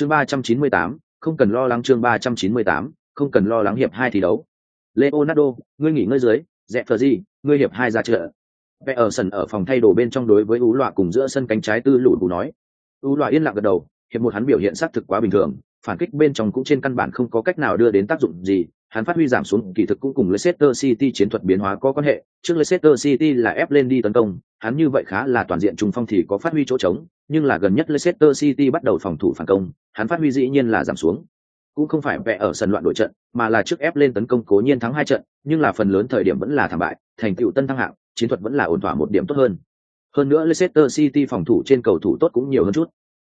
chương ba trăm chín mươi tám, không cần lo lắng chương ba trăm chín mươi tám, không cần lo lắng hiệp hai thi đấu. Leonardo, ngươi nghỉ ngơi dưới dẹp thờ gì ngươi hiệp hai ra chợ. Vẽ ở sân ở phòng thay đồ bên trong đối với ú loạ cùng giữa sân cánh trái tư lụ bù nói. Ú loạ yên lặng gật đầu, hiệp một hắn biểu hiện xác thực quá bình thường, phản kích bên trong cũng trên căn bản không có cách nào đưa đến tác dụng gì hắn phát huy giảm xuống, kỳ thực cũng cùng Leicester City chiến thuật biến hóa có quan hệ. Trước Leicester City là ép lên đi tấn công, hắn như vậy khá là toàn diện trung phong thì có phát huy chỗ trống, nhưng là gần nhất Leicester City bắt đầu phòng thủ phản công, hắn phát huy dĩ nhiên là giảm xuống. Cũng không phải vẽ ở sân loạn đội trận, mà là trước ép lên tấn công cố nhiên thắng hai trận, nhưng là phần lớn thời điểm vẫn là thảm bại, thành tựu tân thăng hạng, chiến thuật vẫn là ổn thỏa một điểm tốt hơn. Hơn nữa Leicester City phòng thủ trên cầu thủ tốt cũng nhiều hơn chút.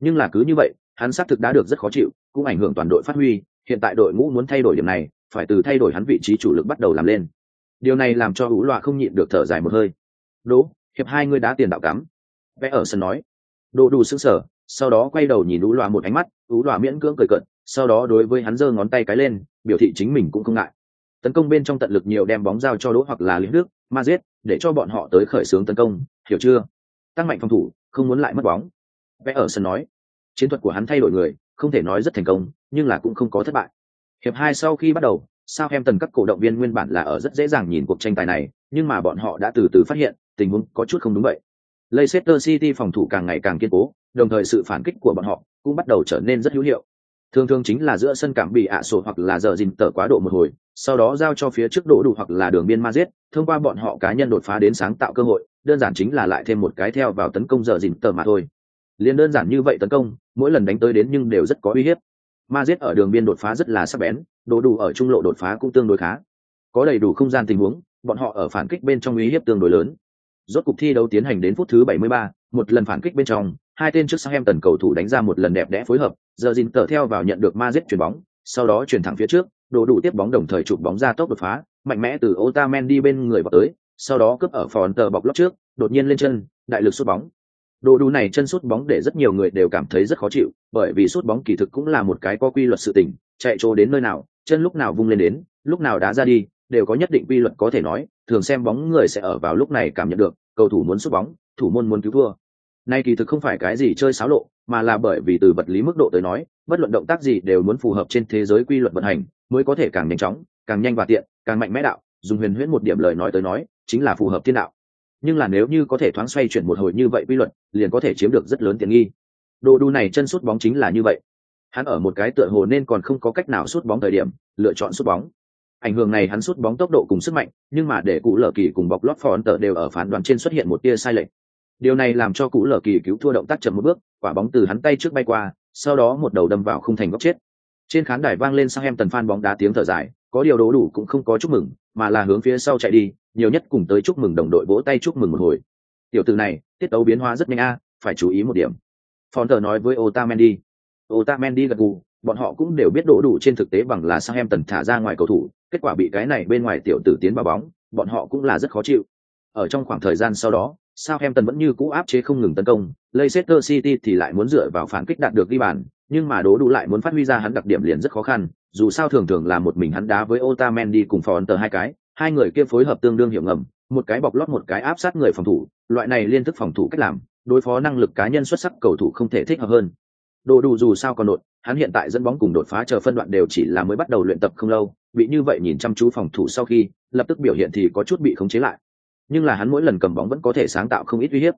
Nhưng là cứ như vậy, hắn xác thực đã được rất khó chịu, cũng ảnh hưởng toàn đội phát huy, hiện tại đội ngũ muốn thay đổi điểm này phải từ thay đổi hắn vị trí chủ lực bắt đầu làm lên. Điều này làm cho ủ loạ không nhịn được thở dài một hơi. Đỗ, hiệp hai người đá tiền đạo cắm. Vẽ ở sân nói. Đỗ đủ sững sờ, sau đó quay đầu nhìn ủ loạ một ánh mắt ủ loạ miễn cưỡng cười cận sau đó đối với hắn giơ ngón tay cái lên, biểu thị chính mình cũng không ngại. Tấn công bên trong tận lực nhiều đem bóng giao cho đỗ hoặc là lý đức, ma giết, để cho bọn họ tới khởi xướng tấn công, hiểu chưa? Tăng mạnh phòng thủ, không muốn lại mất bóng. Vẽ ở sân nói. Chiến thuật của hắn thay đổi người, không thể nói rất thành công, nhưng là cũng không có thất bại hiệp hai sau khi bắt đầu sao em tần các cổ động viên nguyên bản là ở rất dễ dàng nhìn cuộc tranh tài này, nhưng mà bọn họ đã từ từ phát hiện, tình huống có chút không đúng vậy. Leicester City phòng thủ càng ngày càng kiên cố, đồng thời sự phản kích của bọn họ cũng bắt đầu trở nên rất hữu hiệu. Thường thường chính là giữa sân cảm bị ạ sổ hoặc là giờ dình tở quá độ một hồi, sau đó giao cho phía trước độ đủ hoặc là đường biên ma giết thông qua bọn họ cá nhân đột phá đến sáng tạo cơ hội, đơn giản chính là lại thêm một cái theo vào tấn công giờ dình tở mà thôi. Liên đơn giản như vậy tấn công, mỗi lần đánh tới đến nhưng đều rất có uy hiếp ma giết ở đường biên đột phá rất là sắc bén đồ đủ ở trung lộ đột phá cũng tương đối khá. Có đầy đủ không gian tình huống bọn họ ở phản kích bên trong uy hiếp tương đối lớn. Rốt cục thi đấu tiến hành đến phút thứ 73, một lần phản kích bên trong hai tên trước sang tần cầu thủ đánh ra một lần đẹp đẽ phối hợp giờ dìn tờ theo vào nhận được ma giết chuyển bóng sau đó chuyển thẳng phía trước đồ đủ tiếp bóng đồng thời chụp bóng ra tốc đột phá mạnh mẽ từ Otamendi bên người vào tới sau đó cướp ở phòn tờ bọc lót trước đột nhiên lên chân đại lực sút bóng đồ đủ này chân sút bóng để rất nhiều người đều cảm thấy rất khó chịu, bởi vì sút bóng kỳ thực cũng là một cái có quy luật sự tình, chạy trồ đến nơi nào, chân lúc nào vung lên đến, lúc nào đá ra đi, đều có nhất định quy luật có thể nói, thường xem bóng người sẽ ở vào lúc này cảm nhận được, cầu thủ muốn sút bóng, thủ môn muốn cứu thua. Nay kỳ thực không phải cái gì chơi xáo lộ, mà là bởi vì từ vật lý mức độ tới nói, bất luận động tác gì đều muốn phù hợp trên thế giới quy luật vận hành, mới có thể càng nhanh chóng, càng nhanh và tiện, càng mạnh mẽ đạo, dùng huyền huyễn một điểm lời nói tới nói, chính là phù hợp thiên đạo nhưng là nếu như có thể thoáng xoay chuyển một hồi như vậy quy luật, liền có thể chiếm được rất lớn tiện nghi. Đồ đu này chân sút bóng chính là như vậy. Hắn ở một cái tựa hồ nên còn không có cách nào sút bóng thời điểm, lựa chọn sút bóng. Ảnh hưởng này hắn sút bóng tốc độ cùng sức mạnh, nhưng mà để cụ lở kỳ cùng bọc lót phòn tờ đều ở phán đoán trên xuất hiện một tia sai lệch. Điều này làm cho cụ lở kỳ cứu thua động tác chậm một bước, quả bóng từ hắn tay trước bay qua, sau đó một đầu đâm vào khung thành góc chết. Trên khán đài vang lên sang em tần phan bóng đá tiếng thở dài, có điều đố đủ cũng không có chúc mừng, mà là hướng phía sau chạy đi nhiều nhất cùng tới chúc mừng đồng đội vỗ tay chúc mừng một hồi. Tiểu từ này tiết tấu biến hóa rất nhanh a phải chú ý một điểm. Phòn nói với otamendi. Otamendi gật gù bọn họ cũng đều biết đổ đủ trên thực tế bằng là sang em tần thả ra ngoài cầu thủ kết quả bị cái này bên ngoài tiểu tử tiến vào bóng bọn họ cũng là rất khó chịu. Ở trong khoảng thời gian sau đó Southampton vẫn như cũ áp chế không ngừng tấn công, Leicester City thì lại muốn dựa vào phản kích đạt được ghi bàn, nhưng mà đố đủ lại muốn phát huy ra hắn đặc điểm liền rất khó khăn, dù sao thường thường là một mình hắn đá với Otamendi cùng Fonter hai cái, hai người kia phối hợp tương đương hiểu ngầm, một cái bọc lót một cái áp sát người phòng thủ, loại này liên thức phòng thủ cách làm, đối phó năng lực cá nhân xuất sắc cầu thủ không thể thích hợp hơn. Đồ đủ dù sao còn đột, hắn hiện tại dẫn bóng cùng đột phá chờ phân đoạn đều chỉ là mới bắt đầu luyện tập không lâu, bị như vậy nhìn chăm chú phòng thủ sau khi, lập tức biểu hiện thì có chút bị khống chế lại nhưng là hắn mỗi lần cầm bóng vẫn có thể sáng tạo không ít uy hiếp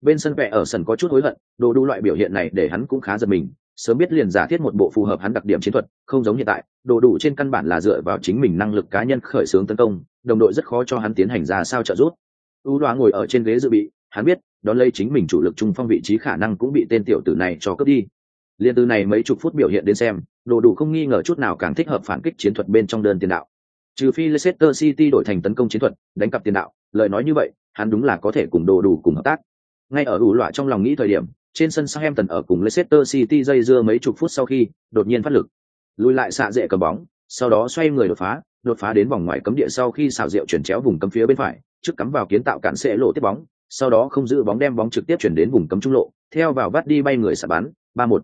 bên sân vẽ ở sân có chút hối hận đồ đủ loại biểu hiện này để hắn cũng khá giật mình sớm biết liền giả thiết một bộ phù hợp hắn đặc điểm chiến thuật, không giống hiện tại, đồ đủ trên căn bản là dựa vào chính mình năng lực cá nhân khởi xướng tấn công, đồng đội rất khó cho hắn tiến hành ra sao trợ giúp. U đoá ngồi ở trên ghế dự bị, hắn biết, đón lấy chính mình chủ lực trung phong vị trí khả năng cũng bị tên tiểu tử này cho cướp đi. Liên từ này mấy chục phút biểu hiện đến xem, đồ đủ không nghi ngờ chút nào càng thích hợp phản kích chiến thuật bên trong đơn tiền đạo. Trừ phi leicester city đổi thành tấn công chiến thuật, đánh cặp tiền đạo, lời nói như vậy, hắn đúng là có thể cùng đồ đủ cùng hợp tác. Ngay ở đủ loại trong lòng nghĩ thời điểm trên sân Southampton ở cùng Leicester City dây dưa mấy chục phút sau khi đột nhiên phát lực. Lùi lại xạ dễ cầm bóng, sau đó xoay người đột phá đột phá đến vòng ngoài cấm địa sau khi xảo rượu chuyển chéo vùng cấm phía bên phải, trước cắm vào kiến tạo cản sẽ lộ tiếp bóng, sau đó không giữ bóng đem bóng trực tiếp chuyển đến vùng cấm trung lộ, theo vào bắt đi bay người xả bắn, ba một.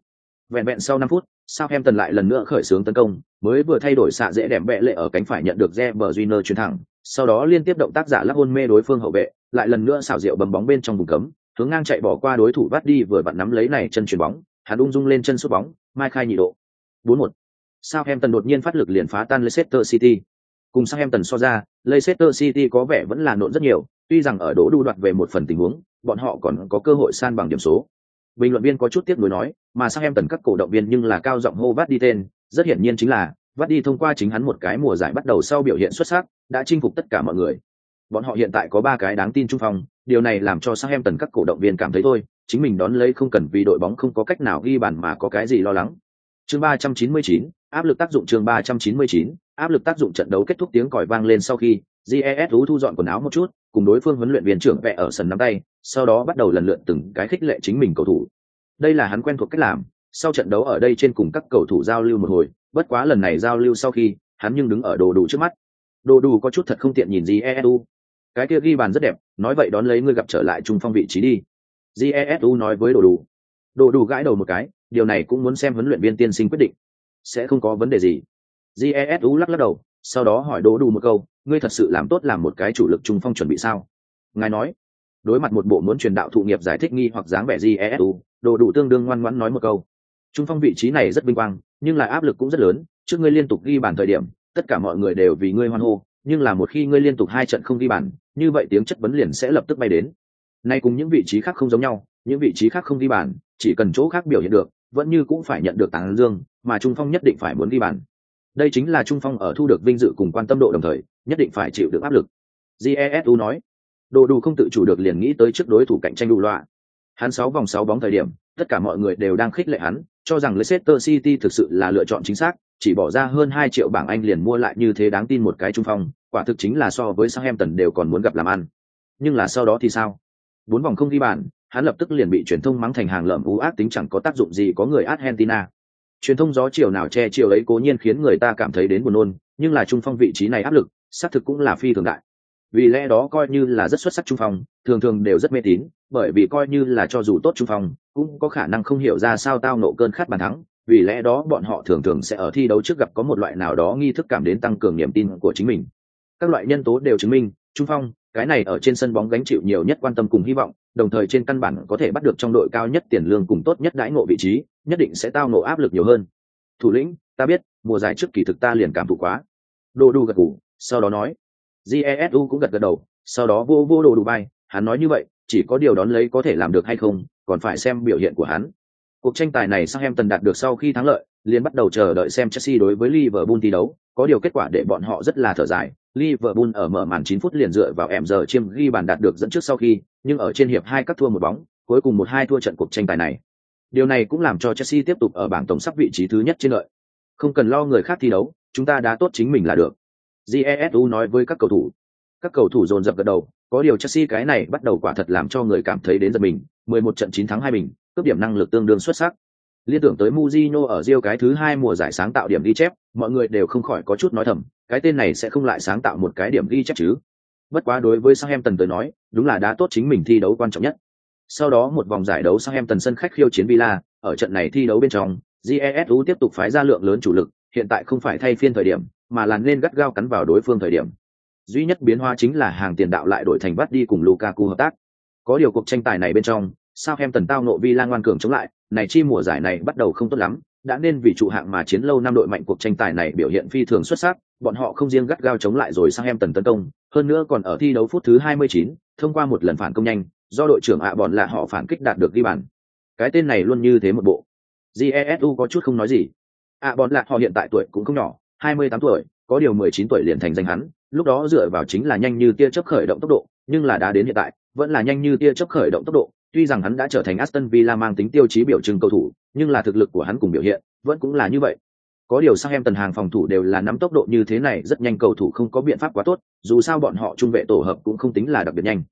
Vẹn vẹn sau năm phút, Southampton lại lần nữa khởi xướng tấn công, mới vừa thay đổi xạ dễ đẹp bẹ lệ ở cánh phải nhận được Reber Júnior chuyển thẳng, sau đó liên tiếp động tác giả lắc hôn mê đối phương hậu vệ, lại lần nữa xảo diệu bấm bóng bên trong vùng cấm hướng ngang chạy bỏ qua đối thủ bắt đi vừa vặn nắm lấy này chân chuyền bóng hắn ung dung lên chân sút bóng, mai khai nhị độ. 4-1. Southampton đột nhiên phát lực liền phá tan Leicester City. Cùng Southampton so ra, Leicester City có vẻ vẫn là nộn rất nhiều, tuy rằng ở đỗ đu đoạt về một phần tình huống, bọn họ còn có cơ hội san bằng điểm số. Bình luận viên có chút tiếc nuối nói, mà Southampton các cổ động viên nhưng là cao giọng hô vắt đi tên, rất hiển nhiên chính là vắt đi thông qua chính hắn một cái mùa giải bắt đầu sau biểu hiện xuất sắc, đã chinh phục tất cả mọi người. Bọn họ hiện tại có ba cái đáng tin trung phong, điều này làm cho Southampton các cổ động viên cảm thấy thôi, chính mình đón lấy không cần vì đội bóng không có cách nào ghi bàn mà có cái gì lo lắng. Chương 399, áp lực tác dụng chương 399, áp lực tác dụng trận đấu kết thúc tiếng còi vang lên sau khi Jesu thu dọn quần áo một chút, cùng đối phương huấn luyện viên trưởng vẽ ở sân nắm tay, sau đó bắt đầu lần lượt từng cái khích lệ chính mình cầu thủ. Đây là hắn quen thuộc cách làm, sau trận đấu ở đây trên cùng các cầu thủ giao lưu một hồi, bất quá lần này giao lưu sau khi, hắn nhưng đứng ở đồ đủ trước mắt. Đồ đủ có chút thật không tiện nhìn Jesu. Cái kia ghi bàn rất đẹp, nói vậy đón lấy ngươi gặp trở lại trung phong vị trí đi. Jesu nói với đồ đủ. Đồ đủ gãi đầu một cái, điều này cũng muốn xem huấn luyện viên tiên sinh quyết định. Sẽ không có vấn đề gì. Jesu lắc lắc đầu, sau đó hỏi đồ đủ một câu, ngươi thật sự làm tốt làm một cái chủ lực trung phong chuẩn bị sao? Ngài nói, đối mặt một bộ muốn truyền đạo thụ nghiệp giải thích nghi hoặc dáng vẻ Jesu. đồ đủ tương đương ngoan ngoãn nói một câu trung phong vị trí này rất vinh quang nhưng lại áp lực cũng rất lớn trước ngươi liên tục ghi bàn thời điểm tất cả mọi người đều vì ngươi hoan hô nhưng là một khi ngươi liên tục hai trận không ghi bàn như vậy tiếng chất vấn liền sẽ lập tức bay đến. Nay cùng những vị trí khác không giống nhau những vị trí khác không ghi bàn chỉ cần chỗ khác biểu hiện được vẫn như cũng phải nhận được tán dương mà trung phong nhất định phải muốn ghi bàn. Đây chính là trung phong ở thu được vinh dự cùng quan tâm độ đồng thời nhất định phải chịu được áp lực. Jesu nói đồ đủ không tự chủ được liền nghĩ tới trước đối thủ cạnh tranh đủ loại. hắn sáu vòng sáu bóng thời điểm tất cả mọi người đều đang khích lệ hắn cho rằng Leicester City thực sự là lựa chọn chính xác, chỉ bỏ ra hơn 2 triệu bảng Anh liền mua lại như thế đáng tin một cái trung phong, quả thực chính là so với Southampton đều còn muốn gặp làm ăn. Nhưng là sau đó thì sao? Bốn vòng không ghi bàn, hắn lập tức liền bị truyền thông mắng thành hàng lợm u ác tính chẳng có tác dụng gì có người Argentina. Truyền thông gió chiều nào che chiều ấy cố nhiên khiến người ta cảm thấy đến buồn nôn, nhưng là trung phong vị trí này áp lực, xác thực cũng là phi thường đại. Vì lẽ đó coi như là rất xuất sắc trung phong, thường thường đều rất mê tín, bởi vì coi như là cho dù tốt trung phong, cũng có khả năng không hiểu ra sao tao nộ cơn khát bàn thắng vì lẽ đó bọn họ thường thường sẽ ở thi đấu trước gặp có một loại nào đó nghi thức cảm đến tăng cường niềm tin của chính mình. Các loại nhân tố đều chứng minh, trung phong, cái này ở trên sân bóng gánh chịu nhiều nhất quan tâm cùng hy vọng, đồng thời trên căn bản có thể bắt được trong đội cao nhất tiền lương cùng tốt nhất đãi ngộ vị trí, nhất định sẽ tao ngộ áp lực nhiều hơn. Thủ lĩnh, ta biết, mùa giải trước kỳ thực ta liền cảm thụ quá. Đồ đu gật gù, sau đó nói. Jesu cũng gật gật đầu, sau đó vô vô đồ đủ bay, hắn nói như vậy, chỉ có điều đón lấy có thể làm được hay không, còn phải xem biểu hiện của hắn. Cuộc tranh tài này Southampton đạt được sau khi thắng lợi, liền bắt đầu chờ đợi xem Chelsea đối với Liverpool thi đấu, có điều kết quả để bọn họ rất là thở dài. Liverpool ở mở màn 9 phút liền dựa vào em giờ chiêm ghi bàn đạt được dẫn trước sau khi, nhưng ở trên hiệp hai cắt thua một bóng, cuối cùng một hai thua trận cuộc tranh tài này. Điều này cũng làm cho Chelsea tiếp tục ở bảng tổng sắp vị trí thứ nhất trên lợi. Không cần lo người khác thi đấu, chúng ta đã tốt chính mình là được. Jesu nói với các cầu thủ. Các cầu thủ dồn dập gật đầu, có điều Chelsea cái này bắt đầu quả thật làm cho người cảm thấy đến giật mình, 11 trận 9 thắng 2 bình, cướp điểm năng lực tương đương xuất sắc. Liên tưởng tới Mujino ở Rio cái thứ hai mùa giải sáng tạo điểm ghi chép, mọi người đều không khỏi có chút nói thầm, cái tên này sẽ không lại sáng tạo một cái điểm ghi chép chứ. Bất quá đối với Southampton tới nói, đúng là đã tốt chính mình thi đấu quan trọng nhất. Sau đó một vòng giải đấu Southampton sân khách khiêu chiến Villa, ở trận này thi đấu bên trong, GESU tiếp tục phái ra lượng lớn chủ lực, hiện tại không phải thay phiên thời điểm, mà là nên gắt gao cắn vào đối phương thời điểm. Duy nhất biến hóa chính là hàng tiền đạo lại đổi thành bắt đi cùng Lukaku hợp tác. Có điều cuộc tranh tài này bên trong, sao em tần tao nộ vi lan ngoan cường chống lại này chi mùa giải này bắt đầu không tốt lắm đã nên vì trụ hạng mà chiến lâu năm đội mạnh cuộc tranh tài này biểu hiện phi thường xuất sắc bọn họ không riêng gắt gao chống lại rồi sang em tần tấn công hơn nữa còn ở thi đấu phút thứ 29, thông qua một lần phản công nhanh do đội trưởng ạ bọn là họ phản kích đạt được ghi bàn. Cái tên này luôn như thế một bộ. Jesu có chút không nói gì. ạ bọn là họ hiện tại tuổi cũng không nhỏ 28 tuổi có điều 19 tuổi liền thành danh hắn lúc đó dựa vào chính là nhanh như tia chớp khởi động tốc độ nhưng là đã đến hiện tại vẫn là nhanh như tia chớp khởi động tốc độ Tuy rằng hắn đã trở thành Aston Villa mang tính tiêu chí biểu trưng cầu thủ, nhưng là thực lực của hắn cùng biểu hiện vẫn cũng là như vậy. Có điều sang em tần hàng phòng thủ đều là nắm tốc độ như thế này rất nhanh cầu thủ không có biện pháp quá tốt, dù sao bọn họ trung vệ tổ hợp cũng không tính là đặc biệt nhanh.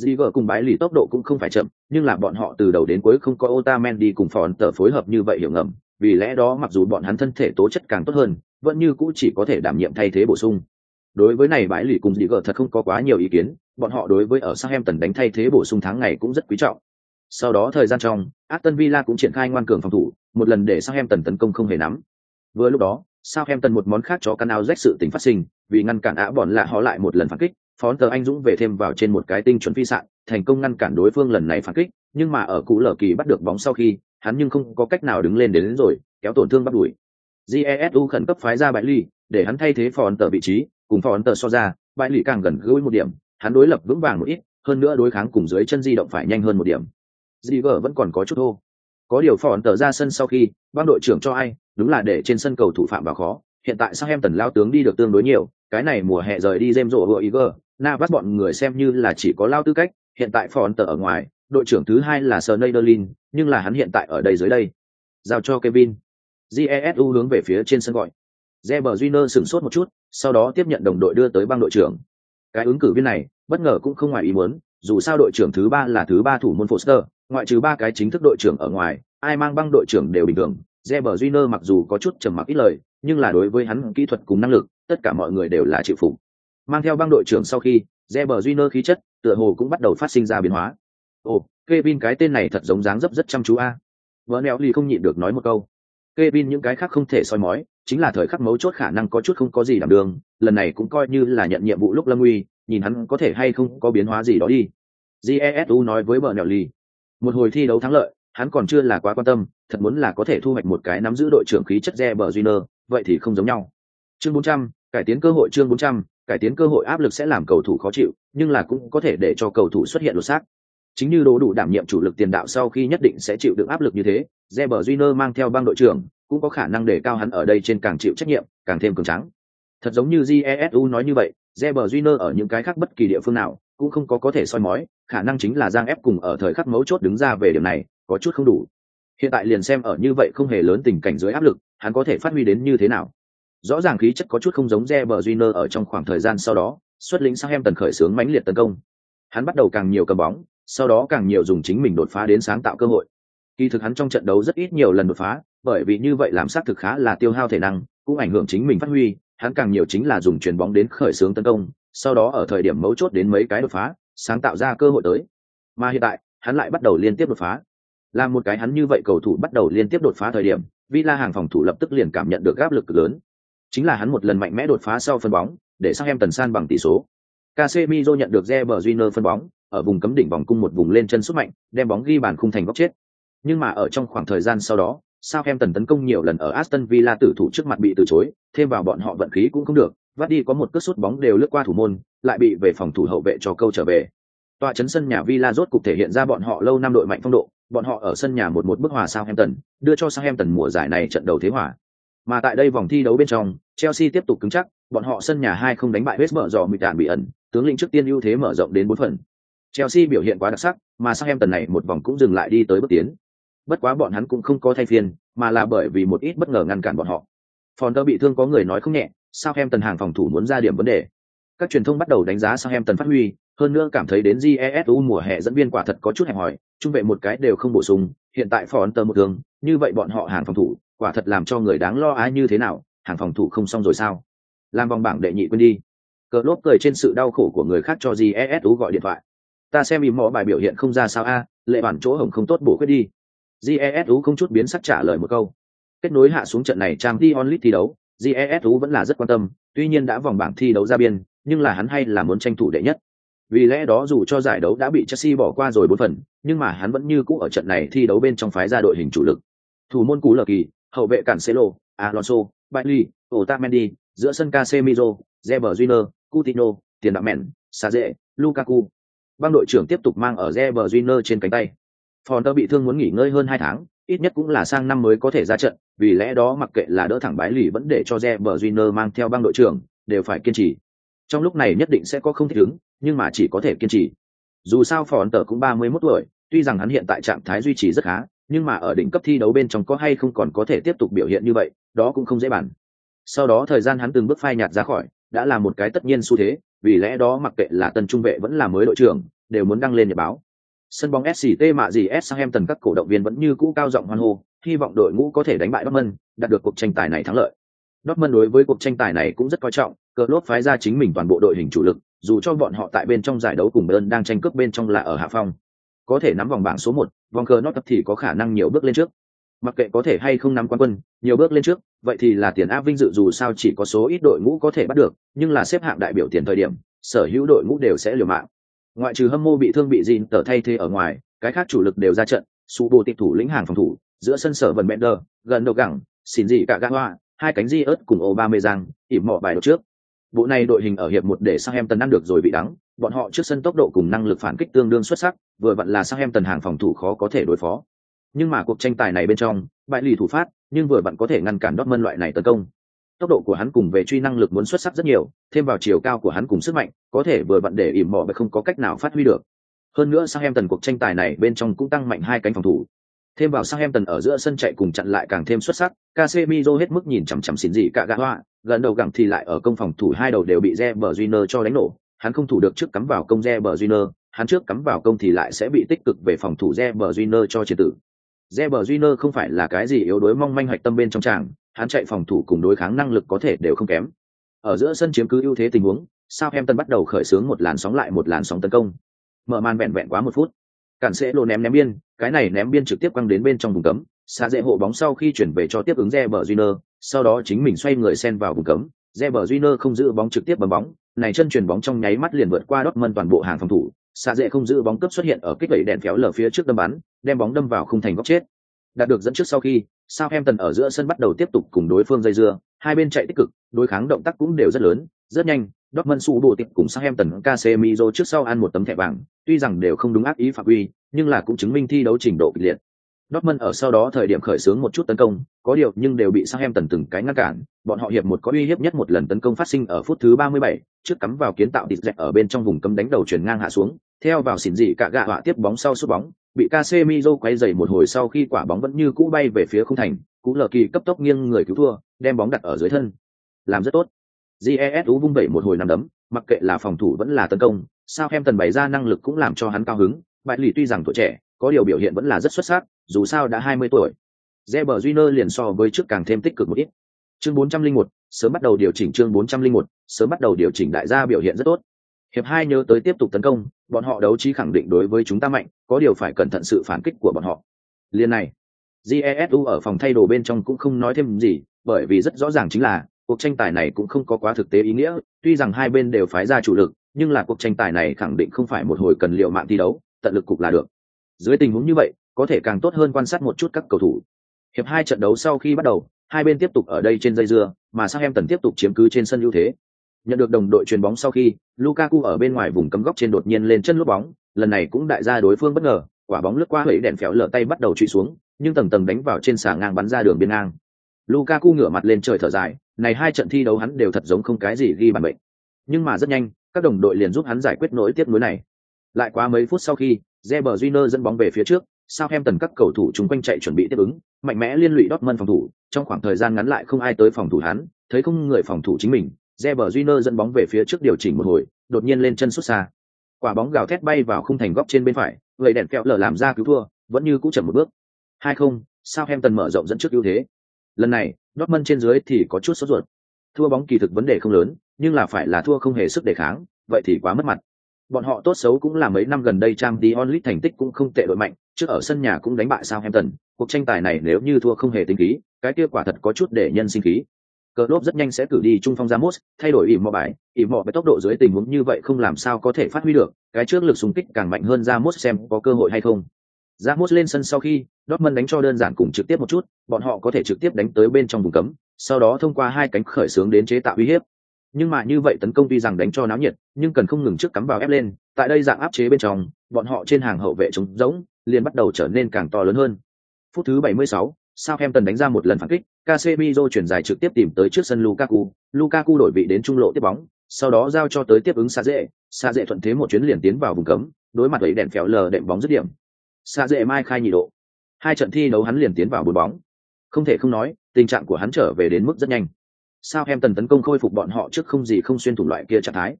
Ziger cùng bái lì tốc độ cũng không phải chậm, nhưng là bọn họ từ đầu đến cuối không có Otamendi cùng Phòn tờ phối hợp như vậy hiểu ngầm, vì lẽ đó mặc dù bọn hắn thân thể tố chất càng tốt hơn, vẫn như cũ chỉ có thể đảm nhiệm thay thế bổ sung. Đối với này bãi lì cùng Ziger thật không có quá nhiều ý kiến, bọn họ đối với ở sắc em tần đánh thay thế bổ sung tháng ngày cũng rất quý trọng. Sau đó thời gian trong, Aston Villa cũng triển khai ngoan cường phòng thủ, một lần để sắc em tần tấn công không hề nắm. Vừa lúc đó, sắc em tần một món khác cho căn áo rách sự tình phát sinh, vì ngăn cản ả bọn lạ họ lại một lần phản kích, phón tờ anh dũng về thêm vào trên một cái tinh chuẩn phi sạn, thành công ngăn cản đối phương lần này phản kích, nhưng mà ở cú lở kỳ bắt được bóng sau khi, hắn nhưng không có cách nào đứng lên đến, đến rồi kéo tổn thương bắt đuổi jesu khẩn cấp phái ra bãi ly để hắn thay thế phó tờ vị trí cùng phò ấn tờ so ra, bãi lụy càng gần gũi một điểm, hắn đối lập vững vàng một ít, hơn nữa đối kháng cùng dưới chân di động phải nhanh hơn một điểm. Di vợ vẫn còn có chút thô. Có điều phò ấn tờ ra sân sau khi, băng đội trưởng cho ai, đúng là để trên sân cầu thủ phạm vào khó. Hiện tại sang em tần lao tướng đi được tương đối nhiều, cái này mùa hè rời đi rêm rộ vừa ý gờ na bắt bọn người xem như là chỉ có lao tư cách, hiện tại phò ấn tờ ở ngoài, đội trưởng thứ hai là sờ neiderlin nhưng là hắn hiện tại ở đây dưới đây. Giao cho kevin. Jesu hướng về phía trên sân gọi. Reber Júnior sửng sốt một chút, sau đó tiếp nhận đồng đội đưa tới băng đội trưởng. Cái ứng cử viên này, bất ngờ cũng không ngoài ý muốn, dù sao đội trưởng thứ ba là thứ ba thủ môn Foster, ngoại trừ ba cái chính thức đội trưởng ở ngoài, ai mang băng đội trưởng đều bình thường. Reber Júnior mặc dù có chút trầm mặc ít lời, nhưng là đối với hắn kỹ thuật cùng năng lực, tất cả mọi người đều là chịu phục. Mang theo băng đội trưởng sau khi, Reber Júnior khí chất, tựa hồ cũng bắt đầu phát sinh ra biến hóa. Ồ, Kevin cái tên này thật giống dáng dấp rất chăm chú a. Vỡ nẹo lì không nhịn được nói một câu. Kevin những cái khác không thể soi mói, chính là thời khắc mấu chốt khả năng có chút không có gì đảm đường, lần này cũng coi như là nhận nhiệm vụ lúc lâm nguy, nhìn hắn có thể hay không có biến hóa gì đó đi. Jesu nói với bờ Nẻo lì. Một hồi thi đấu thắng lợi, hắn còn chưa là quá quan tâm, thật muốn là có thể thu hoạch một cái nắm giữ đội trưởng khí chất re bờ Junior, vậy thì không giống nhau. Chương 400, cải tiến cơ hội chương 400, cải tiến cơ hội áp lực sẽ làm cầu thủ khó chịu, nhưng là cũng có thể để cho cầu thủ xuất hiện đột xác. Chính như đồ đủ đảm nhiệm chủ lực tiền đạo sau khi nhất định sẽ chịu được áp lực như thế, Reber Júnior mang theo băng đội trưởng, cũng có khả năng để cao hắn ở đây trên càng chịu trách nhiệm, càng thêm cường trắng. Thật giống như Jesu nói như vậy, Reber Júnior ở những cái khác bất kỳ địa phương nào, cũng không có có thể soi mói, khả năng chính là Giang ép cùng ở thời khắc mấu chốt đứng ra về điểm này, có chút không đủ. Hiện tại liền xem ở như vậy không hề lớn tình cảnh dưới áp lực, hắn có thể phát huy đến như thế nào. Rõ ràng khí chất có chút không giống Reber Júnior ở trong khoảng thời gian sau đó, xuất lĩnh sang em tần khởi sướng mãnh liệt tấn công. Hắn bắt đầu càng nhiều cầm bóng, sau đó càng nhiều dùng chính mình đột phá đến sáng tạo cơ hội. Kỳ thực hắn trong trận đấu rất ít nhiều lần đột phá, bởi vì như vậy làm sát thực khá là tiêu hao thể năng, cũng ảnh hưởng chính mình phát huy, hắn càng nhiều chính là dùng chuyền bóng đến khởi xướng tấn công, sau đó ở thời điểm mấu chốt đến mấy cái đột phá, sáng tạo ra cơ hội tới. Mà hiện tại, hắn lại bắt đầu liên tiếp đột phá. Làm một cái hắn như vậy cầu thủ bắt đầu liên tiếp đột phá thời điểm, Villa hàng phòng thủ lập tức liền cảm nhận được áp lực lớn. Chính là hắn một lần mạnh mẽ đột phá sau phân bóng, để sang em tần san bằng tỷ số. Casemiro nhận được Reber Júnior phân bóng, ở vùng cấm đỉnh vòng cung một vùng lên chân sút mạnh, đem bóng ghi bàn khung thành góc chết. Nhưng mà ở trong khoảng thời gian sau đó, Southampton tấn công nhiều lần ở Aston Villa tử thủ trước mặt bị từ chối, thêm vào bọn họ vận khí cũng không được, vắt đi có một cước sút bóng đều lướt qua thủ môn, lại bị về phòng thủ hậu vệ cho câu trở về. Tòa chấn sân nhà Villa rốt cục thể hiện ra bọn họ lâu năm đội mạnh phong độ, bọn họ ở sân nhà một một bức hòa Southampton, đưa cho Southampton mùa giải này trận đầu thế hòa. Mà tại đây vòng thi đấu bên trong, Chelsea tiếp tục cứng chắc, bọn họ sân nhà hai không đánh bại West Brom dò mịt đạn bị ẩn, tướng lĩnh trước tiên ưu thế mở rộng đến bốn phần. Chelsea biểu hiện quá đặc sắc, mà Southampton này một vòng cũng dừng lại đi tới bước tiến. Bất quá bọn hắn cũng không có thay phiên, mà là bởi vì một ít bất ngờ ngăn cản bọn họ. Fonter bị thương có người nói không nhẹ, Southampton hàng phòng thủ muốn ra điểm vấn đề. Các truyền thông bắt đầu đánh giá Southampton phát huy, hơn nữa cảm thấy đến Jesu mùa hè dẫn viên quả thật có chút hẹp hòi, trung vệ một cái đều không bổ sung, hiện tại Fonter một thương, như vậy bọn họ hàng phòng thủ, quả thật làm cho người đáng lo ái như thế nào, hàng phòng thủ không xong rồi sao? Làm vòng bảng đệ nhị quên đi. Cờ lốp cười trên sự đau khổ của người khác cho Jesu gọi điện thoại ta xem im mò bài biểu hiện không ra sao a, lệ bản chỗ hổng không tốt bổ khuyết đi. Jesu không chút biến sắc trả lời một câu. Kết nối hạ xuống trận này trang t onlit thi đấu jesu vẫn là rất quan tâm, tuy nhiên đã vòng bảng thi đấu ra biên, nhưng là hắn hay là muốn tranh thủ đệ nhất. Vì lẽ đó dù cho giải đấu đã bị chelsea bỏ qua rồi bốn phần, nhưng mà hắn vẫn như cũ ở trận này thi đấu bên trong phái ra đội hình chủ lực. Thủ môn cú lờ kỳ, hậu vệ cản celo alonso bailey otamendi, giữa sân casemiro zeber junior, coutinho, tiền đạo mẹn sa dễ lukaku băng đội trưởng tiếp tục mang ở Reber Junior trên cánh tay. Fonter bị thương muốn nghỉ ngơi hơn hai tháng, ít nhất cũng là sang năm mới có thể ra trận, vì lẽ đó mặc kệ là đỡ thẳng bái lì vẫn để cho Reber Junior mang theo băng đội trưởng, đều phải kiên trì. Trong lúc này nhất định sẽ có không thích ứng, nhưng mà chỉ có thể kiên trì. Dù sao Fonter cũng 31 tuổi, tuy rằng hắn hiện tại trạng thái duy trì rất khá, nhưng mà ở đỉnh cấp thi đấu bên trong có hay không còn có thể tiếp tục biểu hiện như vậy, đó cũng không dễ bàn. Sau đó thời gian hắn từng bước phai nhạt ra khỏi, đã là một cái tất nhiên xu thế, vì lẽ đó mặc kệ là tân trung vệ vẫn là mới đội trưởng, đều muốn đăng lên nhật báo. Sân bóng SCT mạ gì S tần các cổ động viên vẫn như cũ cao giọng hoan hô, hy vọng đội ngũ có thể đánh bại Dortmund, đạt được cuộc tranh tài này thắng lợi. Dortmund đối với cuộc tranh tài này cũng rất coi trọng, cờ lốt phái ra chính mình toàn bộ đội hình chủ lực, dù cho bọn họ tại bên trong giải đấu cùng Bayern đang tranh cướp bên trong là ở hạ phong. Có thể nắm vòng bảng số một, vòng cờ nốt thì có khả năng nhiều bước lên trước. Mặc kệ có thể hay không nắm quán quân, nhiều bước lên trước, vậy thì là tiền áp vinh dự dù sao chỉ có số ít đội ngũ có thể bắt được, nhưng là xếp hạng đại biểu tiền thời điểm, sở hữu đội ngũ đều sẽ liều mạng. Ngoại trừ hâm mô bị thương bị dìn tờ thay thế ở ngoài, cái khác chủ lực đều ra trận, su bộ tịch thủ lĩnh hàng phòng thủ, giữa sân sở vần bender gần đầu gẳng xin gì cả gã hoa hai cánh di ớt cùng ô ba mê giang ỉm mọ bài đầu trước bộ này đội hình ở hiệp một để sang em tần ăn được rồi bị đắng bọn họ trước sân tốc độ cùng năng lực phản kích tương đương xuất sắc vừa vặn là sang em tần hàng phòng thủ khó có thể đối phó nhưng mà cuộc tranh tài này bên trong, bại lì thủ phát, nhưng vừa bạn có thể ngăn cản Dortmund loại này tấn công. Tốc độ của hắn cùng về truy năng lực muốn xuất sắc rất nhiều, thêm vào chiều cao của hắn cùng sức mạnh, có thể vừa bạn để ỉm mò và không có cách nào phát huy được. Hơn nữa sang em tần cuộc tranh tài này bên trong cũng tăng mạnh hai cánh phòng thủ. Thêm vào sang em tần ở giữa sân chạy cùng chặn lại càng thêm xuất sắc Casemiro hết mức nhìn chằm chằm xỉn dị cả gã hoa, gần đầu gẳng thì lại ở công phòng thủ hai đầu đều bị re bờ junior cho đánh nổ. Hắn không thủ được trước cắm vào công re bờ junior hắn trước cắm vào công thì lại sẽ bị tích cực về phòng thủ re bờ junior cho chiến tử. Reber Júnior không phải là cái gì yếu đuối mong manh hoạch tâm bên trong tràng, hắn chạy phòng thủ cùng đối kháng năng lực có thể đều không kém. Ở giữa sân chiếm cứ ưu thế tình huống, Southampton bắt đầu khởi xướng một làn sóng lại một làn sóng tấn công. Mở màn vẹn vẹn quá một phút. Cản sẽ lô ném ném biên, cái này ném biên trực tiếp quăng đến bên trong vùng cấm. Xa dễ hộ bóng sau khi chuyển về cho tiếp ứng Reber Júnior sau đó chính mình xoay người xen vào vùng cấm. Reber Júnior không giữ bóng trực tiếp bấm bóng, này chân chuyển bóng trong nháy mắt liền vượt qua Dortmund toàn bộ hàng phòng thủ xạ dễ không giữ bóng cấp xuất hiện ở kích vẩy đèn phéo lở phía trước đâm bắn đem bóng đâm vào khung thành góc chết. Đạt được dẫn trước sau khi Southampton ở giữa sân bắt đầu tiếp tục cùng đối phương dây dưa hai bên chạy tích cực đối kháng động tác cũng đều rất lớn rất nhanh Dortmund su bộ tiệp cùng Southampton Casemiro trước sau ăn một tấm thẻ vàng tuy rằng đều không đúng ác ý phạm quy nhưng là cũng chứng minh thi đấu trình độ kịch liệt. Dortmund ở sau đó thời điểm khởi xướng một chút tấn công, có điều nhưng đều bị Southampton từng cái ngăn cản, bọn họ hiệp một có uy hiếp nhất một lần tấn công phát sinh ở phút thứ 37, trước cắm vào kiến tạo tịt dẹt ở bên trong vùng cấm đánh đầu chuyển ngang hạ xuống, theo vào xỉn dị cả gạ họa tiếp bóng sau sút bóng, bị Casemiro quay dày một hồi sau khi quả bóng vẫn như cũ bay về phía khung thành, cú lờ kỳ cấp tốc nghiêng người cứu thua, đem bóng đặt ở dưới thân. Làm rất tốt. Jesu vung vẩy một hồi nằm đấm, mặc kệ là phòng thủ vẫn là tấn công, sao em tần bày ra năng lực cũng làm cho hắn cao hứng, bại lì tuy rằng tuổi trẻ, có điều biểu hiện vẫn là rất xuất sắc, dù sao đã 20 tuổi. Zeber Junior liền so với trước càng thêm tích cực một ít. Chương 401, sớm bắt đầu điều chỉnh chương 401, sớm bắt đầu điều chỉnh đại gia biểu hiện rất tốt. Hiệp hai nhớ tới tiếp tục tấn công, bọn họ đấu trí khẳng định đối với chúng ta mạnh, có điều phải cẩn thận sự phản kích của bọn họ. Liên này, Jesu ở phòng thay đồ bên trong cũng không nói thêm gì, bởi vì rất rõ ràng chính là cuộc tranh tài này cũng không có quá thực tế ý nghĩa, tuy rằng hai bên đều phái ra chủ lực, nhưng là cuộc tranh tài này khẳng định không phải một hồi cần liệu mạng thi đấu, tận lực cục là được. Dưới tình huống như vậy, có thể càng tốt hơn quan sát một chút các cầu thủ. Hiệp hai trận đấu sau khi bắt đầu, hai bên tiếp tục ở đây trên dây dưa, mà sang em tần tiếp tục chiếm cứ trên sân ưu thế. Nhận được đồng đội chuyền bóng sau khi, Lukaku ở bên ngoài vùng cấm góc trên đột nhiên lên chân lướt bóng, lần này cũng đại ra đối phương bất ngờ, quả bóng lướt qua hủy đèn phèo lở tay bắt đầu truy xuống, nhưng tầng tầng đánh vào trên xà ngang bắn ra đường biên ngang. Lukaku ngửa mặt lên trời thở dài, này hai trận thi đấu hắn đều thật giống không cái gì ghi bàn bệnh. Nhưng mà rất nhanh, các đồng đội liền giúp hắn giải quyết nỗi tiếc nuối này. Lại quá mấy phút sau khi, Reber Júnior dẫn bóng về phía trước, Southampton các cầu thủ chúng quanh chạy chuẩn bị tiếp ứng, mạnh mẽ liên lụy Dortmund phòng thủ, trong khoảng thời gian ngắn lại không ai tới phòng thủ hắn, thấy không người phòng thủ chính mình, Reber Júnior dẫn bóng về phía trước điều chỉnh một hồi, đột nhiên lên chân sút xa. Quả bóng gào thét bay vào khung thành góc trên bên phải, người đèn kẹo lở làm ra cứu thua, vẫn như cũ chậm một bước. 2-0, Southampton mở rộng dẫn trước ưu thế. Lần này, Dortmund trên dưới thì có chút sốt ruột. Thua bóng kỳ thực vấn đề không lớn, nhưng là phải là thua không hề sức đề kháng, vậy thì quá mất mặt. Bọn họ tốt xấu cũng là mấy năm gần đây trang Dion onlit thành tích cũng không tệ đội mạnh, trước ở sân nhà cũng đánh bại Southampton, cuộc tranh tài này nếu như thua không hề tính khí, cái kia quả thật có chút để nhân sinh khí. Cờ lốp rất nhanh sẽ cử đi trung phong Ramos, thay đổi ỉm mò bài, ỉm mò với tốc độ dưới tình huống như vậy không làm sao có thể phát huy được, cái trước lực súng kích càng mạnh hơn Ramos xem có cơ hội hay không. Ramos lên sân sau khi, Dortmund đánh cho đơn giản cùng trực tiếp một chút, bọn họ có thể trực tiếp đánh tới bên trong vùng cấm, sau đó thông qua hai cánh khởi xướng đến chế tạo uy hiếp. Nhưng mà như vậy tấn công tuy rằng đánh cho náo nhiệt, nhưng cần không ngừng trước cắm vào ép lên, tại đây dạng áp chế bên trong, bọn họ trên hàng hậu vệ trống rỗng, liền bắt đầu trở nên càng to lớn hơn. Phút thứ 76, Southampton đánh ra một lần phản kích, Casemiro chuyển dài trực tiếp tìm tới trước sân Lukaku, Lukaku đổi vị đến trung lộ tiếp bóng, sau đó giao cho tới tiếp ứng Sa Dệ, Sa Dệ thuận thế một chuyến liền tiến vào vùng cấm, đối mặt với đèn phéo lờ đệm bóng dứt điểm. Sa Dệ mai khai nhị độ. Hai trận thi đấu hắn liền tiến vào bốn bóng. Không thể không nói, tình trạng của hắn trở về đến mức rất nhanh. Southampton tấn công khôi phục bọn họ trước không gì không xuyên thủng loại kia trạng thái.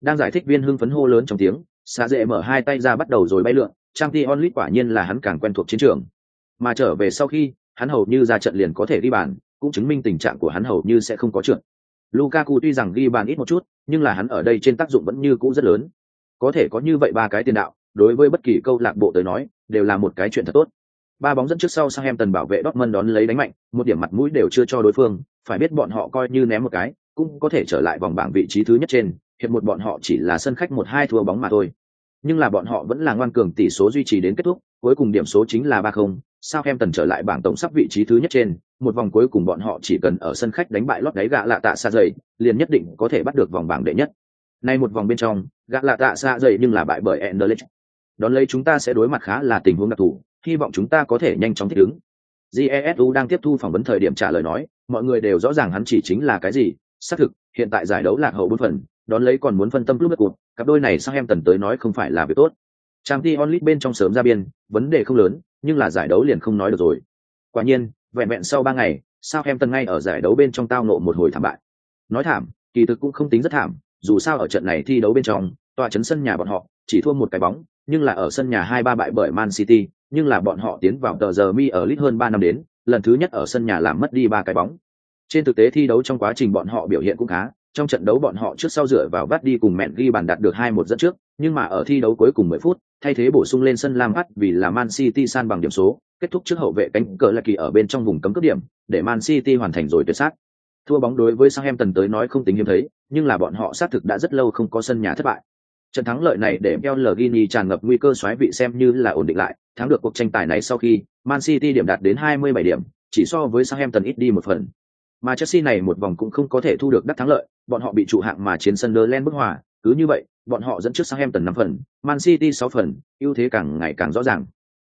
Đang giải thích viên hưng phấn hô lớn trong tiếng, Sa Dệ mở hai tay ra bắt đầu rồi bay lượn, Trang Ti Onlit quả nhiên là hắn càng quen thuộc chiến trường. Mà trở về sau khi, hắn hầu như ra trận liền có thể ghi bàn, cũng chứng minh tình trạng của hắn hầu như sẽ không có trượt. Lukaku tuy rằng ghi bàn ít một chút, nhưng là hắn ở đây trên tác dụng vẫn như cũ rất lớn. Có thể có như vậy ba cái tiền đạo, đối với bất kỳ câu lạc bộ tới nói, đều là một cái chuyện thật tốt. Ba bóng dẫn trước sau sang em tần bảo vệ Dortmund đón lấy đánh mạnh, một điểm mặt mũi đều chưa cho đối phương, phải biết bọn họ coi như ném một cái, cũng có thể trở lại vòng bảng vị trí thứ nhất trên, hiệp một bọn họ chỉ là sân khách một hai thua bóng mà thôi. Nhưng là bọn họ vẫn là ngoan cường tỷ số duy trì đến kết thúc, cuối cùng điểm số chính là ba không Sao em tần trở lại bảng tổng sắp vị trí thứ nhất trên, một vòng cuối cùng bọn họ chỉ cần ở sân khách đánh bại lót đáy gạ lạ tạ xa dày, liền nhất định có thể bắt được vòng bảng đệ nhất. Nay một vòng bên trong, gạ lạ tạ xa dày nhưng là bại bởi Anderlecht. Đón lấy chúng ta sẽ đối mặt khá là tình huống đặc thù, hy vọng chúng ta có thể nhanh chóng thích ứng. Jesu đang tiếp thu phỏng vấn thời điểm trả lời nói, mọi người đều rõ ràng hắn chỉ chính là cái gì, xác thực, hiện tại giải đấu lạc hậu bốn phần, đón lấy còn muốn phân tâm lúc bất cuộc, cặp đôi này sang em tần tới nói không phải là việc tốt. Trang Ti Onlit bên trong sớm ra biên, vấn đề không lớn, nhưng là giải đấu liền không nói được rồi. Quả nhiên, vẹn vẹn sau ba ngày, sao em tần ngay ở giải đấu bên trong tao nộ một hồi thảm bại. Nói thảm, kỳ thực cũng không tính rất thảm, dù sao ở trận này thi đấu bên trong, tòa trấn sân nhà bọn họ chỉ thua một cái bóng, nhưng là ở sân nhà hai ba bại bởi Man City, nhưng là bọn họ tiến vào tờ giờ mi ở lit hơn ba năm đến, lần thứ nhất ở sân nhà làm mất đi ba cái bóng. Trên thực tế thi đấu trong quá trình bọn họ biểu hiện cũng khá, trong trận đấu bọn họ trước sau dựa vào vắt đi cùng mẹn ghi bàn đạt được hai một dẫn trước, nhưng mà ở thi đấu cuối cùng 10 phút, thay thế bổ sung lên sân Lam Hắt vì là Man City san bằng điểm số, kết thúc trước hậu vệ cánh cờ là kỳ ở bên trong vùng cấm cướp điểm, để Man City hoàn thành rồi tuyệt sát. Thua bóng đối với Southampton tới nói không tính hiếm thấy, nhưng là bọn họ xác thực đã rất lâu không có sân nhà thất bại. Trận thắng lợi này để El Gini tràn ngập nguy cơ xoáy vị xem như là ổn định lại, thắng được cuộc tranh tài này sau khi Man City điểm đạt đến 27 điểm, chỉ so với Southampton ít đi một phần. Mà Chelsea này một vòng cũng không có thể thu được đắc thắng lợi, bọn họ bị trụ hạng mà chiến Sunderland bức hòa, cứ như vậy, bọn họ dẫn trước Southampton 5 phần, Man City 6 phần, ưu thế càng ngày càng rõ ràng.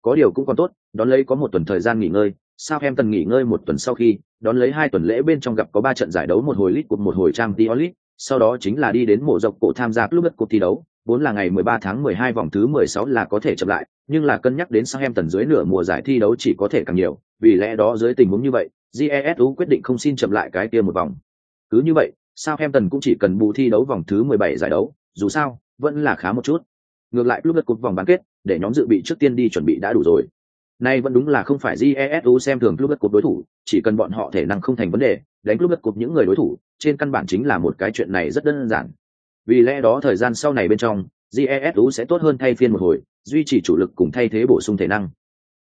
Có điều cũng còn tốt, đón lấy có một tuần thời gian nghỉ ngơi, Southampton nghỉ ngơi một tuần sau khi, đón lấy hai tuần lễ bên trong gặp có ba trận giải đấu một hồi League Cup một hồi Champions League, sau đó chính là đi đến mộ dọc cổ tham gia Club Cup thi đấu, vốn là ngày 13 tháng 12 vòng thứ 16 là có thể chậm lại, nhưng là cân nhắc đến Southampton dưới nửa mùa giải thi đấu chỉ có thể càng nhiều, vì lẽ đó dưới tình huống như vậy, GESU quyết định không xin chậm lại cái kia một vòng. Cứ như vậy, Southampton cũng chỉ cần bù thi đấu vòng thứ 17 giải đấu, dù sao, vẫn là khá một chút. Ngược lại lúc lượt cuộc vòng bán kết, để nhóm dự bị trước tiên đi chuẩn bị đã đủ rồi. Nay vẫn đúng là không phải GESU xem thường lúc lượt cuộc đối thủ, chỉ cần bọn họ thể năng không thành vấn đề, đánh lúc lượt cuộc những người đối thủ, trên căn bản chính là một cái chuyện này rất đơn giản. Vì lẽ đó thời gian sau này bên trong, GESU sẽ tốt hơn thay phiên một hồi, duy trì chủ lực cùng thay thế bổ sung thể năng.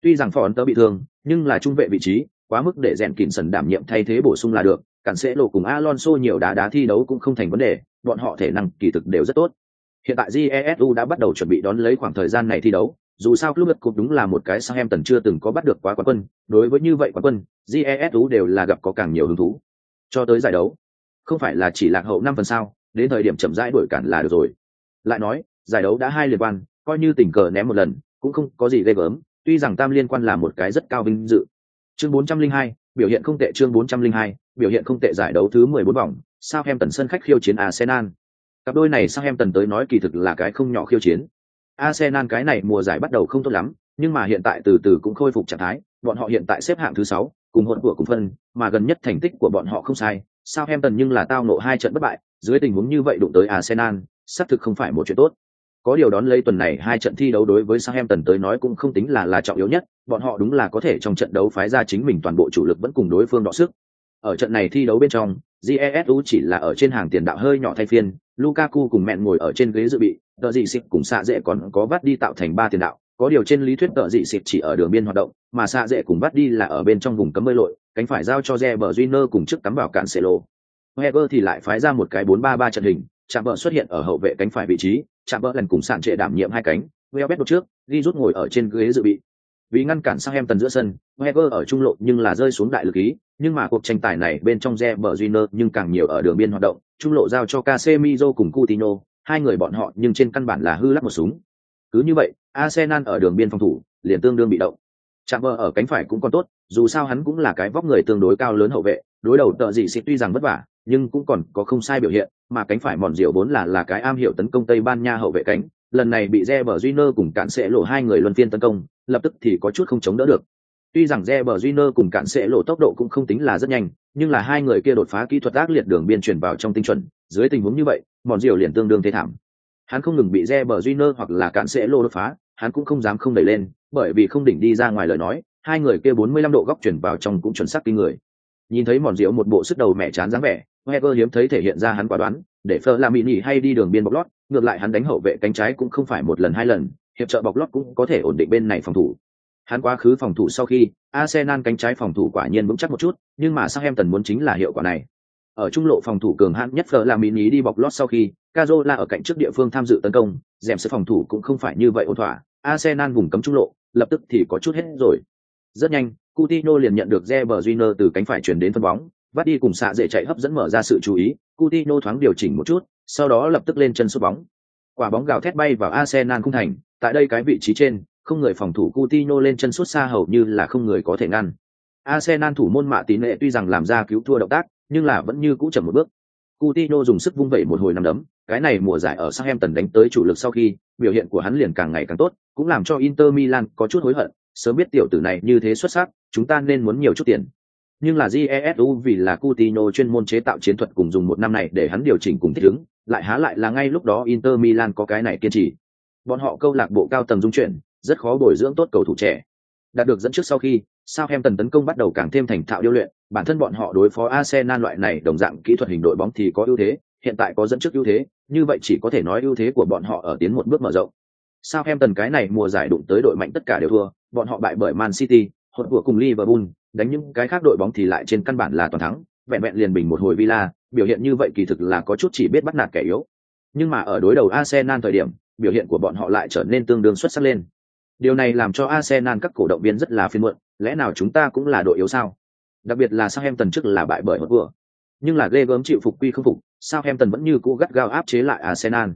Tuy rằng Phòn tớ bị thương, nhưng là trung vệ vị trí, quá mức để rèn kỉnh sần đảm nhiệm thay thế bổ sung là được, cản sẽ lộ cùng Alonso nhiều đá đá thi đấu cũng không thành vấn đề, bọn họ thể năng kỳ thực đều rất tốt. Hiện tại Jesu đã bắt đầu chuẩn bị đón lấy khoảng thời gian này thi đấu, dù sao club cup đúng là một cái sao em tần chưa từng có bắt được quá quán quân, đối với như vậy quán quân, Jesu đều là gặp có càng nhiều hứng thú. Cho tới giải đấu, không phải là chỉ lạc hậu năm phần sao, đến thời điểm chậm rãi đuổi cản là được rồi. Lại nói, giải đấu đã hai liên quan, coi như tình cờ ném một lần, cũng không có gì ghê gớm, tuy rằng tam liên quan là một cái rất cao vinh dự. Chương 402, biểu hiện không tệ chương 402, biểu hiện không tệ giải đấu thứ 14 vòng, Southampton sân khách khiêu chiến Arsenal. Cặp đôi này Southampton tới nói kỳ thực là cái không nhỏ khiêu chiến. Arsenal cái này mùa giải bắt đầu không tốt lắm, nhưng mà hiện tại từ từ cũng khôi phục trạng thái, bọn họ hiện tại xếp hạng thứ 6, cùng hỗn của cùng phân, mà gần nhất thành tích của bọn họ không sai, Southampton nhưng là tao nộ hai trận bất bại, dưới tình huống như vậy đụng tới Arsenal, xác thực không phải một chuyện tốt. Có điều đón lấy tuần này hai trận thi đấu đối với Southampton tới nói cũng không tính là là trọng yếu nhất, bọn họ đúng là có thể trong trận đấu phái ra chính mình toàn bộ chủ lực vẫn cùng đối phương đọ sức. Ở trận này thi đấu bên trong, GESU chỉ là ở trên hàng tiền đạo hơi nhỏ thay phiên, Lukaku cùng mẹn ngồi ở trên ghế dự bị, tờ dị xịt cùng xạ dễ còn có vắt đi tạo thành ba tiền đạo. Có điều trên lý thuyết tợ dị xịt chỉ ở đường biên hoạt động, mà xạ dễ cùng vắt đi là ở bên trong vùng cấm bơi lội, cánh phải giao cho Reber cùng trước cắm vào cản Cancelo. Heger thì lại phái ra một cái 4-3-3 trận hình, chạm bờ xuất hiện ở hậu vệ cánh phải vị trí, chạm bỡ lần cùng sạn trệ đảm nhiệm hai cánh, Welbeck đột trước, ghi rút ngồi ở trên ghế dự bị. Vì ngăn cản sang em tần giữa sân, Heger ở trung lộ nhưng là rơi xuống đại lực ý, nhưng mà cuộc tranh tài này bên trong Reber Júnior nhưng càng nhiều ở đường biên hoạt động, trung lộ giao cho Casemiro cùng Coutinho, hai người bọn họ nhưng trên căn bản là hư lắc một súng. Cứ như vậy, Arsenal ở đường biên phòng thủ, liền tương đương bị động. Chạm bờ ở cánh phải cũng còn tốt, dù sao hắn cũng là cái vóc người tương đối cao lớn hậu vệ, đối đầu tợ gì xịt tuy rằng vất vả, nhưng cũng còn có không sai biểu hiện, mà cánh phải mòn diệu vốn là là cái am hiểu tấn công Tây Ban Nha hậu vệ cánh, lần này bị Reber Júnior cùng cản sẽ lộ hai người luân phiên tấn công, lập tức thì có chút không chống đỡ được. Tuy rằng Reber Júnior cùng cản sẽ lộ tốc độ cũng không tính là rất nhanh, nhưng là hai người kia đột phá kỹ thuật ác liệt đường biên chuyển vào trong tinh chuẩn, dưới tình huống như vậy, mòn diệu liền tương đương thế thảm. Hắn không ngừng bị Reber Júnior hoặc là cản sẽ lộ đột phá, hắn cũng không dám không đẩy lên, bởi vì không đỉnh đi ra ngoài lời nói, hai người kia 45 độ góc chuyển vào trong cũng chuẩn xác kinh người. Nhìn thấy mòn diệu một bộ sức đầu mẹ chán dáng vẻ, Wenger hiếm thấy thể hiện ra hắn quả đoán, để Flamini làm hay đi đường biên bọc lót, ngược lại hắn đánh hậu vệ cánh trái cũng không phải một lần hai lần, hiệp trợ bọc lót cũng có thể ổn định bên này phòng thủ. Hắn quá khứ phòng thủ sau khi, Arsenal cánh trái phòng thủ quả nhiên vững chắc một chút, nhưng mà Southampton muốn chính là hiệu quả này. Ở trung lộ phòng thủ cường hãn nhất Flamini làm đi bọc lót sau khi, Cazola ở cạnh trước địa phương tham dự tấn công, dẻm sự phòng thủ cũng không phải như vậy ổn thỏa, Arsenal vùng cấm trung lộ, lập tức thì có chút hết rồi. Rất nhanh, Coutinho liền nhận được Reber từ cánh phải chuyển đến phân bóng, vắt đi cùng xạ dễ chạy hấp dẫn mở ra sự chú ý, Coutinho thoáng điều chỉnh một chút, sau đó lập tức lên chân sút bóng. Quả bóng gào thét bay vào Arsenal khung thành, tại đây cái vị trí trên, không người phòng thủ Coutinho lên chân sút xa hầu như là không người có thể ngăn. Arsenal thủ môn mạ tín lệ tuy rằng làm ra cứu thua động tác, nhưng là vẫn như cũ chậm một bước. Coutinho dùng sức vung vẩy một hồi năm đấm, cái này mùa giải ở Southampton đánh tới chủ lực sau khi, biểu hiện của hắn liền càng ngày càng tốt, cũng làm cho Inter Milan có chút hối hận, sớm biết tiểu tử này như thế xuất sắc, chúng ta nên muốn nhiều chút tiền. Nhưng là Jesu vì là Coutinho chuyên môn chế tạo chiến thuật cùng dùng một năm này để hắn điều chỉnh cùng thích ứng, lại há lại là ngay lúc đó Inter Milan có cái này kiên trì. Bọn họ câu lạc bộ cao tầng dung chuyển, rất khó bồi dưỡng tốt cầu thủ trẻ. Đạt được dẫn trước sau khi, Southampton tấn công bắt đầu càng thêm thành thạo điêu luyện, bản thân bọn họ đối phó Arsenal loại này đồng dạng kỹ thuật hình đội bóng thì có ưu thế, hiện tại có dẫn trước ưu thế, như vậy chỉ có thể nói ưu thế của bọn họ ở tiến một bước mở rộng. Southampton cái này mùa giải đụng tới đội mạnh tất cả đều thua, bọn họ bại bởi Man City, hỗn vừa cùng Liverpool, đánh những cái khác đội bóng thì lại trên căn bản là toàn thắng, vẹn vẹn liền bình một hồi Villa, biểu hiện như vậy kỳ thực là có chút chỉ biết bắt nạt kẻ yếu. Nhưng mà ở đối đầu Arsenal thời điểm, biểu hiện của bọn họ lại trở nên tương đương xuất sắc lên. Điều này làm cho Arsenal các cổ động viên rất là phiền muộn, lẽ nào chúng ta cũng là đội yếu sao? Đặc biệt là Southampton trước là bại bởi một vừa. Nhưng là ghê gớm chịu phục quy không phục, Southampton vẫn như cũ gắt gao áp chế lại Arsenal.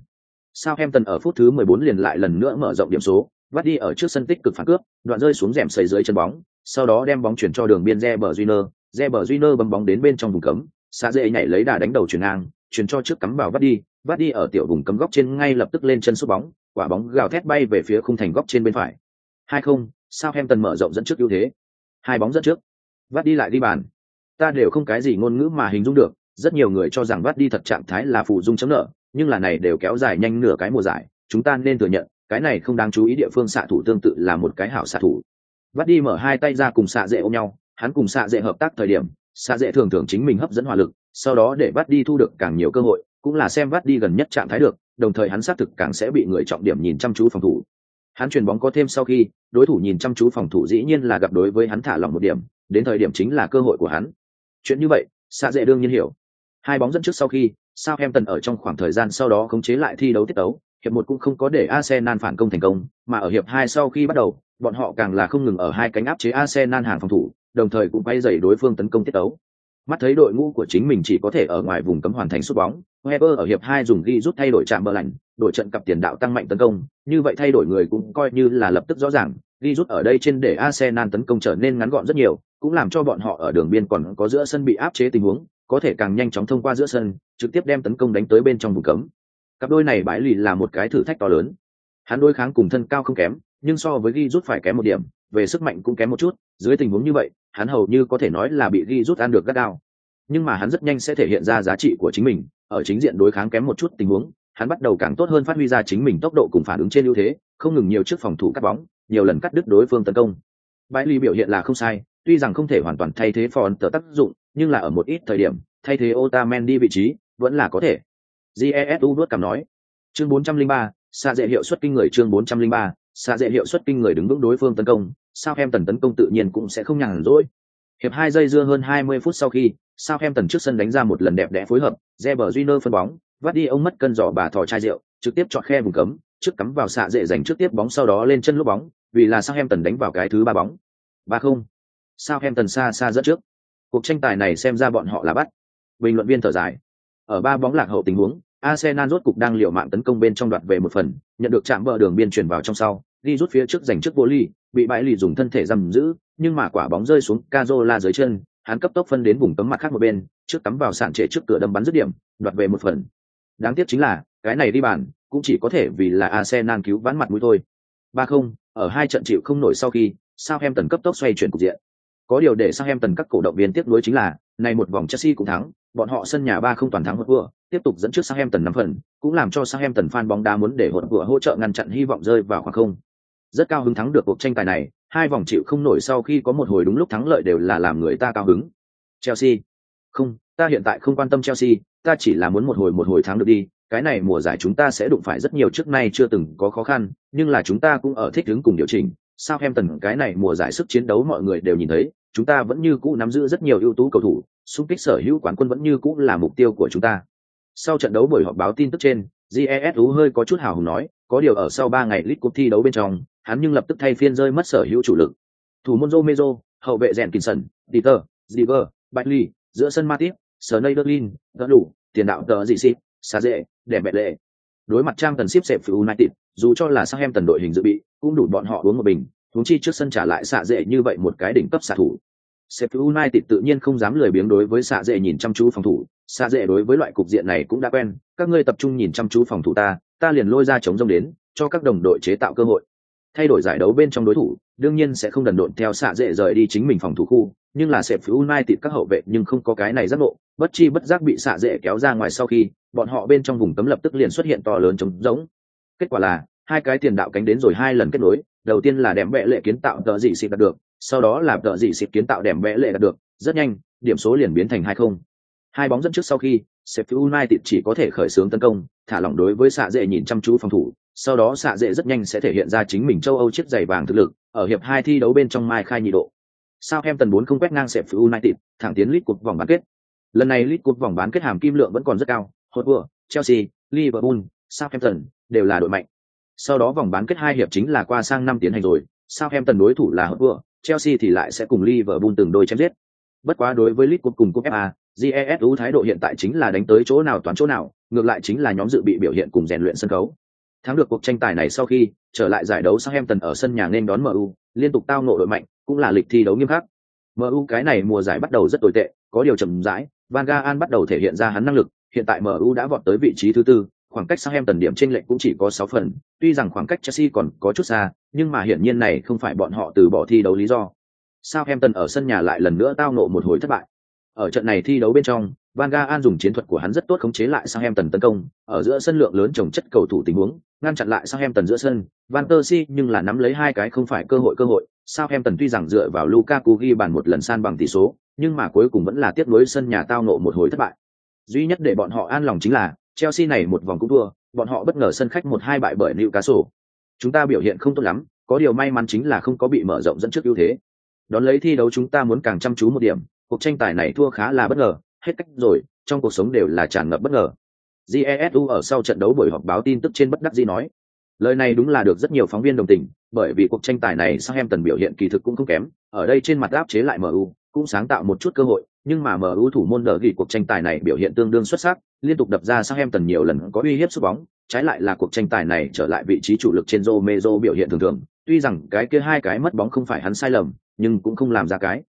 Southampton ở phút thứ 14 liền lại lần nữa mở rộng điểm số, vắt đi ở trước sân tích cực phản cướp, đoạn rơi xuống rèm sấy dưới chân bóng, sau đó đem bóng chuyển cho đường biên Reber Júnior, Reber Júnior bấm bóng đến bên trong vùng cấm, xạ dễ nhảy lấy đà đánh đầu chuyển ngang, chuyển cho trước cắm vào vắt đi, vắt đi ở tiểu vùng cấm góc trên ngay lập tức lên chân sút bóng, quả bóng gào thét bay về phía khung thành góc trên bên phải. 2-0, Southampton mở rộng dẫn trước ưu thế. Hai bóng dẫn trước. Vắt đi lại đi bàn. Ta đều không cái gì ngôn ngữ mà hình dung được, rất nhiều người cho rằng vắt đi thật trạng thái là phụ dung chấm nợ, nhưng là này đều kéo dài nhanh nửa cái mùa giải, chúng ta nên thừa nhận, cái này không đáng chú ý địa phương xạ thủ tương tự là một cái hảo xạ thủ. Vắt đi mở hai tay ra cùng xạ dễ ôm nhau, hắn cùng xạ dễ hợp tác thời điểm, xạ dễ thường thường chính mình hấp dẫn hỏa lực, sau đó để vắt đi thu được càng nhiều cơ hội, cũng là xem vắt đi gần nhất trạng thái được, đồng thời hắn xác thực càng sẽ bị người trọng điểm nhìn chăm chú phòng thủ. Hắn chuyền bóng có thêm sau khi, đối thủ nhìn chăm chú phòng thủ dĩ nhiên là gặp đối với hắn thả lỏng một điểm, đến thời điểm chính là cơ hội của hắn. Chuyện như vậy, xạ dễ đương nhiên hiểu. Hai bóng dẫn trước sau khi, sao em tần ở trong khoảng thời gian sau đó khống chế lại thi đấu tiết đấu, hiệp một cũng không có để Arsenal phản công thành công, mà ở hiệp hai sau khi bắt đầu, bọn họ càng là không ngừng ở hai cánh áp chế Arsenal hàng phòng thủ, đồng thời cũng quay dày đối phương tấn công tiết đấu. Mắt thấy đội ngũ của chính mình chỉ có thể ở ngoài vùng cấm hoàn thành sút bóng, Weber ở hiệp hai dùng ghi rút thay đổi chạm bờ lạnh, đổi trận cặp tiền đạo tăng mạnh tấn công, như vậy thay đổi người cũng coi như là lập tức rõ ràng, ghi rút ở đây trên để Arsenal tấn công trở nên ngắn gọn rất nhiều, cũng làm cho bọn họ ở đường biên còn có giữa sân bị áp chế tình huống, có thể càng nhanh chóng thông qua giữa sân, trực tiếp đem tấn công đánh tới bên trong vùng cấm. Cặp đôi này bãi lì là một cái thử thách to lớn. Hắn đối kháng cùng thân cao không kém, nhưng so với ghi rút phải kém một điểm, về sức mạnh cũng kém một chút, dưới tình huống như vậy, hắn hầu như có thể nói là bị ghi rút ăn được gắt gao. Nhưng mà hắn rất nhanh sẽ thể hiện ra giá trị của chính mình, ở chính diện đối kháng kém một chút tình huống, hắn bắt đầu càng tốt hơn phát huy ra chính mình tốc độ cùng phản ứng trên ưu thế, không ngừng nhiều trước phòng thủ cắt bóng, nhiều lần cắt đứt đối phương tấn công. Bãi lì biểu hiện là không sai, tuy rằng không thể hoàn toàn thay thế phòn tờ tác dụng, nhưng là ở một ít thời điểm, thay thế Otamendi vị trí, vẫn là có thể. Jesu đuốt cảm nói. Chương 403, xa dễ hiệu suất kinh người chương 403, xa dễ hiệu suất kinh người đứng vững đối phương tấn công, sao em tần tấn công tự nhiên cũng sẽ không nhàn rỗi. Hiệp hai giây dưa hơn 20 phút sau khi, sao em tần trước sân đánh ra một lần đẹp đẽ phối hợp, Reber Junior phân bóng, vắt đi ông mất cân giỏ bà thò chai rượu, trực tiếp chọn khe vùng cấm, trước cắm vào xạ dễ dành trước tiếp bóng sau đó lên chân lúc bóng, vì là sao em tần đánh vào cái thứ ba bóng. Ba không. Sao em tần xa xa dẫn trước. Cuộc tranh tài này xem ra bọn họ là bắt. Bình luận viên thở dài. Ở ba bóng lạc hậu tình huống, Arsenal rốt cục đang liều mạng tấn công bên trong đoạt về một phần, nhận được chạm bờ đường biên chuyển vào trong sau, đi rút phía trước giành trước vô ly, bị bãi lì dùng thân thể giam giữ, nhưng mà quả bóng rơi xuống Cazola dưới chân, hắn cấp tốc phân đến vùng cấm mặt khác một bên, trước cắm vào sạn trệ trước cửa đâm bắn dứt điểm, đoạt về một phần. Đáng tiếc chính là, cái này đi bàn, cũng chỉ có thể vì là Arsenal cứu vãn mặt mũi thôi. Ba không, ở hai trận chịu không nổi sau khi, Southampton cấp tốc xoay chuyển cục diện. Có điều để Southampton các cổ động viên tiếc nuối chính là, này một vòng Chelsea cũng thắng, bọn họ sân nhà ba không toàn thắng một vừa, tiếp tục dẫn trước Southampton năm phần, cũng làm cho Southampton fan bóng đá muốn để hỗn vừa hỗ trợ ngăn chặn hy vọng rơi vào khoảng không. Rất cao hứng thắng được cuộc tranh tài này, hai vòng chịu không nổi sau khi có một hồi đúng lúc thắng lợi đều là làm người ta cao hứng. Chelsea. Không, ta hiện tại không quan tâm Chelsea, ta chỉ là muốn một hồi một hồi thắng được đi, cái này mùa giải chúng ta sẽ đụng phải rất nhiều trước nay chưa từng có khó khăn, nhưng là chúng ta cũng ở thích ứng cùng điều chỉnh. Southampton cái này mùa giải sức chiến đấu mọi người đều nhìn thấy, chúng ta vẫn như cũ nắm giữ rất nhiều ưu tú cầu thủ, xung kích sở hữu quán quân vẫn như cũ là mục tiêu của chúng ta. Sau trận đấu buổi họp báo tin tức trên, GESU hơi có chút hào hùng nói, có điều ở sau ba ngày League cuộc thi đấu bên trong, hắn nhưng lập tức thay phiên rơi mất sở hữu chủ lực. Thủ môn Romero, hậu vệ rèn Kinson, Dieter, Ziver, Bailey, giữa sân Matip, Sneijder Berlin, đỡ đủ, tiền đạo tờ dị xịp, xa dễ, đẹp bẹ lệ. Đối mặt trang tần ship sẹp United, dù cho là sang em tần đội hình dự bị, cũng đủ bọn họ uống một bình, huống chi trước sân trả lại xạ dễ như vậy một cái đỉnh cấp xạ thủ. sếp United tự nhiên không dám lười biếng đối với xạ dễ nhìn chăm chú phòng thủ, xạ dễ đối với loại cục diện này cũng đã quen, các ngươi tập trung nhìn chăm chú phòng thủ ta, ta liền lôi ra chống rông đến, cho các đồng đội chế tạo cơ hội. Thay đổi giải đấu bên trong đối thủ, đương nhiên sẽ không đần độn theo xạ dễ rời đi chính mình phòng thủ khu, nhưng là Sheffield United các hậu vệ nhưng không có cái này giác ngộ, bất chi bất giác bị xạ dễ kéo ra ngoài sau khi, bọn họ bên trong vùng cấm lập tức liền xuất hiện to lớn trống rỗng. Kết quả là, hai cái tiền đạo cánh đến rồi hai lần kết nối, đầu tiên là đệm vẽ lệ kiến tạo tờ dị xịt đạt được, sau đó là tờ dị xịt kiến tạo đệm vẽ lệ đạt được, rất nhanh, điểm số liền biến thành hai không. Hai bóng dẫn trước sau khi, Sheffield United chỉ có thể khởi xướng tấn công, thả lỏng đối với xạ dễ nhìn chăm chú phòng thủ, sau đó xạ dễ rất nhanh sẽ thể hiện ra chính mình châu Âu chiếc giày vàng thực lực, ở hiệp hai thi đấu bên trong mai khai nhị độ. Sao em tần 4 không quét ngang Sheffield United, thẳng tiến lít cuộc vòng bán kết. Lần này lít cuộc vòng bán kết hàm kim lượng vẫn còn rất cao, hốt vừa, Chelsea, Liverpool, Southampton đều là đội mạnh. Sau đó vòng bán kết hai hiệp chính là qua sang năm tiến hành rồi, Southampton đối thủ là Hotspur, Chelsea thì lại sẽ cùng Liverpool từng đôi chém giết. Bất quá đối với League Cup cùng Cup FA, GESU thái độ hiện tại chính là đánh tới chỗ nào toán chỗ nào, ngược lại chính là nhóm dự bị biểu hiện cùng rèn luyện sân khấu. Thắng được cuộc tranh tài này sau khi, trở lại giải đấu Southampton ở sân nhà nên đón MU, liên tục tao ngộ đội mạnh, cũng là lịch thi đấu nghiêm khắc. MU cái này mùa giải bắt đầu rất tồi tệ, có điều chậm rãi, Van Gaal bắt đầu thể hiện ra hắn năng lực, hiện tại MU đã vọt tới vị trí thứ tư, khoảng cách Southampton điểm trên lệch cũng chỉ có 6 phần, tuy rằng khoảng cách Chelsea còn có chút xa, nhưng mà hiển nhiên này không phải bọn họ từ bỏ thi đấu lý do. Southampton ở sân nhà lại lần nữa tao ngộ một hồi thất bại. Ở trận này thi đấu bên trong, Van Gaal dùng chiến thuật của hắn rất tốt khống chế lại Southampton tấn công, ở giữa sân lượng lớn trồng chất cầu thủ tình huống, ngăn chặn lại Southampton giữa sân, Van Persie nhưng là nắm lấy hai cái không phải cơ hội cơ hội, Southampton tuy rằng dựa vào Lukaku ghi bàn một lần san bằng tỷ số, nhưng mà cuối cùng vẫn là tiếp nối sân nhà tao ngộ một hồi thất bại. Duy nhất để bọn họ an lòng chính là Chelsea này một vòng cũng thua, bọn họ bất ngờ sân khách một hai bại bởi Newcastle. Chúng ta biểu hiện không tốt lắm, có điều may mắn chính là không có bị mở rộng dẫn trước ưu thế. Đón lấy thi đấu chúng ta muốn càng chăm chú một điểm, cuộc tranh tài này thua khá là bất ngờ, hết cách rồi, trong cuộc sống đều là tràn ngập bất ngờ. Jesu ở sau trận đấu buổi họp báo tin tức trên bất đắc dĩ nói. Lời này đúng là được rất nhiều phóng viên đồng tình, bởi vì cuộc tranh tài này Southampton biểu hiện kỳ thực cũng không kém, ở đây trên mặt áp chế lại MU, cũng sáng tạo một chút cơ hội, nhưng mà MU thủ môn đỡ ghi cuộc tranh tài này biểu hiện tương đương xuất sắc, liên tục đập ra sang em tần nhiều lần có uy hiếp sút bóng, trái lại là cuộc tranh tài này trở lại vị trí chủ lực trên Romero biểu hiện thường thường, tuy rằng cái kia hai cái mất bóng không phải hắn sai lầm, nhưng cũng không làm ra cái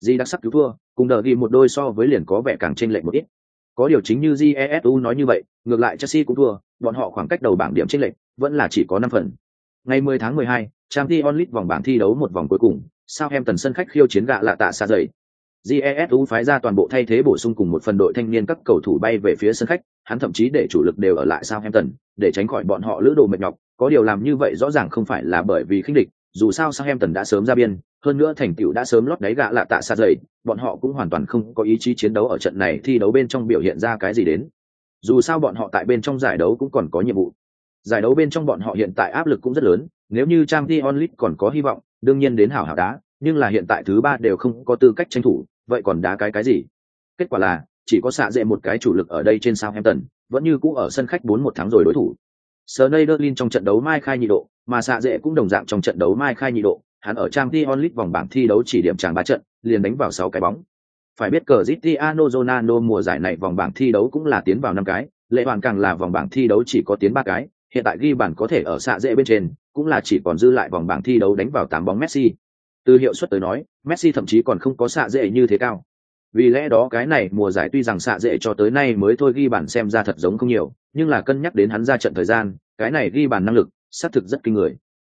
gì đặc sắc cứu thua, cùng đỡ ghi một đôi so với liền có vẻ càng chênh lệch một ít. Có điều chính như Jesu nói như vậy, ngược lại Chelsea cũng thua, bọn họ khoảng cách đầu bảng điểm chênh lệch vẫn là chỉ có năm phần. Ngày 10 tháng 12, Champions League vòng bảng thi đấu một vòng cuối cùng, Southampton sân khách khiêu chiến gạ lạ tạ xa dậy. Jesu phái ra toàn bộ thay thế bổ sung cùng một phần đội thanh niên các cầu thủ bay về phía sân khách, hắn thậm chí để chủ lực đều ở lại Southampton, để tránh khỏi bọn họ lữ đồ mệt nhọc, có điều làm như vậy rõ ràng không phải là bởi vì khinh địch, dù sao Southampton đã sớm ra biên, hơn nữa thành tựu đã sớm lót đáy gạ lạ tạ xa dậy, bọn họ cũng hoàn toàn không có ý chí chiến đấu ở trận này thi đấu bên trong biểu hiện ra cái gì đến. Dù sao bọn họ tại bên trong giải đấu cũng còn có nhiệm vụ. Giải đấu bên trong bọn họ hiện tại áp lực cũng rất lớn, nếu như Champions League còn có hy vọng, đương nhiên đến hảo hảo đá, nhưng là hiện tại thứ ba đều không có tư cách tranh thủ, vậy còn đá cái cái gì? Kết quả là, chỉ có xạ dệ một cái chủ lực ở đây trên Southampton, vẫn như cũ ở sân khách 4-1 tháng rồi đối thủ. Sneijderlin trong trận đấu mai khai nhị độ, mà xạ dệ cũng đồng dạng trong trận đấu mai khai nhị độ, hắn ở trang Dion League vòng bảng thi đấu chỉ điểm chàng ba trận, liền đánh vào 6 cái bóng. Phải biết cờ Cristiano Ronaldo mùa giải này vòng bảng thi đấu cũng là tiến vào năm cái, lệ hoàn càng là vòng bảng thi đấu chỉ có tiến ba cái, hiện tại ghi bàn có thể ở xạ dễ bên trên, cũng là chỉ còn dư lại vòng bảng thi đấu đánh vào 8 bóng Messi. Từ hiệu suất tới nói, Messi thậm chí còn không có xạ dễ như thế cao. Vì lẽ đó cái này mùa giải tuy rằng xạ dễ cho tới nay mới thôi ghi bàn xem ra thật giống không nhiều, nhưng là cân nhắc đến hắn ra trận thời gian, cái này ghi bàn năng lực, xác thực rất kinh người.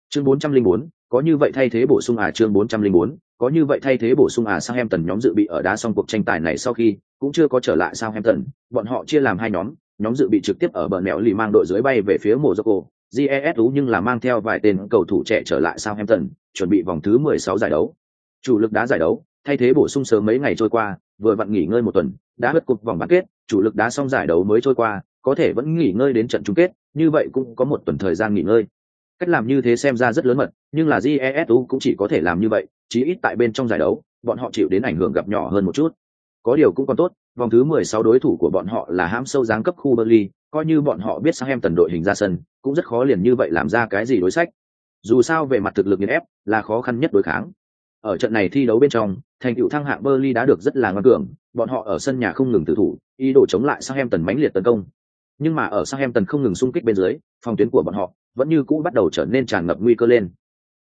Chương 404, có như vậy thay thế bổ sung à chương 404, có như vậy thay thế bổ sung à sang em tần nhóm dự bị ở đá xong cuộc tranh tài này sau khi cũng chưa có trở lại sau em tần, bọn họ chia làm hai nhóm, nhóm dự bị trực tiếp ở bờ mẹo lì mang đội dưới bay về phía Monaco, JeSU nhưng là mang theo vài tên cầu thủ trẻ trở lại Southampton, chuẩn bị vòng thứ 16 giải đấu. Chủ lực đá giải đấu, thay thế bổ sung sớm mấy ngày trôi qua, vừa vặn nghỉ ngơi một tuần, đã hất cục vòng bán kết, chủ lực đá xong giải đấu mới trôi qua, có thể vẫn nghỉ ngơi đến trận chung kết, như vậy cũng có một tuần thời gian nghỉ ngơi. Cách làm như thế xem ra rất lớn mật, nhưng là JeSU cũng chỉ có thể làm như vậy, chí ít tại bên trong giải đấu, bọn họ chịu đến ảnh hưởng gặp nhỏ hơn một chút. Có điều cũng còn tốt, vòng thứ 16 đối thủ của bọn họ là hãm sâu giáng cấp khu Burnley, coi như bọn họ biết sang em tần đội hình ra sân, cũng rất khó liền như vậy làm ra cái gì đối sách. Dù sao về mặt thực lực nghiền ép, là khó khăn nhất đối kháng. Ở trận này thi đấu bên trong, thành tựu thăng hạng Burnley đã được rất là ngoan cường, bọn họ ở sân nhà không ngừng tử thủ, ý đồ chống lại sang em tần mãnh liệt tấn công. Nhưng mà ở sang em tần không ngừng xung kích bên dưới, phòng tuyến của bọn họ vẫn như cũ bắt đầu trở nên tràn ngập nguy cơ lên.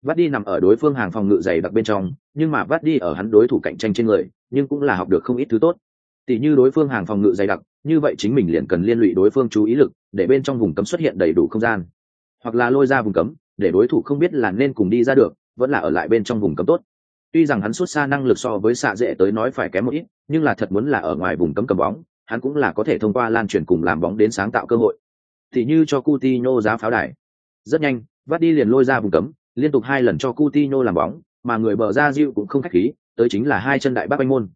Vắt đi nằm ở đối phương hàng phòng ngự dày đặc bên trong, nhưng mà Vắt đi ở hắn đối thủ cạnh tranh trên người, nhưng cũng là học được không ít thứ tốt. Tỷ như đối phương hàng phòng ngự dày đặc, như vậy chính mình liền cần liên lụy đối phương chú ý lực, để bên trong vùng cấm xuất hiện đầy đủ không gian, hoặc là lôi ra vùng cấm, để đối thủ không biết là nên cùng đi ra được, vẫn là ở lại bên trong vùng cấm tốt. Tuy rằng hắn xuất xa năng lực so với xạ dễ tới nói phải kém một ít, nhưng là thật muốn là ở ngoài vùng cấm cầm bóng, hắn cũng là có thể thông qua lan truyền cùng làm bóng đến sáng tạo cơ hội. Thì như cho Coutinho giá pháo đài. Rất nhanh, vắt đi liền lôi ra vùng cấm, liên tục hai lần cho Coutinho làm bóng, mà người bờ ra Diu cũng không khách khí, tới chính là hai chân đại bác anh môn.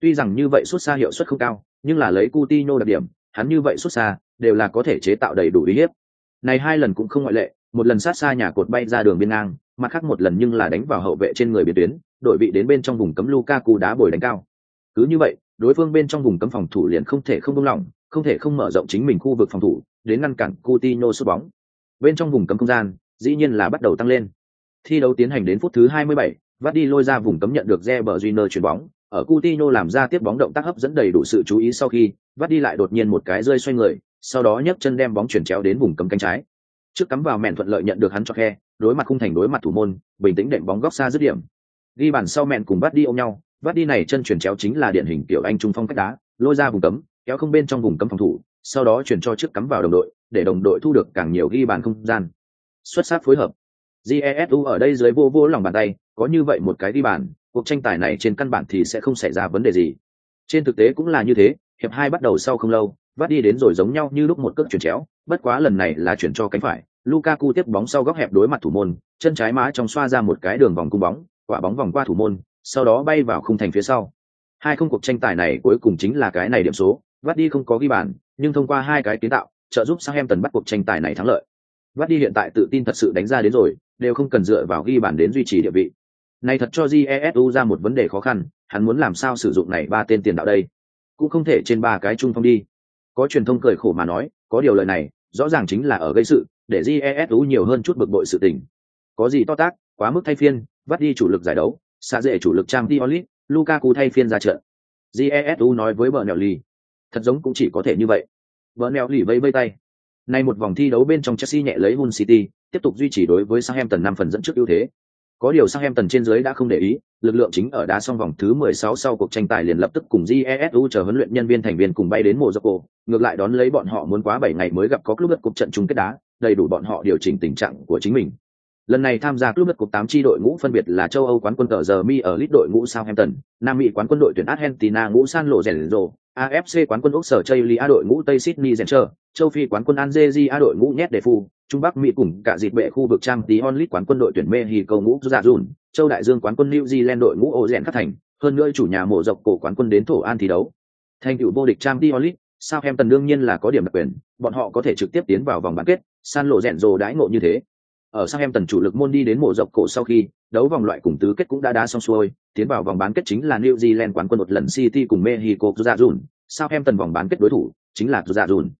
Tuy rằng như vậy xuất xa hiệu suất không cao, nhưng là lấy Coutinho đặc điểm, hắn như vậy xuất xa đều là có thể chế tạo đầy đủ uy hiếp. Này hai lần cũng không ngoại lệ, một lần sát xa nhà cột bay ra đường biên ngang, mặt khác một lần nhưng là đánh vào hậu vệ trên người biên tuyến, đội vị đến bên trong vùng cấm Lukaku đá bồi đánh cao. Cứ như vậy, đối phương bên trong vùng cấm phòng thủ liền không thể không buông lỏng, không thể không mở rộng chính mình khu vực phòng thủ, đến ngăn cản Coutinho sút bóng. Bên trong vùng cấm không gian, dĩ nhiên là bắt đầu tăng lên. Thi đấu tiến hành đến phút thứ 27, Vardy lôi ra vùng cấm nhận được Reber Júnior chuyển bóng, ở Coutinho làm ra tiếp bóng động tác hấp dẫn đầy đủ sự chú ý sau khi, Vardy lại đột nhiên một cái rơi xoay người, sau đó nhấc chân đem bóng chuyển chéo đến vùng cấm cánh trái. Trước cắm vào mẹn thuận lợi nhận được hắn cho khe, đối mặt khung thành đối mặt thủ môn, bình tĩnh đệm bóng góc xa dứt điểm. Ghi bàn sau mẹn cùng Vardy ôm nhau, Vardy này chân chuyển chéo chính là điển hình kiểu anh trung phong cách đá, lôi ra vùng cấm, kéo không bên trong vùng cấm phòng thủ, sau đó chuyển cho trước cắm vào đồng đội, để đồng đội thu được càng nhiều ghi bàn không gian. Xuất sắc phối hợp. Jesu ở đây dưới vô vô lòng bàn tay, có như vậy một cái ghi bàn, cuộc tranh tài này trên căn bản thì sẽ không xảy ra vấn đề gì. Trên thực tế cũng là như thế, hiệp hai bắt đầu sau không lâu, vắt đi đến rồi giống nhau như lúc một cước chuyển chéo, bất quá lần này là chuyển cho cánh phải, Lukaku tiếp bóng sau góc hẹp đối mặt thủ môn, chân trái má trong xoa ra một cái đường vòng cung bóng, quả bóng vòng qua thủ môn, sau đó bay vào khung thành phía sau. Hai không cuộc tranh tài này cuối cùng chính là cái này điểm số, vắt đi không có ghi bàn, nhưng thông qua hai cái kiến tạo, trợ giúp Southampton bắt cuộc tranh tài này thắng lợi. Vắt đi hiện tại tự tin thật sự đánh ra đến rồi, đều không cần dựa vào ghi bàn đến duy trì địa vị. Này thật cho Jesu ra một vấn đề khó khăn, hắn muốn làm sao sử dụng này ba tên tiền đạo đây? Cũng không thể trên ba cái trung phong đi. Có truyền thông cười khổ mà nói, có điều lời này, rõ ràng chính là ở gây sự, để Jesu nhiều hơn chút bực bội sự tình. Có gì to tác, quá mức thay phiên, vắt đi chủ lực giải đấu, xa dễ chủ lực trang Diolit, Lukaku thay phiên ra trận. Jesu nói với Bernelli, thật giống cũng chỉ có thể như vậy. Bernelli vây vây tay. Nay một vòng thi đấu bên trong Chelsea nhẹ lấy Hull City, tiếp tục duy trì đối với Southampton năm phần dẫn trước ưu thế. Có điều sang em tần trên dưới đã không để ý, lực lượng chính ở đá xong vòng thứ 16 sau cuộc tranh tài liền lập tức cùng GESU chờ huấn luyện nhân viên thành viên cùng bay đến Monaco, ngược lại đón lấy bọn họ muốn quá 7 ngày mới gặp có club cuộc trận chung kết đá, đầy đủ bọn họ điều chỉnh tình trạng của chính mình. Lần này tham gia club cuộc tám chi đội ngũ phân biệt là châu Âu quán quân cờ giờ Mi ở lít đội ngũ Southampton, Nam Mỹ quán quân đội tuyển Argentina ngũ San Lộ Rèn AFC quán quân Úc sở Chaylia đội ngũ Tây Sydney Genter, châu Phi quán quân Algeria đội ngũ Nhét Đề Phu, Trung Bắc Mỹ cùng cả dịp bệ khu vực trang tí onlit quán quân đội tuyển Mexico ngũ Dạ Dùn, châu Đại Dương quán quân New Zealand đội ngũ Ô Rèn Khắc Thành, hơn nữa chủ nhà mộ dọc cổ quán quân đến thổ an thi đấu. Thành tựu vô địch trang tí onlit, Southampton đương nhiên là có điểm đặc quyền, bọn họ có thể trực tiếp tiến vào vòng bán kết, san lộ rèn rồ đãi ngộ như thế. Ở sang em tần chủ lực môn đi đến mộ dọc cổ sau khi, đấu vòng loại cùng tứ kết cũng đã đá xong xuôi, tiến vào vòng bán kết chính là New Zealand quán quân một lần City cùng Mexico Dạ Dùn, Southampton vòng bán kết đối thủ chính là Dạ Dùn.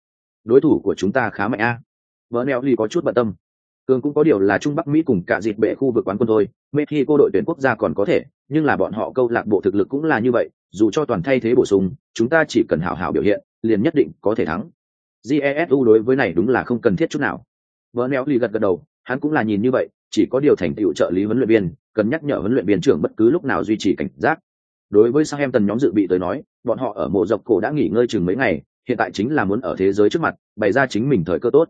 Đối thủ của chúng ta khá mạnh a. Vợ neo ly có chút bận tâm. Cường cũng có điều là Trung Bắc Mỹ cùng cả dịp bệ khu vực quán quân thôi, Mexico đội tuyển quốc gia còn có thể, nhưng là bọn họ câu lạc bộ thực lực cũng là như vậy, dù cho toàn thay thế bổ sung, chúng ta chỉ cần hảo hảo biểu hiện, liền nhất định có thể thắng. Jesu đối với này đúng là không cần thiết chút nào. Vợ neo ly gật gật đầu, hắn cũng là nhìn như vậy, chỉ có điều thành tựu trợ lý huấn luyện viên, cần nhắc nhở huấn luyện viên trưởng bất cứ lúc nào duy trì cảnh giác. Đối với Southampton nhóm dự bị tới nói, bọn họ ở mộ dọc cổ đã nghỉ ngơi chừng mấy ngày, hiện tại chính là muốn ở thế giới trước mặt, bày ra chính mình thời cơ tốt.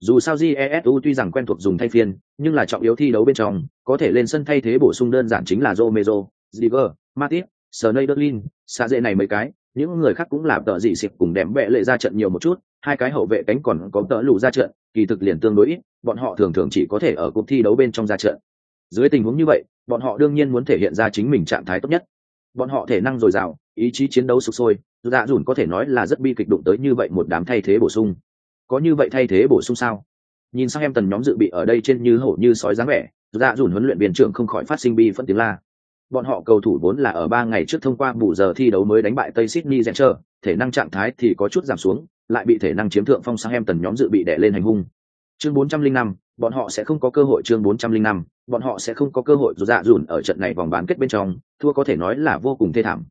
Dù sao Jesu tuy rằng quen thuộc dùng thay phiên, nhưng là trọng yếu thi đấu bên trong, có thể lên sân thay thế bổ sung đơn giản chính là Romero, Ziver, Matip, Sneijderlin, xa dễ này mấy cái, những người khác cũng làm tợ dị xịp cùng đem bệ lệ ra trận nhiều một chút, hai cái hậu vệ cánh còn có tợ lù ra trận, kỳ thực liền tương đối ít, bọn họ thường thường chỉ có thể ở cuộc thi đấu bên trong ra trận. Dưới tình huống như vậy, bọn họ đương nhiên muốn thể hiện ra chính mình trạng thái tốt nhất. Bọn họ thể năng dồi dào, ý chí chiến đấu sục sôi, dạ dùn có thể nói là rất bi kịch đụng tới như vậy một đám thay thế bổ sung có như vậy thay thế bổ sung sao nhìn sang em tần nhóm dự bị ở đây trên như hổ như sói dáng vẻ dạ dùn huấn luyện viên trưởng không khỏi phát sinh bi phẫn tiếng la bọn họ cầu thủ vốn là ở ba ngày trước thông qua bù giờ thi đấu mới đánh bại tây sydney rèn thể năng trạng thái thì có chút giảm xuống lại bị thể năng chiếm thượng phong sang em tần nhóm dự bị đè lên hành hung chương 405, bọn họ sẽ không có cơ hội chương 405, bọn họ sẽ không có cơ hội dù dạ dùn ở trận này vòng bán kết bên trong, thua có thể nói là vô cùng thê thảm.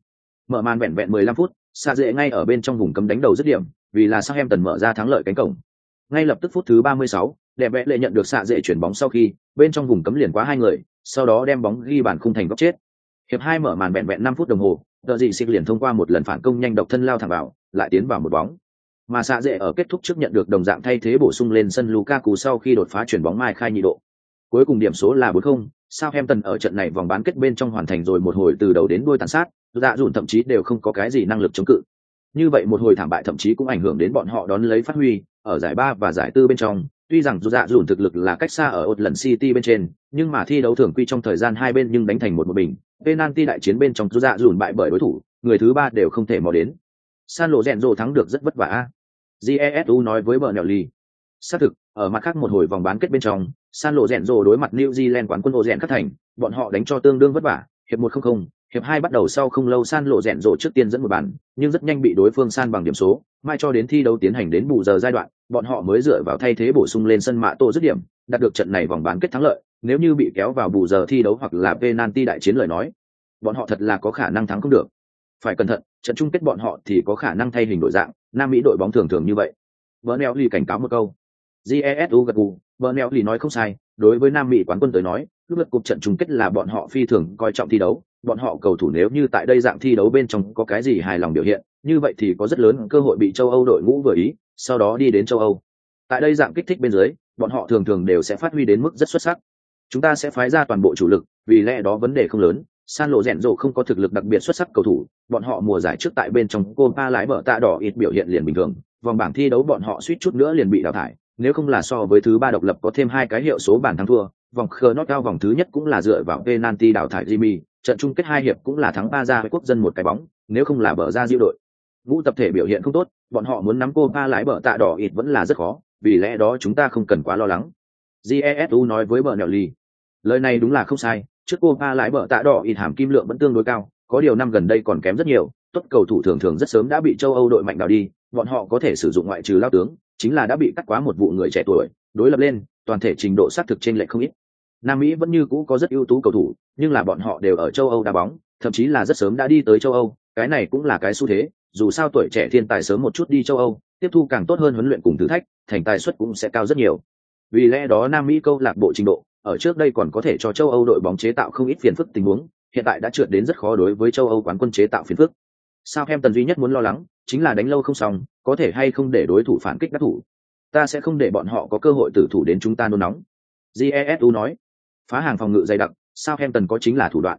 Mở màn vẹn vẹn 15 phút, xa dễ ngay ở bên trong vùng cấm đánh đầu dứt điểm, vì là Southampton mở ra thắng lợi cánh cổng. Ngay lập tức phút thứ 36, đẹp vẽ lệ nhận được xạ dễ chuyển bóng sau khi, bên trong vùng cấm liền quá hai người, sau đó đem bóng ghi bàn khung thành góc chết. Hiệp hai mở màn vẹn vẹn năm phút đồng hồ, tờ dị xịt liền thông qua một lần phản công nhanh độc thân lao thẳng vào, lại tiến vào một bóng. Mà xạ dễ ở kết thúc trước nhận được đồng dạng thay thế bổ sung lên sân Lukaku sau khi đột phá chuyển bóng mai khai nhị độ. Cuối cùng điểm số là 4-0, Southampton ở trận này vòng bán kết bên trong hoàn thành rồi một hồi từ đầu đến đuôi tàn sát, dạ dùn thậm chí đều không có cái gì năng lực chống cự. Như vậy một hồi thảm bại thậm chí cũng ảnh hưởng đến bọn họ đón lấy phát huy, ở giải ba và giải tư bên trong, tuy rằng dù dạ dùn thực lực là cách xa ở một lần City bên trên, nhưng mà thi đấu thường quy trong thời gian hai bên nhưng đánh thành một một bình, penalty đại chiến bên trong dạ dùn bại bởi đối thủ, người thứ ba đều không thể mò đến. San lộ rèn rồ thắng được rất vất vả. Jesu nói với bờ nèo. Xác thực, ở mặt khác một hồi vòng bán kết bên trong, San lộ rèn rồ đối mặt New Zealand quán quân ô rèn khắc thành, bọn họ đánh cho tương đương vất vả, hiệp một không không, hiệp hai bắt đầu sau không lâu San lộ rèn rồ trước tiên dẫn một bàn, nhưng rất nhanh bị đối phương san bằng điểm số, mai cho đến thi đấu tiến hành đến bù giờ giai đoạn, bọn họ mới dựa vào thay thế bổ sung lên sân mạ tổ dứt điểm, đạt được trận này vòng bán kết thắng lợi, nếu như bị kéo vào bù giờ thi đấu hoặc là penalty đại chiến lời nói, bọn họ thật là có khả năng thắng không được. Phải cẩn thận, trận chung kết bọn họ thì có khả năng thay hình đổi dạng, Nam Mỹ đội bóng thường thường như vậy. Bernelli cảnh cáo một câu. Jesu gật gù, Bernelli nói không sai, đối với Nam Mỹ quán quân tới nói, lúc lượt cuộc trận chung kết là bọn họ phi thường coi trọng thi đấu, bọn họ cầu thủ nếu như tại đây dạng thi đấu bên trong có cái gì hài lòng biểu hiện, như vậy thì có rất lớn cơ hội bị châu Âu đội ngũ vừa ý, sau đó đi đến châu Âu. Tại đây dạng kích thích bên dưới, bọn họ thường thường đều sẽ phát huy đến mức rất xuất sắc. Chúng ta sẽ phái ra toàn bộ chủ lực, vì lẽ đó vấn đề không lớn. San lộ rẽn rộ không có thực lực đặc biệt xuất sắc cầu thủ, bọn họ mùa giải trước tại bên trong Copa lái mở tạ đỏ ít biểu hiện liền bình thường, vòng bảng thi đấu bọn họ suýt chút nữa liền bị đào thải, nếu không là so với thứ ba độc lập có thêm hai cái hiệu số bàn thắng thua, vòng khờ nốt cao vòng thứ nhất cũng là dựa vào penalty đào thải Jimmy, trận chung kết hai hiệp cũng là thắng ba ra với quốc dân một cái bóng, nếu không là bờ ra diêu đội. Ngũ tập thể biểu hiện không tốt, bọn họ muốn nắm Copa lái bờ tạ đỏ ít vẫn là rất khó, vì lẽ đó chúng ta không cần quá lo lắng. Jesu nói với bờ nèo ly. Lời này đúng là không sai, trước Copa lái bờ tạ đỏ ít hàm kim lượng vẫn tương đối cao, có điều năm gần đây còn kém rất nhiều, tốt cầu thủ thường thường rất sớm đã bị châu Âu đội mạnh đào đi, bọn họ có thể sử dụng ngoại trừ lao tướng, chính là đã bị cắt quá một vụ người trẻ tuổi, đối lập lên, toàn thể trình độ xác thực trên lệch không ít. Nam Mỹ vẫn như cũ có rất ưu tú cầu thủ, nhưng là bọn họ đều ở châu Âu đá bóng, thậm chí là rất sớm đã đi tới châu Âu, cái này cũng là cái xu thế, dù sao tuổi trẻ thiên tài sớm một chút đi châu Âu, tiếp thu càng tốt hơn huấn luyện cùng thử thách, thành tài suất cũng sẽ cao rất nhiều. Vì lẽ đó Nam Mỹ câu lạc bộ trình độ, ở trước đây còn có thể cho châu Âu đội bóng chế tạo không ít phiền phức tình huống, hiện tại đã trượt đến rất khó đối với châu Âu quán quân chế tạo phiền phức. Sao em tần duy nhất muốn lo lắng, chính là đánh lâu không xong, có thể hay không để đối thủ phản kích đắc thủ. Ta sẽ không để bọn họ có cơ hội tử thủ đến chúng ta nôn nóng. Jesu nói, phá hàng phòng ngự dày đặc, sao em tần có chính là thủ đoạn.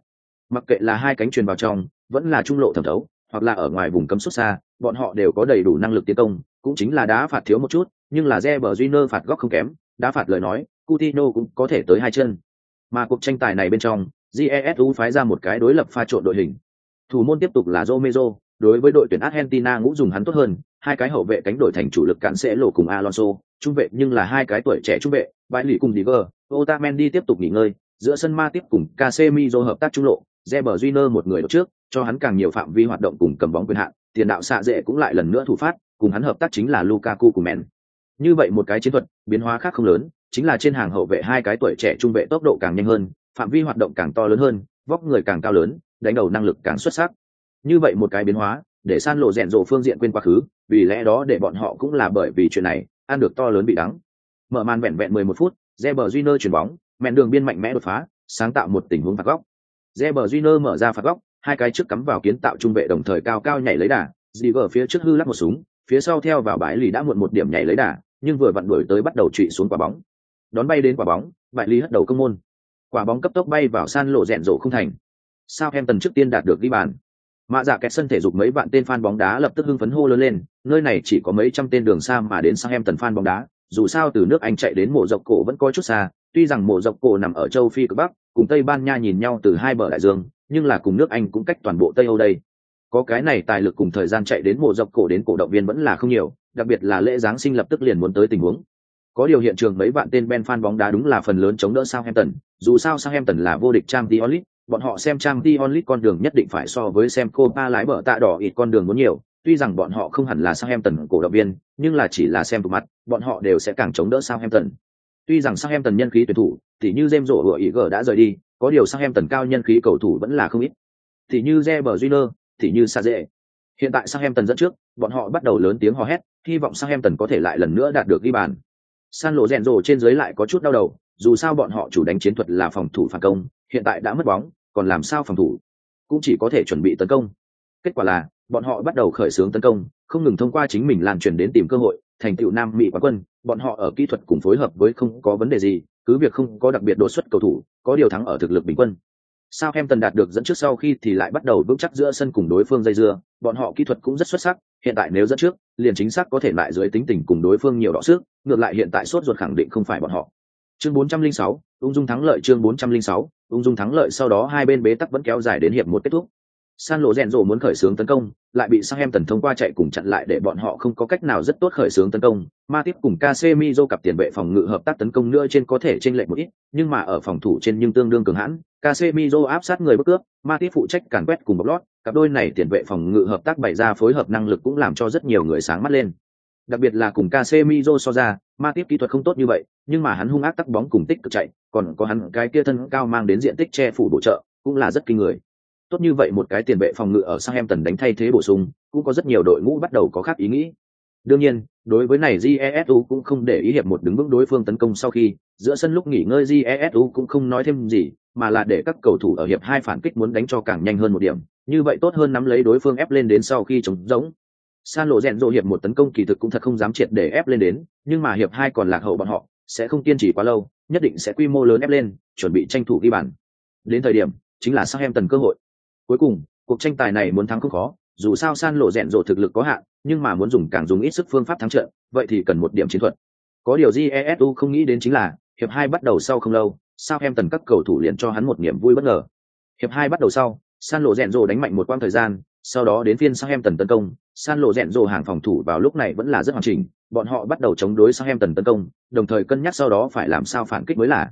Mặc kệ là hai cánh truyền vào trong, vẫn là trung lộ thẩm thấu, hoặc là ở ngoài vùng cấm xuất xa, bọn họ đều có đầy đủ năng lực tiến công, cũng chính là đá phạt thiếu một chút, nhưng là jeber duy nơ phạt góc không kém, đá phạt lời nói, Coutinho cũng có thể tới hai chân. Mà cuộc tranh tài này bên trong, Jesu phái ra một cái đối lập pha trộn đội hình. Thủ môn tiếp tục là Romero, đối với đội tuyển Argentina ngũ dùng hắn tốt hơn, hai cái hậu vệ cánh đổi thành chủ lực cản sẽ lộ cùng Alonso, trung vệ nhưng là hai cái tuổi trẻ trung vệ, bãi lì cùng Diver, Otamendi tiếp tục nghỉ ngơi, giữa sân ma tiếp cùng Casemiro hợp tác trung lộ, Reber Júnior một người đột trước, cho hắn càng nhiều phạm vi hoạt động cùng cầm bóng quyền hạn, tiền đạo xạ dễ cũng lại lần nữa thủ phát, cùng hắn hợp tác chính là Lukaku cùng Men. Như vậy một cái chiến thuật, biến hóa khác không lớn, chính là trên hàng hậu vệ hai cái tuổi trẻ trung vệ tốc độ càng nhanh hơn, phạm vi hoạt động càng to lớn hơn, vóc người càng cao lớn, đánh đầu năng lực càng xuất sắc. Như vậy một cái biến hóa, để san lộ rèn rộ phương diện quên quá khứ, vì lẽ đó để bọn họ cũng là bởi vì chuyện này, ăn được to lớn bị đắng. Mở màn vẹn vẹn 11 phút, Reber Júnior chuyển bóng, mẹn đường biên mạnh mẽ đột phá, sáng tạo một tình huống phạt góc. Reber Júnior mở ra phạt góc, hai cái trước cắm vào kiến tạo trung vệ đồng thời cao cao nhảy lấy đà, Ziver phía trước hư lắc một súng, phía sau theo vào bãi lì đã muộn một điểm nhảy lấy đà, nhưng vừa vặn đuổi tới bắt đầu trụy xuống quả bóng. Đón bay đến quả bóng, bại lý hất đầu công môn. Quả bóng cấp tốc bay vào san lộ rẽn rộ không thành. Sao em tần trước tiên đạt được ghi bàn. Mạ dạ kẹt sân thể dục mấy vạn tên fan bóng đá lập tức hưng phấn hô lớn lên, nơi này chỉ có mấy trăm tên đường xa mà đến sang em tần fan bóng đá, dù sao từ nước Anh chạy đến mộ dọc cổ vẫn có chút xa, tuy rằng mộ dọc cổ nằm ở châu Phi cực Bắc, cùng Tây Ban Nha nhìn nhau từ hai bờ đại dương, nhưng là cùng nước Anh cũng cách toàn bộ Tây Âu đây. Có cái này tài lực cùng thời gian chạy đến mộ dọc cổ đến cổ động viên vẫn là không nhiều, đặc biệt là lễ giáng sinh lập tức liền muốn tới tình huống. Có điều hiện trường mấy vạn tên Ben fan bóng đá đúng là phần lớn chống đỡ Southampton, dù sao Southampton là vô địch Champions League, bọn họ xem Champions League con đường nhất định phải so với xem Copa lái bờ tạ đỏ ít con đường muốn nhiều, tuy rằng bọn họ không hẳn là Southampton cổ động viên, nhưng là chỉ là xem từ mặt, bọn họ đều sẽ càng chống đỡ Southampton. Tuy rằng Southampton nhân khí tuyển thủ, thì như James Rowe ý đã rời đi, có điều Southampton cao nhân khí cầu thủ vẫn là không ít. Thì như Reber Júnior, thì như xa dễ. Hiện tại Southampton dẫn trước, bọn họ bắt đầu lớn tiếng hò hét, hy vọng Southampton có thể lại lần nữa đạt được ghi bàn. San lộ rèn rồ trên dưới lại có chút đau đầu, dù sao bọn họ chủ đánh chiến thuật là phòng thủ phản công, hiện tại đã mất bóng, còn làm sao phòng thủ? Cũng chỉ có thể chuẩn bị tấn công. Kết quả là, bọn họ bắt đầu khởi xướng tấn công, không ngừng thông qua chính mình lan truyền đến tìm cơ hội, thành tựu Nam Mỹ quán quân, bọn họ ở kỹ thuật cùng phối hợp với không có vấn đề gì, cứ việc không có đặc biệt đột xuất cầu thủ, có điều thắng ở thực lực bình quân. Sao em tần đạt được dẫn trước sau khi thì lại bắt đầu vững chắc giữa sân cùng đối phương dây dưa, bọn họ kỹ thuật cũng rất xuất sắc, hiện tại nếu dẫn trước, liền chính xác có thể lại dưới tính tình cùng đối phương nhiều đọ sức, ngược lại hiện tại sốt ruột khẳng định không phải bọn họ. Chương 406, ung dung thắng lợi chương 406, ung dung thắng lợi sau đó hai bên bế tắc vẫn kéo dài đến hiệp một kết thúc. San lộ rèn rộ muốn khởi xướng tấn công, lại bị Southampton thông qua chạy cùng chặn lại để bọn họ không có cách nào rất tốt khởi xướng tấn công. Ma tiếp cùng Casemiro cặp tiền vệ phòng ngự hợp tác tấn công nữa trên có thể chênh lệch một ít, nhưng mà ở phòng thủ trên nhưng tương đương cường hãn. Casemiro áp sát người bất cướp, Matip phụ trách cản quét cùng bọc lót, cặp đôi này tiền vệ phòng ngự hợp tác bày ra phối hợp năng lực cũng làm cho rất nhiều người sáng mắt lên. Đặc biệt là cùng Casemiro so ra, Matip kỹ thuật không tốt như vậy, nhưng mà hắn hung ác tắc bóng cùng tích cực chạy, còn có hắn cái kia thân cao mang đến diện tích che phủ bổ trợ, cũng là rất kinh người tốt như vậy một cái tiền vệ phòng ngự ở Southampton đánh thay thế bổ sung, cũng có rất nhiều đội ngũ bắt đầu có khác ý nghĩ. Đương nhiên, đối với này Jesu cũng không để ý hiệp một đứng vững đối phương tấn công sau khi, giữa sân lúc nghỉ ngơi Jesu cũng không nói thêm gì, mà là để các cầu thủ ở hiệp hai phản kích muốn đánh cho càng nhanh hơn một điểm, như vậy tốt hơn nắm lấy đối phương ép lên đến sau khi chống giống. San lộ rèn rộ hiệp một tấn công kỳ thực cũng thật không dám triệt để ép lên đến, nhưng mà hiệp hai còn lạc hậu bọn họ, sẽ không kiên trì quá lâu, nhất định sẽ quy mô lớn ép lên, chuẩn bị tranh thủ ghi bàn. Đến thời điểm, chính là Southampton cơ hội. Cuối cùng, cuộc tranh tài này muốn thắng không khó, dù sao San lộ rèn rộ thực lực có hạn, nhưng mà muốn dùng càng dùng ít sức phương pháp thắng trận, vậy thì cần một điểm chiến thuật. Có điều Jesu không nghĩ đến chính là, hiệp hai bắt đầu sau không lâu, sao em tần các cầu thủ liền cho hắn một niềm vui bất ngờ. Hiệp hai bắt đầu sau, San lộ rèn rộ đánh mạnh một quãng thời gian, sau đó đến phiên sang em tần tấn công, San lộ rèn rộ hàng phòng thủ vào lúc này vẫn là rất hoàn chỉnh, bọn họ bắt đầu chống đối sang em tần tấn công, đồng thời cân nhắc sau đó phải làm sao phản kích mới là.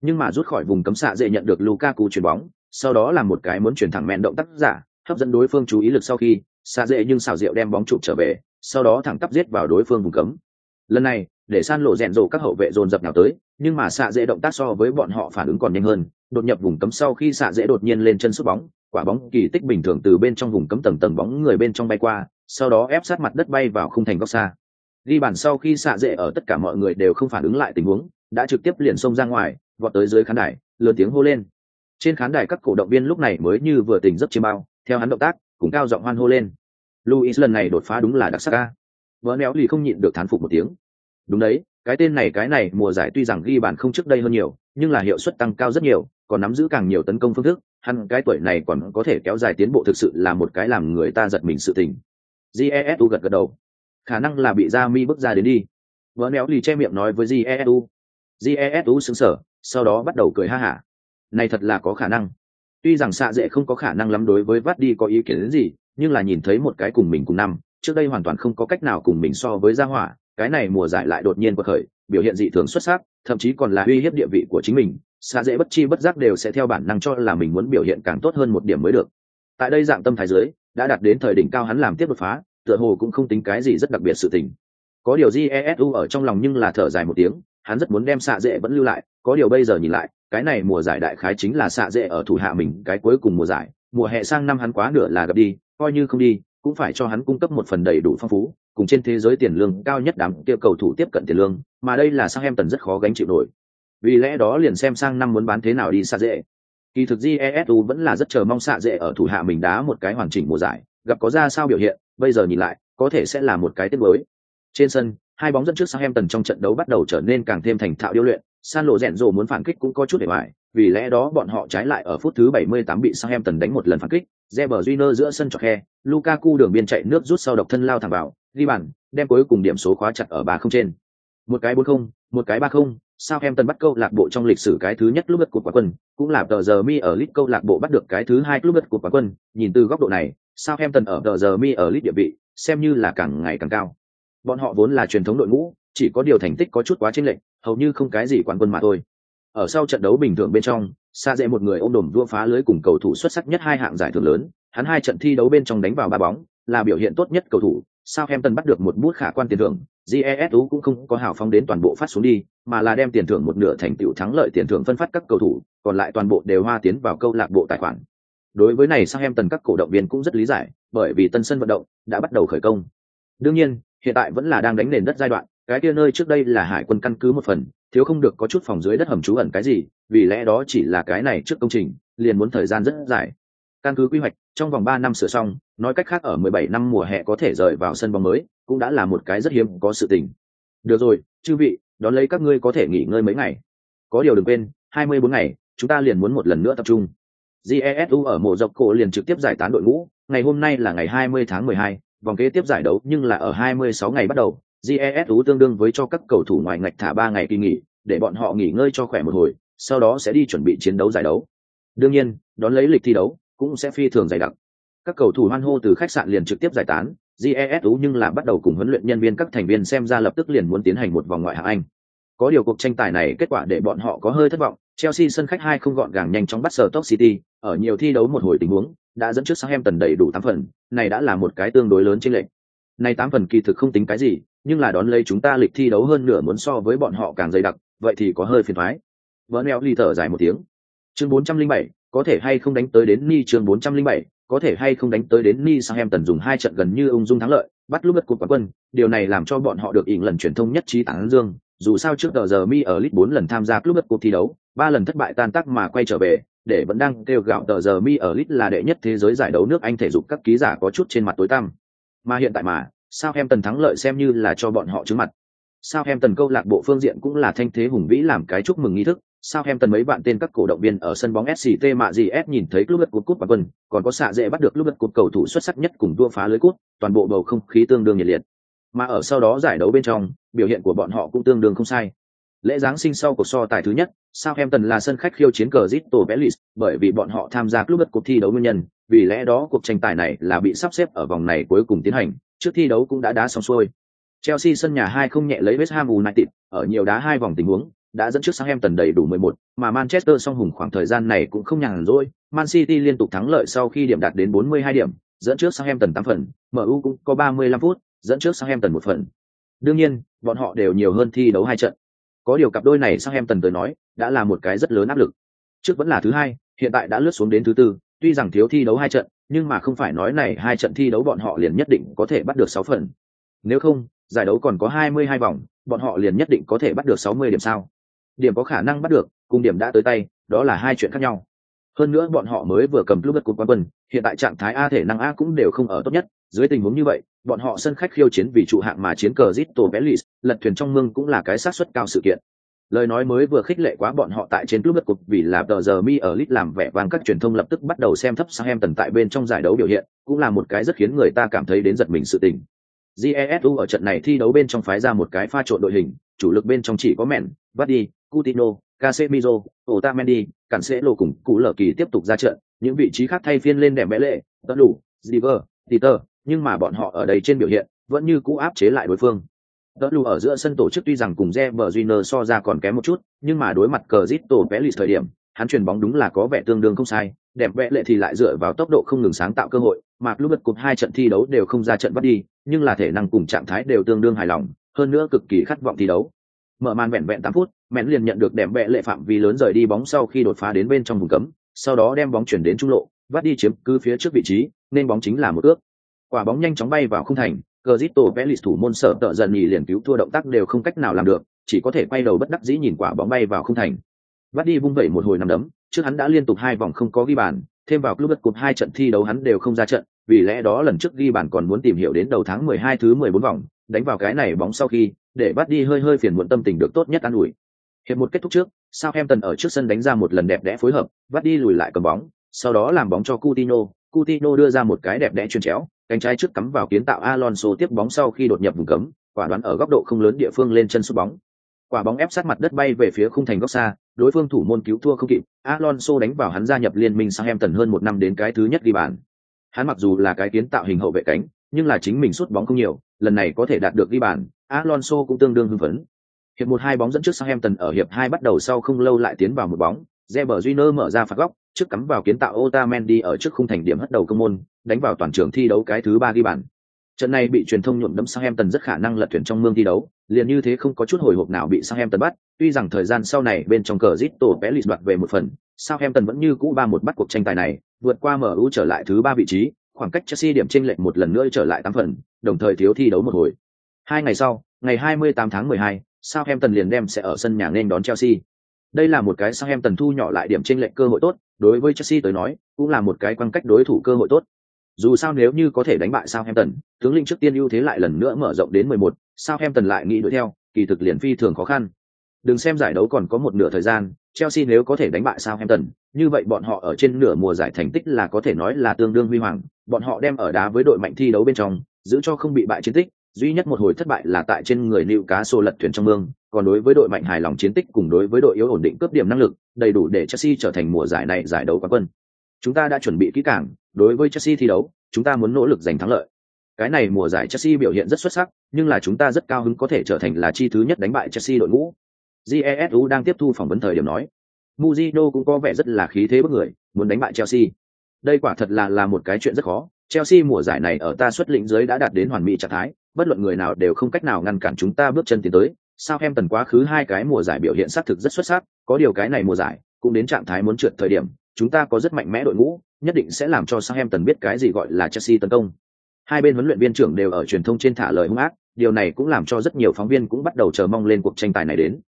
Nhưng mà rút khỏi vùng cấm xạ dễ nhận được Lukaku chuyền bóng, sau đó là một cái muốn chuyển thẳng mẹn động tác giả hấp dẫn đối phương chú ý lực sau khi xa dễ nhưng xảo diệu đem bóng chụp trở về, sau đó thẳng tắp giết vào đối phương vùng cấm. Lần này, để san lộ rèn rộ các hậu vệ dồn dập nào tới, nhưng mà xạ dễ động tác so với bọn họ phản ứng còn nhanh hơn, đột nhập vùng cấm sau khi xạ dễ đột nhiên lên chân sút bóng, quả bóng kỳ tích bình thường từ bên trong vùng cấm tầng tầng bóng người bên trong bay qua, sau đó ép sát mặt đất bay vào khung thành góc xa. Ghi bàn sau khi xạ dễ ở tất cả mọi người đều không phản ứng lại tình huống, đã trực tiếp liền xông ra ngoài, vọt tới dưới khán đài, lớn tiếng hô lên. Trên khán đài các cổ động viên lúc này mới như vừa tỉnh giấc chiêm bao theo hắn động tác, cùng cao giọng hoan hô lên. Luis lần này đột phá đúng là đặc sắc ca. Vỡ néo lì không nhịn được thán phục một tiếng. Đúng đấy, cái tên này, cái này, mùa giải tuy rằng ghi bàn không trước đây hơn nhiều, nhưng là hiệu suất tăng cao rất nhiều, còn nắm giữ càng nhiều tấn công phương thức, hắn cái tuổi này còn có thể kéo dài tiến bộ thực sự là một cái làm người ta giật mình sự tình. Jesu gật gật đầu. Khả năng là bị ra mi bước ra đến đi. Vỡ néo lì che miệng nói với jesu jesu xứng sở sau đó bắt đầu cười ha hả. Này thật là có khả năng tuy rằng xạ dễ không có khả năng lắm đối với vắt đi có ý kiến đến gì, nhưng là nhìn thấy một cái cùng mình cùng năm, trước đây hoàn toàn không có cách nào cùng mình so với gia hỏa, cái này mùa giải lại đột nhiên bất khởi, biểu hiện dị thường xuất sắc, thậm chí còn là uy hiếp địa vị của chính mình. Xạ dễ bất chi bất giác đều sẽ theo bản năng cho là mình muốn biểu hiện càng tốt hơn một điểm mới được. Tại đây dạng tâm thái dưới, đã đạt đến thời đỉnh cao hắn làm tiếp đột phá, tựa hồ cũng không tính cái gì rất đặc biệt sự tình. Có điều jesu ở trong lòng nhưng là thở dài một tiếng, hắn rất muốn đem xạ dễ vẫn lưu lại, có điều bây giờ nhìn lại cái này mùa giải đại khái chính là xạ dễ ở thủ hạ mình, cái cuối cùng mùa giải. Mùa hè sang năm hắn quá nửa là gặp đi, coi như không đi, cũng phải cho hắn cung cấp một phần đầy đủ phong phú, cùng trên thế giới tiền lương cao nhất đám kia cầu thủ tiếp cận tiền lương, mà đây là sang em tần rất khó gánh chịu nổi. Vì lẽ đó liền xem sang năm muốn bán thế nào đi xạ dễ kỳ thực jesu vẫn là rất chờ mong xạ dễ ở thủ hạ mình đá một cái hoàn chỉnh mùa giải, gặp có ra sao biểu hiện, bây giờ nhìn lại, có thể sẽ là một cái tiết mới trên sân, hai bóng dẫn trước sang em tần trong trận đấu bắt đầu trở nên càng thêm thành thạo điêu luyện san lộ rèn rộ muốn phản kích cũng có chút để hoài vì lẽ đó bọn họ trái lại ở phút thứ 78 bị Southampton đánh một lần phản kích. Reber Júnior giữa sân cho khe, Lukaku đường biên chạy nước rút sau độc thân lao thẳng vào, ghi bàn, đem cuối cùng điểm số khóa chặt ở ba không trên. Một cái bốn không, một cái ba không, Southampton bắt câu lạc bộ trong lịch sử cái thứ nhất lúc bất của quả quân, cũng là tờ giờ mi ở lit câu lạc bộ bắt được cái thứ hai lúc bất của quả quân. Nhìn từ góc độ này, Southampton ở tờ giờ mi ở lit địa vị, xem như là càng ngày càng cao. Bọn họ vốn là truyền thống đội ngũ, chỉ có điều thành tích có chút quá chênh lệch hầu như không cái gì quán quân mà thôi. Ở sau trận đấu bình thường bên trong xa dễ một người ôm đồm vua phá lưới cùng cầu thủ xuất sắc nhất hai hạng giải thưởng lớn, hắn hai trận thi đấu bên trong đánh vào ba bóng, là biểu hiện tốt nhất cầu thủ, sao em tân bắt được một bút khả quan tiền thưởng jesu cũng không có hào phóng đến toàn bộ phát xuống đi, mà là đem tiền thưởng một nửa thành tựu thắng lợi tiền thưởng phân phát các cầu thủ, còn lại toàn bộ đều hoa tiến vào câu lạc bộ tài khoản. Đối với này Southampton em các cổ động viên cũng rất lý giải, bởi vì tân sân vận động đã bắt đầu khởi công. Đương nhiên, hiện tại vẫn là đang đánh nền đất giai đoạn cái kia nơi trước đây là hải quân căn cứ một phần, thiếu không được có chút phòng dưới đất hầm trú ẩn cái gì, vì lẽ đó chỉ là cái này trước công trình, liền muốn thời gian rất dài. Căn cứ quy hoạch, trong vòng ba năm sửa xong, nói cách khác ở mười bảy năm mùa hè có thể rời vào sân bóng mới, cũng đã là một cái rất hiếm có sự tình. Được rồi, chư vị, đón lấy các ngươi có thể nghỉ ngơi mấy ngày. Có điều đừng quên, hai mươi bốn ngày, chúng ta liền muốn một lần nữa tập trung. Jesu ở mộ dọc cổ liền trực tiếp giải tán đội ngũ, ngày hôm nay là ngày hai mươi tháng mười hai, vòng kế tiếp giải đấu nhưng là ở hai mươi sáu ngày bắt đầu jesu tương đương với cho các cầu thủ ngoài ngạch thả ba ngày kỳ nghỉ, để bọn họ nghỉ ngơi cho khỏe một hồi, sau đó sẽ đi chuẩn bị chiến đấu giải đấu. Đương nhiên, đón lấy lịch thi đấu cũng sẽ phi thường dày đặc. Các cầu thủ hoan hô từ khách sạn liền trực tiếp giải tán jesu nhưng là bắt đầu cùng huấn luyện nhân viên các thành viên xem ra lập tức liền muốn tiến hành một vòng ngoại hạng anh. Có điều cuộc tranh tài này kết quả để bọn họ có hơi thất vọng, chelsea sân khách hai không gọn gàng nhanh chóng bắt sở top city, ở nhiều thi đấu một hồi tình huống, đã dẫn trước sang em tần đầy đủ tám phần, này đã là một cái tương đối lớn trên lệnh này tám phần kỳ thực không tính cái gì nhưng là đón lấy chúng ta lịch thi đấu hơn nửa muốn so với bọn họ càng dày đặc, vậy thì có hơi phiền thoái. Vỡ neo ly thở dài một tiếng. Chương bốn trăm linh bảy, có thể hay không đánh tới đến ni chương bốn trăm linh bảy, có thể hay không đánh tới đến ni sang em tần dùng hai trận gần như ung dung thắng lợi, bắt lúc bất cuộc quán quân. Điều này làm cho bọn họ được ỉn lần truyền thông nhất trí tán dương. Dù sao trước tờ giờ mi ở lit bốn lần tham gia lúc bất cuộc thi đấu, ba lần thất bại tan tác mà quay trở về, để vẫn đang kêu gạo tờ giờ mi ở lit là đệ nhất thế giới giải đấu nước anh thể dục các ký giả có chút trên mặt tối tăm. Mà hiện tại mà sao em tần thắng lợi xem như là cho bọn họ trứng mặt sao em tần câu lạc bộ phương diện cũng là thanh thế hùng vĩ làm cái chúc mừng nghi thức sao em tần mấy bạn tên các cổ động viên ở sân bóng SCT mạ gì S nhìn thấy lúc đất cút cút và quân, còn có xạ dễ bắt được lúc đất cúp cầu thủ xuất sắc nhất cùng đua phá lưới cút. toàn bộ bầu không khí tương đương nhiệt liệt. Mà ở sau đó giải đấu bên trong, biểu hiện của bọn họ cũng tương đương không sai. Lễ giáng sinh sau cuộc so tài thứ nhất, Southampton là sân khách khiêu chiến cờ Zito Bellis, bởi vì bọn họ tham gia lúc đất cuộc thi đấu nguyên nhân, vì lẽ đó cuộc tranh tài này là bị sắp xếp ở vòng này cuối cùng tiến hành, trước thi đấu cũng đã đá xong xuôi. Chelsea sân nhà hai không nhẹ lấy West Ham United, ở nhiều đá hai vòng tình huống, đã dẫn trước Southampton đầy đủ 11, mà Manchester song hùng khoảng thời gian này cũng không nhàn rỗi, Man City liên tục thắng lợi sau khi điểm đạt đến 42 điểm, dẫn trước Southampton 8 phần, MU cũng có 35 phút, dẫn trước Southampton 1 phần. Đương nhiên, bọn họ đều nhiều hơn thi đấu hai trận. Có điều cặp đôi này Southampton tới nói, đã là một cái rất lớn áp lực. Trước vẫn là thứ hai, hiện tại đã lướt xuống đến thứ tư, tuy rằng thiếu thi đấu hai trận, nhưng mà không phải nói này hai trận thi đấu bọn họ liền nhất định có thể bắt được sáu phần. Nếu không, giải đấu còn có 22 vòng, bọn họ liền nhất định có thể bắt được 60 điểm sao? điểm có khả năng bắt được cùng điểm đã tới tay đó là hai chuyện khác nhau hơn nữa bọn họ mới vừa cầm lúc đất cột quán quân hiện tại trạng thái a thể năng a cũng đều không ở tốt nhất dưới tình huống như vậy bọn họ sân khách khiêu chiến vì trụ hạng mà chiến cờ zito lì, lật thuyền trong mương cũng là cái xác suất cao sự kiện lời nói mới vừa khích lệ quá bọn họ tại trên club đất cục vì là tờ giờ mi ở lit làm vẻ vang các truyền thông lập tức bắt đầu xem thấp sang em tần tại bên trong giải đấu biểu hiện cũng là một cái rất khiến người ta cảm thấy đến giật mình sự tình jesu ở trận này thi đấu bên trong phái ra một cái pha trộn đội hình chủ lực bên trong chỉ có mẹn vắt đi Casemiro, Otamendi, cản sẽ lộ cùng Cú Lở Kỳ tiếp tục ra trận, những vị trí khác thay phiên lên đèm bẽ lệ, Tớ đủ, Ziver, Peter, nhưng mà bọn họ ở đây trên biểu hiện, vẫn như cũ áp chế lại đối phương đỡ lù ở giữa sân tổ chức tuy rằng cùng Reber Junior so ra còn kém một chút, nhưng mà đối mặt cờ Zito Pelis thời điểm, hắn chuyển bóng đúng là có vẻ tương đương không sai, đẹp vẽ lệ thì lại dựa vào tốc độ không ngừng sáng tạo cơ hội, mà lúc bật cục hai trận thi đấu đều không ra trận bắt đi, nhưng là thể năng cùng trạng thái đều tương đương hài lòng, hơn nữa cực kỳ khát vọng thi đấu. Mở màn vẹn vẹn tám phút mẹn liền nhận được đẹp vẽ lệ phạm vi lớn rời đi bóng sau khi đột phá đến bên trong vùng cấm sau đó đem bóng chuyển đến trung lộ vắt đi chiếm cứ phía trước vị trí nên bóng chính là một ước. Quả bóng nhanh chóng bay vào khung thành cờ zito pelis thủ môn sở tợ dần nhì liền cứu thua động tác đều không cách nào làm được, chỉ có thể quay đầu bất đắc dĩ nhìn quả bóng bay vào không thành. Vắt đi vung vẩy một hồi nằm đấm, trước hắn đã liên tục hai vòng không có ghi bàn, thêm vào club đất cục hai trận thi đấu hắn đều không ra trận, vì lẽ đó lần trước ghi bàn còn muốn tìm hiểu đến đầu tháng 12 thứ 14 vòng, đánh vào cái này bóng sau khi, để bắt đi hơi hơi phiền muộn tâm tình được tốt nhất an ủi. Hiệp một kết thúc trước, Southampton ở trước sân đánh ra một lần đẹp đẽ phối hợp vắt đi lùi lại cầm bóng, sau đó làm bóng cho Coutinho Coutinho đưa ra một cái đẹp đẽ chuyền chéo cánh trái trước cắm vào kiến tạo Alonso tiếp bóng sau khi đột nhập vùng cấm quả đoán ở góc độ không lớn địa phương lên chân sút bóng quả bóng ép sát mặt đất bay về phía khung thành góc xa đối phương thủ môn cứu thua không kịp Alonso đánh vào hắn gia nhập liên minh Southampton hơn một năm đến cái thứ nhất ghi bàn hắn mặc dù là cái kiến tạo hình hậu vệ cánh nhưng là chính mình sút bóng không nhiều lần này có thể đạt được ghi bàn Alonso cũng tương đương hưng phấn. Hiệp một hai bóng dẫn trước Southampton ở hiệp hai bắt đầu sau không lâu lại tiến vào một bóng, Reber Júnior mở ra phạt góc, trước cắm vào kiến tạo Otamendi ở trước khung thành điểm hất đầu công môn, đánh vào toàn trường thi đấu cái thứ ba ghi bàn. Trận này bị truyền thông nhuộm đẫm Southampton rất khả năng lật thuyền trong mương thi đấu, liền như thế không có chút hồi hộp nào bị Southampton bắt, tuy rằng thời gian sau này bên trong cờ Zito Pelis đoạt về một phần, Southampton vẫn như cũ ba một bắt cuộc tranh tài này, vượt qua MU trở lại thứ ba vị trí, khoảng cách Chelsea điểm chênh lệch một lần nữa trở lại tám phần, đồng thời thiếu thi đấu một hồi. Hai ngày sau, ngày 28 tháng 12, Southampton liền đem sẽ ở sân nhà nên đón Chelsea. Đây là một cái Southampton thu nhỏ lại điểm chênh lệch cơ hội tốt, đối với Chelsea tới nói, cũng là một cái quan cách đối thủ cơ hội tốt. Dù sao nếu như có thể đánh bại Southampton, tướng lĩnh trước tiên ưu thế lại lần nữa mở rộng đến 11, Southampton lại nghĩ đuổi theo, kỳ thực liền phi thường khó khăn. Đừng xem giải đấu còn có một nửa thời gian, Chelsea nếu có thể đánh bại Southampton, như vậy bọn họ ở trên nửa mùa giải thành tích là có thể nói là tương đương huy hoàng, bọn họ đem ở đá với đội mạnh thi đấu bên trong, giữ cho không bị bại chiến tích, duy nhất một hồi thất bại là tại trên người lưu cá sô lật thuyền trong mương, còn đối với đội mạnh hài lòng chiến tích cùng đối với đội yếu ổn định cướp điểm năng lực, đầy đủ để Chelsea trở thành mùa giải này giải đấu quán quân. Chúng ta đã chuẩn bị kỹ càng, đối với Chelsea thi đấu, chúng ta muốn nỗ lực giành thắng lợi. Cái này mùa giải Chelsea biểu hiện rất xuất sắc, nhưng là chúng ta rất cao hứng có thể trở thành là chi thứ nhất đánh bại Chelsea đội ngũ. Jesu đang tiếp thu phỏng vấn thời điểm nói, Mujino cũng có vẻ rất là khí thế bức người, muốn đánh bại Chelsea. Đây quả thật là là một cái chuyện rất khó. Chelsea mùa giải này ở ta xuất lĩnh dưới đã đạt đến hoàn mỹ trạng thái, bất luận người nào đều không cách nào ngăn cản chúng ta bước chân tiến tới. Sao em tần quá khứ hai cái mùa giải biểu hiện xác thực rất xuất sắc, có điều cái này mùa giải cũng đến trạng thái muốn trượt thời điểm, chúng ta có rất mạnh mẽ đội ngũ, nhất định sẽ làm cho Southampton biết cái gì gọi là Chelsea tấn công. Hai bên huấn luyện viên trưởng đều ở truyền thông trên thả lời hung ác, điều này cũng làm cho rất nhiều phóng viên cũng bắt đầu chờ mong lên cuộc tranh tài này đến.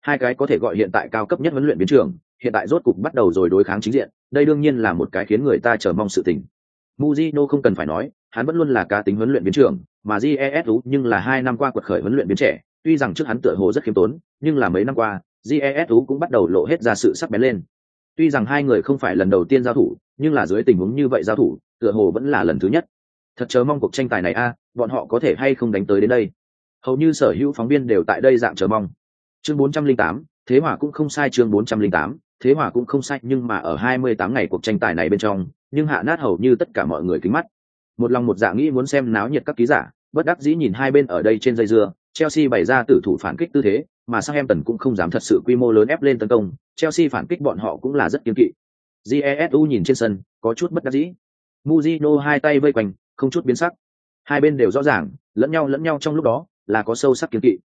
Hai cái có thể gọi hiện tại cao cấp nhất huấn luyện viên trưởng, hiện tại rốt cục bắt đầu rồi đối kháng chính diện, đây đương nhiên là một cái khiến người ta chờ mong sự tình. Mujino không cần phải nói, hắn vẫn luôn là cá tính huấn luyện viên trưởng, mà Jesu nhưng là hai năm qua quật khởi huấn luyện biến trẻ, tuy rằng trước hắn tựa hồ rất khiêm tốn, nhưng là mấy năm qua, Jesu cũng bắt đầu lộ hết ra sự sắc bén lên. Tuy rằng hai người không phải lần đầu tiên giao thủ, nhưng là dưới tình huống như vậy giao thủ, tựa hồ vẫn là lần thứ nhất. Thật chớ mong cuộc tranh tài này a, bọn họ có thể hay không đánh tới đến đây. Hầu như sở hữu phóng viên đều tại đây dạng chờ mong. Chương 408, thế hòa cũng không sai chương 408, thế hòa cũng không sai nhưng mà ở 28 ngày cuộc tranh tài này bên trong, nhưng hạ nát hầu như tất cả mọi người kính mắt. Một lòng một dạ nghĩ muốn xem náo nhiệt các ký giả, bất đắc dĩ nhìn hai bên ở đây trên dây dưa, Chelsea bày ra tử thủ phản kích tư thế, mà Southampton cũng không dám thật sự quy mô lớn ép lên tấn công, Chelsea phản kích bọn họ cũng là rất kiên kỵ. Jesu nhìn trên sân, có chút bất đắc dĩ. muzino hai tay vây quanh, không chút biến sắc. Hai bên đều rõ ràng, lẫn nhau lẫn nhau trong lúc đó là có sâu sắc kiên kỵ.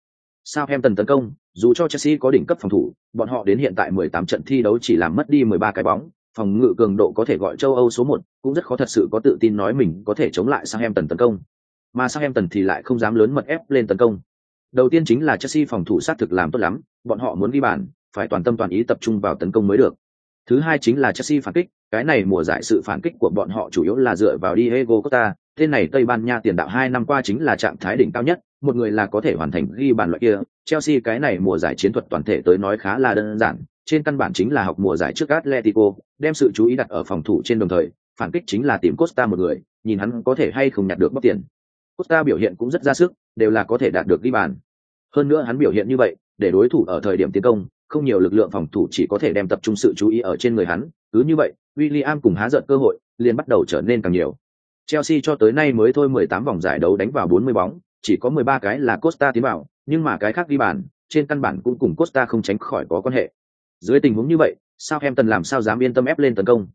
Southampton tấn công, dù cho Chelsea có đỉnh cấp phòng thủ, bọn họ đến hiện tại 18 trận thi đấu chỉ làm mất đi 13 cái bóng, phòng ngự cường độ có thể gọi châu Âu số 1, cũng rất khó thật sự có tự tin nói mình có thể chống lại Southampton tấn công. Mà Southampton thì lại không dám lớn mật ép lên tấn công. Đầu tiên chính là Chelsea phòng thủ sát thực làm tốt lắm, bọn họ muốn ghi bàn, phải toàn tâm toàn ý tập trung vào tấn công mới được. Thứ hai chính là Chelsea phản kích, cái này mùa giải sự phản kích của bọn họ chủ yếu là dựa vào Diego Costa, tên này Tây Ban Nha tiền đạo hai năm qua chính là trạng thái đỉnh cao nhất, một người là có thể hoàn thành ghi bàn loại kia. Chelsea cái này mùa giải chiến thuật toàn thể tới nói khá là đơn giản, trên căn bản chính là học mùa giải trước Atletico, đem sự chú ý đặt ở phòng thủ trên đồng thời, phản kích chính là tìm Costa một người, nhìn hắn có thể hay không nhặt được bóc tiền. Costa biểu hiện cũng rất ra sức, đều là có thể đạt được ghi bàn. Hơn nữa hắn biểu hiện như vậy, để đối thủ ở thời điểm tiến công, không nhiều lực lượng phòng thủ chỉ có thể đem tập trung sự chú ý ở trên người hắn, cứ như vậy, William cùng há giận cơ hội, liền bắt đầu trở nên càng nhiều. Chelsea cho tới nay mới thôi 18 vòng giải đấu đánh vào 40 bóng, chỉ có 13 cái là Costa tiến vào, nhưng mà cái khác ghi bàn, trên căn bản cũng cùng Costa không tránh khỏi có quan hệ. Dưới tình huống như vậy, sao em tần làm sao dám yên tâm ép lên tấn công?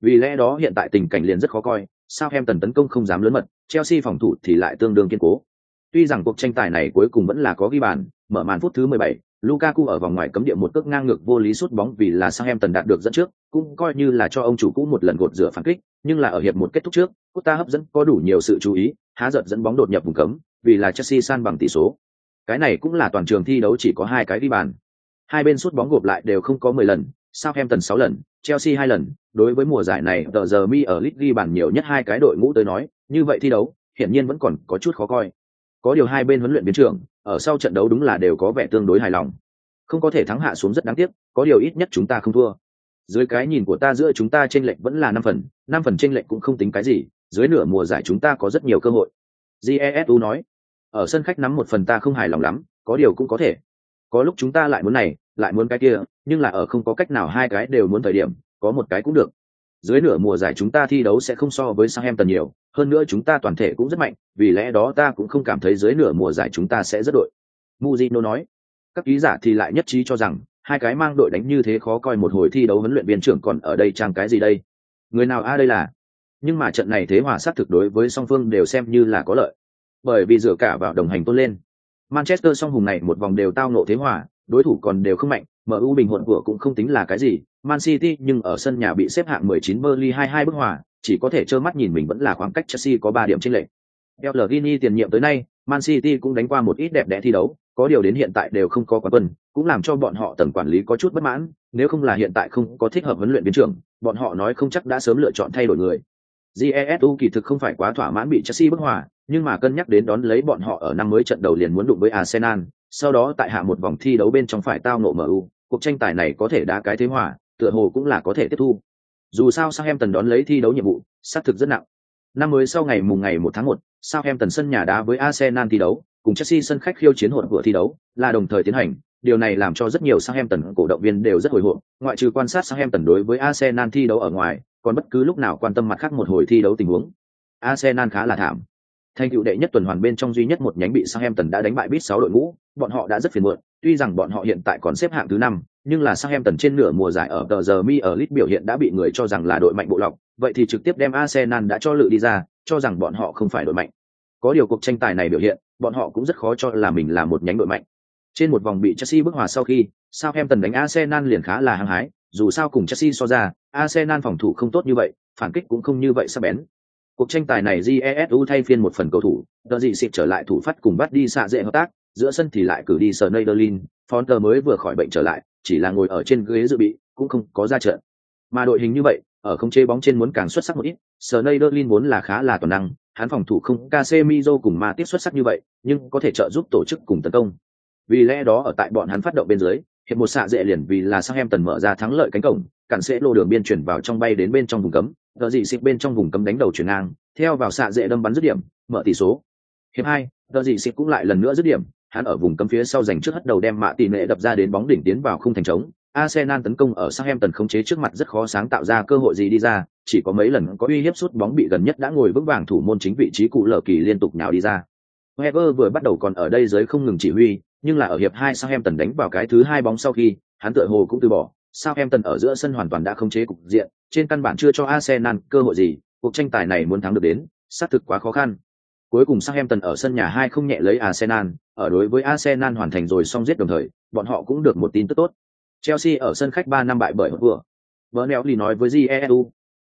Vì lẽ đó hiện tại tình cảnh liền rất khó coi, sao em tần tấn công không dám lớn mật, Chelsea phòng thủ thì lại tương đương kiên cố. Tuy rằng cuộc tranh tài này cuối cùng vẫn là có ghi bàn, mở màn phút thứ 17, Lukaku ở vòng ngoài cấm địa một cước ngang ngược vô lý sút bóng vì là Southampton đạt được dẫn trước, cũng coi như là cho ông chủ cũ một lần gột rửa phản kích, nhưng là ở hiệp một kết thúc trước, Costa hấp dẫn có đủ nhiều sự chú ý, há giật dẫn bóng đột nhập vùng cấm, vì là Chelsea san bằng tỷ số. Cái này cũng là toàn trường thi đấu chỉ có hai cái ghi bàn. Hai bên suốt bóng gộp lại đều không có 10 lần, Southampton 6 lần, Chelsea 2 lần, đối với mùa giải này tờ giờ mi ở League ghi bàn nhiều nhất hai cái đội ngũ tới nói, như vậy thi đấu, hiển nhiên vẫn còn có chút khó coi. Có điều hai bên huấn luyện viên trưởng, ở sau trận đấu đúng là đều có vẻ tương đối hài lòng. Không có thể thắng hạ xuống rất đáng tiếc, có điều ít nhất chúng ta không thua. Dưới cái nhìn của ta giữa chúng ta chênh lệch vẫn là năm phần, năm phần chênh lệch cũng không tính cái gì, dưới nửa mùa giải chúng ta có rất nhiều cơ hội. Jesu nói, ở sân khách nắm một phần ta không hài lòng lắm, có điều cũng có thể. Có lúc chúng ta lại muốn này, lại muốn cái kia, nhưng là ở không có cách nào hai cái đều muốn thời điểm, có một cái cũng được. Dưới nửa mùa giải chúng ta thi đấu sẽ không so với sang em tần nhiều, hơn nữa chúng ta toàn thể cũng rất mạnh, vì lẽ đó ta cũng không cảm thấy dưới nửa mùa giải chúng ta sẽ rất đội. muzino nói. Các ký giả thì lại nhất trí cho rằng, hai cái mang đội đánh như thế khó coi một hồi thi đấu huấn luyện viên trưởng còn ở đây trang cái gì đây? Người nào a à đây là? Nhưng mà trận này thế hòa sát thực đối với song phương đều xem như là có lợi. bởi vì dựa cả vào đồng hành tôn lên. Manchester song hùng này một vòng đều tao nộ thế hòa, đối thủ còn đều không mạnh, MU bình hỗn của cũng không tính là cái gì, Man City nhưng ở sân nhà bị xếp hạng 19 Burnley 22 bức hòa, chỉ có thể trơ mắt nhìn mình vẫn là khoảng cách Chelsea có 3 điểm chênh lệch. Theo Lini tiền nhiệm tới nay, Man City cũng đánh qua một ít đẹp đẽ thi đấu, có điều đến hiện tại đều không có quán quân, cũng làm cho bọn họ tầng quản lý có chút bất mãn, nếu không là hiện tại không có thích hợp huấn luyện viên trưởng, bọn họ nói không chắc đã sớm lựa chọn thay đổi người. GESU kỳ thực không phải quá thỏa mãn bị Chelsea bức hòa, nhưng mà cân nhắc đến đón lấy bọn họ ở năm mới trận đầu liền muốn đụng với Arsenal, sau đó tại hạ một vòng thi đấu bên trong phải tao ngộ MU, cuộc tranh tài này có thể đá cái thế hòa, tựa hồ cũng là có thể tiếp thu. Dù sao Southampton đón lấy thi đấu nhiệm vụ, sát thực rất nặng. Năm mới sau ngày mùng ngày 1 tháng 1, Southampton sân nhà đá với Arsenal thi đấu, cùng Chelsea sân khách khiêu chiến hỗn vừa thi đấu, là đồng thời tiến hành, điều này làm cho rất nhiều Southampton cổ động viên đều rất hồi hộp, ngoại trừ quan sát Southampton đối với Arsenal thi đấu ở ngoài, còn bất cứ lúc nào quan tâm mặt khác một hồi thi đấu tình huống. Arsenal khá là thảm. Thành tựu đệ nhất tuần hoàn bên trong duy nhất một nhánh bị Southampton đã đánh bại bít 6 đội ngũ, bọn họ đã rất phiền muộn, tuy rằng bọn họ hiện tại còn xếp hạng thứ năm, nhưng là Southampton trên nửa mùa giải ở tờ giờ mi ở League biểu hiện đã bị người cho rằng là đội mạnh bộ lọc, vậy thì trực tiếp đem Arsenal đã cho lự đi ra, cho rằng bọn họ không phải đội mạnh. Có điều cuộc tranh tài này biểu hiện, bọn họ cũng rất khó cho là mình là một nhánh đội mạnh. Trên một vòng bị Chelsea bức hòa sau khi, Southampton đánh Arsenal liền khá là hăng hái, dù sao cùng Chelsea so ra, Arsenal phòng thủ không tốt như vậy, phản kích cũng không như vậy sắc bén. Cuộc tranh tài này Jesu thay phiên một phần cầu thủ, đợi dị xịt trở lại thủ phát cùng bắt đi xạ dễ hợp tác, giữa sân thì lại cử đi Sneijderlin, Fonter mới vừa khỏi bệnh trở lại, chỉ là ngồi ở trên ghế dự bị, cũng không có ra trận. Mà đội hình như vậy, ở không chế bóng trên muốn càng xuất sắc một ít, Sneijderlin vốn là khá là toàn năng, hắn phòng thủ không Casemiro cùng Ma tiếp xuất sắc như vậy, nhưng có thể trợ giúp tổ chức cùng tấn công. Vì lẽ đó ở tại bọn hắn phát động bên dưới, hiệp một xạ dễ liền vì là sang em tần mở ra thắng lợi cánh cổng, cản sẽ lô đường biên chuyển vào trong bay đến bên trong vùng cấm, đỡ dị xịt bên trong vùng cấm đánh đầu chuyển ngang, theo vào xạ dễ đâm bắn dứt điểm, mở tỷ số. Hiệp hai, đỡ dị xịt cũng lại lần nữa dứt điểm, hắn ở vùng cấm phía sau giành trước hất đầu đem mạ tỷ lệ đập ra đến bóng đỉnh tiến vào khung thành trống. Arsenal tấn công ở Southampton khống chế trước mặt rất khó sáng tạo ra cơ hội gì đi ra, chỉ có mấy lần có uy hiếp sút bóng bị gần nhất đã ngồi vững vàng thủ môn chính vị trí cụ lở kỳ liên tục nhào đi ra. Wenger vừa bắt đầu còn ở đây giới không ngừng chỉ huy, nhưng là ở hiệp hai Southampton đánh vào cái thứ hai bóng sau khi, hắn tựa hồ cũng từ bỏ. Southampton ở giữa sân hoàn toàn đã không chế cục diện, trên căn bản chưa cho Arsenal cơ hội gì, cuộc tranh tài này muốn thắng được đến, xác thực quá khó khăn. Cuối cùng Southampton ở sân nhà hai không nhẹ lấy Arsenal, ở đối với Arsenal hoàn thành rồi xong giết đồng thời, bọn họ cũng được một tin tức tốt. Chelsea ở sân khách 3 năm bại bởi vừa. Bernelli nói với Jesu,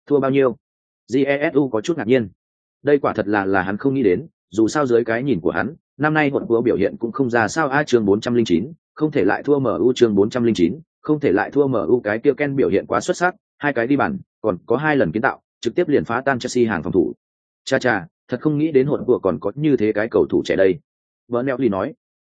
thua bao nhiêu? Jesu có chút ngạc nhiên. Đây quả thật là là hắn không nghĩ đến, dù sao dưới cái nhìn của hắn, năm nay hỗn vừa biểu hiện cũng không ra sao a chương 409, không thể lại thua MU chương 409, không thể lại thua MU cái kia Ken biểu hiện quá xuất sắc, hai cái đi bàn, còn có hai lần kiến tạo, trực tiếp liền phá tan Chelsea hàng phòng thủ. Cha cha, thật không nghĩ đến hỗn vừa còn có như thế cái cầu thủ trẻ đây. Bernelli nói,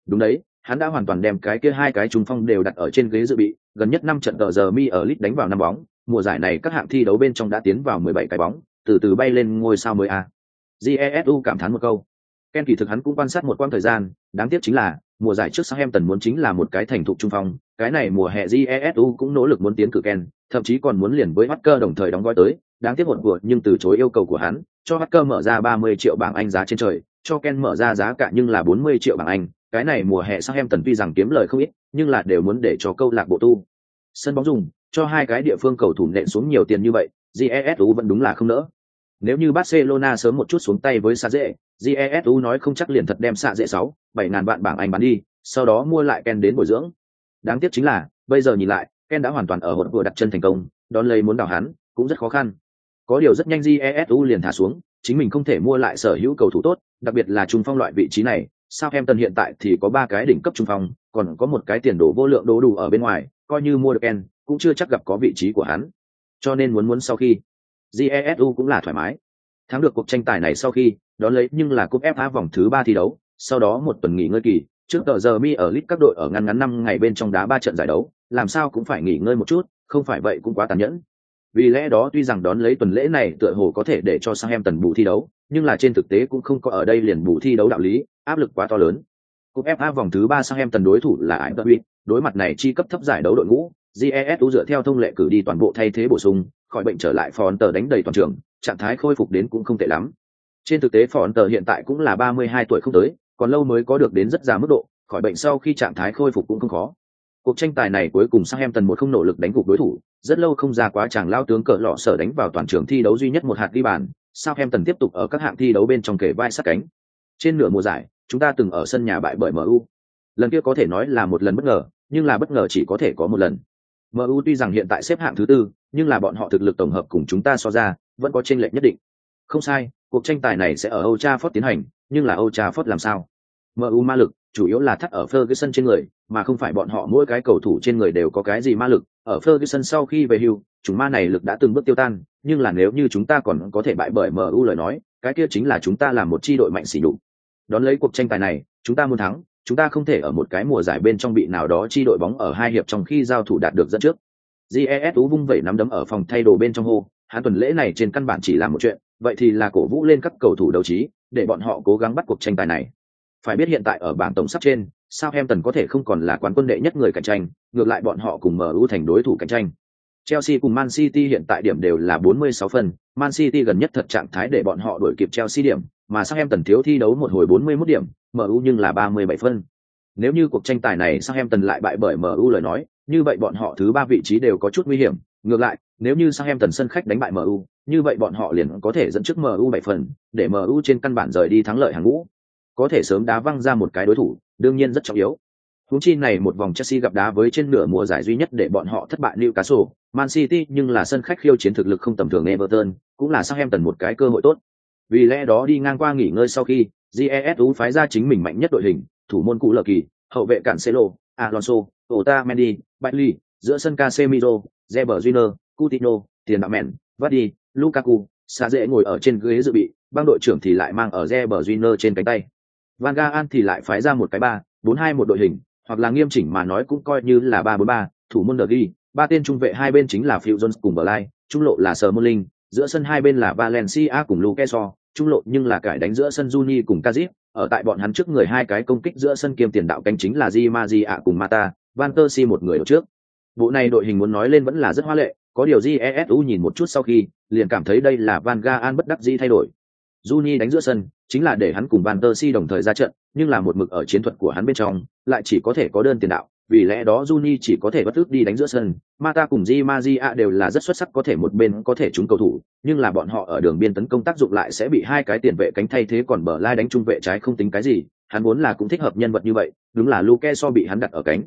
đúng đấy, hắn đã hoàn toàn đem cái kia hai cái trung phong đều đặt ở trên ghế dự bị, gần nhất năm trận tờ giờ mi ở lit đánh vào năm bóng, mùa giải này các hạng thi đấu bên trong đã tiến vào 17 cái bóng, từ từ bay lên ngôi sao mới a. Jesu cảm thán một câu. Ken kỳ thực hắn cũng quan sát một quãng thời gian, đáng tiếc chính là mùa giải trước Southampton muốn chính là một cái thành thục trung phong, cái này mùa hè Jesu cũng nỗ lực muốn tiến cử Ken, thậm chí còn muốn liền với Hacker đồng thời đóng gói tới, đáng tiếc hụt vừa nhưng từ chối yêu cầu của hắn, cho Hacker mở ra 30 triệu bảng Anh giá trên trời, cho Ken mở ra giá cả nhưng là 40 triệu bảng Anh, cái này mùa hè các em tần tuy rằng kiếm lời không ít, nhưng là đều muốn để cho câu lạc bộ tu. Sân bóng dùng, cho hai cái địa phương cầu thủ nện xuống nhiều tiền như vậy, Jesu vẫn đúng là không nỡ. Nếu như Barcelona sớm một chút xuống tay với Sa Dễ, Jesu nói không chắc liền thật đem Sa Dễ sáu, bảy ngàn vạn bảng Anh bán đi, sau đó mua lại Ken đến bồi dưỡng. Đáng tiếc chính là, bây giờ nhìn lại, Ken đã hoàn toàn ở hột vừa đặt chân thành công, đón lấy muốn đào hắn, cũng rất khó khăn. Có điều rất nhanh Jesu liền thả xuống, chính mình không thể mua lại sở hữu cầu thủ tốt, đặc biệt là trung phong loại vị trí này, Sao em tần hiện tại thì có ba cái đỉnh cấp trung phong, còn có một cái tiền đồ vô lượng đồ đủ ở bên ngoài, coi như mua được Ken, cũng chưa chắc gặp có vị trí của hắn. Cho nên muốn muốn sau khi, Jesu cũng là thoải mái. Thắng được cuộc tranh tài này sau khi, đón lấy nhưng là cúp FA vòng thứ ba thi đấu, sau đó một tuần nghỉ ngơi kỳ, trước tờ giờ mi ở lit các đội ở ngăn ngắn năm ngày bên trong đá ba trận giải đấu, làm sao cũng phải nghỉ ngơi một chút, không phải vậy cũng quá tàn nhẫn. Vì lẽ đó tuy rằng đón lấy tuần lễ này tựa hồ có thể để cho sang em tần bù thi đấu, nhưng là trên thực tế cũng không có ở đây liền bù thi đấu đạo lý, áp lực quá to lớn. Cúp FA vòng thứ ba tần đối thủ là Everton, đối mặt này chi cấp thấp giải đấu đội ngũ, GESU dựa theo thông lệ cử đi toàn bộ thay thế bổ sung, khỏi bệnh trở lại Fonter đánh đầy toàn trường, trạng thái khôi phục đến cũng không tệ lắm. Trên thực tế Fonter hiện tại cũng là 32 tuổi không tới, còn lâu mới có được đến rất già mức độ, khỏi bệnh sau khi trạng thái khôi phục cũng không khó. Cuộc tranh tài này cuối cùng Southampton một không nỗ lực đánh gục đối thủ, rất lâu không ra quá chàng lao tướng cỡ lọ sở đánh vào toàn trường thi đấu duy nhất một hạt ghi bàn, Southampton tiếp tục ở các hạng thi đấu bên trong kể vai sát cánh. Trên nửa mùa giải, chúng ta từng ở sân nhà bại bởi MU. Lần kia có thể nói là một lần bất ngờ, nhưng là bất ngờ chỉ có thể có một lần. MU tuy rằng hiện tại xếp hạng thứ tư, nhưng là bọn họ thực lực tổng hợp cùng chúng ta so ra, vẫn có chênh lệch nhất định. Không sai, cuộc tranh tài này sẽ ở Old Trafford tiến hành, nhưng là Old Trafford làm sao? MU ma lực chủ yếu là thắt ở Ferguson trên người, mà không phải bọn họ mỗi cái cầu thủ trên người đều có cái gì ma lực. Ở Ferguson sau khi về hưu, chúng ma này lực đã từng bước tiêu tan, nhưng là nếu như chúng ta còn có thể bại bởi MU lời nói, cái kia chính là chúng ta làm một chi đội mạnh xỉ nhục. Đón lấy cuộc tranh tài này, chúng ta muốn thắng, chúng ta không thể ở một cái mùa giải bên trong bị nào đó chi đội bóng ở hai hiệp trong khi giao thủ đạt được dẫn trước. GES ú vung vẩy nắm đấm ở phòng thay đồ bên trong hô, hắn tuần lễ này trên căn bản chỉ là một chuyện, vậy thì là cổ vũ lên các cầu thủ đấu trí, để bọn họ cố gắng bắt cuộc tranh tài này. Phải biết hiện tại ở bảng tổng sắp trên, Southampton có thể không còn là quán quân đệ nhất người cạnh tranh, ngược lại bọn họ cùng MU thành đối thủ cạnh tranh. Chelsea cùng Man City hiện tại điểm đều là 46 phần, Man City gần nhất thật trạng thái để bọn họ đuổi kịp Chelsea điểm, mà Southampton thiếu thi đấu một hồi 41 điểm, MU nhưng là 37 phân. Nếu như cuộc tranh tài này Southampton lại bại bởi MU lời nói, như vậy bọn họ thứ ba vị trí đều có chút nguy hiểm. Ngược lại, nếu như Southampton sân khách đánh bại MU, như vậy bọn họ liền có thể dẫn trước MU 7 phần, để MU trên căn bản rời đi thắng lợi hàng ngũ. Có thể sớm đá văng ra một cái đối thủ, đương nhiên rất trọng yếu. Huống chi này một vòng Chelsea gặp đá với trên nửa mùa giải duy nhất để bọn họ thất bại Newcastle, Man City nhưng là sân khách khiêu chiến thực lực không tầm thường Everton, cũng là Southampton một cái cơ hội tốt. Vì lẽ đó đi ngang qua nghỉ ngơi sau khi, GESU phái ra chính mình mạnh nhất đội hình, thủ môn cũ lờ kỳ, hậu vệ Cancelo, Alonso, Otamendi, Bailey, giữa sân Casemiro, Reber Júnior, Coutinho, tiền đạo mẹn, Vardy, Lukaku, xa dễ ngồi ở trên ghế dự bị, băng đội trưởng thì lại mang ở Reber Júnior trên cánh tay. Van Gaal thì lại phái ra một cái ba, bốn hai một đội hình, hoặc là nghiêm chỉnh mà nói cũng coi như là ba bốn ba, thủ môn Dergi, ba tên trung vệ hai bên chính là Phil Jones cùng Blay, trung lộ là Smalling, giữa sân hai bên là Valencia cùng lukeso trung lộ nhưng là cải đánh giữa sân Juni cùng Kazip, ở tại bọn hắn trước người hai cái công kích giữa sân kiêm tiền đạo cánh chính là Di Maria cùng Mata, Van Persie một người ở trước. Bộ này đội hình muốn nói lên vẫn là rất hoa lệ, có điều Jesu nhìn một chút sau khi, liền cảm thấy đây là Van Gaal bất đắc dĩ thay đổi. Juni đánh giữa sân, chính là để hắn cùng Van Persie đồng thời ra trận, nhưng là một mực ở chiến thuật của hắn bên trong, lại chỉ có thể có đơn tiền đạo, vì lẽ đó Juni chỉ có thể bất tức đi đánh giữa sân, Mata cùng Di Maria đều là rất xuất sắc có thể một bên có thể trúng cầu thủ, nhưng là bọn họ ở đường biên tấn công tác dụng lại sẽ bị hai cái tiền vệ cánh thay thế còn bờ lai đánh trung vệ trái không tính cái gì, hắn vốn là cũng thích hợp nhân vật như vậy, đúng là Luke So bị hắn đặt ở cánh.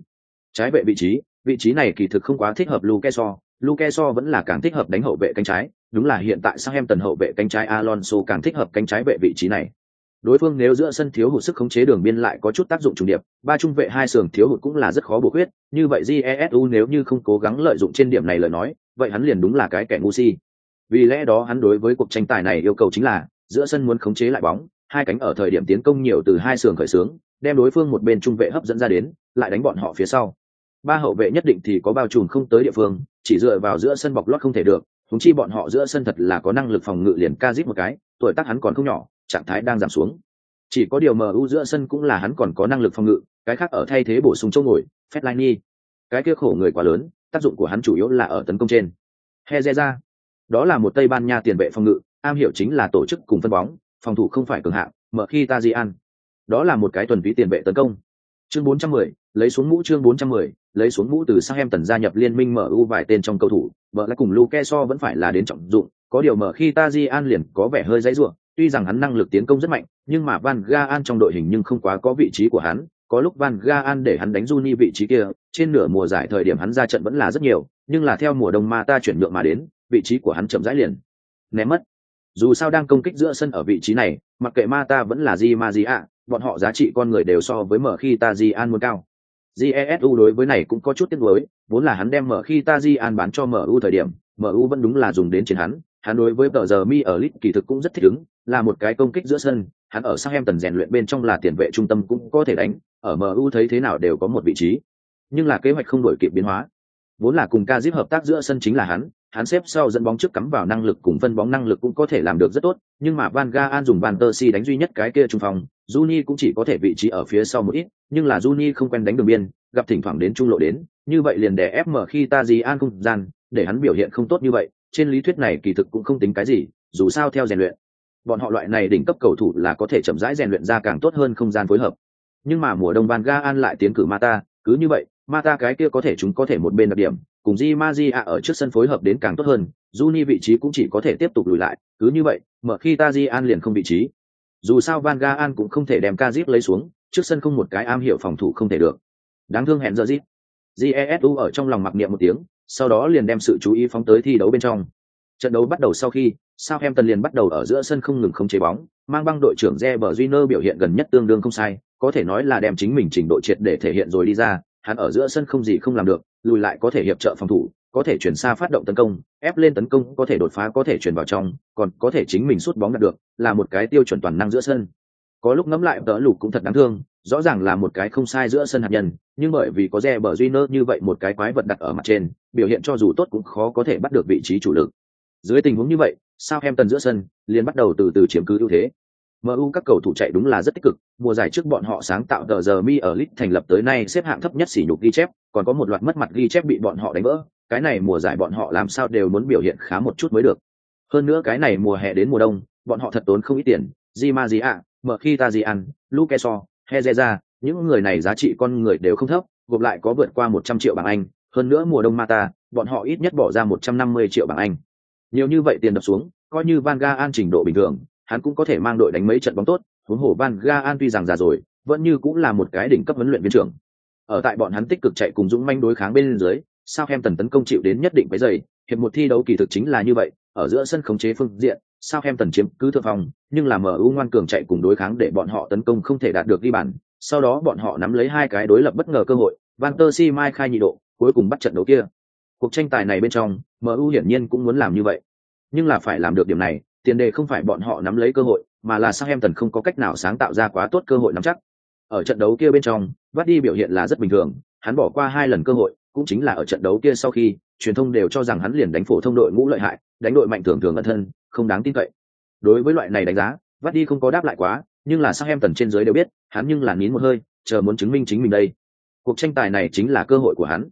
Trái vệ vị trí, vị trí này kỳ thực không quá thích hợp Luke So, Luke So vẫn là càng thích hợp đánh hậu vệ cánh trái, đúng là hiện tại Southampton hậu vệ cánh trái Alonso càng thích hợp cánh trái vệ vị trí này. Đối phương nếu giữa sân thiếu hụt sức khống chế đường biên lại có chút tác dụng trùng điệp ba trung vệ hai sườn thiếu hụt cũng là rất khó bổ khuyết như vậy jesu nếu như không cố gắng lợi dụng trên điểm này lời nói vậy hắn liền đúng là cái kẻ ngu si. Vì lẽ đó hắn đối với cuộc tranh tài này yêu cầu chính là giữa sân muốn khống chế lại bóng hai cánh ở thời điểm tiến công nhiều từ hai sườn khởi sướng, đem đối phương một bên trung vệ hấp dẫn ra đến lại đánh bọn họ phía sau ba hậu vệ nhất định thì có bao trùm không tới địa phương chỉ dựa vào giữa sân bọc lót không thể được thúng chi bọn họ giữa sân thật là có năng lực phòng ngự liền ca dít một cái tuổi tác hắn còn không nhỏ trạng thái đang giảm xuống chỉ có điều MU giữa sân cũng là hắn còn có năng lực phòng ngự, cái khác ở thay thế bổ sung chỗ ngồi, Fellaini. Cái kia khổ người quá lớn, tác dụng của hắn chủ yếu là ở tấn công trên. Hezeza. Đó là một Tây Ban Nha tiền vệ phòng ngự, am hiểu chính là tổ chức cùng phân bóng, phòng thủ không phải cường hạng, mở khi Tajian. Đó là một cái tuần phí tiền vệ tấn công. Chương 410, lấy xuống mũ chương 410, lấy xuống mũ từ sang em tần gia nhập liên minh MU vài tên trong cầu thủ, vợ lại cùng Luke So vẫn phải là đến trọng dụng, có điều mở khi Tajian liền có vẻ hơi dãy rủa, tuy rằng hắn năng lực tiến công rất mạnh, nhưng mà Van Gaal trong đội hình nhưng không quá có vị trí của hắn, có lúc Van Gaal để hắn đánh Juni vị trí kia, trên nửa mùa giải thời điểm hắn ra trận vẫn là rất nhiều, nhưng là theo mùa đông mà ta chuyển nhượng mà đến, vị trí của hắn chậm rãi liền ném mất. Dù sao đang công kích giữa sân ở vị trí này, mặc kệ Mata vẫn là Di Maria, bọn họ giá trị con người đều so với mở khi Tajian muốn cao. Jesu đối với này cũng có chút tiếc nuối, vốn là hắn đem mở khi Tajian bán cho MU thời điểm, MU vẫn đúng là dùng đến chiến hắn, hắn đối với tờ giờ mi ở lit kỳ thực cũng rất thích ứng, là một cái công kích giữa sân, hắn ở Southampton rèn luyện bên trong là tiền vệ trung tâm cũng có thể đánh, ở MU thấy thế nào đều có một vị trí. Nhưng là kế hoạch không đổi kịp biến hóa. Vốn là cùng Kazip hợp tác giữa sân chính là hắn, hắn xếp sau dẫn bóng trước cắm vào năng lực cùng phân bóng năng lực cũng có thể làm được rất tốt, nhưng mà Van Gaal dùng Van si đánh duy nhất cái kia trung phòng, Juni cũng chỉ có thể vị trí ở phía sau một ít, nhưng là Juni không quen đánh đường biên, gặp thỉnh thoảng đến trung lộ đến, như vậy liền để ép mở khi Tajian không gian, để hắn biểu hiện không tốt như vậy, trên lý thuyết này kỳ thực cũng không tính cái gì, dù sao theo rèn luyện bọn họ loại này đỉnh cấp cầu thủ là có thể chậm rãi rèn luyện ra càng tốt hơn không gian phối hợp nhưng mà mùa đông van Gaal lại tiến cử Mata, cứ như vậy, Mata cái kia có thể chúng có thể một bên đặc điểm, cùng Di Maria ở trước sân phối hợp đến càng tốt hơn, Juni vị trí cũng chỉ có thể tiếp tục lùi lại, cứ như vậy, mở khi Tajian liền không vị trí. Dù sao Van Gaal cũng không thể đem Kazip lấy xuống, trước sân không một cái am hiểu phòng thủ không thể được. Đáng thương hẹn giờ Zip. Jesu ở trong lòng mặc niệm một tiếng, sau đó liền đem sự chú ý phóng tới thi đấu bên trong. Trận đấu bắt đầu sau khi, Southampton liền bắt đầu ở giữa sân không ngừng không chế bóng, mang băng đội trưởng Reber Júnior biểu hiện gần nhất tương đương không sai, có thể nói là đem chính mình trình độ triệt để thể hiện rồi đi ra, hắn ở giữa sân không gì không làm được, lùi lại có thể hiệp trợ phòng thủ, có thể chuyển xa phát động tấn công, ép lên tấn công có thể đột phá có thể chuyển vào trong, còn có thể chính mình sút bóng đạt được, là một cái tiêu chuẩn toàn năng giữa sân. Có lúc ngẫm lại tớ lục cũng thật đáng thương, rõ ràng là một cái không sai giữa sân hạt nhân, nhưng bởi vì có re bờ duy nơ như vậy một cái quái vật đặt ở mặt trên, biểu hiện cho dù tốt cũng khó có thể bắt được vị trí chủ lực. Dưới tình huống như vậy, sao em tần giữa sân liền bắt đầu từ từ chiếm cứ ưu thế. MU các cầu thủ chạy đúng là rất tích cực, mùa giải trước bọn họ sáng tạo tờ giờ mi ở League thành lập tới nay xếp hạng thấp nhất sỉ nhục ghi chép, còn có một loạt mất mặt ghi chép bị bọn họ đánh vỡ, cái này mùa giải bọn họ làm sao đều muốn biểu hiện khá một chút mới được. Hơn nữa cái này mùa hè đến mùa đông, bọn họ thật tốn không ít tiền, Di Mkhitaryan, mở khi ta gì ăn, Lukeso, Hezeza, những người này giá trị con người đều không thấp, gộp lại có vượt qua 100 triệu bảng Anh, hơn nữa mùa đông Mata, bọn họ ít nhất bỏ ra 150 triệu bảng Anh. Nhiều như vậy tiền đập xuống, coi như Van Gaal trình độ bình thường, hắn cũng có thể mang đội đánh mấy trận bóng tốt, huống hồ Van Gaal tuy rằng già rồi, vẫn như cũng là một cái đỉnh cấp huấn luyện viên trưởng. Ở tại bọn hắn tích cực chạy cùng dũng manh đối kháng bên dưới, sao em tần tấn công chịu đến nhất định cái giày, hiệp một thi đấu kỳ thực chính là như vậy, ở giữa sân khống chế phương diện, sao em tần chiếm cứ thượng phòng, nhưng là MU ngoan cường chạy cùng đối kháng để bọn họ tấn công không thể đạt được ghi bàn, sau đó bọn họ nắm lấy hai cái đối lập bất ngờ cơ hội, Van der Si Mai khai nhị độ, cuối cùng bắt trận đấu kia. Cuộc tranh tài này bên trong, MU hiển nhiên cũng muốn làm như vậy. Nhưng là phải làm được điểm này, tiền đề không phải bọn họ nắm lấy cơ hội, mà là Southampton không có cách nào sáng tạo ra quá tốt cơ hội nắm chắc. Ở trận đấu kia bên trong, Vardy biểu hiện là rất bình thường, hắn bỏ qua hai lần cơ hội, cũng chính là ở trận đấu kia sau khi, truyền thông đều cho rằng hắn liền đánh phổ thông đội ngũ lợi hại, đánh đội mạnh thường thường ân thân, không đáng tin cậy. Đối với loại này đánh giá, Vardy không có đáp lại quá, nhưng là Southampton trên dưới đều biết, hắn nhưng là nín một hơi, chờ muốn chứng minh chính mình đây. Cuộc tranh tài này chính là cơ hội của hắn.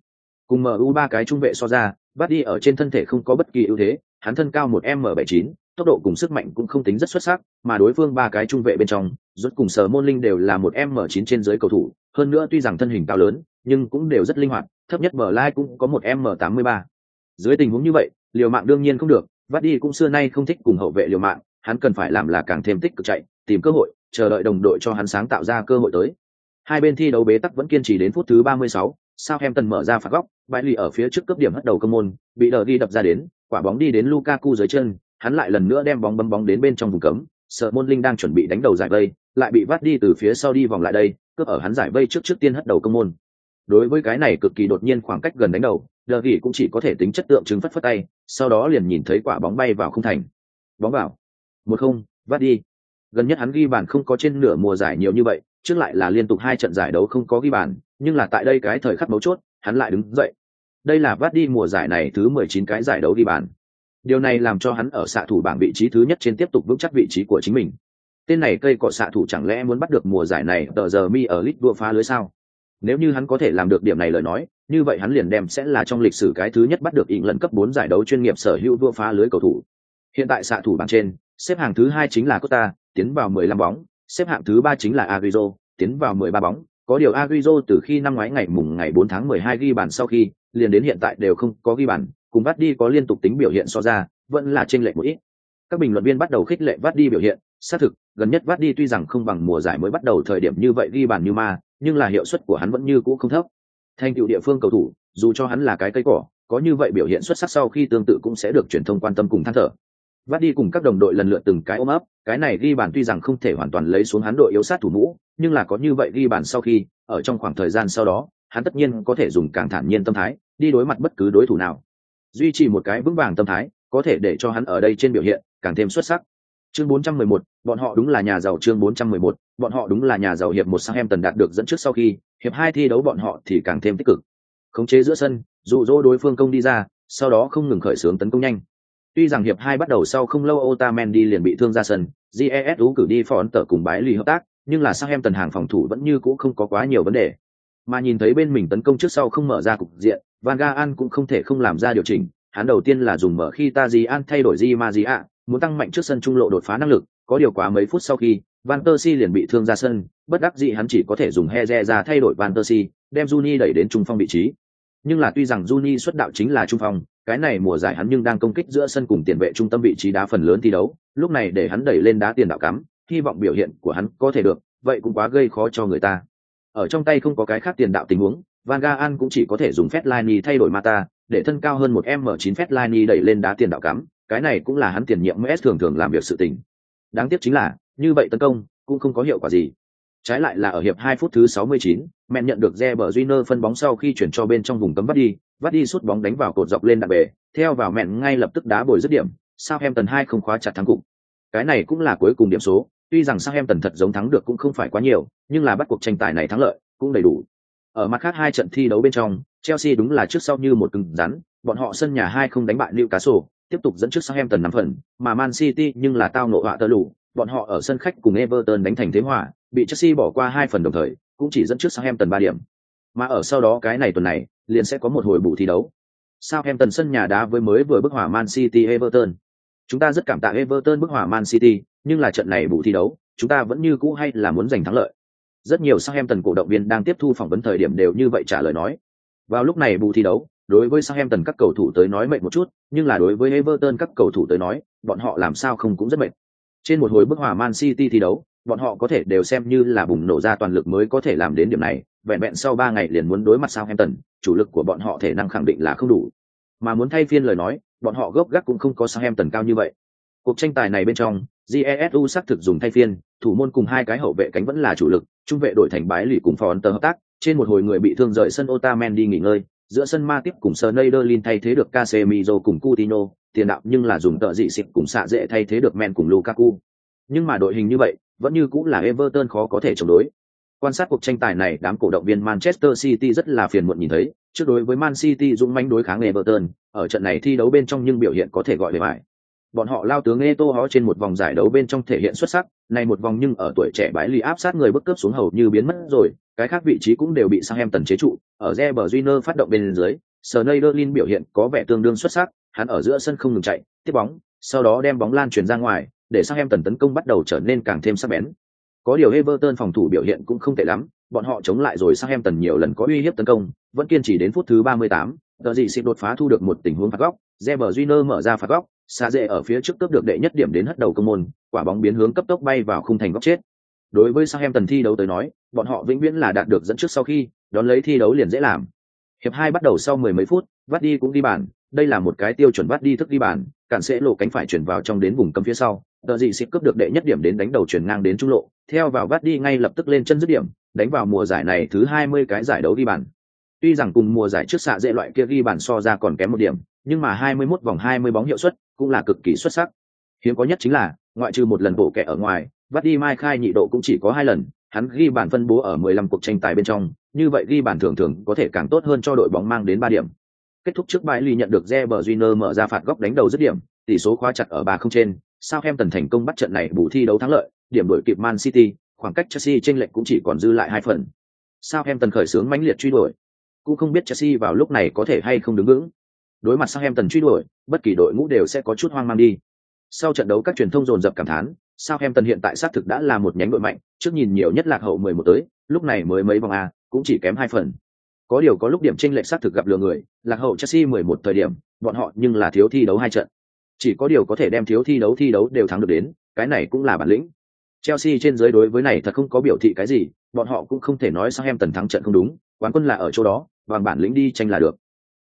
Cùng MU ba cái trung vệ so ra, Vardy ở trên thân thể không có bất kỳ ưu thế, hắn thân cao 1m79 tốc độ cùng sức mạnh cũng không tính rất xuất sắc, mà đối phương ba cái trung vệ bên trong, rốt cùng Sở Môn Linh đều là một m 9 trên dưới cầu thủ, hơn nữa tuy rằng thân hình cao lớn, nhưng cũng đều rất linh hoạt, thấp nhất bờ lai cũng có một m 83 Dưới tình huống như vậy, liều mạng đương nhiên không được, Vardy cũng xưa nay không thích cùng hậu vệ liều mạng, hắn cần phải làm là càng thêm tích cực chạy, tìm cơ hội, chờ đợi đồng đội cho hắn sáng tạo ra cơ hội tới. Hai bên thi đấu bế tắc vẫn kiên trì đến phút thứ 36, Southampton mở ra phạt góc, bãi lì ở phía trước cấp điểm hất đầu cơ môn, bị đờ đi đập ra đến, quả bóng đi đến Lukaku dưới chân, hắn lại lần nữa đem bóng bấm bóng đến bên trong vùng cấm, sợ Môn Linh đang chuẩn bị đánh đầu giải vây, lại bị vắt đi từ phía sau đi vòng lại đây, cướp ở hắn giải vây trước trước tiên hất đầu công môn. Đối với cái này cực kỳ đột nhiên khoảng cách gần đánh đầu, Đờ Gỉ cũng chỉ có thể tính chất tượng chứng phất phất tay, sau đó liền nhìn thấy quả bóng bay vào không thành. Bóng vào. Một không, vắt đi. Gần nhất hắn ghi bàn không có trên nửa mùa giải nhiều như vậy, trước lại là liên tục hai trận giải đấu không có ghi bàn, nhưng là tại đây cái thời khắc mấu chốt, hắn lại đứng dậy. Đây là vắt đi mùa giải này thứ 19 cái giải đấu ghi bàn. Điều này làm cho hắn ở xạ thủ bảng vị trí thứ nhất trên tiếp tục vững chắc vị trí của chính mình. Tên này cây cọ xạ thủ chẳng lẽ muốn bắt được mùa giải này tờ giờ mi ở lit đua phá lưới sao? Nếu như hắn có thể làm được điểm này lời nói, như vậy hắn liền đem sẽ là trong lịch sử cái thứ nhất bắt được ỉn lần cấp bốn giải đấu chuyên nghiệp sở hữu đua phá lưới cầu thủ. Hiện tại xạ thủ bảng trên, xếp hạng thứ hai chính là Costa, tiến vào 15 bóng, xếp hạng thứ ba chính là Agüero, tiến vào 13 bóng. Có điều Agüero từ khi năm ngoái ngày mùng ngày 4 tháng 12 ghi bàn sau khi, liền đến hiện tại đều không có ghi bàn, cùng vắt đi có liên tục tính biểu hiện so ra, vẫn là trên lệ một ít. Các bình luận viên bắt đầu khích lệ vắt đi biểu hiện, xác thực, gần nhất vắt đi tuy rằng không bằng mùa giải mới bắt đầu thời điểm như vậy ghi bàn như ma, nhưng là hiệu suất của hắn vẫn như cũ không thấp. Thành tựu địa phương cầu thủ, dù cho hắn là cái cây cỏ, có như vậy biểu hiện xuất sắc sau khi tương tự cũng sẽ được truyền thông quan tâm cùng than thở. Vắt đi cùng các đồng đội lần lượt từng cái ôm ấp, cái này ghi bàn tuy rằng không thể hoàn toàn lấy xuống hắn đội yếu sát thủ mũ, nhưng là có như vậy ghi bàn sau khi, ở trong khoảng thời gian sau đó, hắn tất nhiên có thể dùng càng thản nhiên tâm thái, đi đối mặt bất cứ đối thủ nào duy trì một cái vững vàng tâm thái có thể để cho hắn ở đây trên biểu hiện càng thêm xuất sắc. Chương 411, bọn họ đúng là nhà giàu chương 411, bọn họ đúng là nhà giàu hiệp một sang em tần đạt được dẫn trước sau khi hiệp hai thi đấu bọn họ thì càng thêm tích cực. Khống chế giữa sân dụ dỗ đối phương công đi ra sau đó không ngừng khởi xướng tấn công nhanh. Tuy rằng hiệp hai bắt đầu sau không lâu Otamendi liền bị thương ra sân jesu cử đi phó ấn tở cùng bái lì hợp tác nhưng là sang em tần hàng phòng thủ vẫn như cũ không có quá nhiều vấn đề mà nhìn thấy bên mình tấn công trước sau không mở ra cục diện Van Gaal cũng không thể không làm ra điều chỉnh, hắn đầu tiên là dùng mở khi ta gì an thay đổi Di ạ, muốn tăng mạnh trước sân trung lộ đột phá năng lực, có điều quá mấy phút sau khi, Van Persie liền bị thương ra sân, bất đắc dĩ hắn chỉ có thể dùng Heze ra thay đổi Van Persie, đem Juni đẩy đến trung phong vị trí. Nhưng là tuy rằng Juni xuất đạo chính là trung phong, cái này mùa giải hắn nhưng đang công kích giữa sân cùng tiền vệ trung tâm vị trí đá phần lớn thi đấu, lúc này để hắn đẩy lên đá tiền đạo cắm, hy vọng biểu hiện của hắn có thể được, vậy cũng quá gây khó cho người ta. Ở trong tay không có cái khác tiền đạo tình huống, Van An cũng chỉ có thể dùng Fellaini thay đổi Mata, để thân cao hơn một M9 Fellaini đẩy lên đá tiền đạo cắm, cái này cũng là hắn tiền nhiệm MS thường thường làm việc sự tình. Đáng tiếc chính là, như vậy tấn công cũng không có hiệu quả gì. Trái lại là ở hiệp 2 phút thứ 69, mẹ nhận được Reber Junior phân bóng sau khi chuyển cho bên trong vùng cấm bắt đi, bắt đi sút bóng đánh vào cột dọc lên đạn bể, theo vào mẹn ngay lập tức đá bồi dứt điểm, sahamton hai không khóa chặt thắng cục. Cái này cũng là cuối cùng điểm số, tuy rằng Southampton thật giống thắng được cũng không phải quá nhiều, nhưng là bắt cuộc tranh tài này thắng lợi cũng đầy đủ. Ở mặt khác hai trận thi đấu bên trong, Chelsea đúng là trước sau như một cứng rắn, bọn họ sân nhà hai không đánh bại Newcastle, tiếp tục dẫn trước Southampton năm phần, mà Man City nhưng là tao nộ họa tơ lụ bọn họ ở sân khách cùng Everton đánh thành thế hòa, bị Chelsea bỏ qua hai phần đồng thời, cũng chỉ dẫn trước Southampton ba điểm. Mà ở sau đó cái này tuần này, liền sẽ có một hồi bù thi đấu. Southampton sân nhà đá với mới vừa bức hỏa Man City Everton. Chúng ta rất cảm tạ Everton bức hòa Man City, nhưng là trận này bù thi đấu, chúng ta vẫn như cũ hay là muốn giành thắng lợi. Rất nhiều Southampton cổ động viên đang tiếp thu phỏng vấn thời điểm đều như vậy trả lời nói. Vào lúc này bù thi đấu, đối với Southampton các cầu thủ tới nói mệt một chút, nhưng là đối với Everton các cầu thủ tới nói, bọn họ làm sao không cũng rất mệt. Trên một hồi bức hòa Man City thi đấu, bọn họ có thể đều xem như là bùng nổ ra toàn lực mới có thể làm đến điểm này, vẹn vẹn sau ba ngày liền muốn đối mặt Southampton, chủ lực của bọn họ thể năng khẳng định là không đủ. Mà muốn thay phiên lời nói, bọn họ gốc gác cũng không có sang em tần cao như vậy. Cuộc tranh tài này bên trong, Jesu xác thực dùng thay phiên, thủ môn cùng hai cái hậu vệ cánh vẫn là chủ lực, trung vệ đổi thành bái lì cùng Fonter hợp tác, trên một hồi người bị thương rời sân Otamendi nghỉ ngơi, giữa sân ma tiếp cùng Sneijderlin thay thế được Casemiro cùng Coutinho, tiền đạo nhưng là dùng tợ dị xịt cùng xạ dễ thay thế được Men cùng Lukaku. Nhưng mà đội hình như vậy, vẫn như cũng là Everton khó có thể chống đối. Quan sát cuộc tranh tài này, đám cổ động viên Manchester City rất là phiền muộn nhìn thấy, trước đối với Man City dũng mãnh đối kháng Everton, ở trận này thi đấu bên trong nhưng biểu hiện có thể gọi là bài. Bọn họ lao tướng Eto hó trên một vòng giải đấu bên trong thể hiện xuất sắc, này một vòng nhưng ở tuổi trẻ bãi lì áp sát người bức cướp xuống hầu như biến mất rồi, cái khác vị trí cũng đều bị Southampton chế trụ, ở Reber Júnior phát động bên dưới, Sneijderlin biểu hiện có vẻ tương đương xuất sắc, hắn ở giữa sân không ngừng chạy, tiếp bóng, sau đó đem bóng lan truyền ra ngoài, để Southampton tấn công bắt đầu trở nên càng thêm sắc bén. Có điều Everton phòng thủ biểu hiện cũng không tệ lắm, bọn họ chống lại rồi Southampton nhiều lần có uy hiếp tấn công, vẫn kiên trì đến phút thứ 38, Tờ gì xịp đột phá thu được một tình huống phạt góc, Zebra Júnior mở ra phạt góc, xa dễ ở phía trước cướp được đệ nhất điểm đến hất đầu công môn, quả bóng biến hướng cấp tốc bay vào khung thành góc chết. Đối với Southampton thi đấu tới nói, bọn họ vĩnh viễn là đạt được dẫn trước sau khi, đón lấy thi đấu liền dễ làm. Hiệp hai bắt đầu sau mười mấy phút, vắt đi cũng đi bàn, đây là một cái tiêu chuẩn vắt đi thức đi bàn, cản sẽ lộ cánh phải chuyển vào trong đến vùng cấm phía sau, tờ gì xịt cướp được đệ nhất điểm đến đánh đầu chuyển ngang đến trung lộ, theo vào vắt đi ngay lập tức lên chân dứt điểm, đánh vào mùa giải này thứ hai mươi cái giải đấu ghi bàn. Tuy rằng cùng mùa giải trước xạ dễ loại kia ghi bàn so ra còn kém một điểm, nhưng mà 21 vòng 20 bóng hiệu suất cũng là cực kỳ xuất sắc. Hiếm có nhất chính là, ngoại trừ một lần bổ kẻ ở ngoài, vắt đi mai khai nhị độ cũng chỉ có hai lần, hắn ghi bàn phân bố ở 15 cuộc tranh tài bên trong, như vậy ghi bàn thường thường có thể càng tốt hơn cho đội bóng mang đến 3 điểm. Kết thúc trước bãi ly nhận được Reber Júnior mở ra phạt góc đánh đầu dứt điểm, tỷ số khóa chặt ở 3 không trên, Southampton thành công bắt trận này bù thi đấu thắng lợi, điểm đổi kịp Man City, khoảng cách Chelsea chênh lệch cũng chỉ còn dư lại hai phần. Southampton khởi sướng mãnh liệt truy đuổi, cũng không biết Chelsea vào lúc này có thể hay không đứng vững. Đối mặt Southampton truy đuổi, bất kỳ đội ngũ đều sẽ có chút hoang mang đi. Sau trận đấu các truyền thông dồn dập cảm thán, Southampton hiện tại xác thực đã là một nhánh đội mạnh, trước nhìn nhiều nhất lạc hậu 11 tới, lúc này mới mấy vòng a, cũng chỉ kém hai phần. Có điều có lúc điểm chênh lệch xác thực gặp lừa người, lạc hậu Chelsea 11 thời điểm, bọn họ nhưng là thiếu thi đấu hai trận. Chỉ có điều có thể đem thiếu thi đấu thi đấu đều thắng được đến, cái này cũng là bản lĩnh. Chelsea trên dưới đối với này thật không có biểu thị cái gì, bọn họ cũng không thể nói sang em tần thắng trận không đúng, quán quân là ở chỗ đó, bằng bản lĩnh đi tranh là được.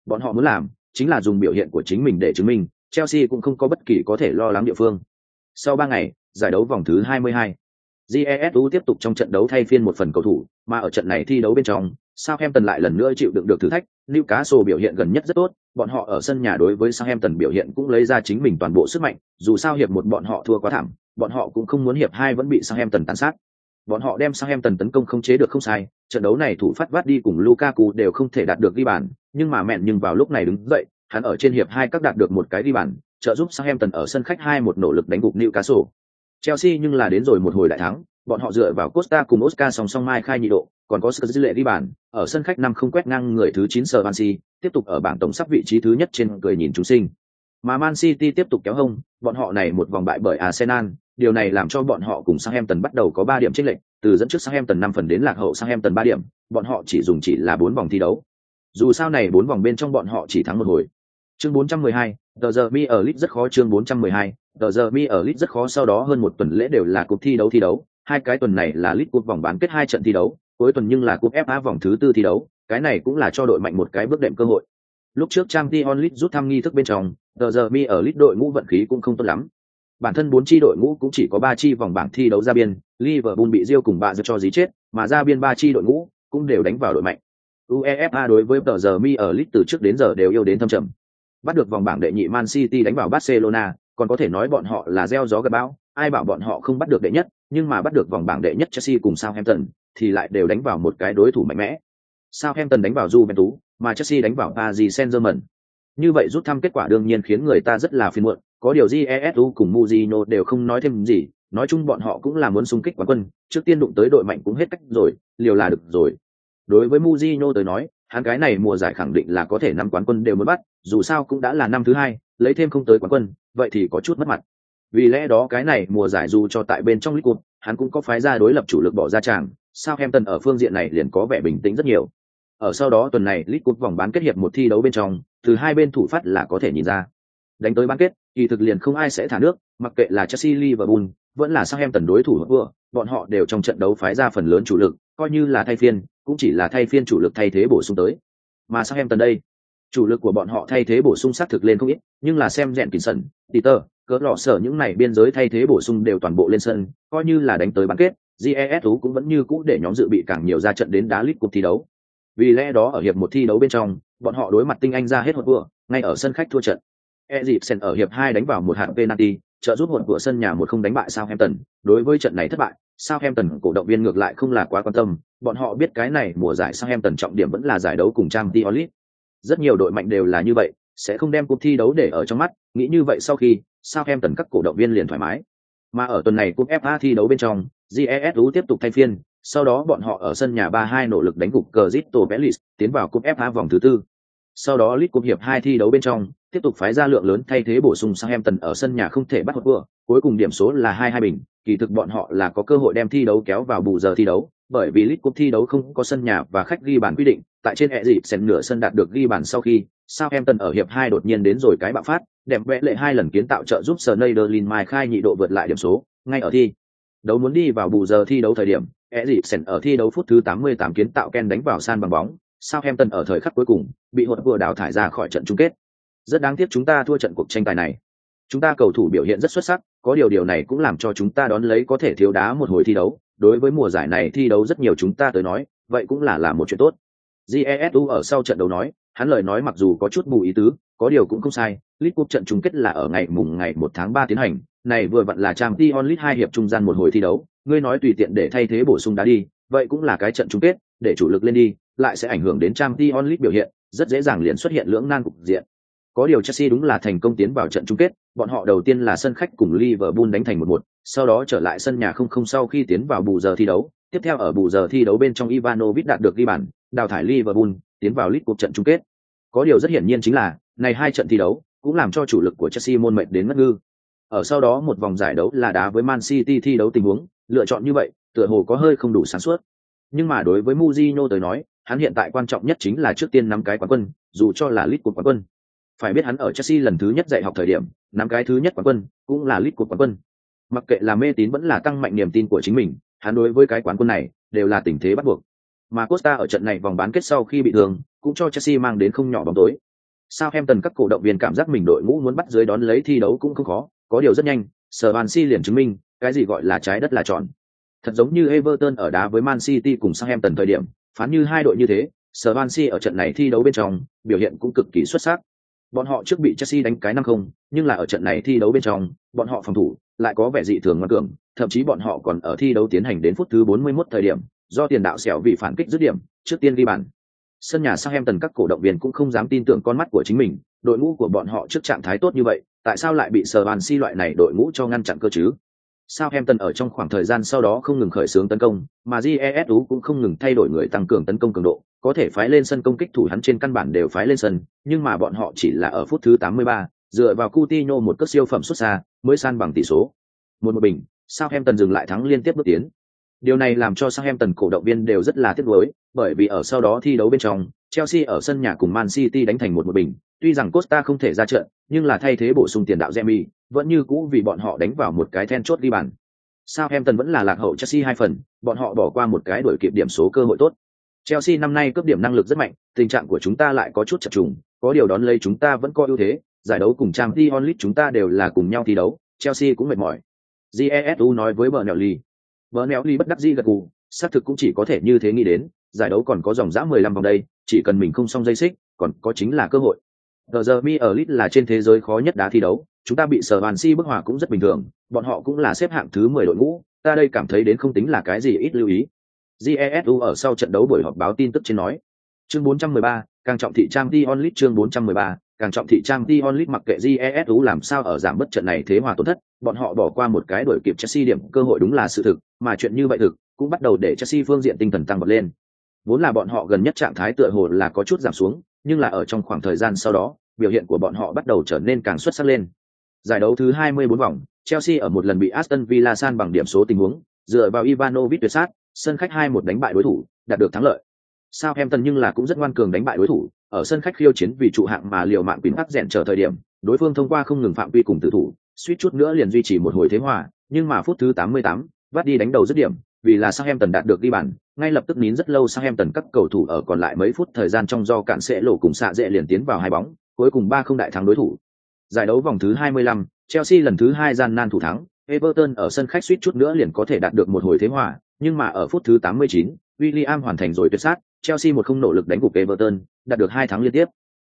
Bọn họ muốn làm, chính là dùng biểu hiện của chính mình để chứng minh, Chelsea cũng không có bất kỳ có thể lo lắng địa phương. Sau ba ngày, giải đấu vòng thứ 22, Jesu tiếp tục trong trận đấu thay phiên một phần cầu thủ, mà ở trận này thi đấu bên trong, Southampton lại lần nữa chịu đựng được thử thách, Newcastle biểu hiện gần nhất rất tốt, bọn họ ở sân nhà đối với Southampton biểu hiện cũng lấy ra chính mình toàn bộ sức mạnh, dù sao hiệp một bọn họ thua quá thảm, bọn họ cũng không muốn hiệp hai vẫn bị Southampton tàn sát. Bọn họ đem Southampton tấn công không chế được không sai, trận đấu này thủ phát vắt đi cùng Lukaku đều không thể đạt được ghi bàn, nhưng mà mẹn nhưng vào lúc này đứng dậy, hắn ở trên hiệp hai các đạt được một cái ghi bàn, trợ giúp Southampton ở sân khách hai một nỗ lực đánh gục Newcastle. Chelsea nhưng là đến rồi một hồi đại thắng, bọn họ dựa vào Costa cùng Oscar song song mai khai nhị độ, còn có sự dư lệ đi bàn, ở sân khách năm không quét ngang người thứ 9 Swansea, tiếp tục ở bảng tổng sắp vị trí thứ nhất trên cười nhìn chúng sinh. Mà Man City tiếp tục kéo hông, bọn họ này một vòng bại bởi Arsenal, điều này làm cho bọn họ cùng Southampton bắt đầu có 3 điểm chênh lệch, từ dẫn trước Southampton 5 phần đến lạc hậu Southampton 3 điểm, bọn họ chỉ dùng chỉ là 4 vòng thi đấu. Dù sao này 4 vòng bên trong bọn họ chỉ thắng một hồi. Chương 412, The giờ mi ở Leeds rất khó chương 412, The giờ mi ở Leeds rất khó sau đó hơn một tuần lễ đều là cuộc thi đấu thi đấu hai cái tuần này là lit cuộc vòng bán kết hai trận thi đấu, cuối tuần nhưng là cúp FA vòng thứ tư thi đấu, cái này cũng là cho đội mạnh một cái bước đệm cơ hội. Lúc trước trang t onlit rút thăm nghi thức bên trong, tờ giờ mi ở lit đội ngũ vận khí cũng không tốt lắm. Bản thân bốn chi đội ngũ cũng chỉ có ba chi vòng bảng thi đấu ra biên, liverpool bị riêu cùng bạ cho dí chết, mà ra biên ba chi đội ngũ cũng đều đánh vào đội mạnh. Uefa đối với tờ giờ mi ở lit từ trước đến giờ đều yêu đến thâm trầm. Bắt được vòng bảng đệ nhị man city đánh vào barcelona còn có thể nói bọn họ là gieo gió gặp bão, ai bảo bọn họ không bắt được đệ nhất, nhưng mà bắt được vòng bảng đệ nhất chelsea cùng southampton thì lại đều đánh vào một cái đối thủ mạnh mẽ. Southampton đánh vào juventus, mà chelsea đánh vào paris saint germain như vậy rút thăm kết quả đương nhiên khiến người ta rất là phiền muộn, có điều jesu cùng muzino đều không nói thêm gì, nói chung bọn họ cũng là muốn xung kích quán quân, trước tiên đụng tới đội mạnh cũng hết cách rồi, liều là được rồi. Đối với muzino tới nói hắn cái này mùa giải khẳng định là có thể năm quán quân đều muốn bắt, dù sao cũng đã là năm thứ hai, lấy thêm không tới quán quân, vậy thì có chút mất mặt. Vì lẽ đó cái này mùa giải dù cho tại bên trong League hắn cũng có phái ra đối lập chủ lực bỏ ra tràng Southampton ở phương diện này liền có vẻ bình tĩnh rất nhiều. Ở sau đó tuần này League vòng bán kết hiệp một thi đấu bên trong, từ hai bên thủ phát là có thể nhìn ra. Đánh tới bán kết, kỳ thực liền không ai sẽ thả nước, mặc kệ là Chelsea, Liverpool, vẫn là Southampton đối thủ vừa bọn họ đều trong trận đấu phái ra phần lớn chủ lực, coi như là thay phiên, cũng chỉ là thay phiên chủ lực thay thế bổ sung tới. Mà sang em tần đây, chủ lực của bọn họ thay thế bổ sung xác thực lên không ít, nhưng là xem rèn kín sân peter, cỡ lọ sở những này biên giới thay thế bổ sung đều toàn bộ lên sân, coi như là đánh tới bán kết GESU cũng vẫn như cũ để nhóm dự bị càng nhiều ra trận đến đá lít cuộc thi đấu. Vì lẽ đó ở hiệp một thi đấu bên trong, bọn họ đối mặt tinh anh ra hết hồn vừa ngay ở sân khách thua trận. Eriksen ở hiệp hai đánh vào một hạng penalty, trợ giúp hồn của sân nhà một không đánh bại Southampton, đối với trận này thất bại. Southampton cổ động viên ngược lại không là quá quan tâm, bọn họ biết cái này mùa giải Southampton trọng điểm vẫn là giải đấu cùng trang League. Rất nhiều đội mạnh đều là như vậy, sẽ không đem cuộc thi đấu để ở trong mắt, nghĩ như vậy sau khi Southampton các cổ động viên liền thoải mái. Mà ở tuần này cúp FA thi đấu bên trong GESU tiếp tục thay phiên, sau đó bọn họ ở sân nhà 3-2 nỗ lực đánh gục Crystal Palace, tiến vào cúp FA vòng thứ tư. Sau đó League Cup hiệp hai thi đấu bên trong tiếp tục phái ra lượng lớn thay thế bổ sung sang em tần ở sân nhà không thể bắt hụt vừa cuối cùng điểm số là 2-2 bình. Kỳ thực bọn họ là có cơ hội đem thi đấu kéo vào bù giờ thi đấu, bởi vì League Cup thi đấu không có sân nhà và khách ghi bàn quy định. Tại trên hệ dịp, xem nửa sân đạt được ghi bàn sau khi sao em tần ở hiệp hai đột nhiên đến rồi cái bạo phát đẹp vẽ lệ hai lần kiến tạo trợ giúp Sneijderlin mai khai nhị độ vượt lại điểm số. Ngay ở thi đấu muốn đi vào bù giờ thi đấu thời điểm Eriksen ở thi đấu phút thứ 88 kiến tạo Ken đánh vào san bằng bóng. Southampton ở thời khắc cuối cùng, bị hụt vừa đào thải ra khỏi trận chung kết rất đáng tiếc chúng ta thua trận cuộc tranh tài này. Chúng ta cầu thủ biểu hiện rất xuất sắc, có điều điều này cũng làm cho chúng ta đón lấy có thể thiếu đá một hồi thi đấu. Đối với mùa giải này thi đấu rất nhiều chúng ta tới nói, vậy cũng là là một chuyện tốt. Jesu ở sau trận đấu nói, hắn lời nói mặc dù có chút bù ý tứ, có điều cũng không sai. Lit Cup trận chung kết là ở ngày mùng ngày một tháng ba tiến hành. Này vừa vặn là trang Tion onlit hai hiệp trung gian một hồi thi đấu. Ngươi nói tùy tiện để thay thế bổ sung đá đi, vậy cũng là cái trận chung kết, để chủ lực lên đi, lại sẽ ảnh hưởng đến trang Tion onlit biểu hiện, rất dễ dàng liền xuất hiện lưỡng nan cục diện có điều Chelsea đúng là thành công tiến vào trận chung kết, bọn họ đầu tiên là sân khách cùng Liverpool đánh thành một một, sau đó trở lại sân nhà không không sau khi tiến vào bù giờ thi đấu, tiếp theo ở bù giờ thi đấu bên trong Ivanovic đạt được ghi bàn, đào thải Liverpool, tiến vào lít cuộc trận chung kết. Có điều rất hiển nhiên chính là, này hai trận thi đấu cũng làm cho chủ lực của Chelsea môn mệt đến ngất ngư. Ở sau đó một vòng giải đấu là đá với Man City thi đấu tình huống, lựa chọn như vậy, tựa hồ có hơi không đủ sáng suốt. Nhưng mà đối với Mourinho tới nói, hắn hiện tại quan trọng nhất chính là trước tiên nắm cái quán quân, dù cho là lít cuộc quán quân phải biết hắn ở Chelsea lần thứ nhất dạy học thời điểm, năm cái thứ nhất quán quân, cũng là lít của quán quân. Mặc kệ là mê tín vẫn là tăng mạnh niềm tin của chính mình, hắn đối với cái quán quân này đều là tình thế bắt buộc. Mà Costa ở trận này vòng bán kết sau khi bị thương, cũng cho Chelsea mang đến không nhỏ bóng tối. Southampton các cổ động viên cảm giác mình đội ngũ muốn bắt dưới đón lấy thi đấu cũng không khó, có điều rất nhanh, Swansea liền chứng minh, cái gì gọi là trái đất là tròn. Thật giống như Everton ở đá với Man City cùng Southampton thời điểm, phán như hai đội như thế, Swansea ở trận này thi đấu bên trong, biểu hiện cũng cực kỳ xuất sắc. Bọn họ trước bị Chelsea đánh cái năm không, nhưng là ở trận này thi đấu bên trong, bọn họ phòng thủ lại có vẻ dị thường ngoan cường, thậm chí bọn họ còn ở thi đấu tiến hành đến phút thứ 41 thời điểm, do tiền đạo xẻo vì phản kích dứt điểm, trước tiên ghi bàn. Sân nhà Southampton các cổ động viên cũng không dám tin tưởng con mắt của chính mình, đội ngũ của bọn họ trước trạng thái tốt như vậy, tại sao lại bị Swansea loại này đội ngũ cho ngăn chặn cơ chứ? Southampton ở trong khoảng thời gian sau đó không ngừng khởi xướng tấn công, mà GESU cũng không ngừng thay đổi người tăng cường tấn công cường độ, có thể phái lên sân công kích thủ hắn trên căn bản đều phái lên sân, nhưng mà bọn họ chỉ là ở phút thứ 83, dựa vào Coutinho một cước siêu phẩm xuất xa, mới san bằng tỷ số. Một một bình, Southampton dừng lại thắng liên tiếp bước tiến. Điều này làm cho Southampton cổ động viên đều rất là tiếc nuối, bởi vì ở sau đó thi đấu bên trong, Chelsea ở sân nhà cùng Man City đánh thành một một bình, tuy rằng Costa không thể ra trận, nhưng là thay thế bổ sung tiền đạo Jemi, vẫn như cũ vì bọn họ đánh vào một cái then chốt đi bàn. Southampton vẫn là lạc hậu Chelsea hai phần, bọn họ bỏ qua một cái đổi kịp điểm số cơ hội tốt. Chelsea năm nay cướp điểm năng lực rất mạnh, tình trạng của chúng ta lại có chút chập trùng, có điều đón lấy chúng ta vẫn có ưu thế, giải đấu cùng trang Champions League chúng ta đều là cùng nhau thi đấu, Chelsea cũng mệt mỏi. Jesu nói với Bernelli. Bernelli bất đắc dĩ gật gù, xác thực cũng chỉ có thể như thế nghĩ đến, giải đấu còn có dòng dã 15 vòng đây, chỉ cần mình không xong dây xích, còn có chính là cơ hội. The giờ mi ở League là trên thế giới khó nhất đá thi đấu, chúng ta bị sở bàn si bức hòa cũng rất bình thường, bọn họ cũng là xếp hạng thứ 10 đội ngũ, ta đây cảm thấy đến không tính là cái gì ít lưu ý. Jesu ở sau trận đấu buổi họp báo tin tức trên nói. Chương 413, càng trọng thị trang Dion League chương 413, càng trọng thị trang Dion League mặc kệ Jesu làm sao ở giảm bất trận này thế hòa tổn thất, bọn họ bỏ qua một cái đổi kịp Chelsea điểm cơ hội đúng là sự thực, mà chuyện như vậy thực cũng bắt đầu để Chelsea phương diện tinh thần tăng bật lên. Vốn là bọn họ gần nhất trạng thái tựa hồ là có chút giảm xuống, nhưng là ở trong khoảng thời gian sau đó, biểu hiện của bọn họ bắt đầu trở nên càng xuất sắc lên. Giải đấu thứ 24 vòng, Chelsea ở một lần bị Aston Villa san bằng điểm số tình huống, dựa vào Ivanovic tuyệt sát, sân khách 2-1 đánh bại đối thủ, đạt được thắng lợi. Southampton nhưng là cũng rất ngoan cường đánh bại đối thủ, ở sân khách khiêu chiến vì trụ hạng mà liều mạng quỷ tắc rèn chờ thời điểm, đối phương thông qua không ngừng phạm vi cùng tử thủ, suýt chút nữa liền duy trì một hồi thế hòa, nhưng mà phút thứ 88, vắt đi đánh đầu dứt điểm, vì là Southampton đạt được đi bàn, ngay lập tức nín rất lâu Southampton các cầu thủ ở còn lại mấy phút thời gian trong do cạn sẽ lộ cùng xạ dễ liền tiến vào hai bóng, cuối cùng ba không đại thắng đối thủ. Giải đấu vòng thứ 25, Chelsea lần thứ hai gian nan thủ thắng, Everton ở sân khách suýt chút nữa liền có thể đạt được một hồi thế hòa, nhưng mà ở phút thứ 89, William hoàn thành rồi tuyệt sát, Chelsea một không nỗ lực đánh gục Everton, đạt được hai thắng liên tiếp.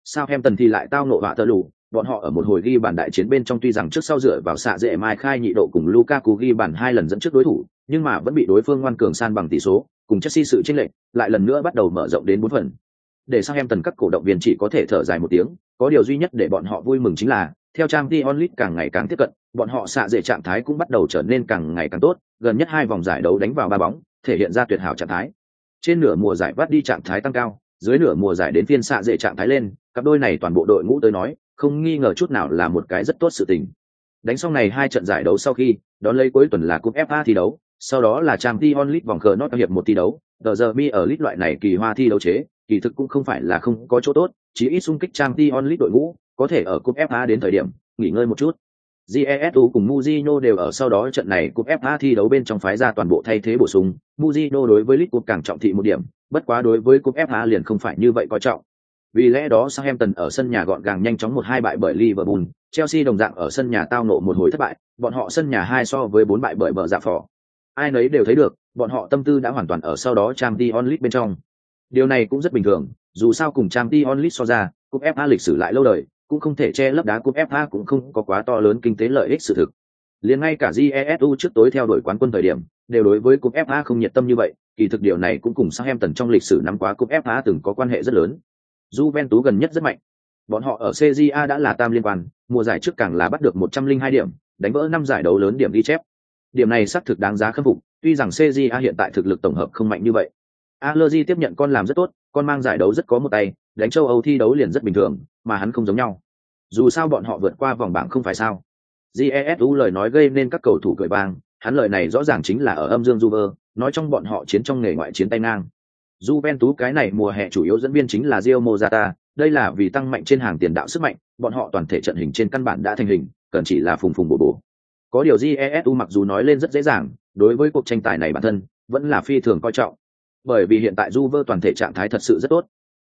Southampton thì lại tao nộ vạ tơ lù, bọn họ ở một hồi ghi bàn đại chiến bên trong tuy rằng trước sau dựa vào xạ dễ mai khai nhị độ cùng Lukaku ghi bàn hai lần dẫn trước đối thủ, nhưng mà vẫn bị đối phương ngoan cường san bằng tỷ số, cùng Chelsea sự chênh lệch lại lần nữa bắt đầu mở rộng đến bốn phần. Để Southampton các cổ động viên chỉ có thể thở dài một tiếng, có điều duy nhất để bọn họ vui mừng chính là, theo trang Dion League càng ngày càng tiếp cận, bọn họ xạ dễ trạng thái cũng bắt đầu trở nên càng ngày càng tốt, gần nhất hai vòng giải đấu đánh vào ba bóng, thể hiện ra tuyệt hảo trạng thái. Trên nửa mùa giải vắt đi trạng thái tăng cao, dưới nửa mùa giải đến phiên xạ dễ trạng thái lên, cặp đôi này toàn bộ đội ngũ tới nói, không nghi ngờ chút nào là một cái rất tốt sự tình. Đánh xong này hai trận giải đấu sau khi, đón lấy cuối tuần là cúp FA thi đấu, sau đó là trang Dion onlit vòng cờ nốt hiệp một thi đấu, tờ giờ mi ở lit loại này kỳ hoa thi đấu chế, kỳ thực cũng không phải là không có chỗ tốt, chỉ ít xung kích trang Dion onlit đội ngũ, có thể ở cúp FA đến thời điểm nghỉ ngơi một chút. Jesu cùng Mujino đều ở sau đó trận này cúp FA thi đấu bên trong phái ra toàn bộ thay thế bổ sung, Mujino đối với Leeds Cup càng trọng thị một điểm, bất quá đối với cúp FA liền không phải như vậy coi trọng. Vì lẽ đó Southampton ở sân nhà gọn gàng nhanh chóng một hai bại bởi Liverpool, Chelsea đồng dạng ở sân nhà tao nộ một hồi thất bại, bọn họ sân nhà hai so với bốn bại bởi bờ dạ phò. Ai nấy đều thấy được, bọn họ tâm tư đã hoàn toàn ở sau đó Champions League bên trong. Điều này cũng rất bình thường, dù sao cùng Champions League so ra, cúp FA lịch sử lại lâu đời, cũng không thể che lấp đá cúp FA cũng không có quá to lớn kinh tế lợi ích sự thực. Liền ngay cả GESU trước tối theo đuổi quán quân thời điểm, đều đối với cúp FA không nhiệt tâm như vậy, kỳ thực điều này cũng cùng Southampton trong lịch sử năm quá cúp FA từng có quan hệ rất lớn. Juventus gần nhất rất mạnh. Bọn họ ở CJA đã là tam liên quan, mùa giải trước càng là bắt được 102 điểm, đánh vỡ năm giải đấu lớn điểm ghi chép. Điểm này xác thực đáng giá khâm phục, tuy rằng CJA hiện tại thực lực tổng hợp không mạnh như vậy. Allergy tiếp nhận con làm rất tốt, con mang giải đấu rất có một tay, đánh châu Âu thi đấu liền rất bình thường, mà hắn không giống nhau. Dù sao bọn họ vượt qua vòng bảng không phải sao? Jesu lời nói gây nên các cầu thủ cười vang, hắn lời này rõ ràng chính là ở âm dương Juve, nói trong bọn họ chiến trong nghề ngoại chiến tay ngang. Juventus cái này mùa hè chủ yếu dẫn viên chính là Gio Mozata, đây là vì tăng mạnh trên hàng tiền đạo sức mạnh, bọn họ toàn thể trận hình trên căn bản đã thành hình, cần chỉ là phùng phùng bổ bổ. Có điều Jesu mặc dù nói lên rất dễ dàng, đối với cuộc tranh tài này bản thân vẫn là phi thường coi trọng. Bởi vì hiện tại Juve toàn thể trạng thái thật sự rất tốt.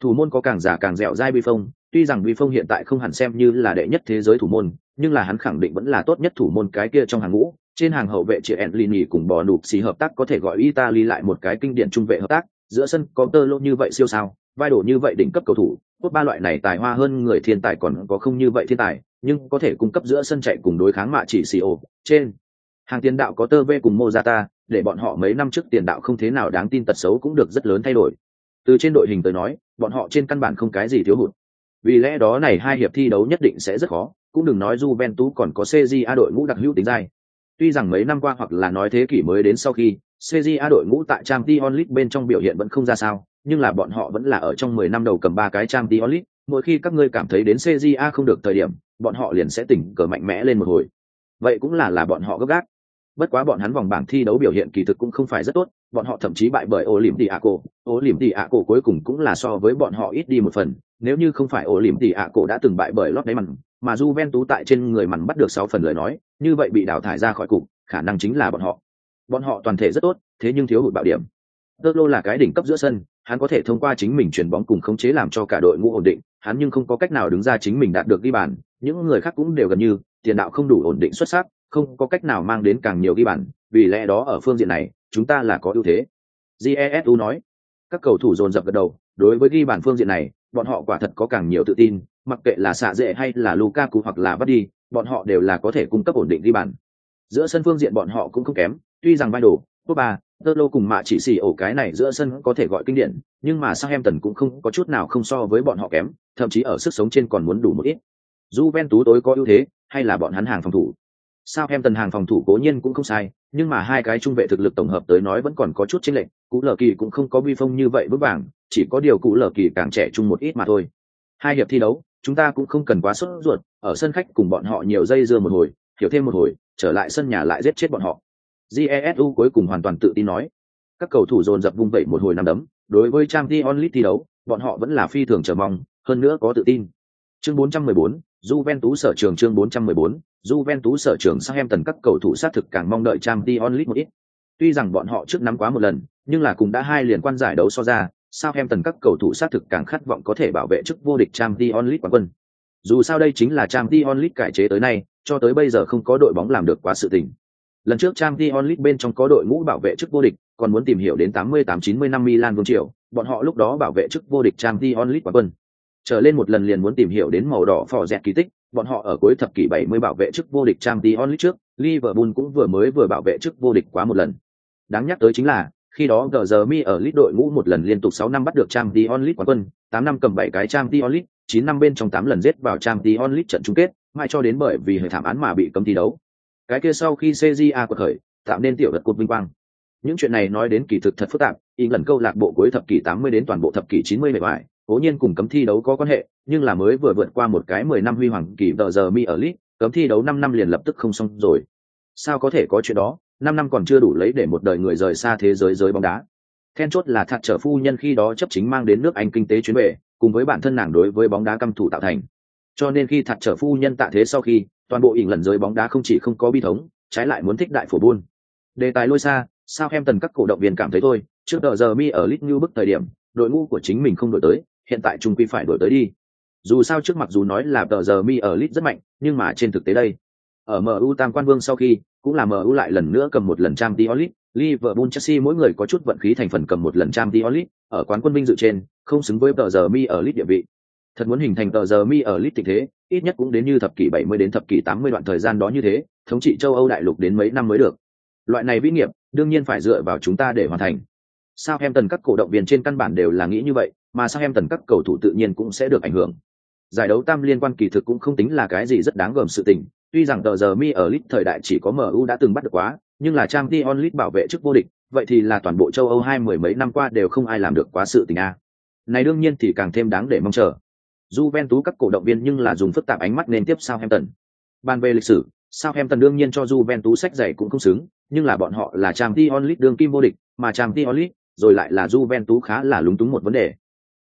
Thủ môn có càng già càng dẻo dai Bi Phong, tuy rằng Bi Phong hiện tại không hẳn xem như là đệ nhất thế giới thủ môn, nhưng là hắn khẳng định vẫn là tốt nhất thủ môn cái kia trong hàng ngũ. Trên hàng hậu vệ chị Enlini cùng bò nụp xì hợp tác có thể gọi Italy lại một cái kinh điển trung vệ hợp tác, giữa sân có tơ lô như vậy siêu sao, vai đổ như vậy đỉnh cấp cầu thủ, quốc ba loại này tài hoa hơn người thiên tài còn có không như vậy thiên tài, nhưng có thể cung cấp giữa sân chạy cùng đối kháng mạ chỉ xì ổ. Trên hàng tiền đạo có tơ V cùng Mozata, để bọn họ mấy năm trước tiền đạo không thế nào đáng tin tật xấu cũng được rất lớn thay đổi. Từ trên đội hình tới nói, bọn họ trên căn bản không cái gì thiếu hụt. Vì lẽ đó này hai hiệp thi đấu nhất định sẽ rất khó, cũng đừng nói Juventus còn có CJA đội ngũ đặc hữu tính dai. Tuy rằng mấy năm qua hoặc là nói thế kỷ mới đến sau khi, CJA đội ngũ tại Champions League bên trong biểu hiện vẫn không ra sao, nhưng là bọn họ vẫn là ở trong 10 năm đầu cầm ba cái Champions League, mỗi khi các ngươi cảm thấy đến CJA không được thời điểm, bọn họ liền sẽ tỉnh cờ mạnh mẽ lên một hồi. Vậy cũng là là bọn họ gấp gáp. Bất quá bọn hắn vòng bảng thi đấu biểu hiện kỳ thực cũng không phải rất tốt, bọn họ thậm chí bại bởi Olympiaco, Olympiaco cuối cùng cũng là so với bọn họ ít đi một phần, nếu như không phải Olympiaco đã từng bại bởi Lót Đáy Mặn, mà Juventus tại trên người mặn bắt được sáu phần lời nói, như vậy bị đào thải ra khỏi cục, khả năng chính là bọn họ. Bọn họ toàn thể rất tốt, thế nhưng thiếu hụt bạo điểm. Tơ Lô là cái đỉnh cấp giữa sân, hắn có thể thông qua chính mình chuyển bóng cùng khống chế làm cho cả đội ngũ ổn định, hắn nhưng không có cách nào đứng ra chính mình đạt được ghi bàn, những người khác cũng đều gần như tiền đạo không đủ ổn định xuất sắc, không có cách nào mang đến càng nhiều ghi bàn, vì lẽ đó ở phương diện này, chúng ta là có ưu thế. Jesu nói. Các cầu thủ dồn dập gật đầu, đối với ghi bàn phương diện này, bọn họ quả thật có càng nhiều tự tin, mặc kệ là xạ dễ hay là Lukaku hoặc là Vardy, bọn họ đều là có thể cung cấp ổn định ghi bàn. Giữa sân phương diện bọn họ cũng không kém, tuy rằng vai đồ, Pogba, Tolo cùng mạ chỉ xì ổ cái này giữa sân có thể gọi kinh điển, nhưng mà Southampton cũng không có chút nào không so với bọn họ kém, thậm chí ở sức sống trên còn muốn đủ một ít. Juventus tối có ưu thế, hay là bọn hắn hàng phòng thủ sao em tần hàng phòng thủ cố nhiên cũng không sai, nhưng mà hai cái trung vệ thực lực tổng hợp tới nói vẫn còn có chút chênh lệch, cụ Lở Kỳ cũng không có vi phong như vậy vững vàng, chỉ có điều cụ Lở Kỳ càng trẻ trung một ít mà thôi. Hai hiệp thi đấu, chúng ta cũng không cần quá sốt ruột, ở sân khách cùng bọn họ nhiều dây dưa một hồi, hiểu thêm một hồi, trở lại sân nhà lại giết chết bọn họ. Jesu cuối cùng hoàn toàn tự tin nói. Các cầu thủ dồn dập vung vẩy một hồi năm đấm đối với trang t onlit thi đấu bọn họ vẫn là phi thường chờ mong hơn nữa có tự tin. Chương 414, Juventus sở trường chương 414, Juventus sở trường Southampton các cầu thủ sát thực càng mong đợi Champions League một ít. Tuy rằng bọn họ trước nắm quá một lần nhưng là cùng đã hai liền quan giải đấu so ra Southampton các cầu thủ sát thực càng khát vọng có thể bảo vệ chức vô địch Champions League quán quân. Dù sao đây chính là Champions League cải chế tới nay cho tới bây giờ không có đội bóng làm được quá sự tình. Lần trước Champions League bên trong có đội ngũ bảo vệ chức vô địch, còn muốn tìm hiểu đến 88-90 năm Milan vương triều, bọn họ lúc đó bảo vệ chức vô địch Champions League quán quân. Trở lên một lần liền muốn tìm hiểu đến màu đỏ phò dẹt kỳ tích, bọn họ ở cuối thập kỷ 70 bảo vệ chức vô địch trang tí onlit trước, Liverpool cũng vừa mới vừa bảo vệ chức vô địch quá một lần. Đáng nhắc tới chính là, khi đó Mi ở lit đội ngũ một lần liên tục 6 năm bắt được trang tí onlit quán quân, 8 năm cầm 7 cái trang tí onlit 9 năm bên trong 8 lần giết vào trang tí onlit trận chung kết, mai cho đến bởi vì hệ thảm án mà bị cấm thi đấu, cái kia sau khi cja của khởi tạo nên tiểu đợt cột vinh quang. Những chuyện này nói đến kỳ thực thật phức tạp ý lần câu lạc bộ cuối thập kỷ 80 đến toàn bộ thập kỷ 90 bề ngoài cố nhiên cùng cấm thi đấu có quan hệ, nhưng là mới vừa vượt qua một cái 10 năm huy hoàng kỳ tờ giờ mi ở lit cấm thi đấu 5 năm liền lập tức không xong rồi. Sao có thể có chuyện đó 5 năm còn chưa đủ lấy để một đời người rời xa thế giới giới bóng đá. Then chốt là thạt trở phu nhân khi đó chấp chính mang đến nước anh kinh tế chuyến về, cùng với bản thân nàng đối với bóng đá căm thủ tạo thành. Cho nên khi thạt trở phu nhân tạ thế sau khi, toàn bộ ỉng lần giới bóng đá không chỉ không có bi thống, trái lại muốn thích đại phổ buôn. Đề tài lôi xa, sao em tần các cổ động viên cảm thấy thôi, trước đợt giờ mi ở lit như bức thời điểm, đội ngũ của chính mình không đổi tới hiện tại trung quy phải đổi tới đi. Dù sao trước mặc dù nói là tờ giờ mi ở lit rất mạnh, nhưng mà trên thực tế đây, ở mu tam quan vương sau khi, cũng là mu lại lần nữa cầm một lần trang t olit liverpool, chelsea mỗi người có chút vận khí thành phần cầm một lần trang t olit ở quán quân vinh dự trên, không xứng với tờ giờ mi ở lit địa vị. Thật muốn hình thành tờ giờ mi ở lit tình thế, ít nhất cũng đến như thập kỷ 70 đến thập kỷ 80 đoạn thời gian đó như thế, thống trị châu âu đại lục đến mấy năm mới được. Loại này vĩ nghiệp, đương nhiên phải dựa vào chúng ta để hoàn thành. Sao em tần các cổ động viên trên căn bản đều là nghĩ như vậy mà sang em tần các cầu thủ tự nhiên cũng sẽ được ảnh hưởng giải đấu tam liên quan kỳ thực cũng không tính là cái gì rất đáng gờm sự tình tuy rằng tờ giờ mi ở lit thời đại chỉ có mu đã từng bắt được quá nhưng là trang Dion onlit bảo vệ chức vô địch vậy thì là toàn bộ châu âu hai mười mấy năm qua đều không ai làm được quá sự tình a này đương nhiên thì càng thêm đáng để mong chờ Juventus các cổ động viên nhưng là dùng phức tạp ánh mắt nên tiếp Southampton. Bàn về lịch sử, Southampton đương nhiên cho Juventus sách giày cũng không xứng, nhưng là bọn họ là Champions League đương kim vô địch, mà Champions League rồi lại là Juventus khá là lúng túng một vấn đề.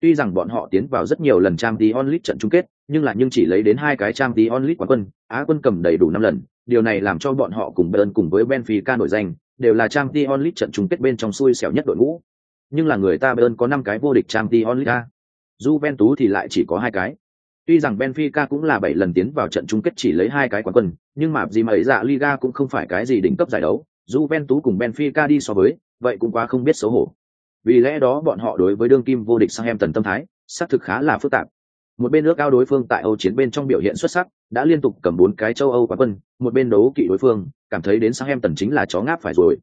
Tuy rằng bọn họ tiến vào rất nhiều lần Champions League trận chung kết, nhưng là nhưng chỉ lấy đến hai cái Champions League quán quân, Á quân cầm đầy đủ năm lần, điều này làm cho bọn họ cùng Bayern cùng với Benfica nổi danh, đều là Champions League trận chung kết bên trong xui xẻo nhất đội ngũ. Nhưng là người ta Bayern có năm cái vô địch Champions League Juventus thì lại chỉ có hai cái. Tuy rằng Benfica cũng là bảy lần tiến vào trận chung kết chỉ lấy hai cái quán quân, nhưng mà gì mà ấy dạ Liga cũng không phải cái gì đỉnh cấp giải đấu, Juventus cùng Benfica đi so với, vậy cũng quá không biết xấu hổ. Vì lẽ đó bọn họ đối với đương kim vô địch sang em tần tâm thái, xác thực khá là phức tạp. Một bên nước cao đối phương tại Âu chiến bên trong biểu hiện xuất sắc, đã liên tục cầm bốn cái châu Âu quá quân, một bên đấu kỵ đối phương, cảm thấy đến sang em tần chính là chó ngáp phải rồi.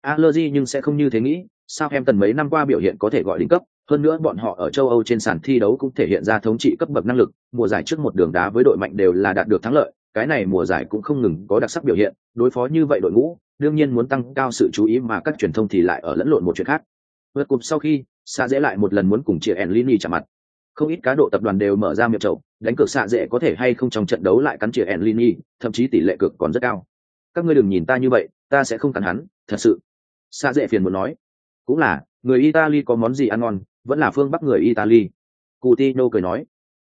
Allergy nhưng sẽ không như thế nghĩ, sao em tần mấy năm qua biểu hiện có thể gọi đỉnh cấp, hơn nữa bọn họ ở châu Âu trên sàn thi đấu cũng thể hiện ra thống trị cấp bậc năng lực, mùa giải trước một đường đá với đội mạnh đều là đạt được thắng lợi, cái này mùa giải cũng không ngừng có đặc sắc biểu hiện, đối phó như vậy đội ngũ, đương nhiên muốn tăng cao sự chú ý mà các truyền thông thì lại ở lẫn lộn một chuyện khác. Vượt cụp sau khi, xa dễ lại một lần muốn cùng chị Enlini chạm mặt. Không ít cá độ tập đoàn đều mở ra miệng chậu, đánh cược xạ dễ có thể hay không trong trận đấu lại cắn chị Enlini, thậm chí tỷ lệ cược còn rất cao. Các ngươi đừng nhìn ta như vậy, ta sẽ không cắn hắn, thật sự. Xạ dễ phiền muốn nói. Cũng là, người Italy có món gì ăn ngon, vẫn là phương bắc người italy Coutinho cười nói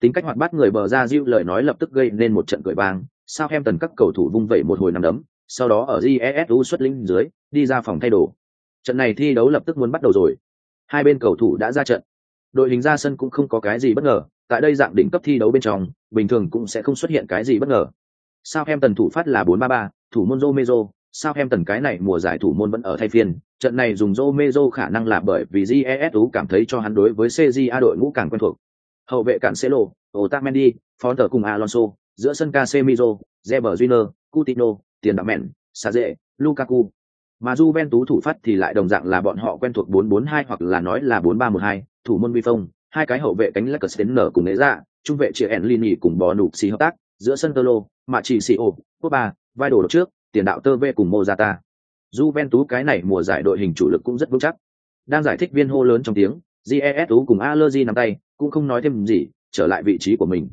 Tính cách hoạt bát người bờ ra diêu lời nói lập tức gây nên một trận cười vang, sao em tần các cầu thủ vung vẩy một hồi nằm đấm, sau đó ở jesu xuất linh dưới đi ra phòng thay đồ trận này thi đấu lập tức muốn bắt đầu rồi hai bên cầu thủ đã ra trận đội hình ra sân cũng không có cái gì bất ngờ tại đây dạng đỉnh cấp thi đấu bên trong bình thường cũng sẽ không xuất hiện cái gì bất ngờ sao em tần thủ phát là 4-3-3, thủ môn Romero, sao em tần cái này mùa giải thủ môn vẫn ở thay phiên, trận này dùng Romero khả năng là bởi vì jesu cảm thấy cho hắn đối với CJA đội ngũ càng quen thuộc. Hậu vệ cản Celo, Otamendi, Fonter cùng Alonso, giữa sân Casemiro, zeber junior Coutinho, tiền đạo mẹn, sa dễ, Lukaku. Mà Juventus thủ phát thì lại đồng dạng là bọn họ quen thuộc 442 hoặc là nói là 4312. thủ môn Buffon, hai cái hậu vệ cánh Lacazette cùng nế ra, trung vệ chia Enlini cùng bó nụ xì hợp tác, giữa sân Tolo, mà chỉ xì ổ, ba, vai đồ trước, tiền đạo tơ vê cùng Mozata. Juventus cái này mùa giải đội hình chủ lực cũng rất vững chắc. Đang giải thích viên hô lớn trong tiếng, GESU cùng Allergy nắm tay, cũng không nói thêm gì, trở lại vị trí của mình.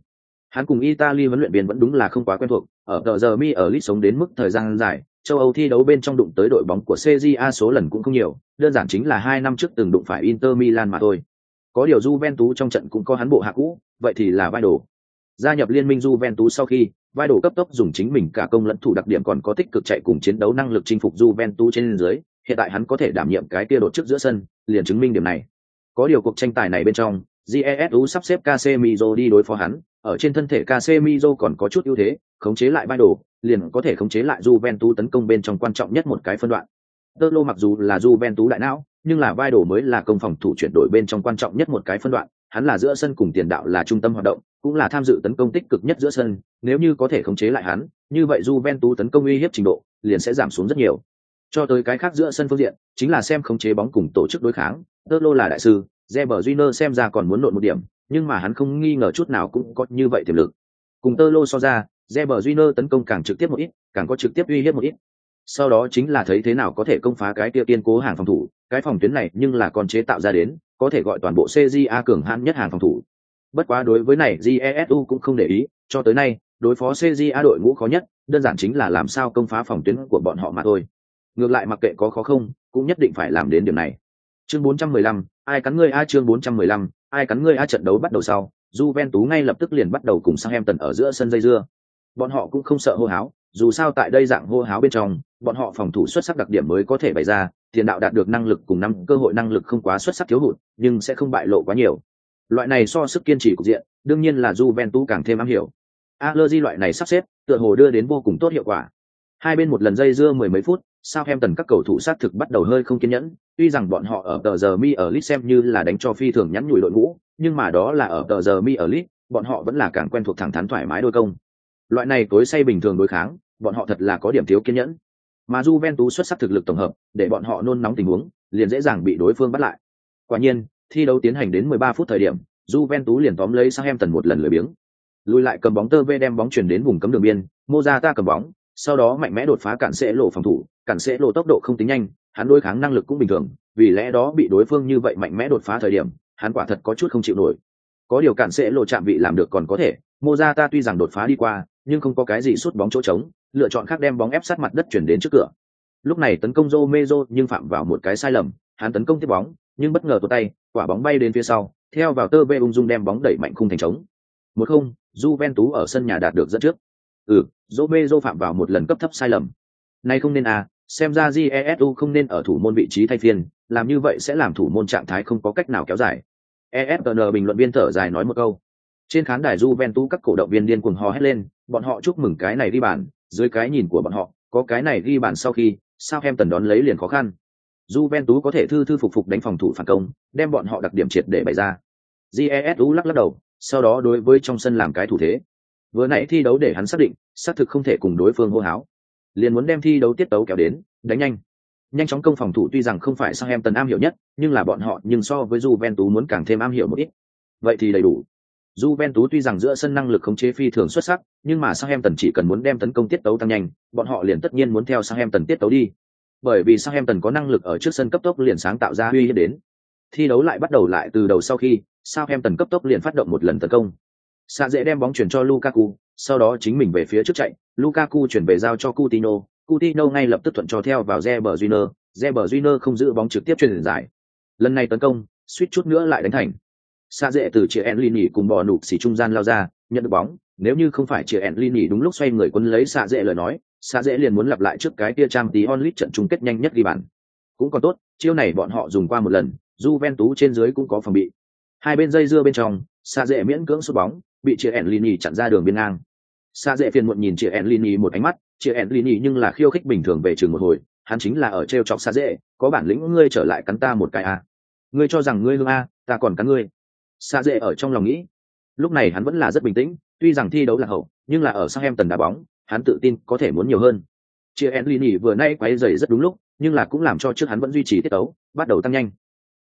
Hắn cùng Italy huấn luyện viên vẫn đúng là không quá quen thuộc, ở tờ giờ mi ở lit sống đến mức thời gian dài, châu Âu thi đấu bên trong đụng tới đội bóng của CJA số lần cũng không nhiều, đơn giản chính là hai năm trước từng đụng phải Inter Milan mà thôi. Có điều Juventus trong trận cũng có hắn bộ hạ cũ, vậy thì là vai đồ. Gia nhập liên minh Juventus sau khi, vai đồ cấp tốc dùng chính mình cả công lẫn thủ đặc điểm còn có tích cực chạy cùng chiến đấu năng lực chinh phục Juventus trên dưới, hiện tại hắn có thể đảm nhiệm cái kia đột trước giữa sân, liền chứng minh điểm này. Có điều cuộc tranh tài này bên trong, GESU sắp xếp Casemiro đi đối phó hắn, ở trên thân thể Casemiro còn có chút ưu thế, khống chế lại vai đồ, liền có thể khống chế lại Juventus tấn công bên trong quan trọng nhất một cái phân đoạn. Tơ lô mặc dù là Juventus đại não, nhưng là vai đồ mới là công phòng thủ chuyển đổi bên trong quan trọng nhất một cái phân đoạn, hắn là giữa sân cùng tiền đạo là trung tâm hoạt động, cũng là tham dự tấn công tích cực nhất giữa sân, nếu như có thể khống chế lại hắn, như vậy Juventus tấn công uy hiếp trình độ liền sẽ giảm xuống rất nhiều. Cho tới cái khác giữa sân phương diện, chính là xem khống chế bóng cùng tổ chức đối kháng, Tơ lô là đại sư, Reber Júnior xem ra còn muốn nộn một điểm, nhưng mà hắn không nghi ngờ chút nào cũng có như vậy tiềm lực. Cùng Tơ lô so ra, Reber Júnior tấn công càng trực tiếp một ít, càng có trực tiếp uy hiếp một ít. Sau đó chính là thấy thế nào có thể công phá cái kia kiên cố hàng phòng thủ, cái phòng tuyến này nhưng là con chế tạo ra đến, có thể gọi toàn bộ CJA cường hãn nhất hàng phòng thủ. Bất quá đối với này GESU cũng không để ý, cho tới nay, đối phó CJA đội ngũ khó nhất, đơn giản chính là làm sao công phá phòng tuyến của bọn họ mà thôi. Ngược lại mặc kệ có khó không, cũng nhất định phải làm đến điểm này. Chương 415, ai cắn ngươi a chương 415, ai cắn ngươi a trận đấu bắt đầu sau, Juventus ngay lập tức liền bắt đầu cùng Southampton ở giữa sân dây dưa. Bọn họ cũng không sợ hô háo, dù sao tại đây dạng hô háo bên trong, bọn họ phòng thủ xuất sắc đặc điểm mới có thể bày ra, tiền đạo đạt được năng lực cùng năm cơ hội năng lực không quá xuất sắc thiếu hụt, nhưng sẽ không bại lộ quá nhiều. Loại này so sức kiên trì cục diện, đương nhiên là Juventus càng thêm am hiểu. Allergy loại này sắp xếp, tựa hồ đưa đến vô cùng tốt hiệu quả. Hai bên một lần dây dưa mười mấy phút, Southampton các cầu thủ sát thực bắt đầu hơi không kiên nhẫn, tuy rằng bọn họ ở tờ giờ mi ở lit xem như là đánh cho phi thường nhắn nhủi đội ngũ, nhưng mà đó là ở tờ giờ mi ở lit, bọn họ vẫn là càng quen thuộc thẳng thắn thoải mái đôi công. Loại này tối say bình thường đối kháng, bọn họ thật là có điểm thiếu kiên nhẫn. Mà Juventus xuất sắc thực lực tổng hợp, để bọn họ nôn nóng tình huống, liền dễ dàng bị đối phương bắt lại. Quả nhiên, thi đấu tiến hành đến 13 phút thời điểm, Juventus liền tóm lấy Southampton một lần lười biếng. Lùi lại cầm bóng tơ vê đem bóng chuyển đến vùng cấm đường biên, Mozata cầm bóng, sau đó mạnh mẽ đột phá cản sẽ lộ phòng thủ, cản sẽ lộ tốc độ không tính nhanh, hắn đối kháng năng lực cũng bình thường, vì lẽ đó bị đối phương như vậy mạnh mẽ đột phá thời điểm, hắn quả thật có chút không chịu nổi. Có điều cản sẽ lộ chạm vị làm được còn có thể, Mozata tuy rằng đột phá đi qua, nhưng không có cái gì sút bóng chỗ trống, lựa chọn khác đem bóng ép sát mặt đất chuyển đến trước cửa. Lúc này tấn công Romero nhưng phạm vào một cái sai lầm, hắn tấn công tiếp bóng, nhưng bất ngờ tụt tay, quả bóng bay đến phía sau, theo vào tơ bê ung dung đem bóng đẩy mạnh khung thành trống. Một không, Juventus ở sân nhà đạt được dẫn trước. Ừ, Romero phạm vào một lần cấp thấp sai lầm. Này không nên à, xem ra Jesu không nên ở thủ môn vị trí thay phiên, làm như vậy sẽ làm thủ môn trạng thái không có cách nào kéo dài. ESPN bình luận viên thở dài nói một câu. Trên khán đài Juventus các cổ động viên điên cuồng hò hét lên, bọn họ chúc mừng cái này đi bàn, dưới cái nhìn của bọn họ, có cái này ghi bàn sau khi, sao em tần đón lấy liền khó khăn. Juventus có thể thư thư phục phục đánh phòng thủ phản công, đem bọn họ đặc điểm triệt để bày ra. Jesu lắc lắc đầu, sau đó đối với trong sân làm cái thủ thế. Vừa nãy thi đấu để hắn xác định, xác thực không thể cùng đối phương hô háo, liền muốn đem thi đấu tiết tấu kéo đến, đánh nhanh. Nhanh chóng công phòng thủ tuy rằng không phải sang em tần am hiểu nhất, nhưng là bọn họ nhưng so với Juventus muốn càng thêm am hiểu một ít. Vậy thì đầy đủ. Juventus tuy rằng giữa sân năng lực khống chế phi thường xuất sắc, nhưng mà Southampton chỉ cần muốn đem tấn công tiết tấu tăng nhanh, bọn họ liền tất nhiên muốn theo Southampton tiết tấu đi. Bởi vì Southampton có năng lực ở trước sân cấp tốc liền sáng tạo ra uy hiếp đến. Thi đấu lại bắt đầu lại từ đầu sau khi Southampton cấp tốc liền phát động một lần tấn công. Sa dễ đem bóng chuyển cho Lukaku, sau đó chính mình về phía trước chạy, Lukaku chuyển về giao cho Coutinho, Coutinho ngay lập tức thuận cho theo vào Reber Júnior, Reber Júnior không giữ bóng trực tiếp truyền giải. Lần này tấn công, suýt chút nữa lại đánh thành xa dễ từ chia enlini cùng bò nụp xì trung gian lao ra, nhận được bóng. Nếu như không phải chia enlini đúng lúc xoay người quân lấy xa dễ lời nói, xa dễ liền muốn lặp lại trước cái tia trang tí onlit trận chung kết nhanh nhất ghi bàn. Cũng còn tốt, chiêu này bọn họ dùng qua một lần, Juventus trên dưới cũng có phòng bị. Hai bên dây dưa bên trong, xa dễ miễn cưỡng sút bóng, bị chia enlini chặn ra đường biên ngang. Xa dễ phiền muộn nhìn chia enlini một ánh mắt chia enlini nhưng là khiêu khích bình thường về trường một hồi, hắn chính là ở t chọc xa dễ, có bản lĩnh ngươi trở lại cắn ta một cái a ngươi cho rằng ngươi hương a, ta còn cắn ngươi xa dễ ở trong lòng nghĩ lúc này hắn vẫn là rất bình tĩnh tuy rằng thi đấu là hậu nhưng là ở sang em tần đá bóng hắn tự tin có thể muốn nhiều hơn. Chia enlini vừa nay quay dày rất đúng lúc nhưng là cũng làm cho trước hắn vẫn duy trì tiết tấu bắt đầu tăng nhanh.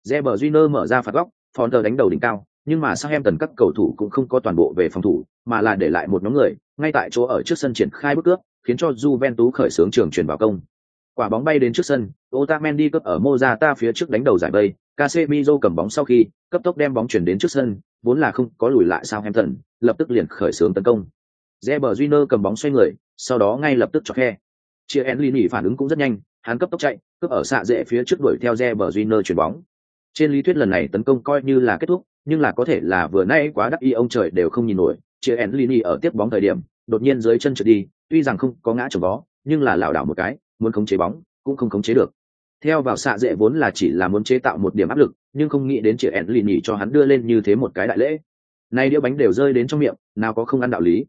Reber Júnior mở ra phạt góc Fonter đánh đầu đỉnh cao nhưng mà sang em tần các cầu thủ cũng không có toàn bộ về phòng thủ mà là để lại một nhóm người ngay tại chỗ ở trước sân triển khai bước cướp khiến cho Juventus khởi xướng trường chuyển vào công. Quả bóng bay đến trước sân Otamendi cướp ở Mozata phía trước đánh đầu giải bay, Casemiro cầm bóng sau khi cấp tốc đem bóng chuyển đến trước sân vốn là không có lùi lại sao em thần, lập tức liền khởi xướng tấn công. Reber Júnior cầm bóng xoay người sau đó ngay lập tức cho khe. Chia Enlini phản ứng cũng rất nhanh hắn cấp tốc chạy cướp ở xạ dễ phía trước đuổi theo Reber Júnior chuyển bóng. Trên lý thuyết lần này tấn công coi như là kết thúc nhưng là có thể là vừa nay quá đắc y ông trời đều không nhìn nổi. Chia Enlini ở tiếp bóng thời điểm đột nhiên dưới chân trượt đi tuy rằng không có ngã trồng bó nhưng là lảo đảo một cái muốn khống chế bóng cũng không khống chế được theo vào xạ dễ vốn là chỉ là muốn chế tạo một điểm áp lực, nhưng không nghĩ đến chị ẹn lì nhì cho hắn đưa lên như thế một cái đại lễ. Nay đĩa bánh đều rơi đến trong miệng, nào có không ăn đạo lý.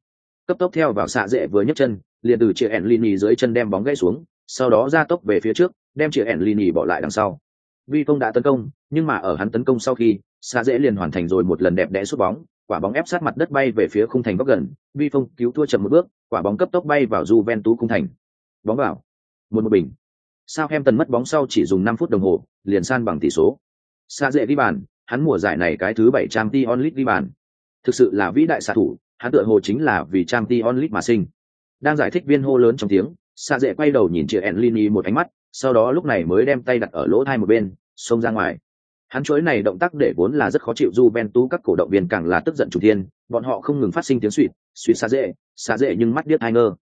Cấp tốc theo vào xạ dễ vừa nhấc chân, liền từ chị ẹn lì nhì dưới chân đem bóng gãy xuống, sau đó ra tốc về phía trước, đem chị ẹn lì nhì bỏ lại đằng sau. Vi công đã tấn công, nhưng mà ở hắn tấn công sau khi, xạ dễ liền hoàn thành rồi một lần đẹp đẽ sút bóng, quả bóng ép sát mặt đất bay về phía khung thành góc gần, vi phong cứu thua chậm một bước, quả bóng cấp tốc bay vào Juventus khung thành. Bóng vào. Một một bình sao em tần mất bóng sau chỉ dùng năm phút đồng hồ, liền san bằng tỷ số. Xa dễ đi bàn, hắn mùa giải này cái thứ bảy trang t onlit đi bàn. Thực sự là vĩ đại xạ thủ, hắn tựa hồ chính là vì trang t onlit mà sinh. Đang giải thích viên hô lớn trong tiếng, xa dễ quay đầu nhìn chị enlini một ánh mắt, sau đó lúc này mới đem tay đặt ở lỗ thai một bên, xông ra ngoài. Hắn chuỗi này động tác để vốn là rất khó chịu du Ben tú các cổ động viên càng là tức giận chủ thiên, bọn họ không ngừng phát sinh tiếng suỵt suỵt xa dễ xa dễ nhưng mắt điếc ai ngơ.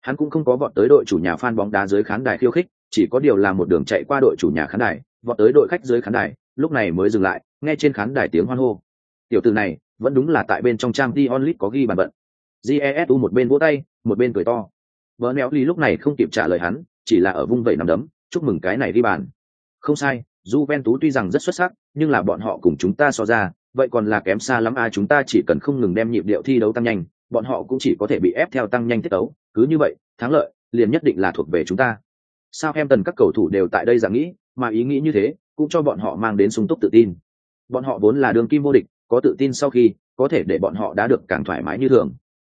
Hắn cũng không có vọt tới đội chủ nhà fan bóng đá dưới khán đài khiêu khích chỉ có điều là một đường chạy qua đội chủ nhà khán đài vọt tới đội khách dưới khán đài lúc này mới dừng lại nghe trên khán đài tiếng hoan hô. Tiểu từ này vẫn đúng là tại bên trong trang t onlit có ghi bàn bận. Jesu một bên vỗ tay một bên cười to. Vợ neo ly lúc này không kịp trả lời hắn chỉ là ở vung vẩy nằm đấm chúc mừng cái này ghi bàn. Không sai Juventus tuy rằng rất xuất sắc, nhưng là bọn họ cùng chúng ta so ra, vậy còn là kém xa lắm à chúng ta chỉ cần không ngừng đem nhịp điệu thi đấu tăng nhanh, bọn họ cũng chỉ có thể bị ép theo tăng nhanh tiết tấu, cứ như vậy, thắng lợi liền nhất định là thuộc về chúng ta. Sao em tần các cầu thủ đều tại đây dạng nghĩ, mà ý nghĩ như thế, cũng cho bọn họ mang đến sung túc tự tin. Bọn họ vốn là đường kim vô địch, có tự tin sau khi, có thể để bọn họ đã được càng thoải mái như thường.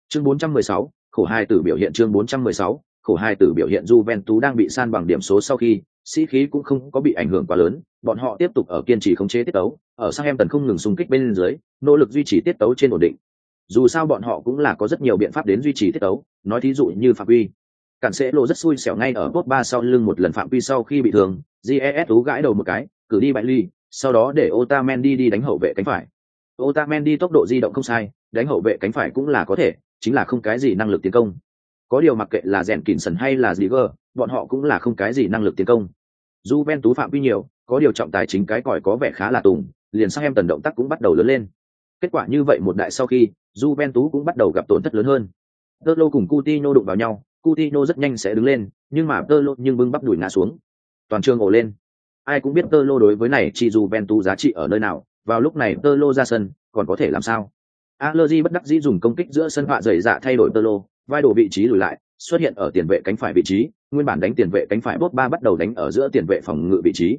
Chương 416, khổ hai tử biểu hiện chương 416, khổ hai tử biểu hiện Juventus đang bị san bằng điểm số sau khi, sĩ khí cũng không có bị ảnh hưởng quá lớn, bọn họ tiếp tục ở kiên trì khống chế tiết tấu, ở sang em tần không ngừng xung kích bên dưới, nỗ lực duy trì tiết tấu trên ổn định. Dù sao bọn họ cũng là có rất nhiều biện pháp đến duy trì tiết tấu, nói thí dụ như phạm vi. Cản sẽ lộ rất xui xẻo ngay ở bốt ba sau lưng một lần phạm vi sau khi bị thương, GES tú gãi đầu một cái, cử đi bại ly, sau đó để Otamendi đi đánh hậu vệ cánh phải. Otamendi tốc độ di động không sai, đánh hậu vệ cánh phải cũng là có thể, chính là không cái gì năng lực tiến công. Có điều mặc kệ là rèn kỉnh sần hay là gì Ziger, bọn họ cũng là không cái gì năng lực tiến công. Juventus phạm vi nhiều, có điều trọng tài chính cái còi có vẻ khá là tùng, liền sang em tần động tác cũng bắt đầu lớn lên. Kết quả như vậy một đại sau khi, Juventus cũng bắt đầu gặp tổn thất lớn hơn. Tolo cùng Coutinho đụng vào nhau, Coutinho rất nhanh sẽ đứng lên, nhưng mà Tolo nhưng bưng bắp đuổi ngã xuống. Toàn trường ổ lên. Ai cũng biết Tolo đối với này chỉ dù Ventu giá trị ở nơi nào, vào lúc này Tolo ra sân, còn có thể làm sao? Allergy bất đắc dĩ dùng công kích giữa sân họa dày dạ thay đổi Tolo, vai đổ vị trí lùi lại, xuất hiện ở tiền vệ cánh phải vị trí, nguyên bản đánh tiền vệ cánh phải bốt ba bắt đầu đánh ở giữa tiền vệ phòng ngự vị trí.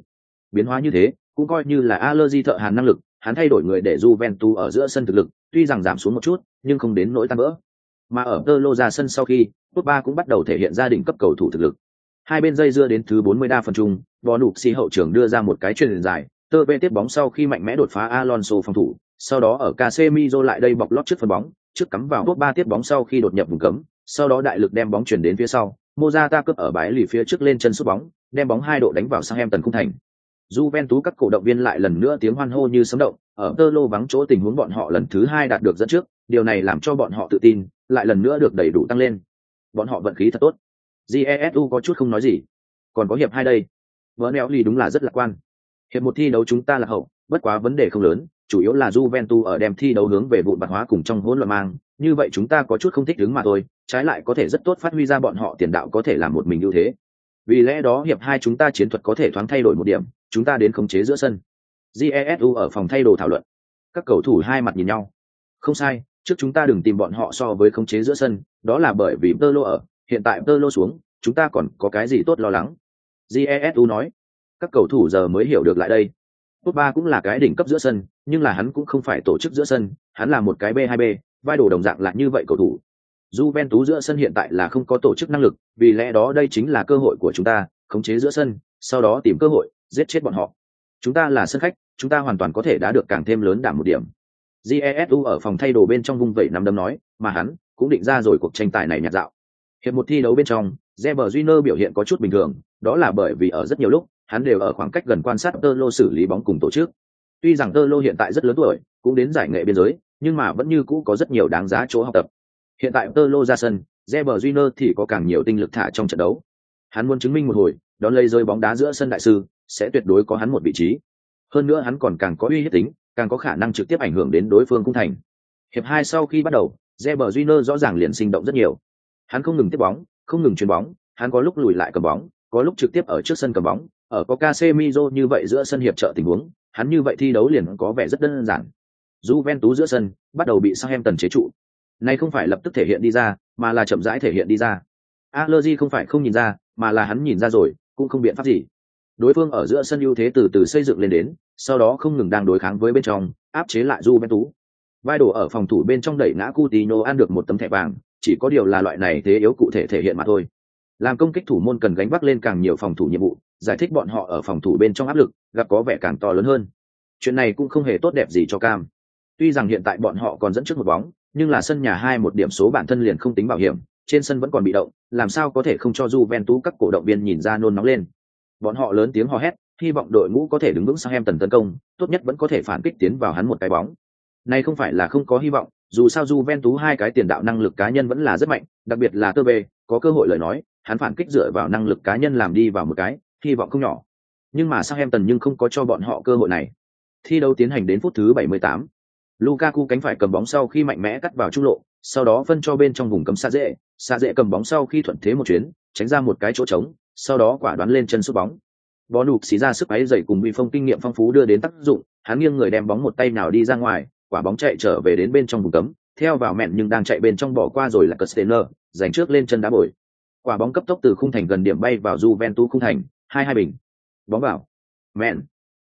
Biến hóa như thế, cũng coi như là Allergy thợ hàn năng lực, hắn thay đổi người để Juventus ở giữa sân thực lực, tuy rằng giảm xuống một chút, nhưng không đến nỗi tan vỡ. Mà ở Tơ ra sân sau khi, bốt ba cũng bắt đầu thể hiện gia đình cấp cầu thủ thực lực. Hai bên dây dưa đến thứ 40 đa phần chung, bò nụp xì hậu trường đưa ra một cái truyền dài, tơ bê tiếp bóng sau khi mạnh mẽ đột phá Alonso phòng thủ, sau đó ở Casemiro lại đây bọc lót trước phần bóng, trước cắm vào bốt ba tiếp bóng sau khi đột nhập vùng cấm, sau đó đại lực đem bóng chuyển đến phía sau, Mozata cướp ở bãi lì phía trước lên chân sút bóng, đem bóng hai độ đánh vào sang em tần khung thành. Juventus các cổ động viên lại lần nữa tiếng hoan hô như sấm động, ở tơ lô vắng chỗ tình huống bọn họ lần thứ hai đạt được dẫn trước, điều này làm cho bọn họ tự tin, lại lần nữa được đầy đủ tăng lên. Bọn họ vận khí thật tốt. Jesu có chút không nói gì. Còn có hiệp hai đây. Vỡ neo lì đúng là rất lạc quan. Hiệp một thi đấu chúng ta là hậu, bất quá vấn đề không lớn, chủ yếu là Juventus ở đem thi đấu hướng về vụn bạc hóa cùng trong hỗn loạn mang, như vậy chúng ta có chút không thích đứng mà thôi, trái lại có thể rất tốt phát huy ra bọn họ tiền đạo có thể làm một mình ưu thế. Vì lẽ đó hiệp hai chúng ta chiến thuật có thể thoáng thay đổi một điểm, chúng ta đến khống chế giữa sân. Jesu ở phòng thay đồ thảo luận. Các cầu thủ hai mặt nhìn nhau. Không sai, trước chúng ta đừng tìm bọn họ so với khống chế giữa sân, đó là bởi vì Tơ Lô ở, hiện tại Tơ Lô xuống, chúng ta còn có cái gì tốt lo lắng. Jesu nói. Các cầu thủ giờ mới hiểu được lại đây. Pogba cũng là cái đỉnh cấp giữa sân, nhưng là hắn cũng không phải tổ chức giữa sân, hắn là một cái B2B, vai đồ đồng dạng là như vậy cầu thủ. Juventus giữa sân hiện tại là không có tổ chức năng lực, vì lẽ đó đây chính là cơ hội của chúng ta, khống chế giữa sân, sau đó tìm cơ hội, giết chết bọn họ. Chúng ta là sân khách, chúng ta hoàn toàn có thể đã được càng thêm lớn đảm một điểm. Jesu ở phòng thay đồ bên trong vung vẩy nắm đấm nói, mà hắn cũng định ra rồi cuộc tranh tài này nhạt dạo. Hiệp một thi đấu bên trong, Reber Júnior biểu hiện có chút bình thường, đó là bởi vì ở rất nhiều lúc, hắn đều ở khoảng cách gần quan sát Tơ Lô xử lý bóng cùng tổ chức. Tuy rằng Tơ Lô hiện tại rất lớn tuổi, cũng đến giải nghệ biên giới, nhưng mà vẫn như cũ có rất nhiều đáng giá chỗ học tập. Hiện tại Tơ Lô ra sân, Reber Júnior thì có càng nhiều tinh lực thả trong trận đấu. Hắn muốn chứng minh một hồi, đón lấy rơi bóng đá giữa sân đại sư, sẽ tuyệt đối có hắn một vị trí. Hơn nữa hắn còn càng có uy hiếp tính, càng có khả năng trực tiếp ảnh hưởng đến đối phương cung thành. Hiệp hai sau khi bắt đầu, Reber Júnior rõ ràng liền sinh động rất nhiều. Hắn không ngừng tiếp bóng, không ngừng chuyền bóng, hắn có lúc lùi lại cầm bóng, có lúc trực tiếp ở trước sân cầm bóng, ở có Casemiro như vậy giữa sân hiệp trợ tình huống, hắn như vậy thi đấu liền có vẻ rất đơn giản. Juventus giữa sân bắt đầu bị Southampton chế trụ. Này không phải lập tức thể hiện đi ra, mà là chậm rãi thể hiện đi ra. Allergy không phải không nhìn ra, mà là hắn nhìn ra rồi, cũng không biện pháp gì. Đối phương ở giữa sân ưu thế từ từ xây dựng lên đến, sau đó không ngừng đang đối kháng với bên trong, áp chế lại Juventus. Vai đồ ở phòng thủ bên trong đẩy ngã Coutinho ăn được một tấm thẻ vàng, chỉ có điều là loại này thế yếu cụ thể thể hiện mà thôi. Làm công kích thủ môn cần gánh vác lên càng nhiều phòng thủ nhiệm vụ, giải thích bọn họ ở phòng thủ bên trong áp lực, gặp có vẻ càng to lớn hơn. Chuyện này cũng không hề tốt đẹp gì cho Cam. Tuy rằng hiện tại bọn họ còn dẫn trước một bóng, nhưng là sân nhà hai một điểm số bản thân liền không tính bảo hiểm, trên sân vẫn còn bị động, làm sao có thể không cho Juventus các cổ động viên nhìn ra nôn nóng lên. Bọn họ lớn tiếng hò hét, hy vọng đội ngũ có thể đứng vững sang em tần tấn công, tốt nhất vẫn có thể phản kích tiến vào hắn một cái bóng. Này không phải là không có hy vọng, dù sao Juventus hai cái tiền đạo năng lực cá nhân vẫn là rất mạnh, đặc biệt là Tơ Bê, có cơ hội lời nói, hắn phản kích dựa vào năng lực cá nhân làm đi vào một cái, hy vọng không nhỏ. Nhưng mà sang em tần nhưng không có cho bọn họ cơ hội này. Thi đấu tiến hành đến phút thứ 78. Lukaku cánh phải cầm bóng sau khi mạnh mẽ cắt vào trung lộ, sau đó phân cho bên trong vùng cấm xa dễ, xa dễ cầm bóng sau khi thuận thế một chuyến, tránh ra một cái chỗ trống, sau đó quả đoán lên chân sút bóng. Bó đục xí ra sức ấy dậy cùng vi phong kinh nghiệm phong phú đưa đến tác dụng, hắn nghiêng người đem bóng một tay nào đi ra ngoài, quả bóng chạy trở về đến bên trong vùng cấm, theo vào mẹn nhưng đang chạy bên trong bỏ qua rồi là Casteller, giành trước lên chân đá bồi. Quả bóng cấp tốc từ khung thành gần điểm bay vào Juventus khung thành, hai hai bình. Bóng vào. Mẹn.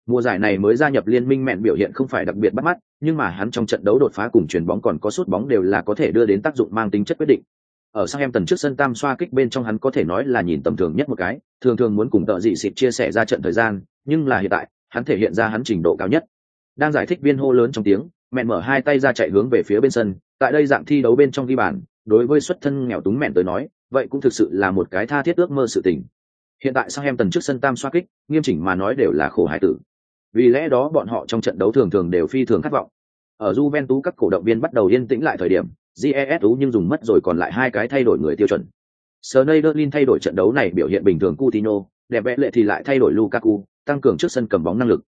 Mùa giải này mới gia nhập liên minh mẹn biểu hiện không phải đặc biệt bắt mắt, nhưng mà hắn trong trận đấu đột phá cùng chuyển bóng còn có sút bóng đều là có thể đưa đến tác dụng mang tính chất quyết định. Ở sang em tần trước sân tam xoa kích bên trong hắn có thể nói là nhìn tầm thường nhất một cái, thường thường muốn cùng tợ dị xịt chia sẻ ra trận thời gian, nhưng là hiện tại, hắn thể hiện ra hắn trình độ cao nhất. Đang giải thích viên hô lớn trong tiếng, mẹn mở hai tay ra chạy hướng về phía bên sân, tại đây dạng thi đấu bên trong ghi bàn, đối với xuất thân nghèo túng mẹn tới nói, vậy cũng thực sự là một cái tha thiết ước mơ sự tình. Hiện tại sang em tần trước sân tam xoa kích, nghiêm chỉnh mà nói đều là khổ hải tử. Vì lẽ đó bọn họ trong trận đấu thường thường đều phi thường khát vọng. Ở Juventus các cổ động viên bắt đầu yên tĩnh lại thời điểm, GESU nhưng dùng mất rồi còn lại hai cái thay đổi người tiêu chuẩn. Sneijderlin thay đổi trận đấu này biểu hiện bình thường Coutinho, đẹp vẽ lệ thì lại thay đổi Lukaku, tăng cường trước sân cầm bóng năng lực.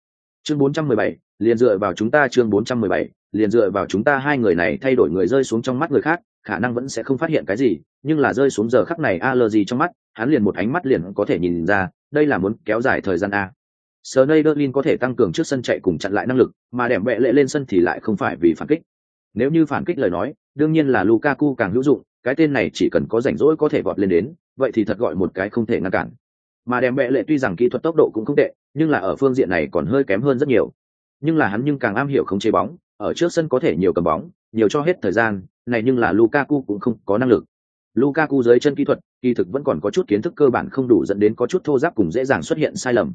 Chương 417, liền dựa vào chúng ta chương 417, liền dựa vào chúng ta hai người này thay đổi người rơi xuống trong mắt người khác, khả năng vẫn sẽ không phát hiện cái gì, nhưng là rơi xuống giờ khắc này allergy trong mắt, hắn liền một ánh mắt liền có thể nhìn ra, đây là muốn kéo dài thời gian a. Sneijderlin có thể tăng cường trước sân chạy cùng chặn lại năng lực, mà đẹp vẽ lệ lên sân thì lại không phải vì phản kích. Nếu như phản kích lời nói, đương nhiên là Lukaku càng hữu dụng, cái tên này chỉ cần có rảnh rỗi có thể vọt lên đến, vậy thì thật gọi một cái không thể ngăn cản. Mà đẹp vẽ lệ tuy rằng kỹ thuật tốc độ cũng không tệ, nhưng là ở phương diện này còn hơi kém hơn rất nhiều. Nhưng là hắn nhưng càng am hiểu không chế bóng, ở trước sân có thể nhiều cầm bóng, nhiều cho hết thời gian, này nhưng là Lukaku cũng không có năng lực. Lukaku dưới chân kỹ thuật, kỳ thực vẫn còn có chút kiến thức cơ bản không đủ dẫn đến có chút thô ráp cùng dễ dàng xuất hiện sai lầm.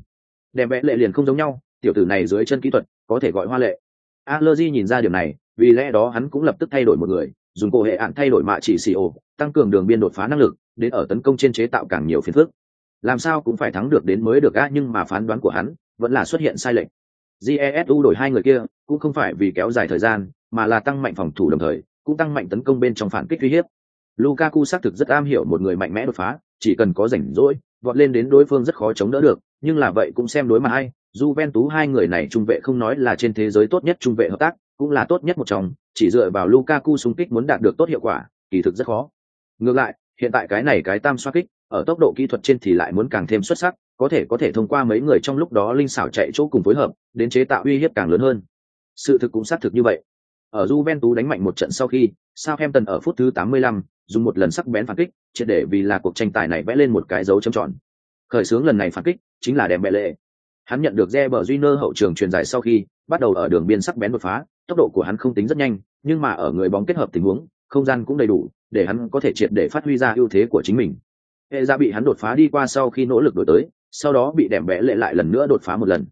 Đẹp vẽ lệ liền không giống nhau, tiểu tử này dưới chân kỹ thuật có thể gọi hoa lệ. Allergy nhìn ra điều này, vì lẽ đó hắn cũng lập tức thay đổi một người, dùng cổ hệ ạn thay đổi mạ chỉ xì ô tăng cường đường biên đột phá năng lực, đến ở tấn công trên chế tạo càng nhiều phiền phức. Làm sao cũng phải thắng được đến mới được á, nhưng mà phán đoán của hắn vẫn là xuất hiện sai lệch. Jesu đổi hai người kia, cũng không phải vì kéo dài thời gian, mà là tăng mạnh phòng thủ đồng thời, cũng tăng mạnh tấn công bên trong phản kích uy hiếp. Lukaku xác thực rất am hiểu một người mạnh mẽ đột phá, chỉ cần có rảnh rỗi, vọt lên đến đối phương rất khó chống đỡ được, nhưng là vậy cũng xem đối mà ai, Juventus hai người này trung vệ không nói là trên thế giới tốt nhất trung vệ hợp tác, cũng là tốt nhất một trong, chỉ dựa vào Lukaku xung kích muốn đạt được tốt hiệu quả, kỳ thực rất khó. Ngược lại, hiện tại cái này cái tam xoa kích, ở tốc độ kỹ thuật trên thì lại muốn càng thêm xuất sắc, có thể có thể thông qua mấy người trong lúc đó linh xảo chạy chỗ cùng phối hợp, đến chế tạo uy hiếp càng lớn hơn. Sự thực cũng xác thực như vậy. Ở Juventus đánh mạnh một trận sau khi, Southampton ở phút thứ 85, dùng một lần sắc bén phản kích, triệt để vì là cuộc tranh tài này vẽ lên một cái dấu chấm tròn. Khởi xướng lần này phản kích, chính là Dembele. Hắn nhận được Reber Júnior hậu trường truyền dài sau khi, bắt đầu ở đường biên sắc bén đột phá, tốc độ của hắn không tính rất nhanh, nhưng mà ở người bóng kết hợp tình huống, không gian cũng đầy đủ, để hắn có thể triệt để phát huy ra ưu thế của chính mình. Hệ ra bị hắn đột phá đi qua sau khi nỗ lực đổi tới, sau đó bị đẻm bẽ lệ lại lần nữa đột phá một lần.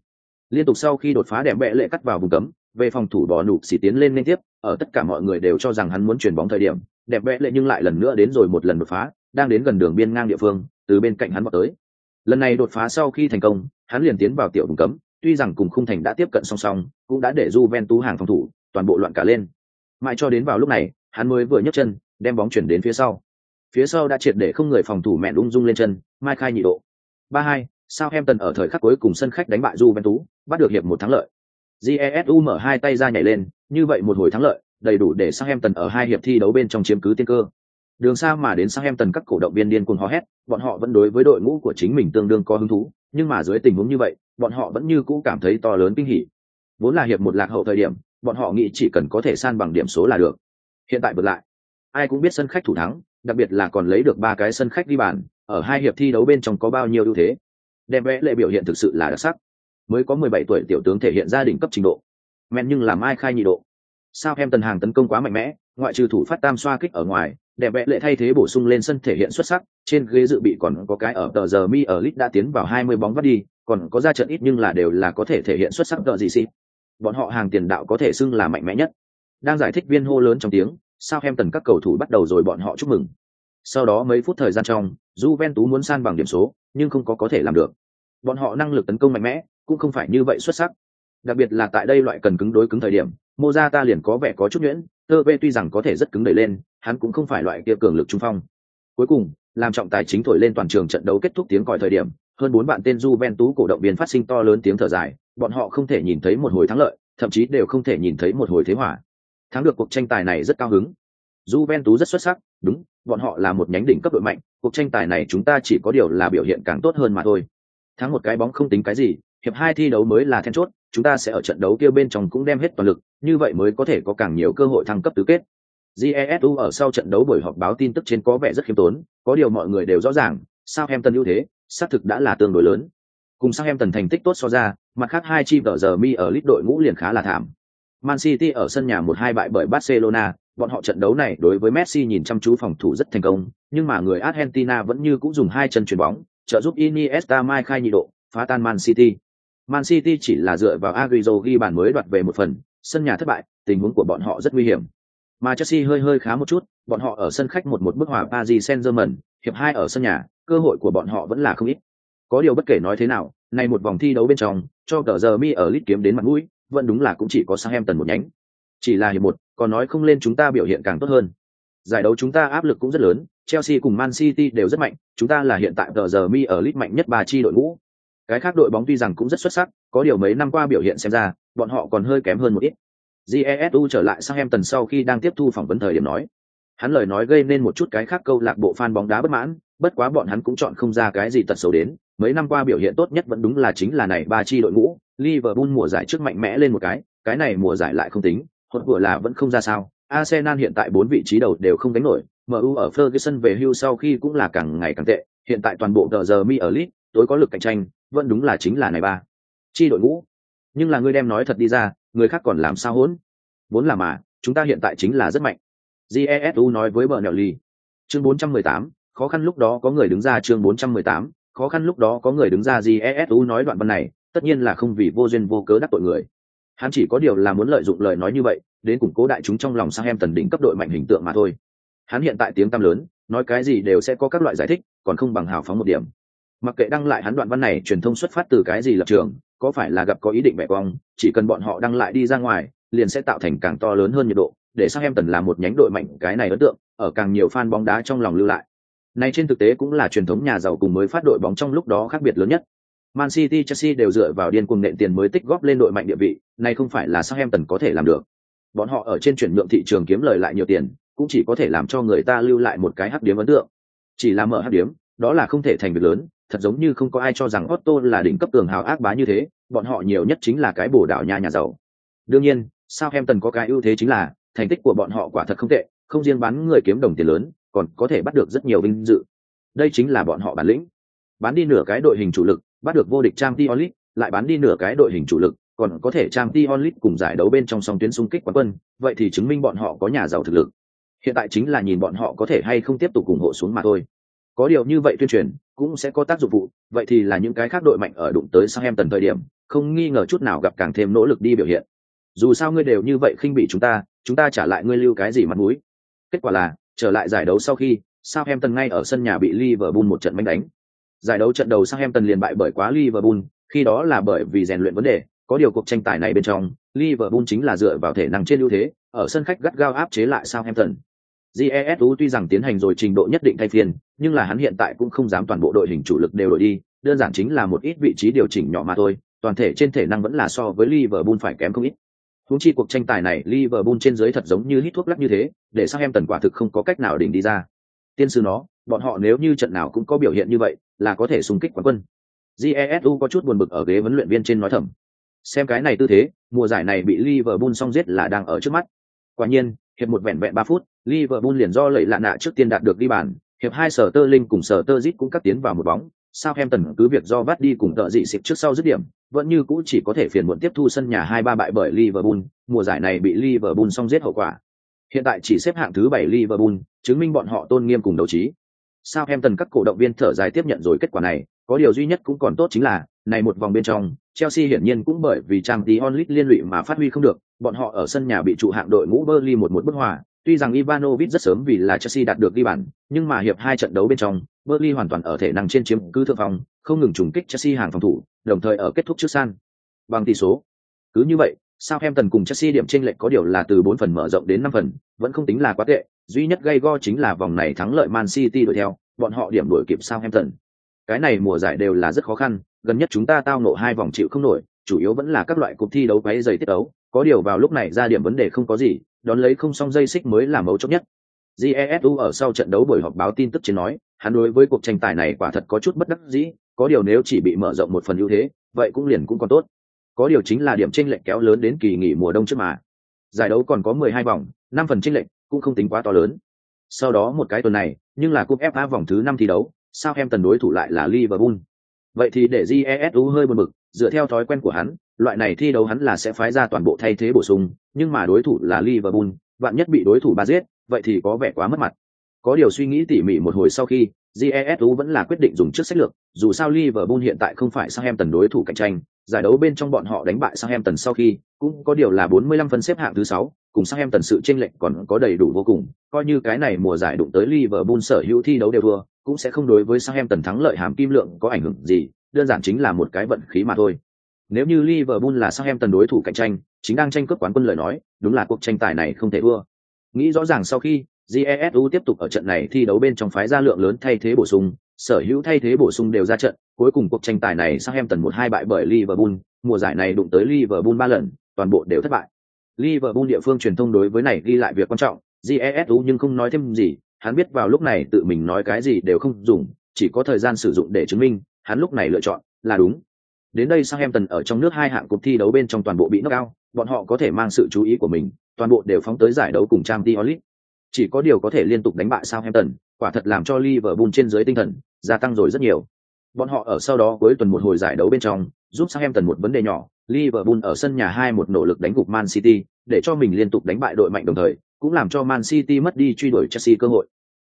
Liên tục sau khi đột phá đẻm bẽ lệ cắt vào vùng cấm, về phòng thủ bỏ nụ xỉ tiến lên liên tiếp, ở tất cả mọi người đều cho rằng hắn muốn chuyển bóng thời điểm, đẹp vẽ lệ nhưng lại lần nữa đến rồi một lần đột phá, đang đến gần đường biên ngang địa phương, từ bên cạnh hắn vọt tới. Lần này đột phá sau khi thành công, hắn liền tiến vào tiểu vùng cấm, tuy rằng cùng khung thành đã tiếp cận song song, cũng đã để Juventus hàng phòng thủ toàn bộ loạn cả lên. Mãi cho đến vào lúc này, hắn mới vừa nhấc chân, đem bóng chuyển đến phía sau. Phía sau đã triệt để không người phòng thủ mẹn ung dung lên chân, mai khai nhị độ. 3-2, Southampton ở thời khắc cuối cùng sân khách đánh bại Juventus, bắt được hiệp một thắng lợi. Jesu mở hai tay ra nhảy lên, như vậy một hồi thắng lợi, đầy đủ để Southampton ở hai hiệp thi đấu bên trong chiếm cứ tiên cơ. Đường xa mà đến Southampton các cổ động viên điên cuồng hò hét, bọn họ vẫn đối với đội ngũ của chính mình tương đương có hứng thú, nhưng mà dưới tình huống như vậy, bọn họ vẫn như cũ cảm thấy to lớn kinh hỉ. Vốn là hiệp một lạc hậu thời điểm, bọn họ nghĩ chỉ cần có thể san bằng điểm số là được. Hiện tại ngược lại, ai cũng biết sân khách thủ thắng, đặc biệt là còn lấy được ba cái sân khách đi bàn, ở hai hiệp thi đấu bên trong có bao nhiêu ưu thế. Đem vẽ lệ biểu hiện thực sự là đặc sắc. Mới có 17 tuổi tiểu tướng thể hiện gia đình cấp trình độ. Men nhưng làm ai khai nhị độ. Sao em tần hàng tấn công quá mạnh mẽ, ngoại trừ thủ phát tam xoa kích ở ngoài, đẹp vẽ lệ thay thế bổ sung lên sân thể hiện xuất sắc, trên ghế dự bị còn có cái ở tờ giờ mi ở lit đã tiến vào 20 bóng vắt đi, còn có ra trận ít nhưng là đều là có thể thể hiện xuất sắc tờ gì xị. Bọn họ hàng tiền đạo có thể xưng là mạnh mẽ nhất. Đang giải thích viên hô lớn trong tiếng, sao em tần các cầu thủ bắt đầu rồi bọn họ chúc mừng. Sau đó mấy phút thời gian trong, Juventus muốn san bằng điểm số, nhưng không có có thể làm được. Bọn họ năng lực tấn công mạnh mẽ, cũng không phải như vậy xuất sắc. Đặc biệt là tại đây loại cần cứng đối cứng thời điểm, Mozata liền có vẻ có chút nhuyễn, tơ tuy rằng có thể rất cứng đẩy lên hắn cũng không phải loại kia cường lực trung phong cuối cùng, làm trọng tài chính thổi lên toàn trường trận đấu kết thúc tiếng còi thời điểm, hơn bốn bạn tên Juventus cổ động viên phát sinh to lớn tiếng thở dài, bọn họ không thể nhìn thấy một hồi thắng lợi, thậm chí đều không thể nhìn thấy một hồi thế hòa. thắng được cuộc tranh tài này rất cao hứng. Juventus rất xuất sắc, đúng, bọn họ là một nhánh đỉnh cấp đội mạnh, cuộc tranh tài này chúng ta chỉ có điều là biểu hiện càng tốt hơn mà thôi. Thắng một cái bóng không tính cái gì, hiệp hai thi đấu mới là then chốt, chúng ta sẽ ở trận đấu kia bên trong cũng đem hết toàn lực, như vậy mới có thể có càng nhiều cơ hội thăng cấp tứ kết jesu ở sau trận đấu buổi họp báo tin tức trên có vẻ rất khiêm tốn có điều mọi người đều rõ ràng sao em Tân ưu thế xác thực đã là tương đối lớn. Cùng sao em tần thành tích tốt so ra mặt khác hai chi vợ giờ mi ở lít đội ngũ liền khá là thảm. Man city ở sân nhà một hai bại bởi barcelona bọn họ trận đấu này đối với messi nhìn chăm chú phòng thủ rất thành công nhưng mà người argentina vẫn như cũng dùng hai chân chuyền bóng trợ giúp iniesta mai khai nhị độ phá tan man city. Man City chỉ là dựa vào Agüero ghi bàn mới đoạt về một phần, sân nhà thất bại, tình huống của bọn họ rất nguy hiểm. Mà Chelsea hơi hơi khá một chút, bọn họ ở sân khách một một bức hòa Paris Saint-Germain, hiệp hai ở sân nhà, cơ hội của bọn họ vẫn là không ít. Có điều bất kể nói thế nào, này một vòng thi đấu bên trong, cho cờ giờ mi ở lít kiếm đến mặt mũi, vẫn đúng là cũng chỉ có Southampton một nhánh. Chỉ là hiệp một, còn nói không lên chúng ta biểu hiện càng tốt hơn. Giải đấu chúng ta áp lực cũng rất lớn, Chelsea cùng Man City đều rất mạnh, chúng ta là hiện tại cờ giờ mi ở lít mạnh nhất ba chi đội ngũ, cái khác đội bóng tuy rằng cũng rất xuất sắc, có điều mấy năm qua biểu hiện xem ra, bọn họ còn hơi kém hơn một ít. Jesu trở lại sang em tần sau khi đang tiếp thu phỏng vấn thời điểm nói. Hắn lời nói gây nên một chút cái khác câu lạc bộ fan bóng đá bất mãn, bất quá bọn hắn cũng chọn không ra cái gì tật xấu đến, mấy năm qua biểu hiện tốt nhất vẫn đúng là chính là này ba chi đội ngũ, Liverpool mùa giải trước mạnh mẽ lên một cái, cái này mùa giải lại không tính, hốt vừa là vẫn không ra sao. Arsenal hiện tại bốn vị trí đầu đều không đánh nổi, MU ở Ferguson về hưu sau khi cũng là càng ngày càng tệ, hiện tại toàn bộ tờ giờ mi ở Lit tối có lực cạnh tranh, vẫn đúng là chính là này ba chi đội ngũ nhưng là ngươi đem nói thật đi ra người khác còn làm sao hỗn? Vốn là mà chúng ta hiện tại chính là rất mạnh. Jesu nói với bờ nẹo ly chương 418, khó khăn lúc đó có người đứng ra chương 418, khó khăn lúc đó có người đứng ra jesu nói đoạn văn này tất nhiên là không vì vô duyên vô cớ đắc tội người. Hắn chỉ có điều là muốn lợi dụng lời nói như vậy đến củng cố đại chúng trong lòng sang em tần đỉnh cấp đội mạnh hình tượng mà thôi. Hắn hiện tại tiếng tăm lớn nói cái gì đều sẽ có các loại giải thích còn không bằng hào phóng một điểm. Mặc kệ đăng lại hắn đoạn văn này truyền thông xuất phát từ cái gì lập trường có phải là gặp có ý định vẻ cong chỉ cần bọn họ đăng lại đi ra ngoài liền sẽ tạo thành càng to lớn hơn nhiệt độ để sang em tần là một nhánh đội mạnh cái này ấn tượng ở càng nhiều fan bóng đá trong lòng lưu lại này trên thực tế cũng là truyền thống nhà giàu cùng mới phát đội bóng trong lúc đó khác biệt lớn nhất Man City, Chelsea đều dựa vào điên cuồng nện tiền mới tích góp lên đội mạnh địa vị, này không phải là Southampton có thể làm được. Bọn họ ở trên chuyển nhượng thị trường kiếm lời lại nhiều tiền, cũng chỉ có thể làm cho người ta lưu lại một cái hắc điểm ấn tượng. Chỉ là mở hắc điểm, đó là không thể thành việc lớn, thật giống như không có ai cho rằng Otto là đỉnh cấp tường hào ác bá như thế, bọn họ nhiều nhất chính là cái bổ đảo nhà nhà giàu. Đương nhiên, Southampton có cái ưu thế chính là thành tích của bọn họ quả thật không tệ, không riêng bán người kiếm đồng tiền lớn, còn có thể bắt được rất nhiều vinh dự. Đây chính là bọn họ bản lĩnh. Bán đi nửa cái đội hình chủ lực, bắt được vô địch Champions League, lại bán đi nửa cái đội hình chủ lực, còn có thể Champions League cùng giải đấu bên trong song tuyến xung kích quán quân, vậy thì chứng minh bọn họ có nhà giàu thực lực. Hiện tại chính là nhìn bọn họ có thể hay không tiếp tục ủng hộ xuống mà thôi. Có điều như vậy tuyên truyền cũng sẽ có tác dụng vụ vậy thì là những cái khác đội mạnh ở đụng tới Southampton thời điểm, không nghi ngờ chút nào gặp càng thêm nỗ lực đi biểu hiện. Dù sao ngươi đều như vậy khinh bị chúng ta, chúng ta trả lại ngươi lưu cái gì mặt mũi? Kết quả là, trở lại giải đấu sau khi, Southampton ngay ở sân nhà bị Liverpool một trận đánh đánh. Giải đấu trận đầu Southampton liền bại bởi quá Liverpool, khi đó là bởi vì rèn luyện vấn đề, có điều cuộc tranh tài này bên trong, Liverpool chính là dựa vào thể năng trên ưu thế, ở sân khách gắt gao áp chế lại Southampton. Jesu tuy rằng tiến hành rồi trình độ nhất định thay phiên, nhưng là hắn hiện tại cũng không dám toàn bộ đội hình chủ lực đều đổi đi, đơn giản chính là một ít vị trí điều chỉnh nhỏ mà thôi, toàn thể trên thể năng vẫn là so với Liverpool phải kém không ít. Huống chi cuộc tranh tài này Liverpool trên dưới thật giống như hít thuốc lắc như thế, để sao em tần quả thực không có cách nào đỉnh đi ra. Tiên sư nó, bọn họ nếu như trận nào cũng có biểu hiện như vậy, là có thể xung kích quán quân. Jesu có chút buồn bực ở ghế vấn luyện viên trên nói thầm. Xem cái này tư thế, mùa giải này bị Liverpool xong giết là đang ở trước mắt. Quả nhiên, hiệp một vẹn vẹn ba phút, Liverpool liền do lẩy lạ nạ trước tiên đạt được ghi bàn, hiệp hai sở tơ linh cùng sở tơ zit cũng cắt tiến vào một bóng, Southampton cứ việc do vắt đi cùng tợ dị xịp trước sau dứt điểm, vẫn như cũ chỉ có thể phiền muộn tiếp thu sân nhà 2-3 bại bởi Liverpool, mùa giải này bị Liverpool xong giết hậu quả. Hiện tại chỉ xếp hạng thứ 7 Liverpool, chứng minh bọn họ tôn nghiêm cùng đấu trí. Southampton các cổ động viên thở dài tiếp nhận rồi kết quả này, có điều duy nhất cũng còn tốt chính là, này một vòng bên trong, Chelsea hiển nhiên cũng bởi vì trang tí onlit liên lụy mà phát huy không được, bọn họ ở sân nhà bị trụ hạng đội ngũ Burnley một một bất hòa, tuy rằng Ivanovic rất sớm vì là Chelsea đạt được ghi bàn, nhưng mà hiệp hai trận đấu bên trong, Burnley hoàn toàn ở thể năng trên chiếm cứ thượng phòng, không ngừng trùng kích Chelsea hàng phòng thủ, đồng thời ở kết thúc trước san. Bằng tỷ số. Cứ như vậy, Southampton cùng Chelsea điểm chênh lệch có điều là từ 4 phần mở rộng đến 5 phần, vẫn không tính là quá tệ, duy nhất gây go chính là vòng này thắng lợi Man City đuổi theo, bọn họ điểm đuổi kịp Southampton. Cái này mùa giải đều là rất khó khăn, gần nhất chúng ta tao ngộ hai vòng chịu không nổi, chủ yếu vẫn là các loại cuộc thi đấu quấy giày tiết đấu, có điều vào lúc này ra điểm vấn đề không có gì, đón lấy không xong dây xích mới là mấu chốt nhất. Jesu ở sau trận đấu buổi họp báo tin tức trên nói, hắn đối với cuộc tranh tài này quả thật có chút bất đắc dĩ, có điều nếu chỉ bị mở rộng một phần ưu thế, vậy cũng liền cũng còn tốt. Có điều chính là điểm tranh lệch kéo lớn đến kỳ nghỉ mùa đông trước mà. Giải đấu còn có 12 vòng, 5 phần tranh lệch cũng không tính quá to lớn. Sau đó một cái tuần này, nhưng là cúp FA vòng thứ 5 thi đấu, sao em tần đối thủ lại là Liverpool. Vậy thì để Jesu hơi buồn bực, dựa theo thói quen của hắn, loại này thi đấu hắn là sẽ phái ra toàn bộ thay thế bổ sung, nhưng mà đối thủ là Liverpool, bạn nhất bị đối thủ ba giết, vậy thì có vẻ quá mất mặt. Có điều suy nghĩ tỉ mỉ một hồi sau khi, Jesu vẫn là quyết định dùng trước sách lược, dù sao Liverpool hiện tại không phải Southampton đối thủ cạnh tranh, giải đấu bên trong bọn họ đánh bại Southampton sau khi, cũng có điều là 45 phân xếp hạng thứ 6, cùng Southampton sự chênh lệch còn có đầy đủ vô cùng, coi như cái này mùa giải đụng tới Liverpool sở hữu thi đấu đều thua, cũng sẽ không đối với Southampton thắng lợi hàm kim lượng có ảnh hưởng gì, đơn giản chính là một cái vận khí mà thôi. Nếu như Liverpool là Southampton đối thủ cạnh tranh, chính đang tranh cướp quán quân lời nói, đúng là cuộc tranh tài này không thể thua. Nghĩ rõ ràng sau khi, Jesu tiếp tục ở trận này thi đấu bên trong phái ra lượng lớn thay thế bổ sung, sở hữu thay thế bổ sung đều ra trận, cuối cùng cuộc tranh tài này Southampton một hai bại bởi Liverpool, mùa giải này đụng tới Liverpool ba lần, toàn bộ đều thất bại. Liverpool địa phương truyền thông đối với này ghi lại việc quan trọng, Jesu nhưng không nói thêm gì, hắn biết vào lúc này tự mình nói cái gì đều không dùng, chỉ có thời gian sử dụng để chứng minh, hắn lúc này lựa chọn là đúng. Đến đây Southampton ở trong nước hai hạng cuộc thi đấu bên trong toàn bộ bị knock out, bọn họ có thể mang sự chú ý của mình, toàn bộ đều phóng tới giải đấu cùng Champions League. Chỉ có điều có thể liên tục đánh bại Southampton, quả thật làm cho Liverpool trên dưới tinh thần gia tăng rồi rất nhiều. Bọn họ ở sau đó cuối tuần một hồi giải đấu bên trong, giúp Southampton một vấn đề nhỏ, Liverpool ở sân nhà hai một nỗ lực đánh gục Man City, để cho mình liên tục đánh bại đội mạnh đồng thời, cũng làm cho Man City mất đi truy đuổi Chelsea cơ hội.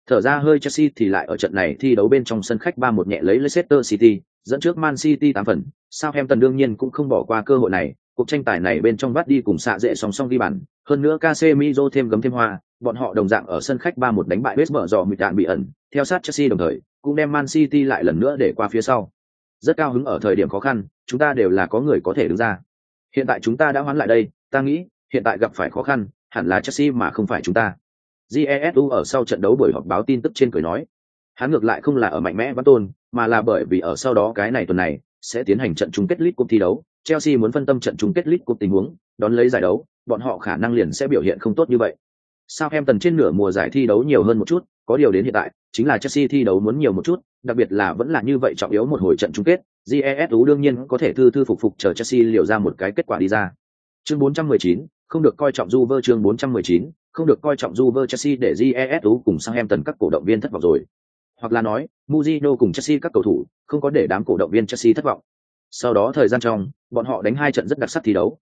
Thở ra hơi Chelsea thì lại ở trận này thi đấu bên trong sân khách 3-1 nhẹ lấy Leicester City, dẫn trước Man City 8 phần, Southampton đương nhiên cũng không bỏ qua cơ hội này, cuộc tranh tài này bên trong bắt đi cùng xạ dễ song song đi bàn, hơn nữa Casemiro thêm gấm thêm hoa, bọn họ đồng dạng ở sân khách 3-1 đánh bại West Brom mịt đạn bị ẩn, theo sát Chelsea đồng thời, cũng đem Man City lại lần nữa để qua phía sau. Rất cao hứng ở thời điểm khó khăn, chúng ta đều là có người có thể đứng ra. Hiện tại chúng ta đã hoán lại đây, ta nghĩ, hiện tại gặp phải khó khăn, hẳn là Chelsea mà không phải chúng ta. Jesu ở sau trận đấu buổi họp báo tin tức trên cười nói, hắn ngược lại không là ở mạnh mẽ văn tôn, mà là bởi vì ở sau đó cái này tuần này, sẽ tiến hành trận chung kết League Cup thi đấu. Chelsea muốn phân tâm trận chung kết League Cup tình huống, đón lấy giải đấu, bọn họ khả năng liền sẽ biểu hiện không tốt như vậy. Southampton trên nửa mùa giải thi đấu nhiều hơn một chút, có điều đến hiện tại, chính là Chelsea thi đấu muốn nhiều một chút, đặc biệt là vẫn là như vậy trọng yếu một hồi trận chung kết, GESU đương nhiên có thể thư thư phục phục chờ Chelsea liệu ra một cái kết quả đi ra. Chương 419, không được coi trọng Juve chương 419, không được coi trọng Juve Chelsea để GESU cùng Southampton các cổ động viên thất vọng rồi. Hoặc là nói, Mourinho cùng Chelsea các cầu thủ không có để đám cổ động viên Chelsea thất vọng. Sau đó thời gian trong, bọn họ đánh hai trận rất đặc sắc thi đấu.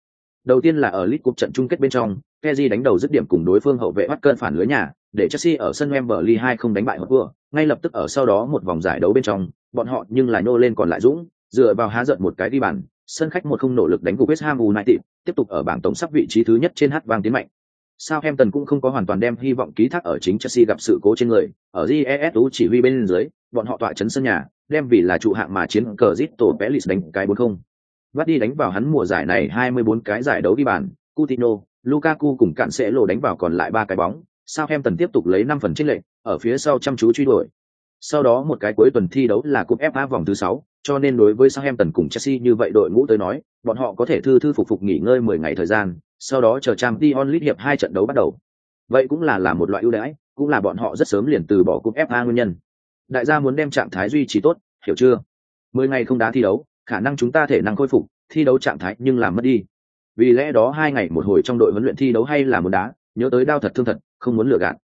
Đầu tiên là ở League Cup trận chung kết bên trong, Kessié đánh đầu dứt điểm cùng đối phương hậu vệ bắt cơn phản lưới nhà, để Chelsea ở sân Wembley 2 không đánh bại Hotspur. Ngay lập tức ở sau đó một vòng giải đấu bên trong, bọn họ nhưng lại nô lên còn lại dũng, dựa vào há giận một cái đi bàn, sân khách một không nỗ lực đánh gục West Ham United, tiếp tục ở bảng tổng sắp vị trí thứ nhất trên hát vang tiến mạnh. Southampton cũng không có hoàn toàn đem hy vọng ký thác ở chính Chelsea gặp sự cố trên người, ở GESU chỉ huy bên dưới, bọn họ tọa chấn sân nhà, đem vì là trụ hạng mà chiến cờ Zito Pelis đánh cái 4-0. Vắt đi đánh vào hắn mùa giải này 24 cái giải đấu ghi bàn, Coutinho, Lukaku cùng cạn sẽ lộ đánh vào còn lại ba cái bóng, Southampton tiếp tục lấy 5 phần chênh lệch, ở phía sau chăm chú truy đuổi. Sau đó một cái cuối tuần thi đấu là cúp FA vòng thứ 6, cho nên đối với Southampton cùng Chelsea như vậy đội ngũ tới nói, bọn họ có thể thư thư phục phục nghỉ ngơi 10 ngày thời gian, sau đó chờ trang Dion League hiệp hai trận đấu bắt đầu. Vậy cũng là là một loại ưu đãi, cũng là bọn họ rất sớm liền từ bỏ cúp FA nguyên nhân. Đại gia muốn đem trạng thái duy trì tốt, hiểu chưa? 10 ngày không đá thi đấu, khả năng chúng ta thể năng khôi phục, thi đấu trạng thái nhưng làm mất đi. Vì lẽ đó hai ngày một hồi trong đội huấn luyện thi đấu hay là muốn đá, nhớ tới đau thật thương thật, không muốn lừa gạt.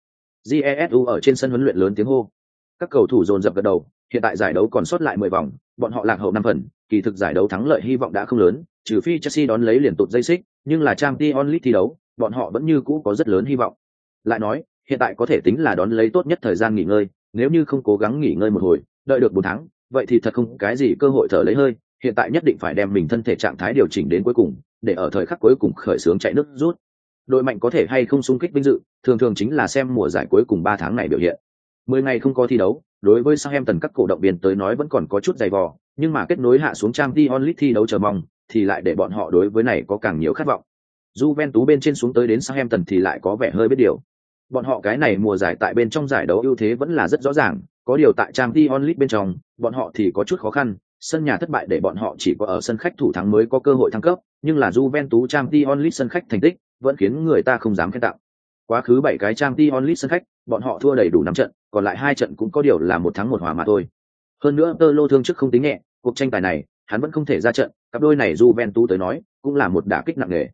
Jesu ở trên sân huấn luyện lớn tiếng hô. Các cầu thủ dồn dập gật đầu, hiện tại giải đấu còn sót lại 10 vòng, bọn họ lạc hậu năm phần, kỳ thực giải đấu thắng lợi hy vọng đã không lớn, trừ phi Chelsea đón lấy liền tụt dây xích, nhưng là Champions League thi đấu, bọn họ vẫn như cũ có rất lớn hy vọng. Lại nói, hiện tại có thể tính là đón lấy tốt nhất thời gian nghỉ ngơi, nếu như không cố gắng nghỉ ngơi một hồi, đợi được 4 tháng, vậy thì thật không cái gì cơ hội thở lấy hơi, hiện tại nhất định phải đem mình thân thể trạng thái điều chỉnh đến cuối cùng, để ở thời khắc cuối cùng khởi sướng chạy nước rút. Đội mạnh có thể hay không xung kích vinh dự, thường thường chính là xem mùa giải cuối cùng 3 tháng này biểu hiện. 10 ngày không có thi đấu, đối với Southampton các cổ động viên tới nói vẫn còn có chút dày vò, nhưng mà kết nối hạ xuống trang Dion League thi đấu chờ mong, thì lại để bọn họ đối với này có càng nhiều khát vọng. Juventus bên trên xuống tới đến Southampton thì lại có vẻ hơi biết điều. Bọn họ cái này mùa giải tại bên trong giải đấu ưu thế vẫn là rất rõ ràng, có điều tại Champions League bên trong, bọn họ thì có chút khó khăn, sân nhà thất bại để bọn họ chỉ có ở sân khách thủ thắng mới có cơ hội thăng cấp, nhưng là Juventus Champions League sân khách thành tích vẫn khiến người ta không dám khen tặng. Quá khứ bảy cái Champions League sân khách, bọn họ thua đầy đủ năm trận, còn lại hai trận cũng có điều là một thắng một hòa mà thôi. Hơn nữa Tơ Lô thương trước không tính nhẹ, cuộc tranh tài này, hắn vẫn không thể ra trận, cặp đôi này Juventus tới nói, cũng là một đả kích nặng nề.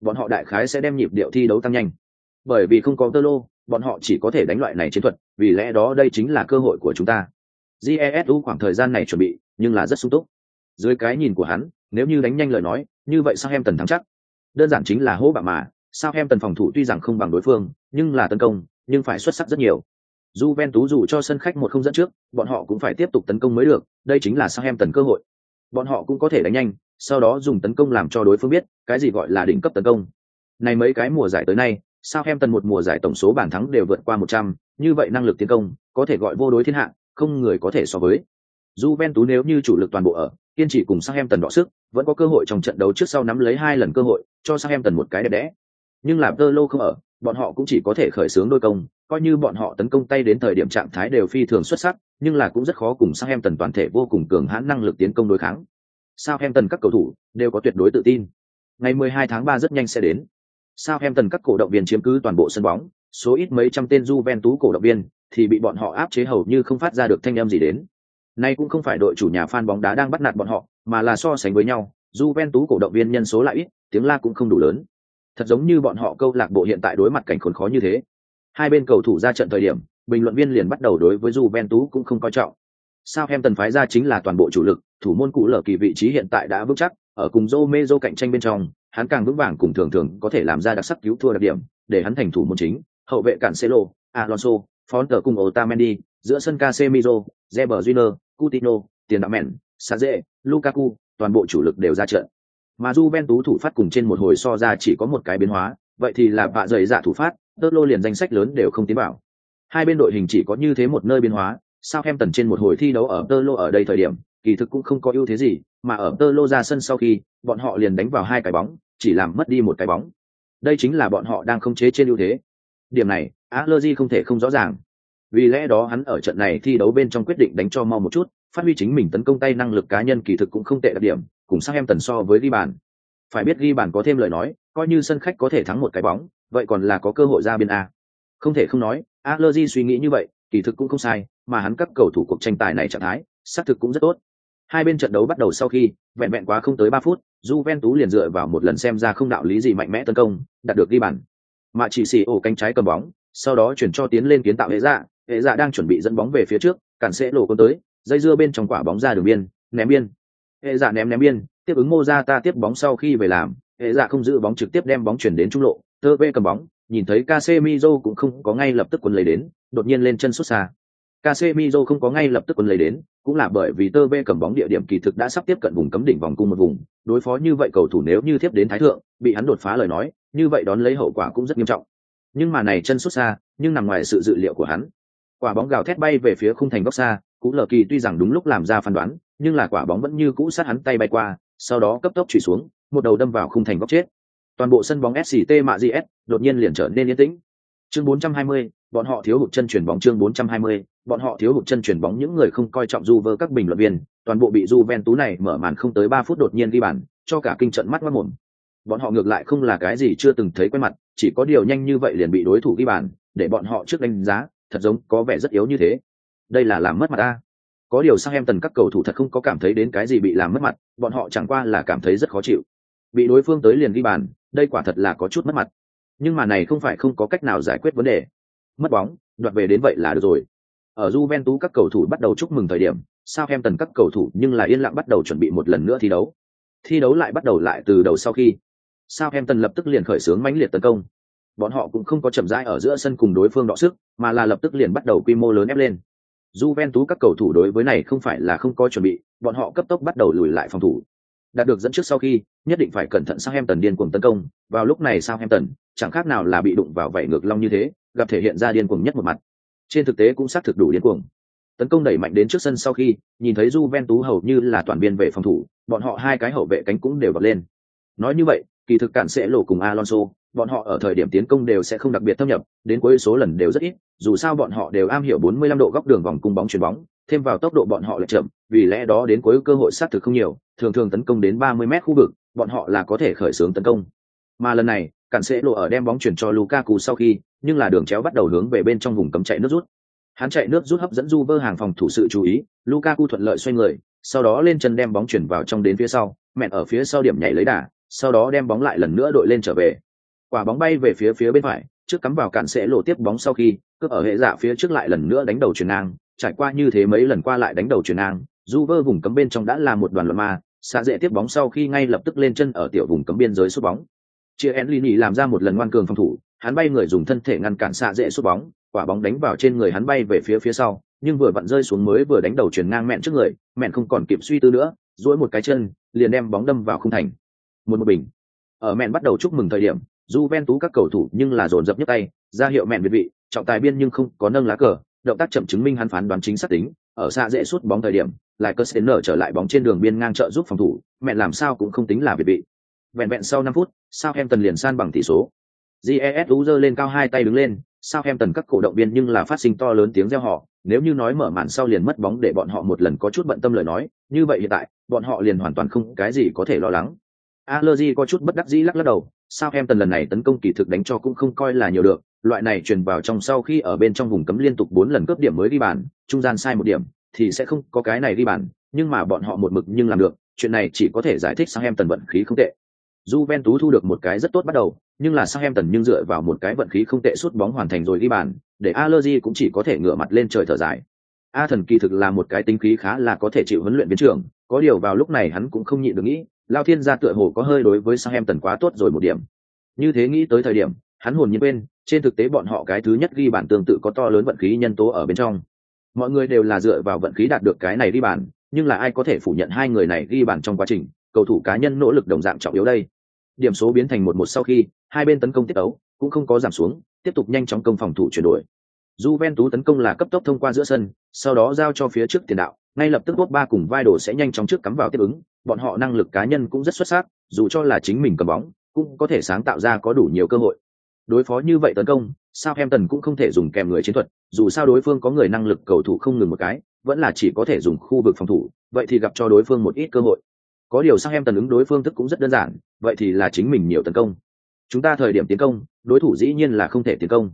Bọn họ đại khái sẽ đem nhịp điệu thi đấu tăng nhanh. Bởi vì không có Tơ Lô, bọn họ chỉ có thể đánh loại này chiến thuật, vì lẽ đó đây chính là cơ hội của chúng ta. Jesu khoảng thời gian này chuẩn bị, nhưng là rất sung túc. Dưới cái nhìn của hắn, nếu như đánh nhanh lời nói, như vậy sao em tần thắng chắc. Đơn giản chính là hố bạ mà, sao em tần phòng thủ tuy rằng không bằng đối phương, nhưng là tấn công, nhưng phải xuất sắc rất nhiều. Juventus dù cho sân khách một không dẫn trước, bọn họ cũng phải tiếp tục tấn công mới được, đây chính là sao em tần cơ hội. Bọn họ cũng có thể đánh nhanh, sau đó dùng tấn công làm cho đối phương biết, cái gì gọi là đỉnh cấp tấn công. Này mấy cái mùa giải tới nay, sao em tần một mùa giải tổng số bàn thắng đều vượt qua 100, như vậy năng lực tiến công, có thể gọi vô đối thiên hạ, không người có thể so với. Juventus nếu như chủ lực toàn bộ ở, kiên trì cùng Southampton đọ sức, vẫn có cơ hội trong trận đấu trước sau nắm lấy hai lần cơ hội, cho Southampton một cái đẹp đẽ. Nhưng làm Tơ không ở, bọn họ cũng chỉ có thể khởi xướng đôi công, coi như bọn họ tấn công tay đến thời điểm trạng thái đều phi thường xuất sắc, nhưng là cũng rất khó cùng sang em tần toàn thể vô cùng cường hãn năng lực tiến công đối kháng. Sao em tần các cầu thủ đều có tuyệt đối tự tin. Ngày 12 tháng 3 rất nhanh sẽ đến. Sao em tần các cổ động viên chiếm cứ toàn bộ sân bóng, số ít mấy trăm tên Juventus cổ động viên thì bị bọn họ áp chế hầu như không phát ra được thanh âm gì đến. Nay cũng không phải đội chủ nhà fan bóng đá đang bắt nạt bọn họ, mà là so sánh với nhau, Juventus cổ động viên nhân số lại ít, tiếng la cũng không đủ lớn. Thật giống như bọn họ câu lạc bộ hiện tại đối mặt cảnh khốn khó như thế. Hai bên cầu thủ ra trận thời điểm, bình luận viên liền bắt đầu đối với Juventus cũng không coi trọng. Sao em tần phái ra chính là toàn bộ chủ lực, thủ môn cũ lở kỳ vị trí hiện tại đã vững chắc, ở cùng Romero cạnh tranh bên trong, hắn càng vững vàng cùng thường thường có thể làm ra đặc sắc cứu thua đặc điểm, để hắn thành thủ môn chính, hậu vệ Cancelo, Alonso, Fonter cùng Otamendi, giữa sân Casemiro, Reber Júnior, Coutinho, tiền đạo mẹn, Saze, Lukaku, toàn bộ chủ lực đều ra trận. Mà Juventus thủ phát cùng trên một hồi so ra chỉ có một cái biến hóa, vậy thì là bạ rời giả thủ phát, tơ lô liền danh sách lớn đều không tiến bảo. Hai bên đội hình chỉ có như thế một nơi biến hóa, sao em tần trên một hồi thi đấu ở tơ lô ở đây thời điểm, kỳ thực cũng không có ưu thế gì, mà ở tơ lô ra sân sau khi, bọn họ liền đánh vào hai cái bóng, chỉ làm mất đi một cái bóng. Đây chính là bọn họ đang không chế trên ưu thế. Điểm này, Allergy không thể không rõ ràng vì lẽ đó hắn ở trận này thi đấu bên trong quyết định đánh cho mau một chút phát huy chính mình tấn công tay năng lực cá nhân kỳ thực cũng không tệ đặc điểm, cùng sang em tần so với ghi bàn. Phải biết ghi bàn có thêm lời nói, coi như sân khách có thể thắng một cái bóng, vậy còn là có cơ hội ra biên a. Không thể không nói, Allegri suy nghĩ như vậy, kỳ thực cũng không sai, mà hắn các cầu thủ cuộc tranh tài này trạng thái, xác thực cũng rất tốt. Hai bên trận đấu bắt đầu sau khi, vẹn vẹn quá không tới ba phút, Juventus liền dựa vào một lần xem ra không đạo lý gì mạnh mẽ tấn công, đạt được ghi bàn. Mà chỉ xì ổ cánh trái cầm bóng, sau đó chuyển cho tiến lên kiến tạo hệ dạ, hệ dạ đang chuẩn bị dẫn bóng về phía trước, cản sẽ lộ con tới, dây dưa bên trong quả bóng ra đường biên, ném biên. Hệ dạ ném ném biên, tiếp ứng mô ra ta tiếp bóng sau khi về làm, hệ dạ không giữ bóng trực tiếp đem bóng chuyển đến trung lộ, tơ vê cầm bóng, nhìn thấy Casemiro cũng không có ngay lập tức quấn lấy đến, đột nhiên lên chân xuất xa. Casemiro không có ngay lập tức quấn lấy đến, cũng là bởi vì tơ vê cầm bóng địa điểm kỳ thực đã sắp tiếp cận vùng cấm đỉnh vòng cung một vùng, đối phó như vậy cầu thủ nếu như tiếp đến thái thượng, bị hắn đột phá lời nói, như vậy đón lấy hậu quả cũng rất nghiêm trọng. Nhưng mà này chân xuất xa, nhưng nằm ngoài sự dự liệu của hắn. Quả bóng gào thét bay về phía khung thành góc xa, Cú Lờ Kỳ tuy rằng đúng lúc làm ra phán đoán, nhưng là quả bóng vẫn như cũ sát hắn tay bay qua, sau đó cấp tốc chủy xuống, một đầu đâm vào khung thành góc chết. Toàn bộ sân bóng SCT Mạ GS đột nhiên liền trở nên yên tĩnh. Chương 420, bọn họ thiếu hụt chân chuyển bóng chương 420, bọn họ thiếu hụt chân chuyển bóng những người không coi trọng Juve các bình luận viên, toàn bộ bị Juventus này mở màn không tới 3 phút đột nhiên ghi bàn, cho cả kinh trận mắt mắt mồm. Bọn họ ngược lại không là cái gì chưa từng thấy quen mặt, chỉ có điều nhanh như vậy liền bị đối thủ ghi bàn, để bọn họ trước đánh giá, thật giống có vẻ rất yếu như thế. Đây là làm mất mặt a. Có điều sang em tần các cầu thủ thật không có cảm thấy đến cái gì bị làm mất mặt, bọn họ chẳng qua là cảm thấy rất khó chịu. Bị đối phương tới liền ghi bàn, đây quả thật là có chút mất mặt. Nhưng mà này không phải không có cách nào giải quyết vấn đề. Mất bóng, đoạt về đến vậy là được rồi. Ở Juventus các cầu thủ bắt đầu chúc mừng thời điểm, sao em tần các cầu thủ nhưng là yên lặng bắt đầu chuẩn bị một lần nữa thi đấu. Thi đấu lại bắt đầu lại từ đầu sau khi sao em tần lập tức liền khởi xướng mãnh liệt tấn công. Bọn họ cũng không có chậm rãi ở giữa sân cùng đối phương đọ sức, mà là lập tức liền bắt đầu quy mô lớn ép lên. Juventus các cầu thủ đối với này không phải là không có chuẩn bị, bọn họ cấp tốc bắt đầu lùi lại phòng thủ. Đạt được dẫn trước sau khi, nhất định phải cẩn thận Southampton điên cuồng tấn công, vào lúc này Southampton chẳng khác nào là bị đụng vào vảy ngược long như thế, gặp thể hiện ra điên cuồng nhất một mặt. Trên thực tế cũng xác thực đủ điên cuồng. Tấn công đẩy mạnh đến trước sân sau khi, nhìn thấy Juventus hầu như là toàn biên về phòng thủ, bọn họ hai cái hậu vệ cánh cũng đều bật lên. Nói như vậy, kỳ thực cản sẽ lộ cùng Alonso, bọn họ ở thời điểm tiến công đều sẽ không đặc biệt thâm nhập, đến cuối số lần đều rất ít, dù sao bọn họ đều am hiểu 45 độ góc đường vòng cung bóng chuyền bóng, thêm vào tốc độ bọn họ lại chậm, vì lẽ đó đến cuối cơ hội sát thực không nhiều, thường thường tấn công đến 30m khu vực, bọn họ là có thể khởi xướng tấn công. Mà lần này, cản sẽ lộ ở đem bóng chuyển cho Lukaku sau khi, nhưng là đường chéo bắt đầu hướng về bên trong vùng cấm chạy nước rút. Hắn chạy nước rút hấp dẫn Juve hàng phòng thủ sự chú ý, Lukaku thuận lợi xoay người, sau đó lên chân đem bóng chuyển vào trong đến phía sau, mẹn ở phía sau điểm nhảy lấy đà, sau đó đem bóng lại lần nữa đội lên trở về. Quả bóng bay về phía phía bên phải, trước cắm vào cản sẽ lộ tiếp bóng sau khi, cướp ở hệ dạ phía trước lại lần nữa đánh đầu chuyển ngang, trải qua như thế mấy lần qua lại đánh đầu chuyển ngang, Juve vùng cấm bên trong đã là một đoàn loạn ma, xạ dễ tiếp bóng sau khi ngay lập tức lên chân ở tiểu vùng cấm biên giới sút bóng. Chia Enlini làm ra một lần ngoan cường phòng thủ, hắn bay người dùng thân thể ngăn cản xạ dễ sút bóng, quả bóng đánh vào trên người hắn bay về phía phía sau, nhưng vừa vặn rơi xuống mới vừa đánh đầu chuyển ngang mẹn trước người, mẹn không còn kịp suy tư nữa, duỗi một cái chân, liền đem bóng đâm vào khung thành. Một một bình. Ở mẹn bắt đầu chúc mừng thời điểm, Juventus các cầu thủ nhưng là dồn dập nhấc tay, ra hiệu mẹn việt vị, trọng tài biên nhưng không có nâng lá cờ, động tác chậm chứng minh hắn phán đoán chính xác tính, ở xa dễ suốt bóng thời điểm, lại cơ nở trở lại bóng trên đường biên ngang trợ giúp phòng thủ, mẹ làm sao cũng không tính là việt vị. Vẹn vẹn sau 5 phút, sao em tần liền san bằng tỷ số. GESU giơ lên cao hai tay đứng lên, sao em tần các cổ động viên nhưng là phát sinh to lớn tiếng reo hò, nếu như nói mở màn sau liền mất bóng để bọn họ một lần có chút bận tâm lời nói, như vậy hiện tại, bọn họ liền hoàn toàn không cái gì có thể lo lắng. Allergy có chút bất đắc dĩ lắc lắc đầu, Sao em tần lần này tấn công kỳ thực đánh cho cũng không coi là nhiều được, loại này truyền vào trong sau khi ở bên trong vùng cấm liên tục bốn lần cướp điểm mới đi bàn, trung gian sai một điểm thì sẽ không có cái này đi bàn, nhưng mà bọn họ một mực nhưng làm được, chuyện này chỉ có thể giải thích sang em tần vận khí không tệ. Juventus thu được một cái rất tốt bắt đầu, nhưng là sang em tần nhưng dựa vào một cái vận khí không tệ suốt bóng hoàn thành rồi đi bàn, để Allergy cũng chỉ có thể ngửa mặt lên trời thở dài. A thần kỳ thực là một cái tính khí khá là có thể chịu huấn luyện viên trưởng, có điều vào lúc này hắn cũng không nhịn được nghĩ, Lao Thiên gia tựa hồ có hơi đối với sang em tần quá tốt rồi một điểm. Như thế nghĩ tới thời điểm, hắn hồn nhiên quên, trên thực tế bọn họ cái thứ nhất ghi bản tương tự có to lớn vận khí nhân tố ở bên trong. Mọi người đều là dựa vào vận khí đạt được cái này ghi bản, nhưng là ai có thể phủ nhận hai người này ghi bản trong quá trình, cầu thủ cá nhân nỗ lực đồng dạng trọng yếu đây. Điểm số biến thành một một sau khi, hai bên tấn công tiếp đấu, cũng không có giảm xuống, tiếp tục nhanh chóng công phòng thủ chuyển đổi. Juventus tấn công là cấp tốc thông qua giữa sân, sau đó giao cho phía trước tiền đạo, ngay lập tức ba cùng vai đổ sẽ nhanh chóng trước cắm vào tiếp ứng, bọn họ năng lực cá nhân cũng rất xuất sắc, dù cho là chính mình cầm bóng, cũng có thể sáng tạo ra có đủ nhiều cơ hội. Đối phó như vậy tấn công, Southampton cũng không thể dùng kèm người chiến thuật, dù sao đối phương có người năng lực cầu thủ không ngừng một cái, vẫn là chỉ có thể dùng khu vực phòng thủ, vậy thì gặp cho đối phương một ít cơ hội. Có điều sao em tần ứng đối phương thức cũng rất đơn giản, vậy thì là chính mình nhiều tấn công. Chúng ta thời điểm tiến công, đối thủ dĩ nhiên là không thể tiến công.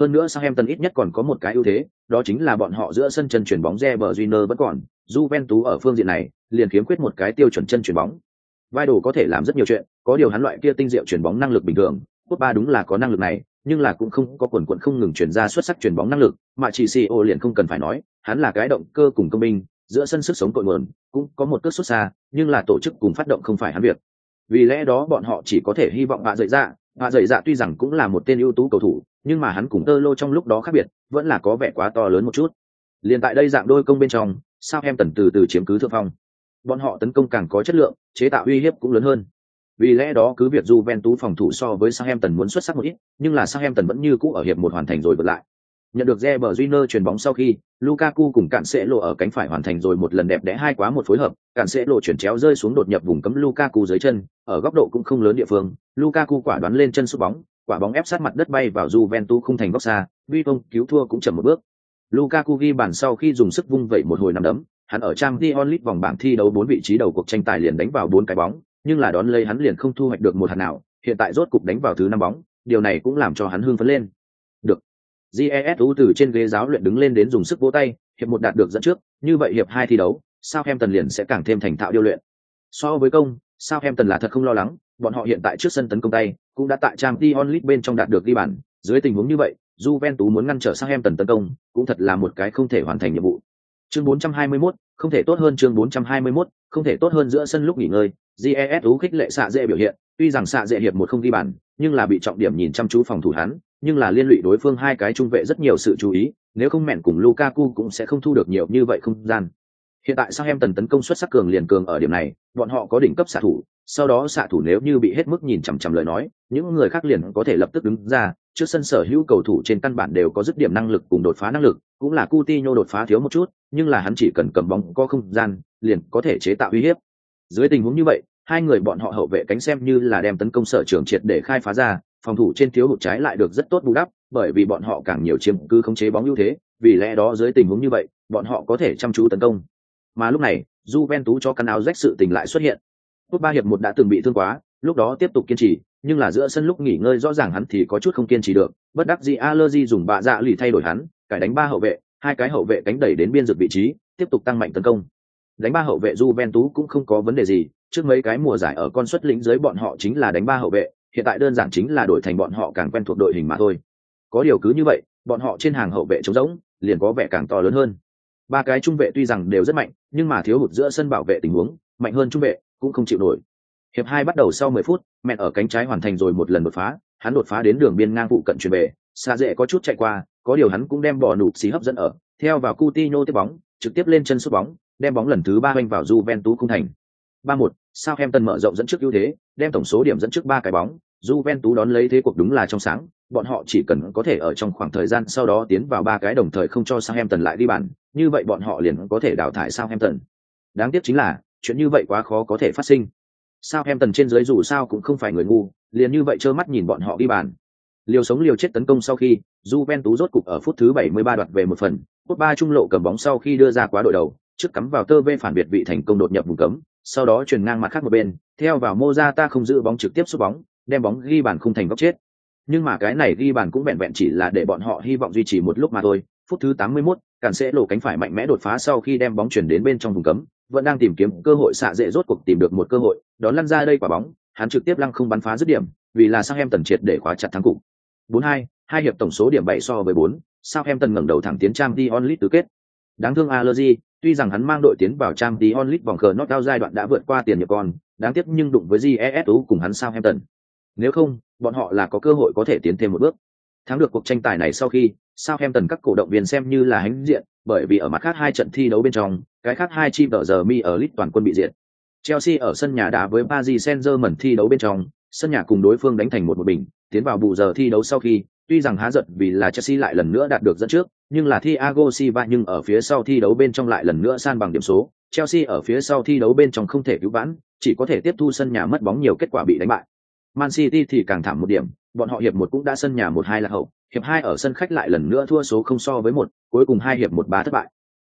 Hơn nữa sao em tần ít nhất còn có một cái ưu thế, đó chính là bọn họ giữa sân chân chuyển bóng Reber Júnior vẫn còn, Juventus ở phương diện này, liền kiếm quyết một cái tiêu chuẩn chân chuyển bóng. Vai đồ có thể làm rất nhiều chuyện, có điều hắn loại kia tinh diệu chuyển bóng năng lực bình thường, Quốc ba đúng là có năng lực này, nhưng là cũng không có quần quần không ngừng chuyển ra xuất sắc chuyển bóng năng lực, mà chỉ CEO liền không cần phải nói, hắn là cái động cơ cùng công binh, giữa sân sức sống cội nguồn, cũng có một cước xuất xa, nhưng là tổ chức cùng phát động không phải hắn việc. Vì lẽ đó bọn họ chỉ có thể hy vọng bạ dậy dạ, bạ dậy dạ tuy rằng cũng là một tên ưu tú cầu thủ, nhưng mà hắn cùng Tơ Lô trong lúc đó khác biệt, vẫn là có vẻ quá to lớn một chút. Liên tại đây dạng đôi công bên trong, sao em tần từ từ chiếm cứ thượng phong. Bọn họ tấn công càng có chất lượng, chế tạo uy hiếp cũng lớn hơn. Vì lẽ đó cứ việc Juventus phòng thủ so với Southampton muốn xuất sắc một ít, nhưng là Southampton vẫn như cũ ở hiệp một hoàn thành rồi vượt lại. Nhận được Reber Júnior chuyền bóng sau khi, Lukaku cùng cản sẽ lộ ở cánh phải hoàn thành rồi một lần đẹp đẽ hai quá một phối hợp, cản sẽ lộ chuyển chéo rơi xuống đột nhập vùng cấm Lukaku dưới chân, ở góc độ cũng không lớn địa phương, Lukaku quả đoán lên chân sút bóng, quả bóng ép sát mặt đất bay vào Juventus không thành góc xa, Vivon cứu thua cũng chậm một bước. Lukaku ghi bàn sau khi dùng sức vung vẩy một hồi nằm đấm, hắn ở trang Dion League vòng bảng thi đấu bốn vị trí đầu cuộc tranh tài liền đánh vào bốn cái bóng, nhưng là đón lấy hắn liền không thu hoạch được một hạt nào, hiện tại rốt cục đánh vào thứ năm bóng, điều này cũng làm cho hắn hưng phấn lên. Được. Jesu từ trên ghế giáo luyện đứng lên đến dùng sức vỗ tay, hiệp một đạt được dẫn trước, như vậy hiệp hai thi đấu, Southampton liền sẽ càng thêm thành thạo điêu luyện. So với công, Southampton là thật không lo lắng, bọn họ hiện tại trước sân tấn công tay, cũng đã tại trang Dion League bên trong đạt được ghi bàn, dưới tình huống như vậy, Juventus muốn ngăn trở Southampton tấn công, cũng thật là một cái không thể hoàn thành nhiệm vụ. Chương 421, không thể tốt hơn chương 421, không thể tốt hơn giữa sân lúc nghỉ ngơi, GESU khích lệ xạ dễ biểu hiện, tuy rằng xạ dễ hiệp một không ghi bàn, nhưng là bị trọng điểm nhìn chăm chú phòng thủ hắn, nhưng là liên lụy đối phương hai cái trung vệ rất nhiều sự chú ý, nếu không mẹn cùng Lukaku cũng sẽ không thu được nhiều như vậy không gian. Hiện tại Southampton tấn công xuất sắc cường liền cường ở điểm này, bọn họ có đỉnh cấp xạ thủ, sau đó xạ thủ nếu như bị hết mức nhìn chằm chằm lời nói, những người khác liền có thể lập tức đứng ra, trước sân sở hữu cầu thủ trên căn bản đều có dứt điểm năng lực cùng đột phá năng lực, cũng là Coutinho đột phá thiếu một chút, nhưng là hắn chỉ cần cầm bóng có không gian, liền có thể chế tạo uy hiếp. Dưới tình huống như vậy, hai người bọn họ hậu vệ cánh xem như là đem tấn công sở trường triệt để khai phá ra, phòng thủ trên thiếu hụt trái lại được rất tốt bù đắp, bởi vì bọn họ càng nhiều chiếm cứ khống chế bóng ưu thế, vì lẽ đó dưới tình huống như vậy, bọn họ có thể chăm chú tấn công. Mà lúc này, Juventus cho căn áo rách sự tình lại xuất hiện. Phút ba hiệp một đã từng bị thương quá, lúc đó tiếp tục kiên trì, nhưng là giữa sân lúc nghỉ ngơi rõ ràng hắn thì có chút không kiên trì được, bất đắc dĩ Allergy dùng bạ dạ lì thay đổi hắn, cải đánh ba hậu vệ, hai cái hậu vệ cánh đẩy đến biên dược vị trí, tiếp tục tăng mạnh tấn công. Đánh ba hậu vệ Juventus cũng không có vấn đề gì, trước mấy cái mùa giải ở con suất lĩnh dưới bọn họ chính là đánh ba hậu vệ, hiện tại đơn giản chính là đổi thành bọn họ càng quen thuộc đội hình mà thôi. Có điều cứ như vậy, bọn họ trên hàng hậu vệ trống rỗng, liền có vẻ càng to lớn hơn. Ba cái trung vệ tuy rằng đều rất mạnh, nhưng mà thiếu hụt giữa sân bảo vệ tình huống, mạnh hơn trung vệ cũng không chịu nổi. Hiệp hai bắt đầu sau 10 phút, mẹ ở cánh trái hoàn thành rồi một lần đột phá, hắn đột phá đến đường biên ngang phụ cận chuyển về, xa dễ có chút chạy qua, có điều hắn cũng đem bỏ nụ xì hấp dẫn ở, theo vào Coutinho tiếp bóng, trực tiếp lên chân sút bóng, đem bóng lần thứ ba hoành vào Juventus không thành. 3-1, Southampton mở rộng dẫn trước ưu thế, đem tổng số điểm dẫn trước ba cái bóng, Juventus đón lấy thế cuộc đúng là trong sáng, bọn họ chỉ cần có thể ở trong khoảng thời gian sau đó tiến vào ba cái đồng thời không cho Southampton lại đi bàn, như vậy bọn họ liền có thể đào thải Southampton. Đáng tiếc chính là, chuyện như vậy quá khó có thể phát sinh. Southampton trên dưới dù sao cũng không phải người ngu, liền như vậy trơ mắt nhìn bọn họ ghi bàn. Liều sống liều chết tấn công sau khi, Juventus rốt cục ở phút thứ 73 đoạt về một phần, phút ba trung lộ cầm bóng sau khi đưa ra quá đội đầu, trước cắm vào tơ vê phản biệt vị thành công đột nhập vùng cấm, sau đó chuyển ngang mặt khác một bên, theo vào Mozata không giữ bóng trực tiếp sút bóng, đem bóng ghi bàn không thành góc chết. Nhưng mà cái này ghi bàn cũng vẹn vẹn chỉ là để bọn họ hy vọng duy trì một lúc mà thôi. Phút thứ 81, cản sẽ lộ cánh phải mạnh mẽ đột phá sau khi đem bóng chuyển đến bên trong vùng cấm, vẫn đang tìm kiếm cơ hội xạ dễ rốt cuộc tìm được một cơ hội, đón lăn ra đây quả bóng, hắn trực tiếp lăng không bắn phá dứt điểm, vì là sang em tần triệt để khóa chặt thắng cục. 4-2, hai hiệp tổng số điểm 7 so với 4, tần ngẩng đầu thẳng tiến trang Dion League tứ kết. Đáng thương Allergy, tuy rằng hắn mang đội tiến vào trang Dion League vòng cờ knockout giai đoạn đã vượt qua tiền nhập con, đáng tiếc nhưng đụng với GESU cùng hắn sao em tần. Nếu không, bọn họ là có cơ hội có thể tiến thêm một bước. Thắng được cuộc tranh tài này sau khi, Southampton các cổ động viên xem như là hãnh diện, bởi vì ở mặt khác hai trận thi đấu bên trong, cái khác hai chi tờ giờ mi ở lit toàn quân bị diệt. Chelsea ở sân nhà đá với Paris Saint-Germain thi đấu bên trong, sân nhà cùng đối phương đánh thành một một bình, tiến vào bù giờ thi đấu sau khi, tuy rằng há giận vì là Chelsea lại lần nữa đạt được dẫn trước, nhưng là Thiago Silva nhưng ở phía sau thi đấu bên trong lại lần nữa san bằng điểm số, Chelsea ở phía sau thi đấu bên trong không thể cứu vãn, chỉ có thể tiếp thu sân nhà mất bóng nhiều kết quả bị đánh bại. Man City thì càng thảm một điểm, bọn họ hiệp một cũng đã sân nhà một hai là hậu, hiệp hai ở sân khách lại lần nữa thua số không so với một, cuối cùng hai hiệp một ba thất bại.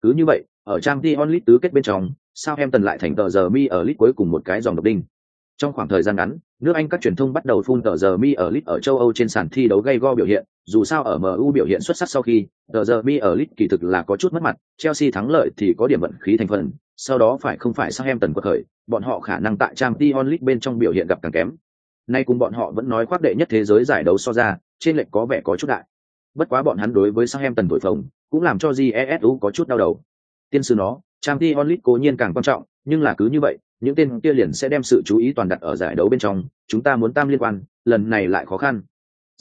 Cứ như vậy, ở trang Champions League tứ kết bên trong, Southampton lại thành tờ giờ mi ở lit cuối cùng một cái dòng độc đinh. Trong khoảng thời gian ngắn, nước Anh các truyền thông bắt đầu phun tờ giờ mi ở lit ở châu Âu trên sàn thi đấu gây go biểu hiện, dù sao ở MU biểu hiện xuất sắc sau khi, tờ giờ mi ở lit kỳ thực là có chút mất mặt, Chelsea thắng lợi thì có điểm vận khí thành phần, sau đó phải không phải Southampton quật khởi, bọn họ khả năng tại Champions League bên trong biểu hiện gặp càng kém. Nay cùng bọn họ vẫn nói khoác đệ nhất thế giới giải đấu so ra, trên lệch có vẻ có chút đại. Bất quá bọn hắn đối với Southampton thổi phồng, cũng làm cho GESU có chút đau đầu. Tiên sư nó, Champions League cố nhiên càng quan trọng, nhưng là cứ như vậy, những tên kia liền sẽ đem sự chú ý toàn đặt ở giải đấu bên trong, chúng ta muốn tam liên quan, lần này lại khó khăn.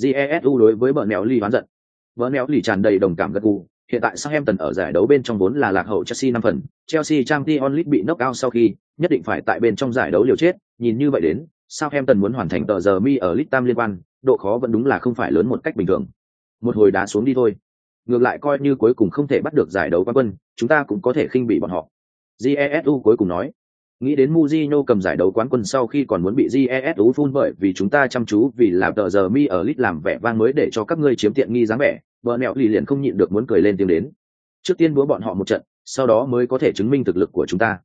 GESU đối với bọn mèo lì hoán giận. Bọn mèo lì tràn đầy đồng cảm gật gù, hiện tại Southampton ở giải đấu bên trong vốn là lạc hậu Chelsea năm phần, Chelsea Champions League bị knock out sau khi, nhất định phải tại bên trong giải đấu liều chết, nhìn như vậy đến, Southampton muốn hoàn thành tờ giờ mi ở League tam liên quan, độ khó vẫn đúng là không phải lớn một cách bình thường. Một hồi đá xuống đi thôi. Ngược lại coi như cuối cùng không thể bắt được giải đấu quán quân, chúng ta cũng có thể khinh bị bọn họ. Jesu cuối cùng nói, nghĩ đến Mujino cầm giải đấu quán quân sau khi còn muốn bị Jesu phun bởi vì chúng ta chăm chú vì làm tờ giờ mi ở lit làm vẻ vang mới để cho các ngươi chiếm tiện nghi dáng vẻ, vợ nẹo lì liền không nhịn được muốn cười lên tiếng đến. Trước tiên búa bọn họ một trận, sau đó mới có thể chứng minh thực lực của chúng ta.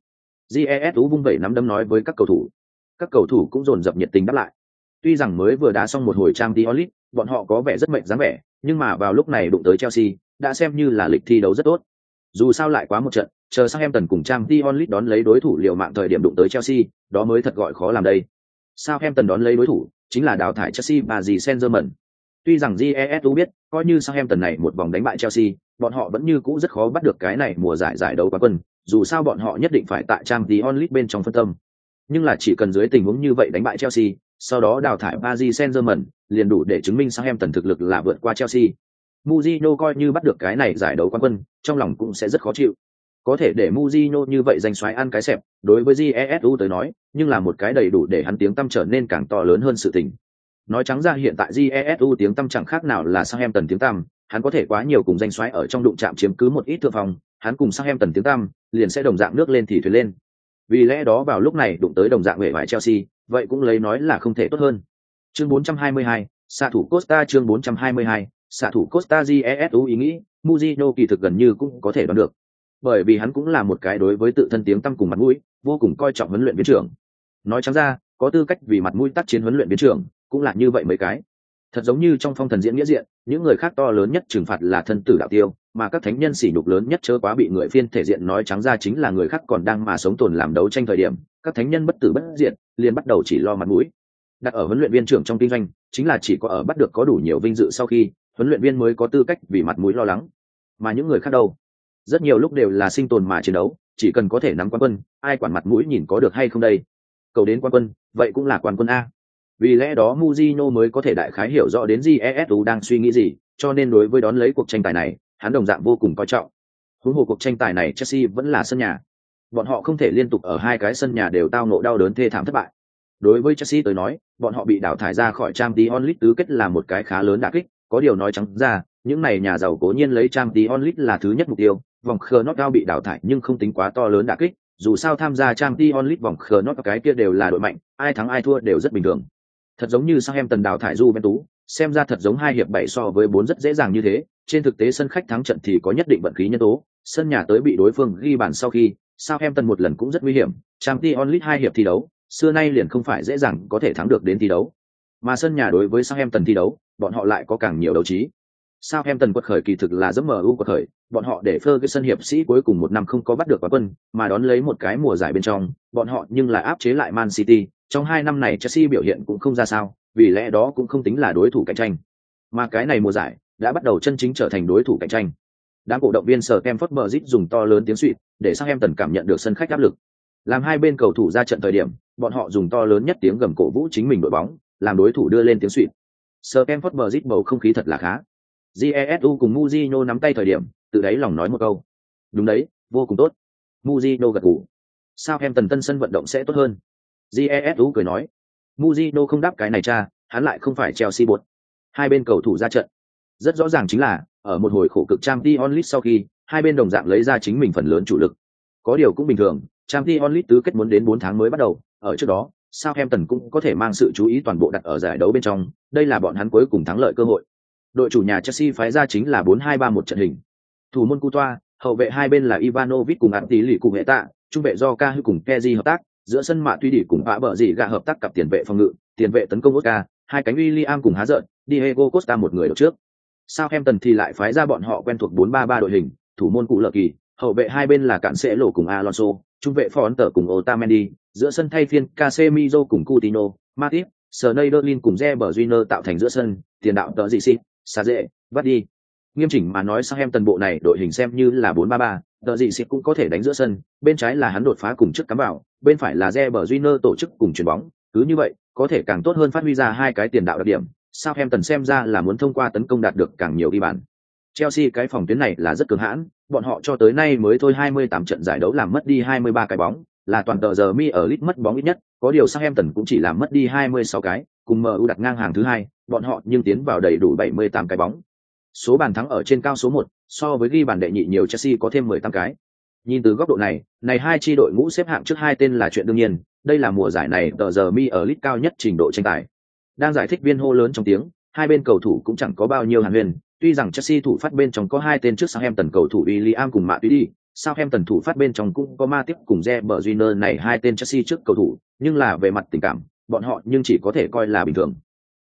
Jesu vung vẩy nắm đấm nói với các cầu thủ. Các cầu thủ cũng dồn dập nhiệt tình đáp lại. Tuy rằng mới vừa đá xong một hồi trang Diolit, bọn họ có vẻ rất mệt dáng vẻ, nhưng mà vào lúc này đụng tới Chelsea, đã xem như là lịch thi đấu rất tốt. Dù sao lại quá một trận, chờ sang em tần cùng trang Diolit đón lấy đối thủ liều mạng thời điểm đụng tới Chelsea, đó mới thật gọi khó làm đây. Sao em tần đón lấy đối thủ, chính là đào thải Chelsea và gì Senzerman. Tuy rằng GESU biết, coi như sang em tần này một vòng đánh bại Chelsea, bọn họ vẫn như cũ rất khó bắt được cái này mùa giải giải đấu quán quân, dù sao bọn họ nhất định phải tại trang Diolit bên trong phân tâm. Nhưng là chỉ cần dưới tình huống như vậy đánh bại Chelsea, sau đó đào thải Paris Saint-Germain, liền đủ để chứng minh Southampton thực lực là vượt qua Chelsea. Mourinho coi như bắt được cái này giải đấu quan quân, trong lòng cũng sẽ rất khó chịu. Có thể để Mourinho như vậy giành xoáy ăn cái xẹp, đối với Jesu tới nói, nhưng là một cái đầy đủ để hắn tiếng tăm trở nên càng to lớn hơn sự tình. Nói trắng ra hiện tại Jesu tiếng tăm chẳng khác nào là Southampton tiếng tăm, hắn có thể quá nhiều cùng danh xoáy ở trong đụng chạm chiếm cứ một ít thượng phòng, hắn cùng Southampton tiếng tăm, liền sẽ đồng dạng nước lên thì thuyền lên. Vì lẽ đó vào lúc này đụng tới đồng dạng về bại Chelsea, vậy cũng lấy nói là không thể tốt hơn. Chương 422, xạ thủ Costa chương 422, xạ thủ Costa GESU ý nghĩ, Mujino kỳ thực gần như cũng có thể đoán được. Bởi vì hắn cũng là một cái đối với tự thân tiếng tăm cùng mặt mũi, vô cùng coi trọng huấn luyện viên trưởng. Nói trắng ra, có tư cách vì mặt mũi tác chiến huấn luyện viên trưởng, cũng là như vậy mấy cái. Thật giống như trong phong thần diễn nghĩa diện, những người khác to lớn nhất trừng phạt là thân tử đạo tiêu, mà các thánh nhân sỉ nhục lớn nhất chớ quá bị người phiên thể diện nói trắng ra chính là người khác còn đang mà sống tồn làm đấu tranh thời điểm, các thánh nhân bất tử bất diệt, liền bắt đầu chỉ lo mặt mũi. Đặt ở huấn luyện viên trưởng trong kinh doanh, chính là chỉ có ở bắt được có đủ nhiều vinh dự sau khi, huấn luyện viên mới có tư cách vì mặt mũi lo lắng. Mà những người khác đâu? Rất nhiều lúc đều là sinh tồn mà chiến đấu, chỉ cần có thể nắm quan quân, ai quản mặt mũi nhìn có được hay không đây? Cầu đến quan quân, vậy cũng là quan quân a. Vì lẽ đó Mujino mới có thể đại khái hiểu rõ đến GESU đang suy nghĩ gì, cho nên đối với đón lấy cuộc tranh tài này, hắn đồng dạng vô cùng coi trọng. Huống hồ cuộc tranh tài này Chelsea vẫn là sân nhà. Bọn họ không thể liên tục ở hai cái sân nhà đều tao nộ đau đớn thê thảm thất bại. Đối với Chelsea tới nói, bọn họ bị đào thải ra khỏi Champions League tứ kết là một cái khá lớn đả kích, có điều nói trắng ra, những này nhà giàu cố nhiên lấy Champions League là thứ nhất mục tiêu, vòng knockout bị đào thải nhưng không tính quá to lớn đả kích, dù sao tham gia Champions League vòng knockout cái kia đều là đội mạnh, ai thắng ai thua đều rất bình thường. Thật giống như sang em tần đào thải Juventus, xem ra thật giống hai hiệp bảy so với bốn rất dễ dàng như thế, trên thực tế sân khách thắng trận thì có nhất định vận khí nhân tố, sân nhà tới bị đối phương ghi bàn sau khi, Southampton một lần cũng rất nguy hiểm, Champions League hai hiệp thi đấu, xưa nay liền không phải dễ dàng có thể thắng được đến thi đấu. Mà sân nhà đối với Southampton thi đấu, bọn họ lại có càng nhiều đấu trí. Southampton quật khởi kỳ thực là giấc MU quật khởi, bọn họ để Ferguson hiệp sĩ cuối cùng một năm không có bắt được quán quân, mà đón lấy một cái mùa giải bên trong, bọn họ nhưng lại áp chế lại Man City, trong hai năm này Chelsea biểu hiện cũng không ra sao, vì lẽ đó cũng không tính là đối thủ cạnh tranh. Mà cái này mùa giải đã bắt đầu chân chính trở thành đối thủ cạnh tranh. Đám cổ động viên sở Kemford Bridge dùng to lớn tiếng suýt để sang em tần cảm nhận được sân khách áp lực. Làm hai bên cầu thủ ra trận thời điểm, bọn họ dùng to lớn nhất tiếng gầm cổ vũ chính mình đội bóng, làm đối thủ đưa lên tiếng suýt. Sở Kemford Bridge bầu không khí thật là khá. Jesu cùng Mujino nắm tay thời điểm, tự đáy lòng nói một câu. Đúng đấy, vô cùng tốt. Mujino gật gù. sao em tần tân sân vận động sẽ tốt hơn. Jesu cười nói. Mujino không đáp cái này cha, hắn lại không phải Chelsea bột. Hai bên cầu thủ ra trận. Rất rõ ràng chính là, ở một hồi khổ cực trang Champions onlit sau khi, hai bên đồng dạng lấy ra chính mình phần lớn chủ lực. Có điều cũng bình thường, trang Champions onlit tứ kết muốn đến 4 tháng mới bắt đầu, ở trước đó, Southampton cũng có thể mang sự chú ý toàn bộ đặt ở giải đấu bên trong, đây là bọn hắn cuối cùng thắng lợi cơ hội. Đội chủ nhà Chelsea phái ra chính là 4-2-3-1 trận hình. Thủ môn Coutoa, hậu vệ hai bên là Ivanovic cùng Atti lì cùng hệ tạ, trung vệ do Ca cùng keji hợp tác, giữa sân mạ tuy đỉ cùng vã bờ gì gạ hợp tác cặp tiền vệ phòng ngự, tiền vệ tấn công Oscar, hai cánh William cùng há giận, Diego Costa một người đầu trước. Southampton thì lại phái ra bọn họ quen thuộc 4-3-3 đội hình, thủ môn cụ lợ kỳ, hậu vệ hai bên là cản sẽ lộ cùng Alonso, trung vệ phó ấn tờ cùng Otamendi, giữa sân thay phiên Casemiro cùng Coutinho, Matip, Sneijderlin cùng Reber tạo thành giữa sân, tiền đạo tờ dị xịt, xa dễ, bắt đi. Nghiêm chỉnh mà nói Southampton bộ này đội hình xem như là 4-3-3, tờ gì xịt cũng có thể đánh giữa sân, bên trái là hắn đột phá cùng trước cắm bảo, bên phải là Reber Júnior tổ chức cùng chuyển bóng, cứ như vậy, có thể càng tốt hơn phát huy ra hai cái tiền đạo đặc điểm. Southampton xem ra là muốn thông qua tấn công đạt được càng nhiều ghi bàn. Chelsea cái phòng tuyến này là rất cường hãn, bọn họ cho tới nay mới thôi 28 trận giải đấu làm mất đi 23 cái bóng, là toàn tờ giờ mi ở lit mất bóng ít nhất, có điều Southampton cũng chỉ làm mất đi 26 cái, cùng MU đặt ngang hàng thứ hai, bọn họ nhưng tiến vào đầy đủ 78 cái bóng. Số bàn thắng ở trên cao số 1, so với ghi bàn đệ nhị nhiều Chelsea có thêm 18 cái. Nhìn từ góc độ này, này hai chi đội ngũ xếp hạng trước hai tên là chuyện đương nhiên, đây là mùa giải này tờ giờ mi ở lit cao nhất trình độ tranh tài. Đang giải thích viên hô lớn trong tiếng, hai bên cầu thủ cũng chẳng có bao nhiêu hàn huyền, tuy rằng Chelsea thủ phát bên trong có hai tên trước sang Em Tần cầu thủ William cùng Mạ Tuy đi, sao Em Tần thủ phát bên trong cũng có Ma Tiếp cùng re bờ Junior này hai tên Chelsea trước cầu thủ, nhưng là về mặt tình cảm, bọn họ nhưng chỉ có thể coi là bình thường.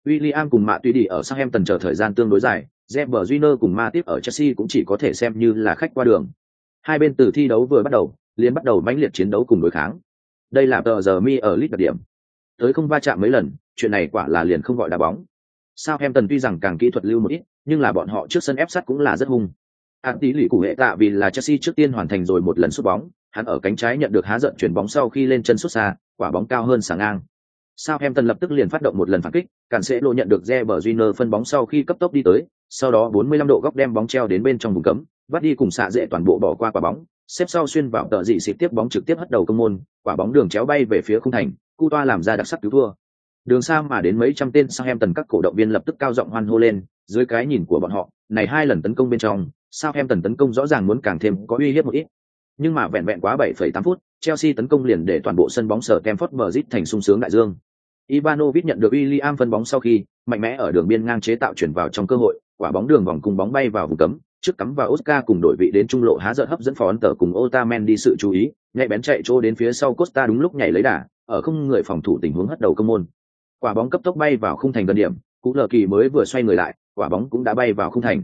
William cùng Mạ Tuy đi ở Sang Em Tần chờ thời gian tương đối dài, re bờ Junior cùng Matip ở Chelsea cũng chỉ có thể xem như là khách qua đường. Hai bên từ thi đấu vừa bắt đầu, liền bắt đầu mãnh liệt chiến đấu cùng đối kháng. Đây là tờ giờ mi ở Lit đặc điểm. Tới không va chạm mấy lần, chuyện này quả là liền không gọi đá bóng. Sao em tần tuy rằng càng kỹ thuật lưu một ít, nhưng là bọn họ trước sân ép sát cũng là rất hung. Hạng tí lì cụ hệ tạ vì là Chelsea trước tiên hoàn thành rồi một lần sút bóng, hắn ở cánh trái nhận được há giận chuyển bóng sau khi lên chân sút xa, quả bóng cao hơn sáng ngang. Sao em tần lập tức liền phát động một lần phản kích, cản sẽ lộ nhận được Reber Júnior phân bóng sau khi cấp tốc đi tới, sau đó 45 độ góc đem bóng treo đến bên trong vùng cấm, bắt đi cùng xạ dễ toàn bộ bỏ qua quả bóng, xếp sau xuyên vào tờ dị xịt tiếp bóng trực tiếp hất đầu công môn, quả bóng đường chéo bay về phía khung thành, Cu toa làm ra đặc sắc cứu thua. Đường xa mà đến mấy trăm tên Southampton các cổ động viên lập tức cao giọng hoan hô lên, dưới cái nhìn của bọn họ, này hai lần tấn công bên trong, Southampton tấn công rõ ràng muốn càng thêm có uy hiếp một ít. Nhưng mà vẹn vẹn quá 7,8 phút, Chelsea tấn công liền để toàn bộ sân bóng sở Stamford Bridge thành sung sướng đại dương. Ivanovic nhận được William phân bóng sau khi, mạnh mẽ ở đường biên ngang chế tạo chuyển vào trong cơ hội, quả bóng đường vòng cùng bóng bay vào vùng cấm, trước cắm vào Oscar cùng đội vị đến trung lộ há giận hấp dẫn phó ấn tờ cùng Otamendi sự chú ý, nhạy bén chạy chỗ đến phía sau Costa đúng lúc nhảy lấy đà, ở không người phòng thủ tình huống hất đầu công môn. Quả bóng cấp tốc bay vào khung thành gần điểm, Cú Lờ Kỳ mới vừa xoay người lại, quả bóng cũng đã bay vào khung thành.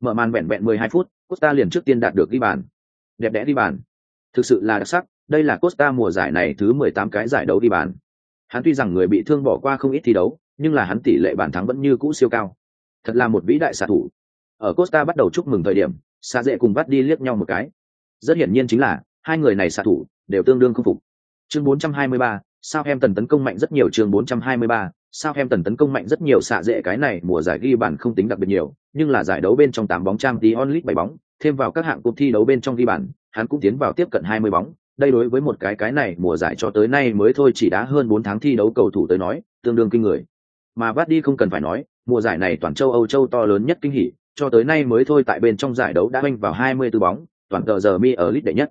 Mở màn vẹn vẹn 12 phút, Costa liền trước tiên đạt được ghi bàn. Đẹp đẽ ghi bàn. Thực sự là đặc sắc, đây là Costa mùa giải này thứ 18 cái giải đấu ghi bàn. Hắn tuy rằng người bị thương bỏ qua không ít thi đấu, nhưng là hắn tỷ lệ bàn thắng vẫn như cũ siêu cao. Thật là một vĩ đại xạ thủ. Ở Costa bắt đầu chúc mừng thời điểm, Sa dễ cùng bắt đi liếc nhau một cái. Rất hiển nhiên chính là hai người này xạ thủ đều tương đương không phục. Chương 423, sao em tần tấn công mạnh rất nhiều chương 423, sao em tần tấn công mạnh rất nhiều xạ dễ cái này mùa giải ghi bàn không tính đặc biệt nhiều, nhưng là giải đấu bên trong 8 bóng trang tí onlit 7 bóng, thêm vào các hạng cuộc thi đấu bên trong ghi bàn, hắn cũng tiến vào tiếp cận 20 bóng. Đây đối với một cái cái này mùa giải cho tới nay mới thôi chỉ đã hơn 4 tháng thi đấu cầu thủ tới nói, tương đương kinh người. Mà Vardy không cần phải nói, mùa giải này toàn châu Âu châu to lớn nhất kinh hỉ, cho tới nay mới thôi tại bên trong giải đấu đã anh vào 24 bóng, toàn tờ giờ mi ở lít đệ nhất.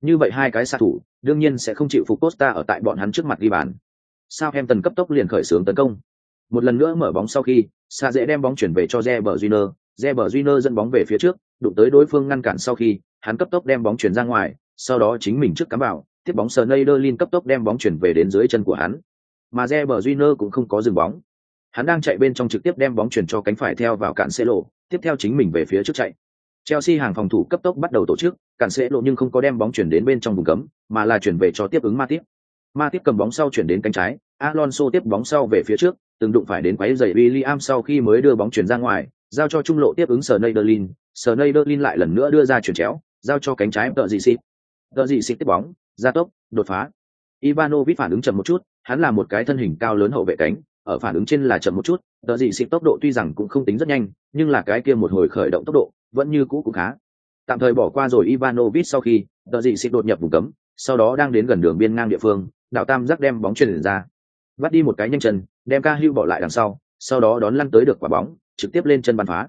Như vậy hai cái xạ thủ, đương nhiên sẽ không chịu phục Costa ở tại bọn hắn trước mặt ghi bàn. Sao em tần cấp tốc liền khởi xướng tấn công. Một lần nữa mở bóng sau khi, xa dễ đem bóng chuyển về cho Reber Júnior, Reber Júnior dẫn bóng về phía trước, đụng tới đối phương ngăn cản sau khi, hắn cấp tốc đem bóng chuyển ra ngoài, sau đó chính mình trước cắm vào, tiếp bóng Sneijderlin cấp tốc đem bóng chuyển về đến dưới chân của hắn. Mà Reber Júnior cũng không có dừng bóng. Hắn đang chạy bên trong trực tiếp đem bóng chuyển cho cánh phải theo vào cản xe lộ, tiếp theo chính mình về phía trước chạy. Chelsea hàng phòng thủ cấp tốc bắt đầu tổ chức, cản sẽ lộ nhưng không có đem bóng chuyển đến bên trong vùng cấm, mà là chuyển về cho tiếp ứng Matip. Matip cầm bóng sau chuyển đến cánh trái, Alonso tiếp bóng sau về phía trước, từng đụng phải đến quấy giày William sau khi mới đưa bóng chuyển ra ngoài, giao cho trung lộ tiếp ứng Sneijderlin, Sneijderlin lại lần nữa đưa ra chuyển chéo, giao cho cánh trái Tợ Dị Xịt. Tợ Dị Xịt tiếp bóng, ra tốc, đột phá. Ivanovic phản ứng chậm một chút, hắn là một cái thân hình cao lớn hậu vệ cánh, ở phản ứng trên là chậm một chút, Tợ Dị Xịt tốc độ tuy rằng cũng không tính rất nhanh, nhưng là cái kia một hồi khởi động tốc độ, vẫn như cũ cũng khá. Tạm thời bỏ qua rồi Ivanovic sau khi, Tợ Dị Xịt đột nhập vùng cấm, sau đó đang đến gần đường biên ngang địa phương, đạo tam giác đem bóng truyền ra. Bắt đi một cái nhanh chân đem ca hưu bỏ lại đằng sau sau đó đón lăn tới được quả bóng trực tiếp lên chân bàn phá.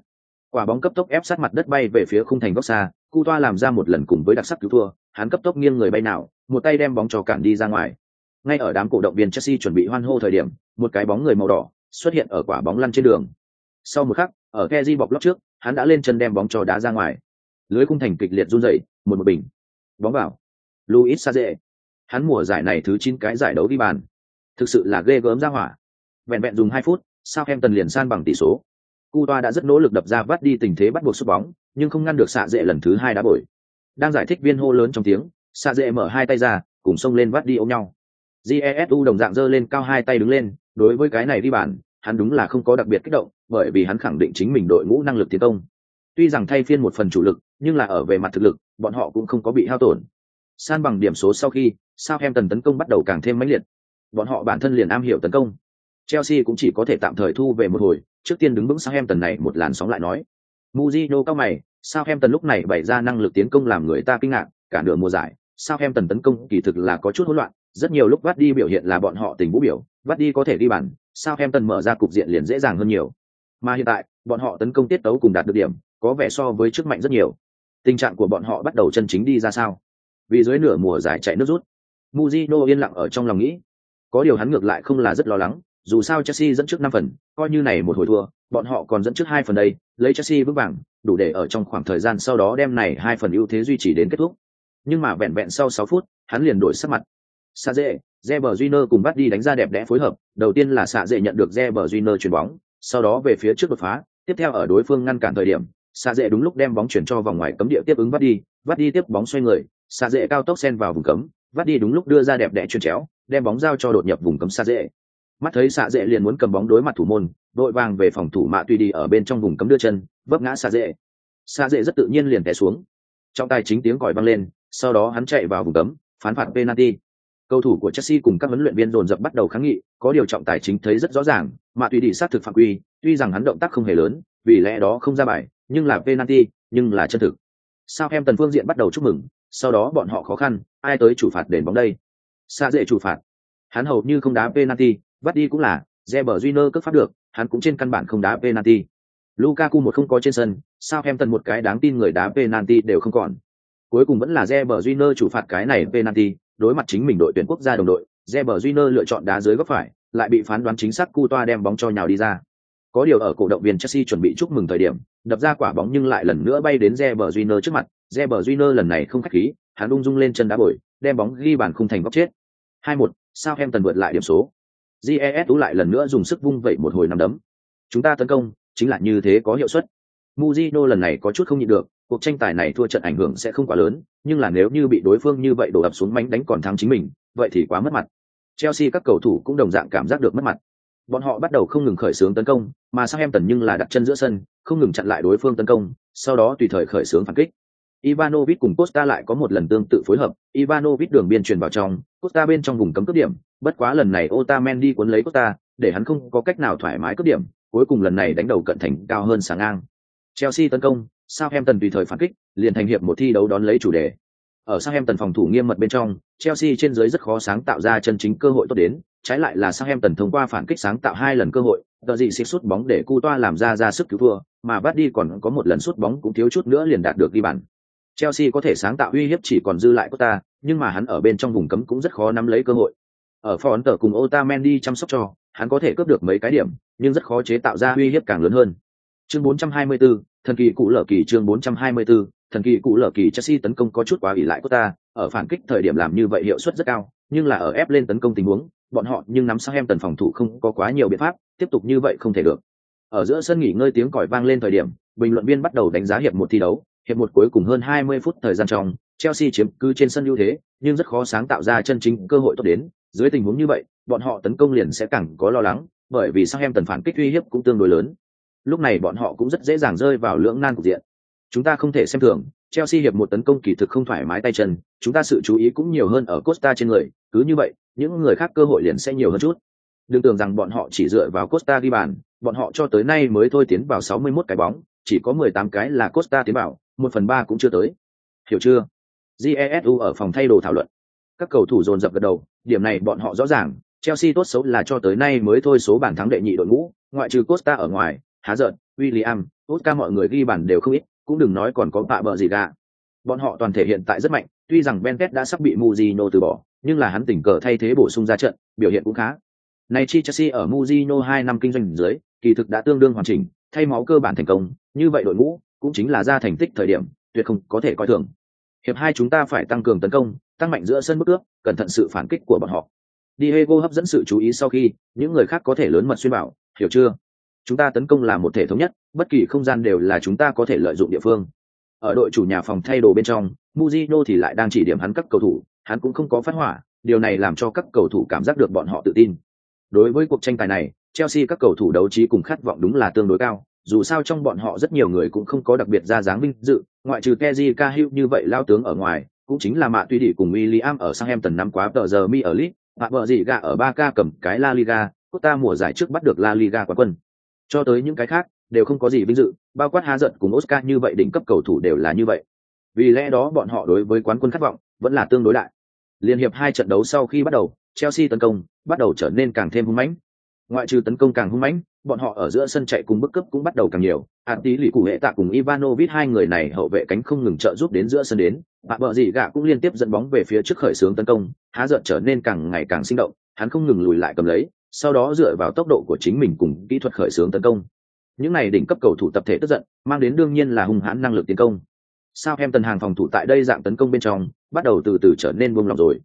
Quả bóng cấp tốc ép sát mặt đất bay về phía khung thành góc xa cu toa làm ra một lần cùng với đặc sắc cứu thua hắn cấp tốc nghiêng người bay nào một tay đem bóng cho cản đi ra ngoài. Ngay ở đám cổ động viên chelsea chuẩn bị hoan hô thời điểm một cái bóng người màu đỏ xuất hiện ở quả bóng lăn trên đường. Sau một khắc ở ke bọc lóc trước hắn đã lên chân đem bóng cho đá ra ngoài lưới khung thành kịch liệt run rẩy, một một bình. Bóng vào. Luis Saze. Hắn mùa giải này thứ chín cái giải đấu đi bàn. Thực sự là ghê gớm ra hỏa. Vẹn vẹn dùng hai phút, sao em tần liền san bằng tỷ số. Cu Toa đã rất nỗ lực đập ra vắt đi tình thế bắt buộc sút bóng, nhưng không ngăn được xạ dệ lần thứ hai đá bổi. Đang giải thích viên hô lớn trong tiếng, xạ dệ mở hai tay ra, cùng xông lên vắt đi ôm nhau. Jesu đồng dạng giơ lên cao hai tay đứng lên, đối với cái này đi bàn, hắn đúng là không có đặc biệt kích động, bởi vì hắn khẳng định chính mình đội ngũ năng lực tiến công. Tuy rằng thay phiên một phần chủ lực, nhưng là ở về mặt thực lực, bọn họ cũng không có bị hao tổn. San bằng điểm số sau khi, Southampton tấn công bắt đầu càng thêm mãnh liệt. Bọn họ bản thân liền am hiểu tấn công. Chelsea cũng chỉ có thể tạm thời thu về một hồi, trước tiên đứng vững Southampton này một làn sóng lại nói. Mujino cao mày, Southampton lúc này bày ra năng lực tiến công làm người ta kinh ngạc, cả nửa mùa giải, Southampton tấn công kỳ thực là có chút hỗn loạn, rất nhiều lúc bắt đi biểu hiện là bọn họ tình vũ biểu, bắt đi có thể đi bàn, Southampton mở ra cục diện liền dễ dàng hơn nhiều. Mà hiện tại, bọn họ tấn công tiết tấu cùng đạt được điểm, có vẻ so với trước mạnh rất nhiều. Tình trạng của bọn họ bắt đầu chân chính đi ra sao? Vì dưới nửa mùa giải chạy nước rút, muzino yên lặng ở trong lòng nghĩ. Có điều hắn ngược lại không là rất lo lắng, dù sao Chelsea dẫn trước năm phần, coi như này một hồi thua, bọn họ còn dẫn trước hai phần đây, lấy Chelsea vững vàng, đủ để ở trong khoảng thời gian sau đó đem này hai phần ưu thế duy trì đến kết thúc. Nhưng mà vẹn vẹn sau 6 phút, hắn liền đổi sắc mặt. xa dễ, Reber Júnior cùng bắt đi đánh ra đẹp đẽ phối hợp, đầu tiên là xạ dễ nhận được Reber Júnior chuyền bóng, sau đó về phía trước đột phá, tiếp theo ở đối phương ngăn cản thời điểm, xa dễ đúng lúc đem bóng chuyển cho vòng ngoài cấm địa tiếp ứng bắt đi, bắt đi tiếp bóng xoay người, xa dễ cao tốc sen vào vùng cấm, bắt đi đúng lúc đưa ra đẹp đẽ chuyển chéo, đem bóng giao cho đột nhập vùng cấm xa dễ. Mắt thấy xạ dễ liền muốn cầm bóng đối mặt thủ môn, đội vàng về phòng thủ mạ tuy đi ở bên trong vùng cấm đưa chân, vấp ngã xạ dễ. Xạ dễ rất tự nhiên liền té xuống. Trong tay chính tiếng còi vang lên, sau đó hắn chạy vào vùng cấm, phán phạt penalty. Cầu thủ của Chelsea cùng các huấn luyện viên dồn dập bắt đầu kháng nghị, có điều trọng tài chính thấy rất rõ ràng, mà tùy đi sát thực phạm quy, tuy rằng hắn động tác không hề lớn, vì lẽ đó không ra bài, nhưng là penalty, nhưng là chân thực. Sao em tần phương diện bắt đầu chúc mừng, sau đó bọn họ khó khăn, ai tới chủ phạt đền bóng đây? Xa dễ chủ phạt. Hắn hầu như không đá penalty, bắt đi cũng là, Reber Júnior cướp pháp được, hắn cũng trên căn bản không đá penalty. Lukaku một không có trên sân, sao em tần một cái đáng tin người đá penalty đều không còn. Cuối cùng vẫn là Reber Júnior chủ phạt cái này penalty, đối mặt chính mình đội tuyển quốc gia đồng đội, Reber Júnior lựa chọn đá dưới góc phải, lại bị phán đoán chính xác Cu Toa đem bóng cho nhào đi ra. Có điều ở cổ động viên Chelsea chuẩn bị chúc mừng thời điểm, đập ra quả bóng nhưng lại lần nữa bay đến Reber Júnior trước mặt, Reber Júnior lần này không khách khí, hắn ung dung lên chân đá bồi, đem bóng ghi bàn khung thành góc chết. 2-1, Southampton vượt lại điểm số. GES lại lần nữa dùng sức vung vẩy một hồi năm đấm. Chúng ta tấn công, chính là như thế có hiệu suất. Mujino lần này có chút không nhịn được, cuộc tranh tài này thua trận ảnh hưởng sẽ không quá lớn, nhưng là nếu như bị đối phương như vậy đổ ập xuống mánh đánh còn thắng chính mình, vậy thì quá mất mặt. Chelsea các cầu thủ cũng đồng dạng cảm giác được mất mặt. Bọn họ bắt đầu không ngừng khởi xướng tấn công, mà sang em tần nhưng là đặt chân giữa sân, không ngừng chặn lại đối phương tấn công, sau đó tùy thời khởi xướng phản kích. Ivanovic cùng Costa lại có một lần tương tự phối hợp, Ivanovic đường biên truyền vào trong, Costa bên trong vùng cấm cướp điểm, bất quá lần này Otamendi cuốn lấy Costa, để hắn không có cách nào thoải mái cướp điểm, cuối cùng lần này đánh đầu cận thành cao hơn sáng ngang. Chelsea tấn công, Southampton tùy thời phản kích, liền thành hiệp một thi đấu đón lấy chủ đề. Ở Southampton phòng thủ nghiêm mật bên trong, Chelsea trên dưới rất khó sáng tạo ra chân chính cơ hội tốt đến, trái lại là Southampton thông qua phản kích sáng tạo hai lần cơ hội, đợt gì xịt sút bóng để Cu Toa làm ra ra sức cứu thua, mà bắt đi còn có một lần sút bóng cũng thiếu chút nữa liền đạt được ghi bàn. Chelsea có thể sáng tạo uy hiếp chỉ còn dư lại Costa, nhưng mà hắn ở bên trong vùng cấm cũng rất khó nắm lấy cơ hội. Ở Fonter cùng Otamendi chăm sóc cho, hắn có thể cướp được mấy cái điểm, nhưng rất khó chế tạo ra uy hiếp càng lớn hơn. Chương 424, thần kỳ cụ lở kỳ chương 424, thần kỳ cụ lở kỳ Chelsea tấn công có chút quá ủy lại của ta ở phản kích thời điểm làm như vậy hiệu suất rất cao, nhưng là ở ép lên tấn công tình huống, bọn họ nhưng nắm sang em tần phòng thủ không có quá nhiều biện pháp, tiếp tục như vậy không thể được. Ở giữa sân nghỉ ngơi tiếng còi vang lên thời điểm, bình luận viên bắt đầu đánh giá hiệp một thi đấu, hiệp một cuối cùng hơn 20 phút thời gian trong, Chelsea chiếm cứ trên sân ưu thế, nhưng rất khó sáng tạo ra chân chính cơ hội tốt đến, dưới tình huống như vậy, bọn họ tấn công liền sẽ càng có lo lắng, bởi vì sang em tần phản kích uy hiếp cũng tương đối lớn. Lúc này bọn họ cũng rất dễ dàng rơi vào lưỡng nan cục diện. Chúng ta không thể xem thường, Chelsea hiệp một tấn công kỳ thực không thoải mái tay chân, chúng ta sự chú ý cũng nhiều hơn ở Costa trên người, cứ như vậy, những người khác cơ hội liền sẽ nhiều hơn chút. Đừng tưởng rằng bọn họ chỉ dựa vào Costa ghi bàn, bọn họ cho tới nay mới thôi tiến vào 61 cái bóng, chỉ có 18 cái là Costa tiến vào, một phần ba cũng chưa tới. Hiểu chưa? Jesu ở phòng thay đồ thảo luận. Các cầu thủ dồn dập gật đầu, điểm này bọn họ rõ ràng, Chelsea tốt xấu là cho tới nay mới thôi số bàn thắng đệ nhị đội ngũ, ngoại trừ Costa ở ngoài, há giận, William, Oscar mọi người ghi bàn đều không ít, cũng đừng nói còn có bạ bờ gì cả. Bọn họ toàn thể hiện tại rất mạnh, tuy rằng Benket đã sắp bị Mujino từ bỏ, nhưng là hắn tỉnh cờ thay thế bổ sung ra trận, biểu hiện cũng khá. Này chi Chelsea ở Mujino 2 năm kinh doanh dưới, kỳ thực đã tương đương hoàn chỉnh, thay máu cơ bản thành công, như vậy đội ngũ cũng chính là ra thành tích thời điểm, tuyệt không có thể coi thường. Hiệp hai chúng ta phải tăng cường tấn công, tăng mạnh giữa sân bức ước, cẩn thận sự phản kích của bọn họ. Diego hấp dẫn sự chú ý sau khi, những người khác có thể lớn mật xuyên bảo, hiểu chưa? Chúng ta tấn công là một thể thống nhất, bất kỳ không gian đều là chúng ta có thể lợi dụng địa phương. Ở đội chủ nhà phòng thay đồ bên trong, muzino thì lại đang chỉ điểm hắn các cầu thủ, hắn cũng không có phát hỏa, điều này làm cho các cầu thủ cảm giác được bọn họ tự tin. Đối với cuộc tranh tài này, Chelsea các cầu thủ đấu trí cùng khát vọng đúng là tương đối cao, dù sao trong bọn họ rất nhiều người cũng không có đặc biệt ra dáng vinh dự, ngoại trừ keji ca hữu như vậy lao tướng ở ngoài, cũng chính là Mạ Tuy Đỉ cùng William ở Southampton năm quá tờ giờ mi ở League, mạ vợ gì gà ở 3K cầm cái La Liga, Costa mùa giải trước bắt được La Liga quán quân. Cho tới những cái khác, đều không có gì vinh dự, bao quát Há giận cùng Oscar như vậy đỉnh cấp cầu thủ đều là như vậy. Vì lẽ đó bọn họ đối với quán quân khát vọng vẫn là tương đối đại. Liên hiệp hai trận đấu sau khi bắt đầu, Chelsea tấn công bắt đầu trở nên càng thêm hung mãnh. Ngoại trừ tấn công càng hung mãnh, bọn họ ở giữa sân chạy cùng bức cấp cũng bắt đầu càng nhiều. a tí lì cụ hệ tạ cùng Ivanovic hai người này hậu vệ cánh không ngừng trợ giúp đến giữa sân đến. Bà bợ gì gạ cũng liên tiếp dẫn bóng về phía trước khởi xướng tấn công, há giận trở nên càng ngày càng sinh động, hắn không ngừng lùi lại cầm lấy, sau đó dựa vào tốc độ của chính mình cùng kỹ thuật khởi xướng tấn công. Những này đỉnh cấp cầu thủ tập thể tức giận, mang đến đương nhiên là hung hãn năng lực tiến công. Sao em tần hàng phòng thủ tại đây dạng tấn công bên trong, bắt đầu từ từ trở nên buông lòng rồi.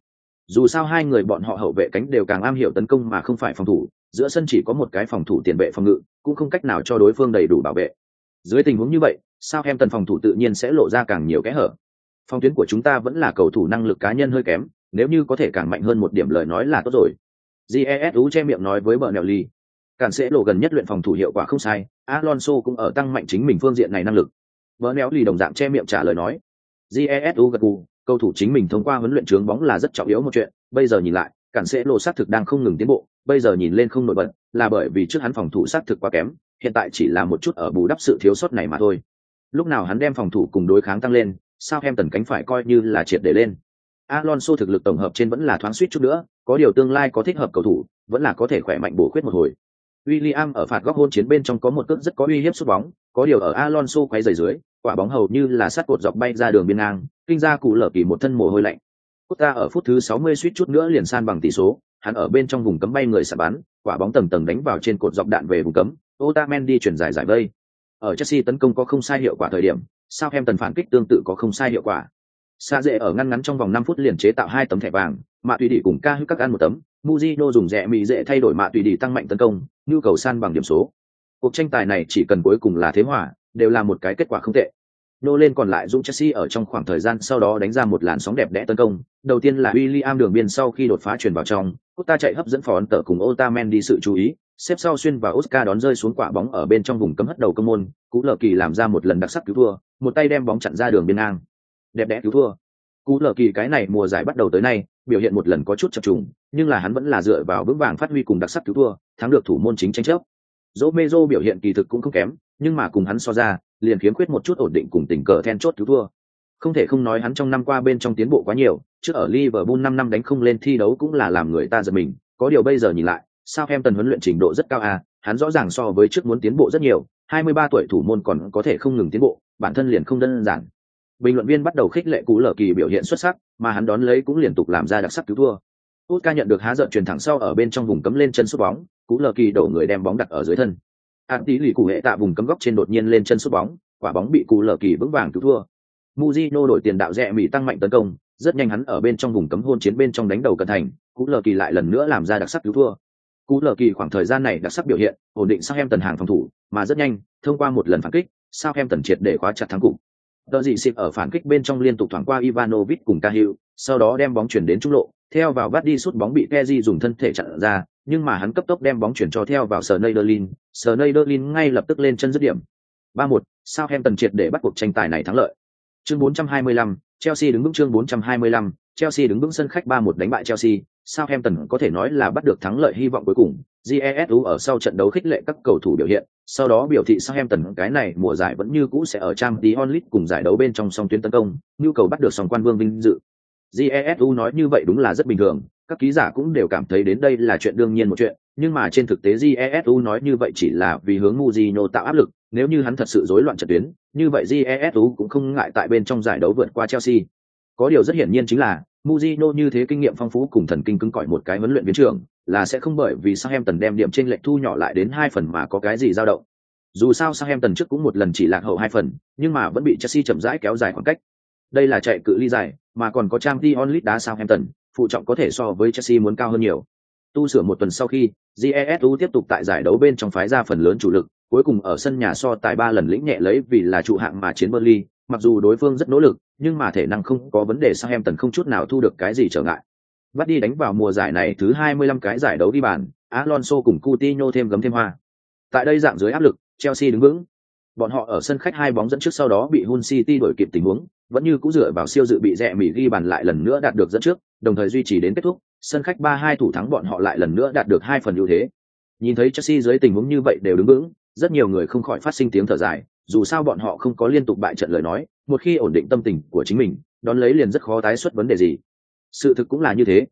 Dù sao hai người bọn họ hậu vệ cánh đều càng am hiểu tấn công mà không phải phòng thủ, giữa sân chỉ có một cái phòng thủ tiền vệ phòng ngự, cũng không cách nào cho đối phương đầy đủ bảo vệ. Dưới tình huống như vậy, sao em tần phòng thủ tự nhiên sẽ lộ ra càng nhiều kẽ hở. Phòng tuyến của chúng ta vẫn là cầu thủ năng lực cá nhân hơi kém, nếu như có thể càng mạnh hơn một điểm lời nói là tốt rồi. Jesu che miệng nói với Bernelli. Cản sẽ lộ gần nhất luyện phòng thủ hiệu quả không sai, Alonso cũng ở tăng mạnh chính mình phương diện này năng lực. Bernelli đồng dạng che miệng trả lời nói. Jesu gật gù, cầu thủ chính mình thông qua huấn luyện trướng bóng là rất trọng yếu một chuyện, bây giờ nhìn lại, cản sẽ lộ sát thực đang không ngừng tiến bộ, bây giờ nhìn lên không nổi bật, là bởi vì trước hắn phòng thủ sát thực quá kém, hiện tại chỉ là một chút ở bù đắp sự thiếu sót này mà thôi. Lúc nào hắn đem phòng thủ cùng đối kháng tăng lên, sao em tần cánh phải coi như là triệt để lên. Alonso thực lực tổng hợp trên vẫn là thoáng suýt chút nữa, có điều tương lai có thích hợp cầu thủ, vẫn là có thể khỏe mạnh bổ khuyết một hồi. William ở phạt góc hôn chiến bên trong có một cước rất có uy hiếp sút bóng, có điều ở Alonso quay giày dưới, quả bóng hầu như là sát cột dọc bay ra đường biên ngang, kinh ra cụ lở kỳ một thân mồ hôi lạnh. Costa ở phút thứ 60 suýt chút nữa liền san bằng tỷ số, hắn ở bên trong vùng cấm bay người xả bắn, quả bóng tầng tầng đánh vào trên cột dọc đạn về vùng cấm, Otamendi chuyển giải giải vây. Ở Chelsea tấn công có không sai hiệu quả thời điểm, Southampton phản kích tương tự có không sai hiệu quả. Sa dễ ở ngăn ngắn trong vòng 5 phút liền chế tạo hai tấm thẻ vàng, mạ tùy đi cùng ca hữu các ăn một tấm, Mujino dùng rẻ mì dễ thay đổi mạ tùy đi tăng mạnh tấn công, nhu cầu san bằng điểm số. Cuộc tranh tài này chỉ cần cuối cùng là thế hòa, đều là một cái kết quả không tệ. Nô lên còn lại dũng Chelsea ở trong khoảng thời gian sau đó đánh ra một làn sóng đẹp đẽ tấn công. Đầu tiên là William đường biên sau khi đột phá truyền vào trong, ta chạy hấp dẫn phó ấn tở cùng Otamendi sự chú ý, xếp sau xuyên và Oscar đón rơi xuống quả bóng ở bên trong vùng cấm hất đầu cơ môn, Cú Lờ Kỳ làm ra một lần đặc sắc cứu thua, một tay đem bóng chặn ra đường biên ngang. Đẹp đẽ cứu thua. Cú Lờ Kỳ cái này mùa giải bắt đầu tới nay, biểu hiện một lần có chút chập trùng, nhưng là hắn vẫn là dựa vào vững vàng phát huy cùng đặc sắc cứu thua, thắng được thủ môn chính tranh chấp. Dỗ Romero biểu hiện kỳ thực cũng không kém, nhưng mà cùng hắn so ra, liền khiếm khuyết một chút ổn định cùng tình cờ then chốt cứu thua. Không thể không nói hắn trong năm qua bên trong tiến bộ quá nhiều, trước ở Liverpool 5 năm đánh không lên thi đấu cũng là làm người ta giật mình, có điều bây giờ nhìn lại, sao em tần huấn luyện trình độ rất cao à, hắn rõ ràng so với trước muốn tiến bộ rất nhiều, 23 tuổi thủ môn còn có thể không ngừng tiến bộ, bản thân liền không đơn giản. Bình luận viên bắt đầu khích lệ Cú Lở Kỳ biểu hiện xuất sắc, mà hắn đón lấy cũng liên tục làm ra đặc sắc cứu thua. Oscar nhận được há giận truyền thẳng sau ở bên trong vùng cấm lên chân sút bóng, Cú Lở Kỳ đổ người đem bóng đặt ở dưới thân. hạn tí lì cụ hệ tạ vùng cấm góc trên đột nhiên lên chân sút bóng, quả bóng bị Cú Lở Kỳ vững vàng cứu thua. Mujino đổi tiền đạo rẽ mỹ tăng mạnh tấn công, rất nhanh hắn ở bên trong vùng cấm hôn chiến bên trong đánh đầu cẩn thành, Cú Lở Kỳ lại lần nữa làm ra đặc sắc cứu thua. Cú Lở Kỳ khoảng thời gian này đặc sắc biểu hiện, ổn định sang em tần hàng phòng thủ, mà rất nhanh, thông qua một lần phản kích, sang em tần triệt để khóa chặt thắng cục. Tờ dị xịp ở phản kích bên trong liên tục thoảng qua Ivanovic cùng Cahill, sau đó đem bóng chuyển đến trung lộ, theo vào bắt đi sút bóng bị Kezi dùng thân thể chặn ra, nhưng mà hắn cấp tốc đem bóng chuyển cho theo vào Sneijderlin, Sneijderlin ngay lập tức lên chân dứt điểm. 3-1, Southampton triệt để bắt cuộc tranh tài này thắng lợi. Chương 425, Chelsea đứng vững chương 425, Chelsea đứng vững sân khách 3-1 đánh bại Chelsea, Southampton có thể nói là bắt được thắng lợi hy vọng cuối cùng. GESU ở sau trận đấu khích lệ các cầu thủ biểu hiện, sau đó biểu thị Southampton cái này mùa giải vẫn như cũ sẽ ở trang tí onlit cùng giải đấu bên trong song tuyến tấn công, nhu cầu bắt được song quan vương vinh dự. GESU nói như vậy đúng là rất bình thường, các ký giả cũng đều cảm thấy đến đây là chuyện đương nhiên một chuyện, nhưng mà trên thực tế GESU nói như vậy chỉ là vì hướng Mourinho tạo áp lực, nếu như hắn thật sự rối loạn trận tuyến, như vậy GESU cũng không ngại tại bên trong giải đấu vượt qua Chelsea. Có điều rất hiển nhiên chính là, Mujino như thế kinh nghiệm phong phú cùng thần kinh cứng cỏi một cái huấn luyện viên trưởng, là sẽ không bởi vì Southampton đem điểm trên lệch thu nhỏ lại đến hai phần mà có cái gì dao động. Dù sao Southampton trước cũng một lần chỉ lạc hậu hai phần, nhưng mà vẫn bị Chelsea chậm rãi kéo dài khoảng cách. Đây là chạy cự ly dài, mà còn có Champions League đá Southampton, phụ trọng có thể so với Chelsea muốn cao hơn nhiều. Tu sửa một tuần sau khi, GESU tiếp tục tại giải đấu bên trong phái ra phần lớn chủ lực, cuối cùng ở sân nhà so tài ba lần lĩnh nhẹ lấy vì là trụ hạng mà chiến Burnley, mặc dù đối phương rất nỗ lực, nhưng mà thể năng không có vấn đề sang em tần không chút nào thu được cái gì trở ngại. Bắt đi đánh vào mùa giải này thứ 25 cái giải đấu đi bàn, Alonso cùng Coutinho thêm gấm thêm hoa. Tại đây dạng dưới áp lực, Chelsea đứng vững. Bọn họ ở sân khách hai bóng dẫn trước sau đó bị Hull City đổi kịp tình huống, vẫn như cũ dựa vào siêu dự bị rẻ mỉ ghi bàn lại lần nữa đạt được dẫn trước, đồng thời duy trì đến kết thúc, sân khách 3-2 thủ thắng bọn họ lại lần nữa đạt được hai phần ưu thế. Nhìn thấy Chelsea dưới tình huống như vậy đều đứng vững, rất nhiều người không khỏi phát sinh tiếng thở dài, dù sao bọn họ không có liên tục bại trận lời nói, một khi ổn định tâm tình của chính mình, đón lấy liền rất khó tái xuất vấn đề gì. Sự thực cũng là như thế.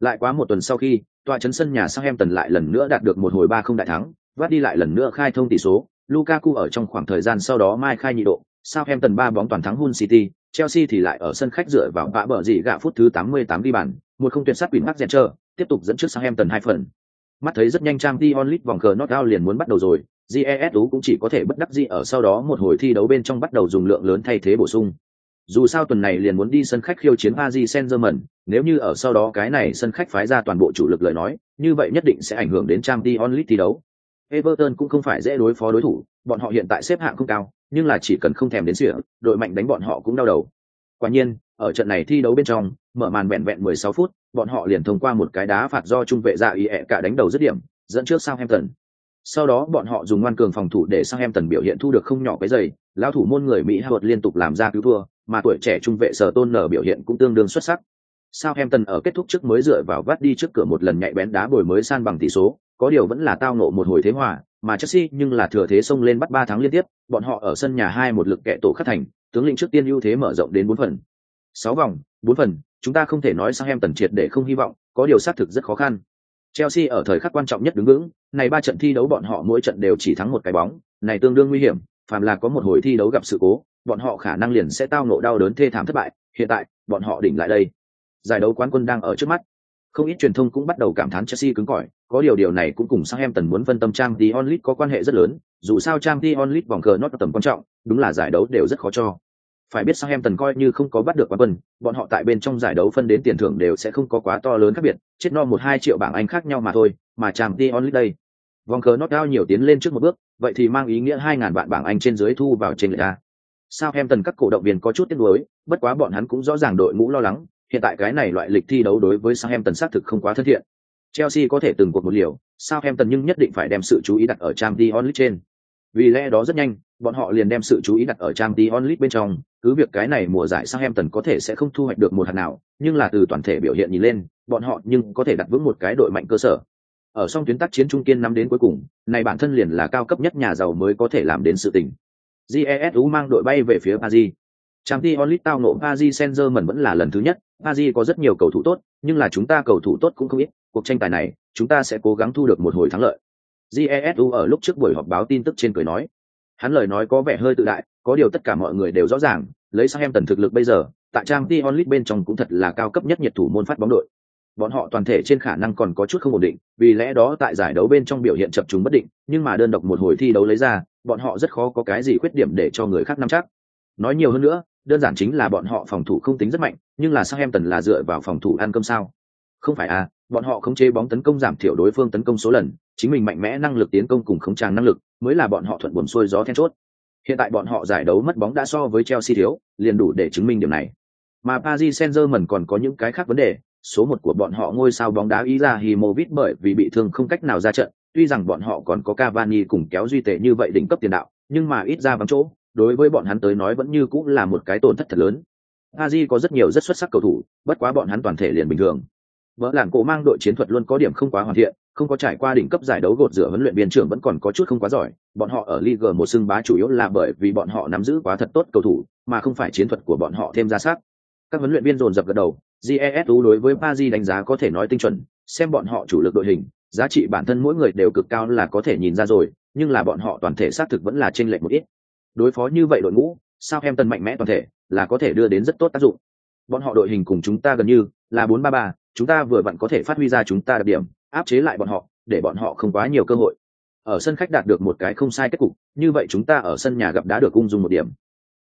Lại quá một tuần sau khi, tòa chấn sân nhà Southampton lại lần nữa đạt được một hồi ba không đại thắng, vắt đi lại lần nữa khai thông tỷ số, Lukaku ở trong khoảng thời gian sau đó mai khai nhị độ, Southampton ba bóng toàn thắng Hull City, Chelsea thì lại ở sân khách dựa vào bạ bờ gì gạ phút thứ 88 đi bàn, một không tuyệt sát quỷ mắc Zencher, tiếp tục dẫn trước Southampton hai phần. Mắt thấy rất nhanh trang Dion onlit vòng cờ knockout liền muốn bắt đầu rồi, GESU cũng chỉ có thể bất đắc dĩ ở sau đó một hồi thi đấu bên trong bắt đầu dùng lượng lớn thay thế bổ sung. Dù sao tuần này liền muốn đi sân khách khiêu chiến Paris Saint-Germain, nếu như ở sau đó cái này sân khách phái ra toàn bộ chủ lực lời nói, như vậy nhất định sẽ ảnh hưởng đến Champions League thi đấu. Everton cũng không phải dễ đối phó đối thủ, bọn họ hiện tại xếp hạng không cao, nhưng là chỉ cần không thèm đến sỉa, đội mạnh đánh bọn họ cũng đau đầu. Quả nhiên, ở trận này thi đấu bên trong, mở màn vẹn vẹn 16 phút, bọn họ liền thông qua một cái đá phạt do trung vệ dạ ý ẹ cả đánh đầu dứt điểm, dẫn trước Southampton. Sau đó bọn họ dùng ngoan cường phòng thủ để Southampton biểu hiện thu được không nhỏ cái giày, lão thủ môn người Mỹ Howard liên tục làm ra cứu thua, mà tuổi trẻ trung vệ sở tôn nở biểu hiện cũng tương đương xuất sắc. Southampton ở kết thúc trước mới dựa vào vắt đi trước cửa một lần nhạy bén đá bồi mới san bằng tỷ số, có điều vẫn là tao ngộ một hồi thế hòa, mà Chelsea nhưng là thừa thế xông lên bắt ba tháng liên tiếp, bọn họ ở sân nhà hai một lực kệ tổ khắc thành, tướng lĩnh trước tiên ưu thế mở rộng đến bốn phần. Sáu vòng, bốn phần, chúng ta không thể nói sang em tần triệt để không hy vọng, có điều xác thực rất khó khăn. Chelsea ở thời khắc quan trọng nhất đứng vững, này ba trận thi đấu bọn họ mỗi trận đều chỉ thắng một cái bóng, này tương đương nguy hiểm, phàm là có một hồi thi đấu gặp sự cố, bọn họ khả năng liền sẽ tao ngộ đau đớn thê thảm thất bại, hiện tại, bọn họ đỉnh lại đây. Giải đấu quán quân đang ở trước mắt. Không ít truyền thông cũng bắt đầu cảm thán Chelsea cứng cỏi, có điều điều này cũng cùng Southampton muốn phân tâm trang The onlit có quan hệ rất lớn, dù sao trang The onlit vòng cờ nó tầm quan trọng, đúng là giải đấu đều rất khó cho. Phải biết Southampton coi như không có bắt được quán quân, bọn họ tại bên trong giải đấu phân đến tiền thưởng đều sẽ không có quá to lớn khác biệt, chết no một hai triệu bảng Anh khác nhau mà thôi, mà trang The onlit đây. Vòng cờ nó cao nhiều tiến lên trước một bước, vậy thì mang ý nghĩa hai ngàn vạn bảng Anh trên dưới thu vào trên lệ em tần các cổ động viên có chút tiếc nuối, bất quá bọn hắn cũng rõ ràng đội ngũ lo lắng, hiện tại cái này loại lịch thi đấu đối với Sao Em Tần xác thực không quá thân thiện. Chelsea có thể từng cuộc một liều, Sao Em Tần nhưng nhất định phải đem sự chú ý đặt ở Trang Champions onlit trên. Vì lẽ đó rất nhanh, bọn họ liền đem sự chú ý đặt ở Trang Champions onlit bên trong, cứ việc cái này mùa giải Sao Em Tần có thể sẽ không thu hoạch được một hạt nào, nhưng là từ toàn thể biểu hiện nhìn lên, bọn họ nhưng có thể đặt vững một cái đội mạnh cơ sở. Ở song tuyến tác chiến trung kiên năm đến cuối cùng, này bản thân liền là cao cấp nhất nhà giàu mới có thể làm đến sự tình. jesu mang đội bay về phía Paris. trang t onlit tao nộ Paris Saint-Germain vẫn là lần thứ nhất, Paris có rất nhiều cầu thủ tốt, nhưng là chúng ta cầu thủ tốt cũng không ít, cuộc tranh tài này, chúng ta sẽ cố gắng thu được một hồi thắng lợi. Jesu ở lúc trước buổi họp báo tin tức trên cười nói. Hắn lời nói có vẻ hơi tự đại, có điều tất cả mọi người đều rõ ràng, lấy sang em tần thực lực bây giờ, tại trang t onlit bên trong cũng thật là cao cấp nhất nhiệt thủ môn phát bóng đội. Bọn họ toàn thể trên khả năng còn có chút không ổn định, vì lẽ đó tại giải đấu bên trong biểu hiện chập trùng bất định, nhưng mà đơn độc một hồi thi đấu lấy ra, bọn họ rất khó có cái gì khuyết điểm để cho người khác nắm chắc. Nói nhiều hơn nữa, đơn giản chính là bọn họ phòng thủ không tính rất mạnh, nhưng là Southampton là dựa vào phòng thủ ăn cơm sao? Không phải à, bọn họ khống chế bóng tấn công giảm thiểu đối phương tấn công số lần, chính mình mạnh mẽ năng lực tiến công cùng khống tràng năng lực, mới là bọn họ thuận buồm xuôi gió then chốt. Hiện tại bọn họ giải đấu mất bóng đã so với Chelsea thiếu, liền đủ để chứng minh điểm này. Mà Paris Saint-Germain còn có những cái khác vấn đề, số một của bọn họ ngôi sao bóng đá ý ra Himovic bởi vì bị thương không cách nào ra trận, tuy rằng bọn họ còn có Cavani cùng kéo duy tệ như vậy đỉnh cấp tiền đạo, nhưng mà ít ra vắng chỗ, đối với bọn hắn tới nói vẫn như cũng là một cái tổn thất thật lớn. Aji có rất nhiều rất xuất sắc cầu thủ, bất quá bọn hắn toàn thể liền bình thường. Vỡ làng cổ mang đội chiến thuật luôn có điểm không quá hoàn thiện, không có trải qua đỉnh cấp giải đấu gột rửa huấn luyện viên trưởng vẫn còn có chút không quá giỏi. Bọn họ ở Ligue một xưng bá chủ yếu là bởi vì bọn họ nắm giữ quá thật tốt cầu thủ, mà không phải chiến thuật của bọn họ thêm ra sắc. Các huấn luyện viên dồn dập gật đầu, GESU đối với Paris đánh giá có thể nói tinh chuẩn, xem bọn họ chủ lực đội hình, giá trị bản thân mỗi người đều cực cao là có thể nhìn ra rồi, nhưng là bọn họ toàn thể xác thực vẫn là chênh lệch một ít đối phó như vậy đội ngũ sao em tân mạnh mẽ toàn thể là có thể đưa đến rất tốt tác dụng bọn họ đội hình cùng chúng ta gần như là bốn ba ba chúng ta vừa vặn có thể phát huy ra chúng ta đặc điểm áp chế lại bọn họ để bọn họ không quá nhiều cơ hội ở sân khách đạt được một cái không sai kết cục, như vậy chúng ta ở sân nhà gặp đã được ung dung một điểm.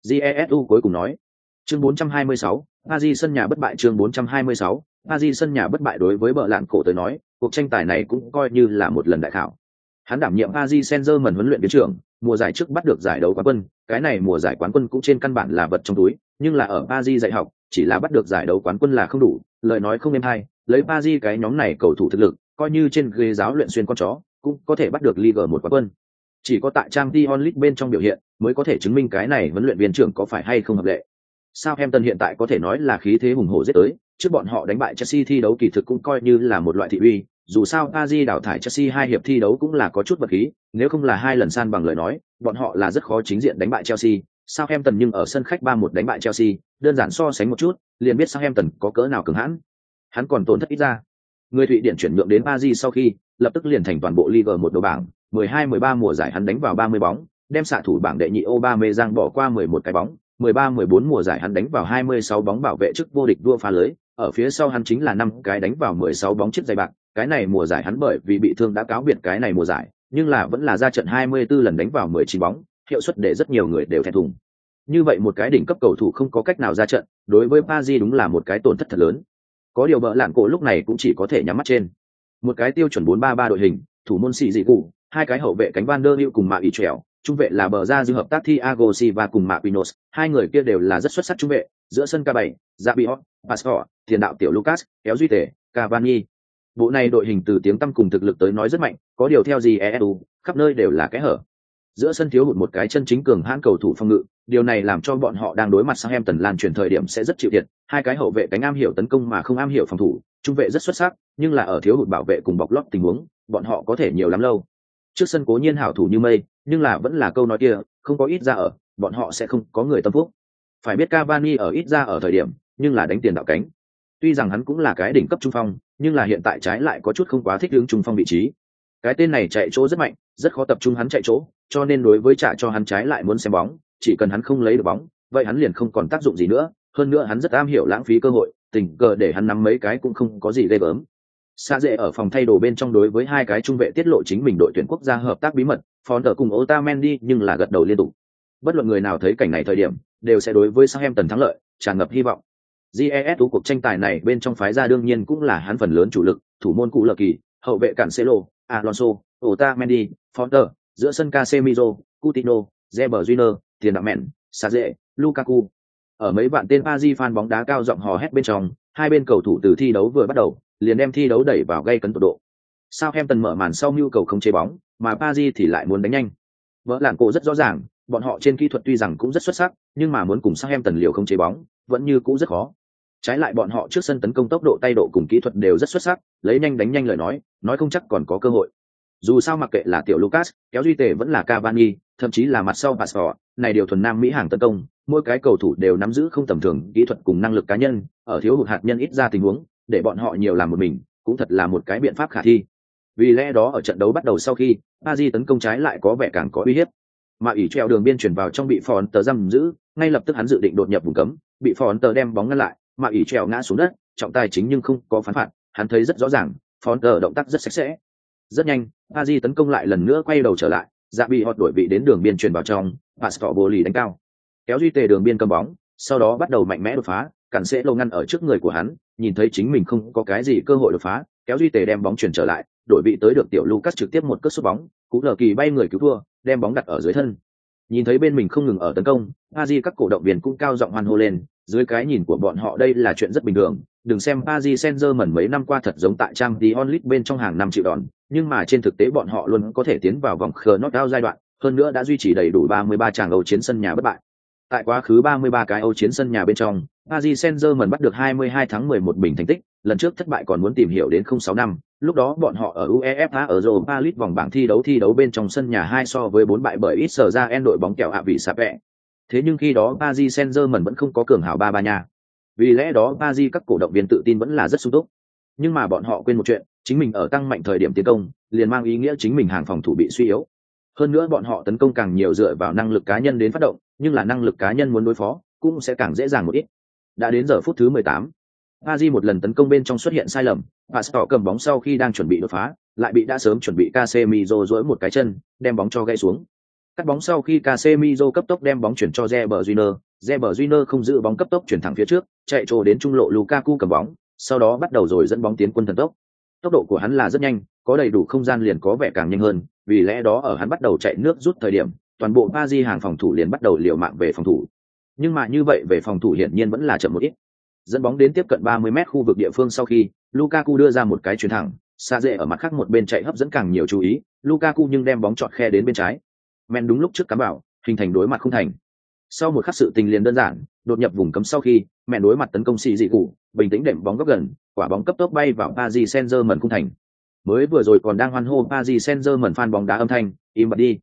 Jesu cuối cùng nói. Chương 426, Aji sân nhà bất bại chương 426, Aji sân nhà bất bại đối với bờ lạn cổ tới nói, cuộc tranh tài này cũng coi như là một lần đại khảo. Hắn đảm nhiệm Aji Senzer mần huấn luyện viên trưởng, mùa giải trước bắt được giải đấu quán quân, cái này mùa giải quán quân cũng trên căn bản là vật trong túi, nhưng là ở Aji dạy học, chỉ là bắt được giải đấu quán quân là không đủ, lời nói không êm hay, lấy Aji cái nhóm này cầu thủ thực lực, coi như trên ghế giáo luyện xuyên con chó, cũng có thể bắt được Liga một quán quân. Chỉ có tại Champions League bên trong biểu hiện, mới có thể chứng minh cái này huấn luyện viên trưởng có phải hay không hợp lệ. Southampton hiện tại có thể nói là khí thế hùng hổ giết tới, trước bọn họ đánh bại Chelsea thi đấu kỳ thực cũng coi như là một loại thị uy, dù sao Paris đảo thải Chelsea hai hiệp thi đấu cũng là có chút vật khí, nếu không là hai lần san bằng lời nói, bọn họ là rất khó chính diện đánh bại Chelsea. Southampton nhưng ở sân khách 3-1 đánh bại Chelsea, đơn giản so sánh một chút, liền biết Southampton có cỡ nào cứng hãn. Hắn còn tổn thất ít ra. Người Thụy Điển chuyển nhượng đến Paris sau khi, lập tức liền thành toàn bộ Liga một đầu bảng, 12-13 mùa giải hắn đánh vào 30 bóng, đem xạ thủ bảng đệ nhị Aubameyang bỏ qua 11 cái bóng, 13-14 mùa giải hắn đánh vào 26 bóng bảo vệ chức vô địch đua phá lưới, ở phía sau hắn chính là năm cái đánh vào 16 bóng chiếc giày bạc, cái này mùa giải hắn bởi vì bị thương đã cáo biệt cái này mùa giải, nhưng là vẫn là ra trận 24 lần đánh vào 19 bóng, hiệu suất để rất nhiều người đều thẹn thùng. Như vậy một cái đỉnh cấp cầu thủ không có cách nào ra trận, đối với Paris đúng là một cái tổn thất thật lớn. Có điều bợ lạn cổ lúc này cũng chỉ có thể nhắm mắt trên. Một cái tiêu chuẩn 4-3-3 đội hình, thủ môn xì dị cụ, hai cái hậu vệ cánh Van der Hữu cùng Mạ Ý Trèo, trung vệ là bờ ra dư hợp tác Thiago Silva cùng Marquinhos, hai người kia đều là rất xuất sắc trung vệ, giữa sân K7, Rabiot, Pastor, tiền đạo tiểu Lucas, kéo duy tể, Cavani. Bộ này đội hình từ tiếng tăm cùng thực lực tới nói rất mạnh, có điều theo gì ESU, khắp nơi đều là cái hở. Giữa sân thiếu hụt một cái chân chính cường hãn cầu thủ phòng ngự, điều này làm cho bọn họ đang đối mặt sang em tần lan chuyển thời điểm sẽ rất chịu thiệt. Hai cái hậu vệ cánh am hiểu tấn công mà không am hiểu phòng thủ, trung vệ rất xuất sắc, nhưng là ở thiếu hụt bảo vệ cùng bọc lót tình huống, bọn họ có thể nhiều lắm lâu. Trước sân cố nhiên hảo thủ như mây, nhưng là vẫn là câu nói kia, không có ít ra ở, bọn họ sẽ không có người tâm phúc. Phải biết Cavani ở ít ra ở thời điểm, nhưng là đánh tiền đạo cánh. Tuy rằng hắn cũng là cái đỉnh cấp trung phong, nhưng là hiện tại trái lại có chút không quá thích ứng trung phong vị trí. Cái tên này chạy chỗ rất mạnh, rất khó tập trung hắn chạy chỗ, cho nên đối với trả cho hắn trái lại muốn xem bóng, chỉ cần hắn không lấy được bóng, vậy hắn liền không còn tác dụng gì nữa, hơn nữa hắn rất am hiểu lãng phí cơ hội, tình cờ để hắn nắm mấy cái cũng không có gì ghê gớm. Sa dễ ở phòng thay đồ bên trong đối với hai cái trung vệ tiết lộ chính mình đội tuyển quốc gia hợp tác bí mật, phón ở cùng Otamendi nhưng là gật đầu liên tục. Bất luận người nào thấy cảnh này thời điểm, đều sẽ đối với Southampton thắng lợi, tràn ngập hy vọng. GESU cuộc tranh tài này bên trong phái ra đương nhiên cũng là hắn phần lớn chủ lực, thủ môn cụ lờ kỳ, hậu vệ cản Celo, Alonso, Otamendi, Fonter, giữa sân Casemiro, Coutinho, Reber Júnior, tiền đạo mẹn, Saze, Lukaku. Ở mấy bạn tên Paris fan bóng đá cao giọng hò hét bên trong, hai bên cầu thủ từ thi đấu vừa bắt đầu, liền đem thi đấu đẩy vào gây cấn tột độ. Southampton mở màn sau nhu cầu không chế bóng, mà Paris thì lại muốn đánh nhanh. Vỡ làng cổ rất rõ ràng, bọn họ trên kỹ thuật tuy rằng cũng rất xuất sắc, nhưng mà muốn cùng Southampton liều không chế bóng, vẫn như cũ rất khó. Trái lại bọn họ trước sân tấn công tốc độ tay độ cùng kỹ thuật đều rất xuất sắc, lấy nhanh đánh nhanh lời nói, nói không chắc còn có cơ hội. Dù sao mặc kệ là tiểu Lucas, kéo duy tề vẫn là Cavani, thậm chí là mặt sau Pastor, này đều thuần nam mỹ hàng tấn công, mỗi cái cầu thủ đều nắm giữ không tầm thường kỹ thuật cùng năng lực cá nhân, ở thiếu hụt hạt nhân ít ra tình huống, để bọn họ nhiều làm một mình, cũng thật là một cái biện pháp khả thi. Vì lẽ đó ở trận đấu bắt đầu sau khi, Aji tấn công trái lại có vẻ càng có uy hiếp. Mà ủy treo đường biên chuyển vào trong bị Phòn tờ giam giữ, ngay lập tức hắn dự định đột nhập vùng cấm, bị Phòn tờ đem bóng ngăn lại, mà ủy treo ngã xuống đất, trọng tài chính nhưng không có phán phạt, hắn thấy rất rõ ràng, Phòn tờ động tác rất sạch sẽ. Rất nhanh, Aji tấn công lại lần nữa quay đầu trở lại, dạ bị họ đổi vị đến đường biên truyền vào trong, Pastor lì đánh cao. Kéo duy tề đường biên cầm bóng, sau đó bắt đầu mạnh mẽ đột phá, cản sẽ lâu ngăn ở trước người của hắn, nhìn thấy chính mình không có cái gì cơ hội đột phá, kéo duy tề đem bóng chuyển trở lại, đổi vị tới được tiểu Lucas trực tiếp một cước sút bóng, cú lờ kỳ bay người cứu thua, đem bóng đặt ở dưới thân. Nhìn thấy bên mình không ngừng ở tấn công, Paris các cổ động viên cũng cao giọng hoan hô lên, dưới cái nhìn của bọn họ đây là chuyện rất bình thường, đừng xem Paris Saint-Germain mấy năm qua thật giống tại Champions League bên trong hàng năm chịu đòn, nhưng mà trên thực tế bọn họ luôn có thể tiến vào vòng knockout giai đoạn, hơn nữa đã duy trì đầy đủ 33 tràng Âu chiến sân nhà bất bại. Tại quá khứ 33 cái Âu chiến sân nhà bên trong, Paris Saint-Germain bắt được 22 tháng 11 bình thành tích, lần trước thất bại còn muốn tìm hiểu đến 06 năm, lúc đó bọn họ ở UEFA ở Europa League vòng bảng thi đấu thi đấu bên trong sân nhà hai so với 4 bại bởi ít sở ra en đội bóng kẹo hạ vị sạp vẹ. Thế nhưng khi đó Paris Saint-Germain vẫn không có cường hảo ba ba nhà. Vì lẽ đó Paris các cổ động viên tự tin vẫn là rất sung túc. Nhưng mà bọn họ quên một chuyện, chính mình ở tăng mạnh thời điểm tiến công, liền mang ý nghĩa chính mình hàng phòng thủ bị suy yếu. Hơn nữa bọn họ tấn công càng nhiều dựa vào năng lực cá nhân đến phát động, nhưng là năng lực cá nhân muốn đối phó, cũng sẽ càng dễ dàng một ít. Đã đến giờ phút thứ 18. Pazi một lần tấn công bên trong xuất hiện sai lầm, Pastor cầm bóng sau khi đang chuẩn bị đột phá, lại bị đã sớm chuẩn bị Casemiro duỗi một cái chân, đem bóng cho gãy xuống. Cắt bóng sau khi Casemiro cấp tốc đem bóng chuyển cho Reber Júnior, Reber Júnior không giữ bóng cấp tốc chuyển thẳng phía trước, chạy trồ đến trung lộ Lukaku cầm bóng, sau đó bắt đầu rồi dẫn bóng tiến quân thần tốc. Tốc độ của hắn là rất nhanh, có đầy đủ không gian liền có vẻ càng nhanh hơn, vì lẽ đó ở hắn bắt đầu chạy nước rút thời điểm, toàn bộ Pazi hàng phòng thủ liền bắt đầu liều mạng về phòng thủ. Nhưng mà như vậy về phòng thủ hiển nhiên vẫn là chậm một ít. Dẫn bóng đến tiếp cận 30 mét khu vực địa phương sau khi, Lukaku đưa ra một cái chuyền thẳng, xa dễ ở mặt khác một bên chạy hấp dẫn càng nhiều chú ý, Lukaku nhưng đem bóng chọn khe đến bên trái. Men đúng lúc trước cắm bảo, hình thành đối mặt không thành. Sau một khắc sự tình liền đơn giản, đột nhập vùng cấm sau khi, mẹ đối mặt tấn công xì dị cụ, bình tĩnh đệm bóng góc gần, quả bóng cấp tốc bay vào Paris Saint-Germain không thành. Mới vừa rồi còn đang hoan hô Paris Saint-Germain fan bóng đá âm thanh, im bặt đi.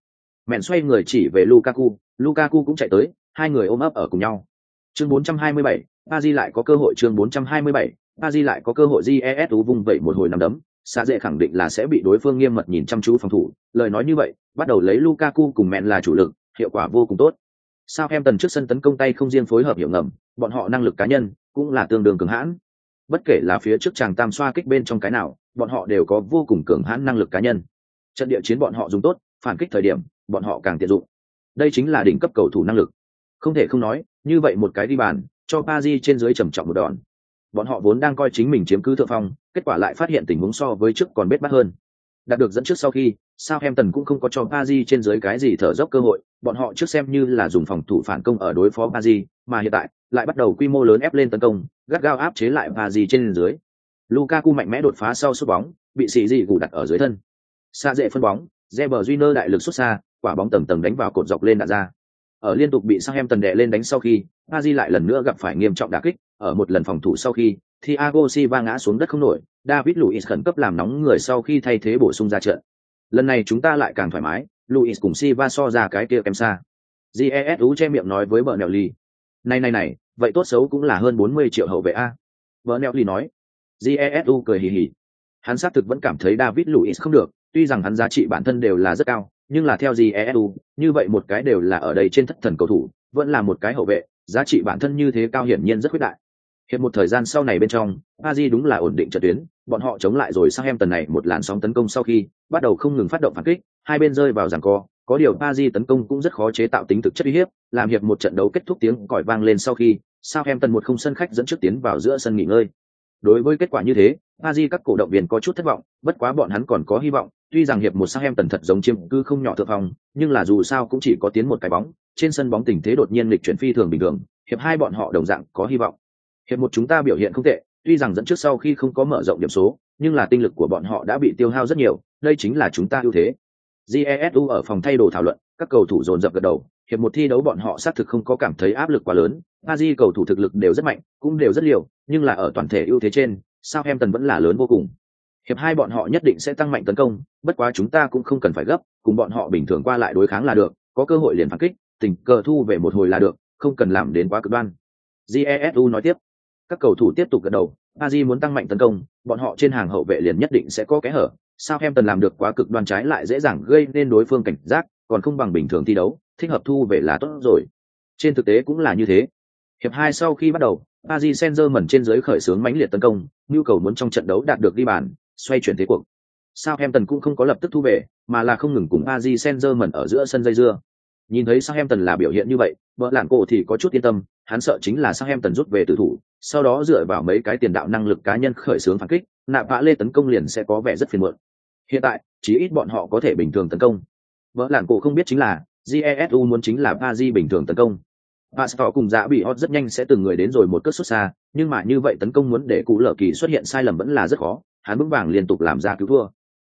Mẹn xoay người chỉ về Lukaku, Lukaku cũng chạy tới, hai người ôm ấp ở cùng nhau. Chương 427, Pazi lại có cơ hội chương 427, Pazi lại có cơ hội GESU vùng vậy một hồi nằm đấm, xa dễ khẳng định là sẽ bị đối phương nghiêm mật nhìn chăm chú phòng thủ, lời nói như vậy, bắt đầu lấy Lukaku cùng mẹn là chủ lực, hiệu quả vô cùng tốt. Sao em tần trước sân tấn công tay không riêng phối hợp hiệu ngầm, bọn họ năng lực cá nhân cũng là tương đương cường hãn. Bất kể là phía trước chàng tam xoa kích bên trong cái nào, bọn họ đều có vô cùng cường hãn năng lực cá nhân. Trận địa chiến bọn họ dùng tốt, phản kích thời điểm, bọn họ càng tiện dụng. Đây chính là đỉnh cấp cầu thủ năng lực. Không thể không nói, như vậy một cái đi bàn, cho Paris trên dưới trầm trọng một đòn. Bọn họ vốn đang coi chính mình chiếm cứ thượng phong, kết quả lại phát hiện tình huống so với trước còn bết bát hơn. Đạt được dẫn trước sau khi, Southampton cũng không có cho Paris trên dưới cái gì thở dốc cơ hội, bọn họ trước xem như là dùng phòng thủ phản công ở đối phó Paris, mà hiện tại lại bắt đầu quy mô lớn ép lên tấn công, gắt gao áp chế lại Paris trên dưới. Lukaku mạnh mẽ đột phá sau sút bóng, bị xì gì gù đặt ở dưới thân. Xa dễ phân bóng, Reber Júnior đại lực xuất xa, quả bóng tầng tầng đánh vào cột dọc lên đạn ra. Ở liên tục bị Southampton đè lên đánh sau khi, Aji lại lần nữa gặp phải nghiêm trọng đả kích, ở một lần phòng thủ sau khi, Thiago Silva ngã xuống đất không nổi, David Luiz khẩn cấp làm nóng người sau khi thay thế bổ sung ra trận. Lần này chúng ta lại càng thoải mái, Luiz cùng Silva so ra cái kia kém xa. Jesu che miệng nói với vợ Bernelli. Này này này, vậy tốt xấu cũng là hơn 40 triệu hậu vệ a. Vợ Bernelli nói. Jesu cười hì hì. Hắn xác thực vẫn cảm thấy David Luiz không được, tuy rằng hắn giá trị bản thân đều là rất cao, nhưng là theo gì ESU như vậy một cái đều là ở đây trên thất thần cầu thủ, vẫn là một cái hậu vệ, giá trị bản thân như thế cao hiển nhiên rất khuyết đại. Hiện một thời gian sau này bên trong, Paris đúng là ổn định trận tuyến, bọn họ chống lại rồi sang em tần này một làn sóng tấn công sau khi bắt đầu không ngừng phát động phản kích, hai bên rơi vào giằng co, có điều Paris tấn công cũng rất khó chế tạo tính thực chất uy hiếp, làm hiệp một trận đấu kết thúc tiếng còi vang lên sau khi Southampton một không sân khách dẫn trước tiến vào giữa sân nghỉ ngơi. Đối với kết quả như thế, Paris các cổ động viên có chút thất vọng, bất quá bọn hắn còn có hy vọng, tuy rằng hiệp một sang em tần thật giống chiếm cư không nhỏ thượng phòng, nhưng là dù sao cũng chỉ có tiến một cái bóng, trên sân bóng tình thế đột nhiên lịch chuyển phi thường bình thường, hiệp hai bọn họ đồng dạng có hy vọng. Hiệp một chúng ta biểu hiện không tệ, tuy rằng dẫn trước sau khi không có mở rộng điểm số, nhưng là tinh lực của bọn họ đã bị tiêu hao rất nhiều, đây chính là chúng ta ưu thế. Jesu ở phòng thay đồ thảo luận, các cầu thủ dồn dập gật đầu, hiệp một thi đấu bọn họ xác thực không có cảm thấy áp lực quá lớn, Paris cầu thủ thực lực đều rất mạnh, cũng đều rất liều, nhưng là ở toàn thể ưu thế trên, Sao em tần vẫn là lớn vô cùng. Hiệp hai bọn họ nhất định sẽ tăng mạnh tấn công, bất quá chúng ta cũng không cần phải gấp, cùng bọn họ bình thường qua lại đối kháng là được, có cơ hội liền phản kích, tình cờ thu về một hồi là được, không cần làm đến quá cực đoan. Jesu nói tiếp. Các cầu thủ tiếp tục gật đầu, Paris muốn tăng mạnh tấn công, bọn họ trên hàng hậu vệ liền nhất định sẽ có kẽ hở, sao em tần làm được quá cực đoan trái lại dễ dàng gây nên đối phương cảnh giác còn không bằng bình thường thi đấu thích hợp thu về là tốt rồi trên thực tế cũng là như thế hiệp hai sau khi bắt đầu Paris Senzer mẩn trên dưới khởi xướng mãnh liệt tấn công nhu cầu muốn trong trận đấu đạt được đi bàn, xoay chuyển thế cuộc. Southampton cũng không có lập tức thu về, mà là không ngừng cùng Aji Senzerman ở giữa sân dây dưa. Nhìn thấy Southampton là biểu hiện như vậy, vợ lạn cổ thì có chút yên tâm, hắn sợ chính là Southampton rút về tử thủ, sau đó dựa vào mấy cái tiền đạo năng lực cá nhân khởi xướng phản kích nạp vã lê tấn công liền sẽ có vẻ rất phiền muộn. Hiện tại chỉ ít bọn họ có thể bình thường tấn công. Vợ làn cổ không biết chính là jesu muốn chính là Aji bình thường tấn công. Pastor cùng dạ bị hot rất nhanh sẽ từng người đến rồi một cất xuất xa, nhưng mà như vậy tấn công muốn để cụ lở kỳ xuất hiện sai lầm vẫn là rất khó, hắn vững vàng liên tục làm ra cứu thua.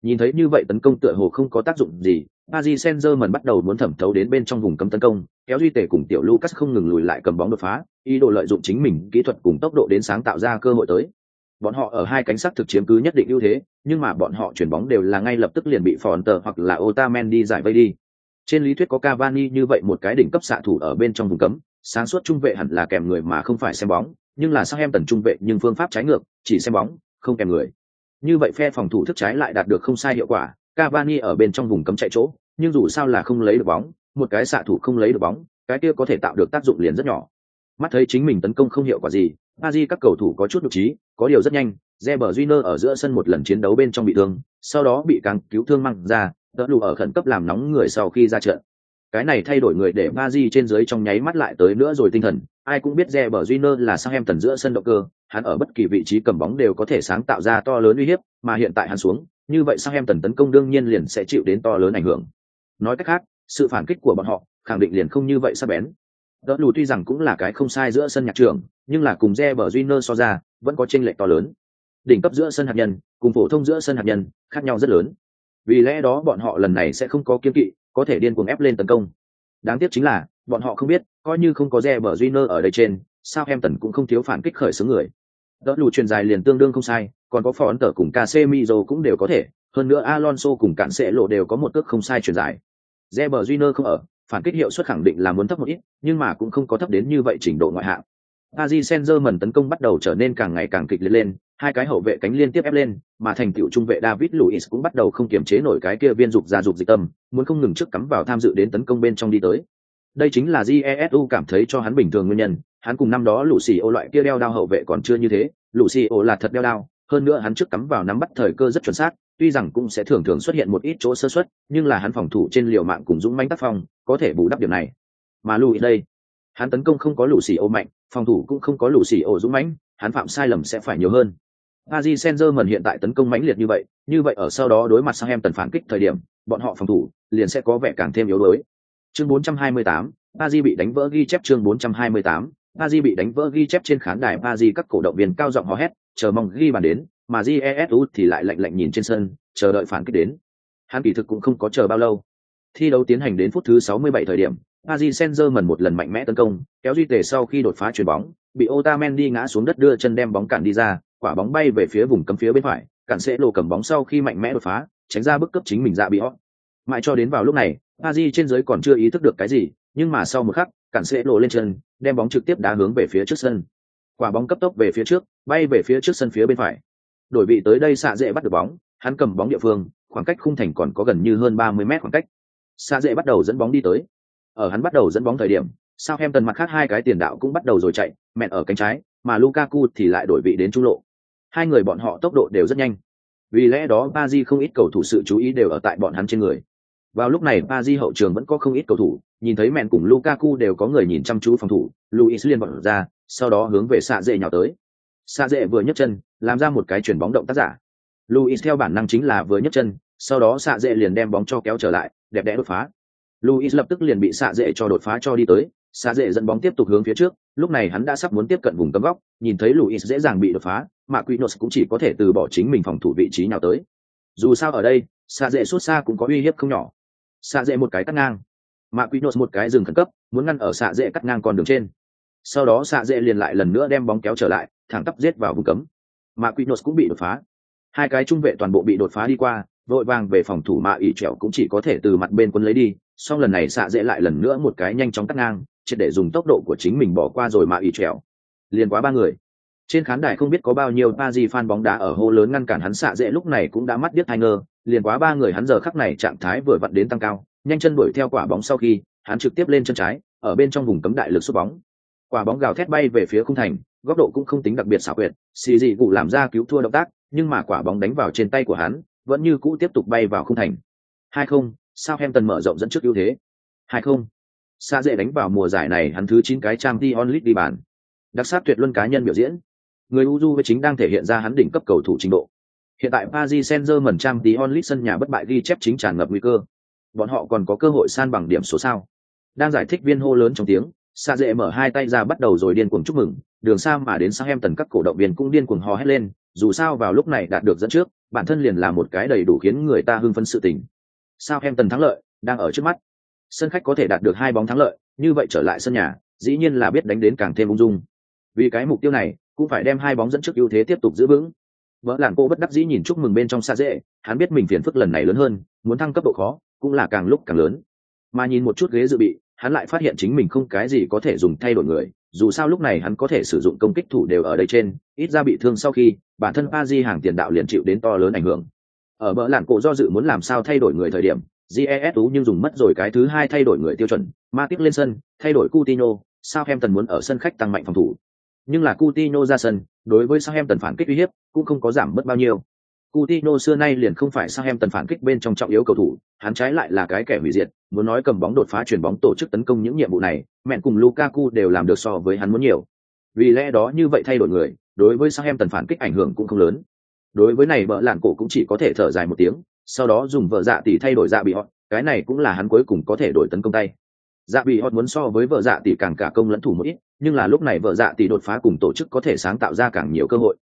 Nhìn thấy như vậy tấn công tựa hồ không có tác dụng gì, Paris Saint-Germain bắt đầu muốn thẩm thấu đến bên trong vùng cấm tấn công, kéo duy tể cùng tiểu Lucas không ngừng lùi lại cầm bóng đột phá, ý đồ lợi dụng chính mình kỹ thuật cùng tốc độ đến sáng tạo ra cơ hội tới. Bọn họ ở hai cánh sắc thực chiếm cứ nhất định ưu thế, nhưng mà bọn họ chuyển bóng đều là ngay lập tức liền bị Fonter hoặc là Otamendi giải vây đi. Trên lý thuyết có Cavani như vậy một cái đỉnh cấp xạ thủ ở bên trong vùng cấm, sáng suốt trung vệ hẳn là kèm người mà không phải xem bóng, nhưng là sang em tần trung vệ nhưng phương pháp trái ngược, chỉ xem bóng, không kèm người. Như vậy phe phòng thủ thức trái lại đạt được không sai hiệu quả, Cavani ở bên trong vùng cấm chạy chỗ, nhưng dù sao là không lấy được bóng, một cái xạ thủ không lấy được bóng, cái kia có thể tạo được tác dụng liền rất nhỏ. Mắt thấy chính mình tấn công không hiệu quả gì, Paris các cầu thủ có chút nhục trí, có điều rất nhanh, Reber Júnior ở giữa sân một lần chiến đấu bên trong bị thương, sau đó bị càng cứu thương mang ra, đỡ lù ở khẩn cấp làm nóng người sau khi ra trận. Cái này thay đổi người để Paris trên dưới trong nháy mắt lại tới nữa rồi tinh thần, ai cũng biết Reber nơ là sang em tần giữa sân động cơ, hắn ở bất kỳ vị trí cầm bóng đều có thể sáng tạo ra to lớn uy hiếp, mà hiện tại hắn xuống, như vậy sang em tần tấn công đương nhiên liền sẽ chịu đến to lớn ảnh hưởng. Nói cách khác, sự phản kích của bọn họ khẳng định liền không như vậy sắc bén. Đỡ lù tuy rằng cũng là cái không sai giữa sân nhạc trường, nhưng là cùng Reber nơ so ra, vẫn có chênh lệch to lớn. Đỉnh cấp giữa sân hạt nhân, cùng phổ thông giữa sân hạt nhân, khác nhau rất lớn. Vì lẽ đó bọn họ lần này sẽ không có kiên kỵ, có thể điên cuồng ép lên tấn công. Đáng tiếc chính là, bọn họ không biết, coi như không có Reber Júnior ở đây trên, sao em tần cũng không thiếu phản kích khởi xướng người. Đỡ lù truyền dài liền tương đương không sai, còn có phó ấn tở cùng Casemiro cũng đều có thể, hơn nữa Alonso cùng cản sẽ lộ đều có một cước không sai truyền dài. Reber Júnior không ở, phản kích hiệu suất khẳng định là muốn thấp một ít, nhưng mà cũng không có thấp đến như vậy trình độ ngoại hạng. Paris Saint-Germain tấn công bắt đầu trở nên càng ngày càng kịch liệt lên, hai cái hậu vệ cánh liên tiếp ép lên, mà thành tựu trung vệ David Luiz cũng bắt đầu không kiềm chế nổi cái kia viên dục ra dục dịch tâm, muốn không ngừng trước cắm vào tham dự đến tấn công bên trong đi tới. Đây chính là Jesu cảm thấy cho hắn bình thường nguyên nhân, hắn cùng năm đó Lucio loại kia đeo đao hậu vệ còn chưa như thế, Lucio là thật đeo đao, hơn nữa hắn trước cắm vào nắm bắt thời cơ rất chuẩn xác, tuy rằng cũng sẽ thường thường xuất hiện một ít chỗ sơ suất, nhưng là hắn phòng thủ trên liều mạng cùng dũng mãnh tác phong, có thể bù đắp điểm này. Mà Luis đây, hắn tấn công không có Lucio mạnh, phòng thủ cũng không có Lucio dũng mãnh, hắn phạm sai lầm sẽ phải nhiều hơn. Paris Saint-Germain hiện tại tấn công mãnh liệt như vậy, như vậy ở sau đó đối mặt sang em tần phản kích thời điểm, bọn họ phòng thủ liền sẽ có vẻ càng thêm yếu đuối. Chương 428, Paris bị đánh vỡ ghi chép chương 428, Paris bị đánh vỡ ghi chép trên khán đài Paris các cổ động viên cao giọng hò hét, chờ mong ghi bàn đến, mà Jesu thì lại lạnh lạnh nhìn trên sân, chờ đợi phản kích đến. Hắn kỳ thực cũng không có chờ bao lâu. Thi đấu tiến hành đến phút thứ 67 thời điểm, Paris Saint-Germain một lần mạnh mẽ tấn công, kéo duy tề sau khi đột phá chuyền bóng, bị Otamendi ngã xuống đất đưa chân đem bóng cản đi ra, quả bóng bay về phía vùng cấm phía bên phải, cản sẽ lộ cầm bóng sau khi mạnh mẽ đột phá, tránh ra bức cấp chính mình dạ bị họ. Mãi cho đến vào lúc này, Aji trên dưới còn chưa ý thức được cái gì, nhưng mà sau một khắc, cản sẽ lộ lên chân, đem bóng trực tiếp đá hướng về phía trước sân. Quả bóng cấp tốc về phía trước, bay về phía trước sân phía bên phải. Đổi vị tới đây xạ dễ bắt được bóng, hắn cầm bóng địa phương, khoảng cách khung thành còn có gần như hơn 30 mét khoảng cách. Xạ dễ bắt đầu dẫn bóng đi tới. Ở hắn bắt đầu dẫn bóng thời điểm, Southampton em tần mặt khác hai cái tiền đạo cũng bắt đầu rồi chạy, mẹn ở cánh trái, mà Lukaku thì lại đổi vị đến trung lộ. Hai người bọn họ tốc độ đều rất nhanh. Vì lẽ đó Paris không ít cầu thủ sự chú ý đều ở tại bọn hắn trên người. Vào lúc này Paris hậu trường vẫn có không ít cầu thủ, nhìn thấy mẹn cùng Lukaku đều có người nhìn chăm chú phòng thủ, Luis liền bọn ra, sau đó hướng về xạ dễ nhào tới. Xạ dễ vừa nhấc chân, làm ra một cái chuyển bóng động tác giả. Luis theo bản năng chính là vừa nhấc chân, sau đó xạ dễ liền đem bóng cho kéo trở lại, đẹp đẽ đột phá. Luis lập tức liền bị xạ dễ cho đột phá cho đi tới, xạ dễ dẫn bóng tiếp tục hướng phía trước, lúc này hắn đã sắp muốn tiếp cận vùng cấm góc, nhìn thấy Luis dễ dàng bị đột phá, mà Quinos cũng chỉ có thể từ bỏ chính mình phòng thủ vị trí nào tới. Dù sao ở đây, xa dễ xuất xa cũng có uy hiếp không nhỏ. xa dễ một cái cắt ngang, mà Quinos một cái dừng khẩn cấp, muốn ngăn ở xạ dễ cắt ngang con đường trên. Sau đó xạ dễ liền lại lần nữa đem bóng kéo trở lại, thẳng tắp giết vào vùng cấm. Mà Quinos cũng bị đột phá. Hai cái trung vệ toàn bộ bị đột phá đi qua, vội vàng về phòng thủ mà ỉ trèo cũng chỉ có thể từ mặt bên quân lấy đi. Song lần này xạ dễ lại lần nữa một cái nhanh chóng cắt ngang, chỉ để dùng tốc độ của chính mình bỏ qua rồi mà ủy trèo. Liền quá ba người. Trên khán đài không biết có bao nhiêu pa di fan bóng đá ở hô lớn ngăn cản hắn xạ dễ lúc này cũng đã mắt biết hai ngơ liền quá ba người hắn giờ khắc này trạng thái vừa vặn đến tăng cao nhanh chân đuổi theo quả bóng sau khi hắn trực tiếp lên chân trái ở bên trong vùng cấm đại lực sút bóng. Quả bóng gào thét bay về phía khung thành góc độ cũng không tính đặc biệt xảo quyệt xì dị cụ làm ra cứu thua động tác nhưng mà quả bóng đánh vào trên tay của hắn vẫn như cũ tiếp tục bay vào khung thành. Hai không sao Hem tần mở rộng dẫn trước ưu thế hai không xa dễ đánh vào mùa giải này hắn thứ chín cái trang t onlit đi bàn đặc sắc tuyệt luân cá nhân biểu diễn người Uju với chính đang thể hiện ra hắn đỉnh cấp cầu thủ trình độ. Hiện tại Paris Saint-Germain trang tí onlit sân nhà bất bại ghi chép chính tràn ngập nguy cơ. Bọn họ còn có cơ hội san bằng điểm số sao? Đang giải thích viên hô lớn trong tiếng, Sa dễ mở hai tay ra bắt đầu rồi điên cuồng chúc mừng, đường xa mà đến sang em tần các cổ động viên cũng điên cuồng hò hét lên, dù sao vào lúc này đạt được dẫn trước, bản thân liền là một cái đầy đủ khiến người ta hưng phấn sự tình. Sao em tần thắng lợi, đang ở trước mắt. Sân khách có thể đạt được hai bóng thắng lợi, như vậy trở lại sân nhà, dĩ nhiên là biết đánh đến càng thêm ung dung. Vì cái mục tiêu này, cũng phải đem hai bóng dẫn trước ưu thế tiếp tục giữ vững vợ làng cô bất đắc dĩ nhìn chúc mừng bên trong xa dễ hắn biết mình phiền phức lần này lớn hơn muốn thăng cấp độ khó cũng là càng lúc càng lớn mà nhìn một chút ghế dự bị hắn lại phát hiện chính mình không cái gì có thể dùng thay đổi người dù sao lúc này hắn có thể sử dụng công kích thủ đều ở đây trên ít ra bị thương sau khi bản thân pa di hàng tiền đạo liền chịu đến to lớn ảnh hưởng ở bờ làng cổ do dự muốn làm sao thay đổi người thời điểm GES tú nhưng dùng mất rồi cái thứ hai thay đổi người tiêu chuẩn ma tiếp lên sân thay đổi Coutinho, Southampton muốn ở sân khách tăng mạnh phòng thủ Nhưng là Coutinho ra sân, đối với Southampton phản kích uy hiếp cũng không có giảm mất bao nhiêu. Coutinho xưa nay liền không phải Southampton phản kích bên trong trọng yếu cầu thủ, hắn trái lại là cái kẻ hủy diệt, muốn nói cầm bóng đột phá chuyển bóng tổ chức tấn công những nhiệm vụ này, mẹn cùng Lukaku đều làm được so với hắn muốn nhiều. Vì lẽ đó như vậy thay đổi người, đối với Southampton phản kích ảnh hưởng cũng không lớn. Đối với này vợ lạn cổ cũng chỉ có thể thở dài một tiếng, sau đó dùng vợ dạ tỷ thay đổi dạ bị họ, cái này cũng là hắn cuối cùng có thể đổi tấn công tay. Dạ bị họ muốn so với vợ dạ tỷ càng cả công lẫn thủ một ít, nhưng là lúc này vợ dạ tỷ đột phá cùng tổ chức có thể sáng tạo ra càng nhiều cơ hội.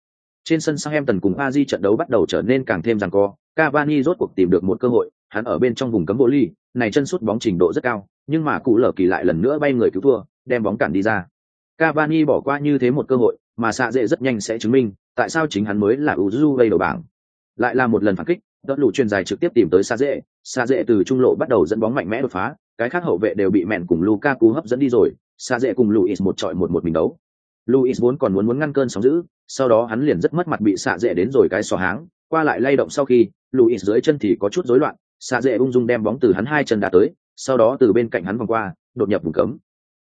Trên sân Southampton cùng Aji trận đấu bắt đầu trở nên càng thêm rằng co, Cavani rốt cuộc tìm được một cơ hội, hắn ở bên trong vùng cấm bộ ly, này chân sút bóng trình độ rất cao, nhưng mà cụ lở kỳ lại lần nữa bay người cứu thua, đem bóng cản đi ra. Cavani bỏ qua như thế một cơ hội, mà xạ dễ rất nhanh sẽ chứng minh, tại sao chính hắn mới là Uzu gây đầu bảng. Lại là một lần phản kích, đợt lũ truyền dài trực tiếp tìm tới Sa dễ, Sa dễ từ trung lộ bắt đầu dẫn bóng mạnh mẽ đột phá, cái khác hậu vệ đều bị mẹn cùng Lukaku hấp dẫn đi rồi, Sa dễ cùng Luis một chọi một một mình đấu. Luis vốn còn muốn muốn ngăn cơn sóng dữ, sau đó hắn liền rất mất mặt bị Sa dễ đến rồi cái xò háng, qua lại lay động sau khi, Luis dưới chân thì có chút rối loạn, Sa dễ ung dung đem bóng từ hắn hai chân đá tới, sau đó từ bên cạnh hắn vòng qua, đột nhập vùng cấm.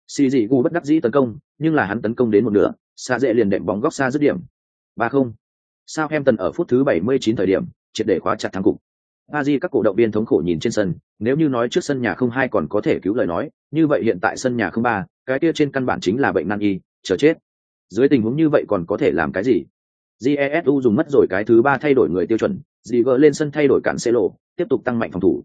Xì dị gu bất đắc dĩ tấn công, nhưng là hắn tấn công đến một nửa, Sa dễ liền đệm bóng góc xa dứt điểm. Ba không. Sao Southampton ở phút thứ 79 thời điểm, triệt để khóa chặt thắng cục. Aji các cổ động viên thống khổ nhìn trên sân, nếu như nói trước sân nhà không hai còn có thể cứu lời nói, như vậy hiện tại sân nhà không ba, cái kia trên căn bản chính là bệnh nan y, chờ chết. Dưới tình huống như vậy còn có thể làm cái gì? Jesu dùng mất rồi cái thứ ba thay đổi người tiêu chuẩn, Ziger lên sân thay đổi cản xe lộ, tiếp tục tăng mạnh phòng thủ.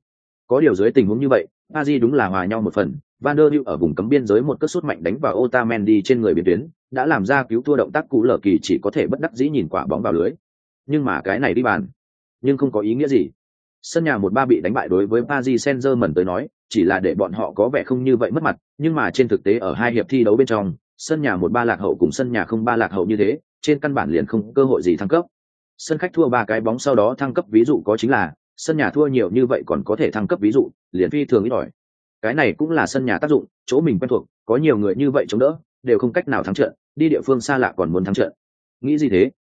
Có điều dưới tình huống như vậy, Aji đúng là hòa nhau một phần, Van der Hưu ở vùng cấm biên giới một cất sút mạnh đánh vào Otamendi trên người biến tuyến, đã làm ra cứu thua động tác cú lở kỳ chỉ có thể bất đắc dĩ nhìn quả bóng vào lưới. Nhưng mà cái này đi bàn, nhưng không có ý nghĩa gì. Sân nhà một ba bị đánh bại đối với Paris Saint-Germain tới nói, chỉ là để bọn họ có vẻ không như vậy mất mặt, nhưng mà trên thực tế ở hai hiệp thi đấu bên trong, sân nhà một ba lạc hậu cùng sân nhà không ba lạc hậu như thế, trên căn bản liền không cơ hội gì thăng cấp. Sân khách thua ba cái bóng sau đó thăng cấp ví dụ có chính là, sân nhà thua nhiều như vậy còn có thể thăng cấp ví dụ, liền phi thường ít ỏi. Cái này cũng là sân nhà tác dụng, chỗ mình quen thuộc, có nhiều người như vậy chống đỡ, đều không cách nào thắng trận, đi địa phương xa lạ còn muốn thắng trận. Nghĩ gì thế,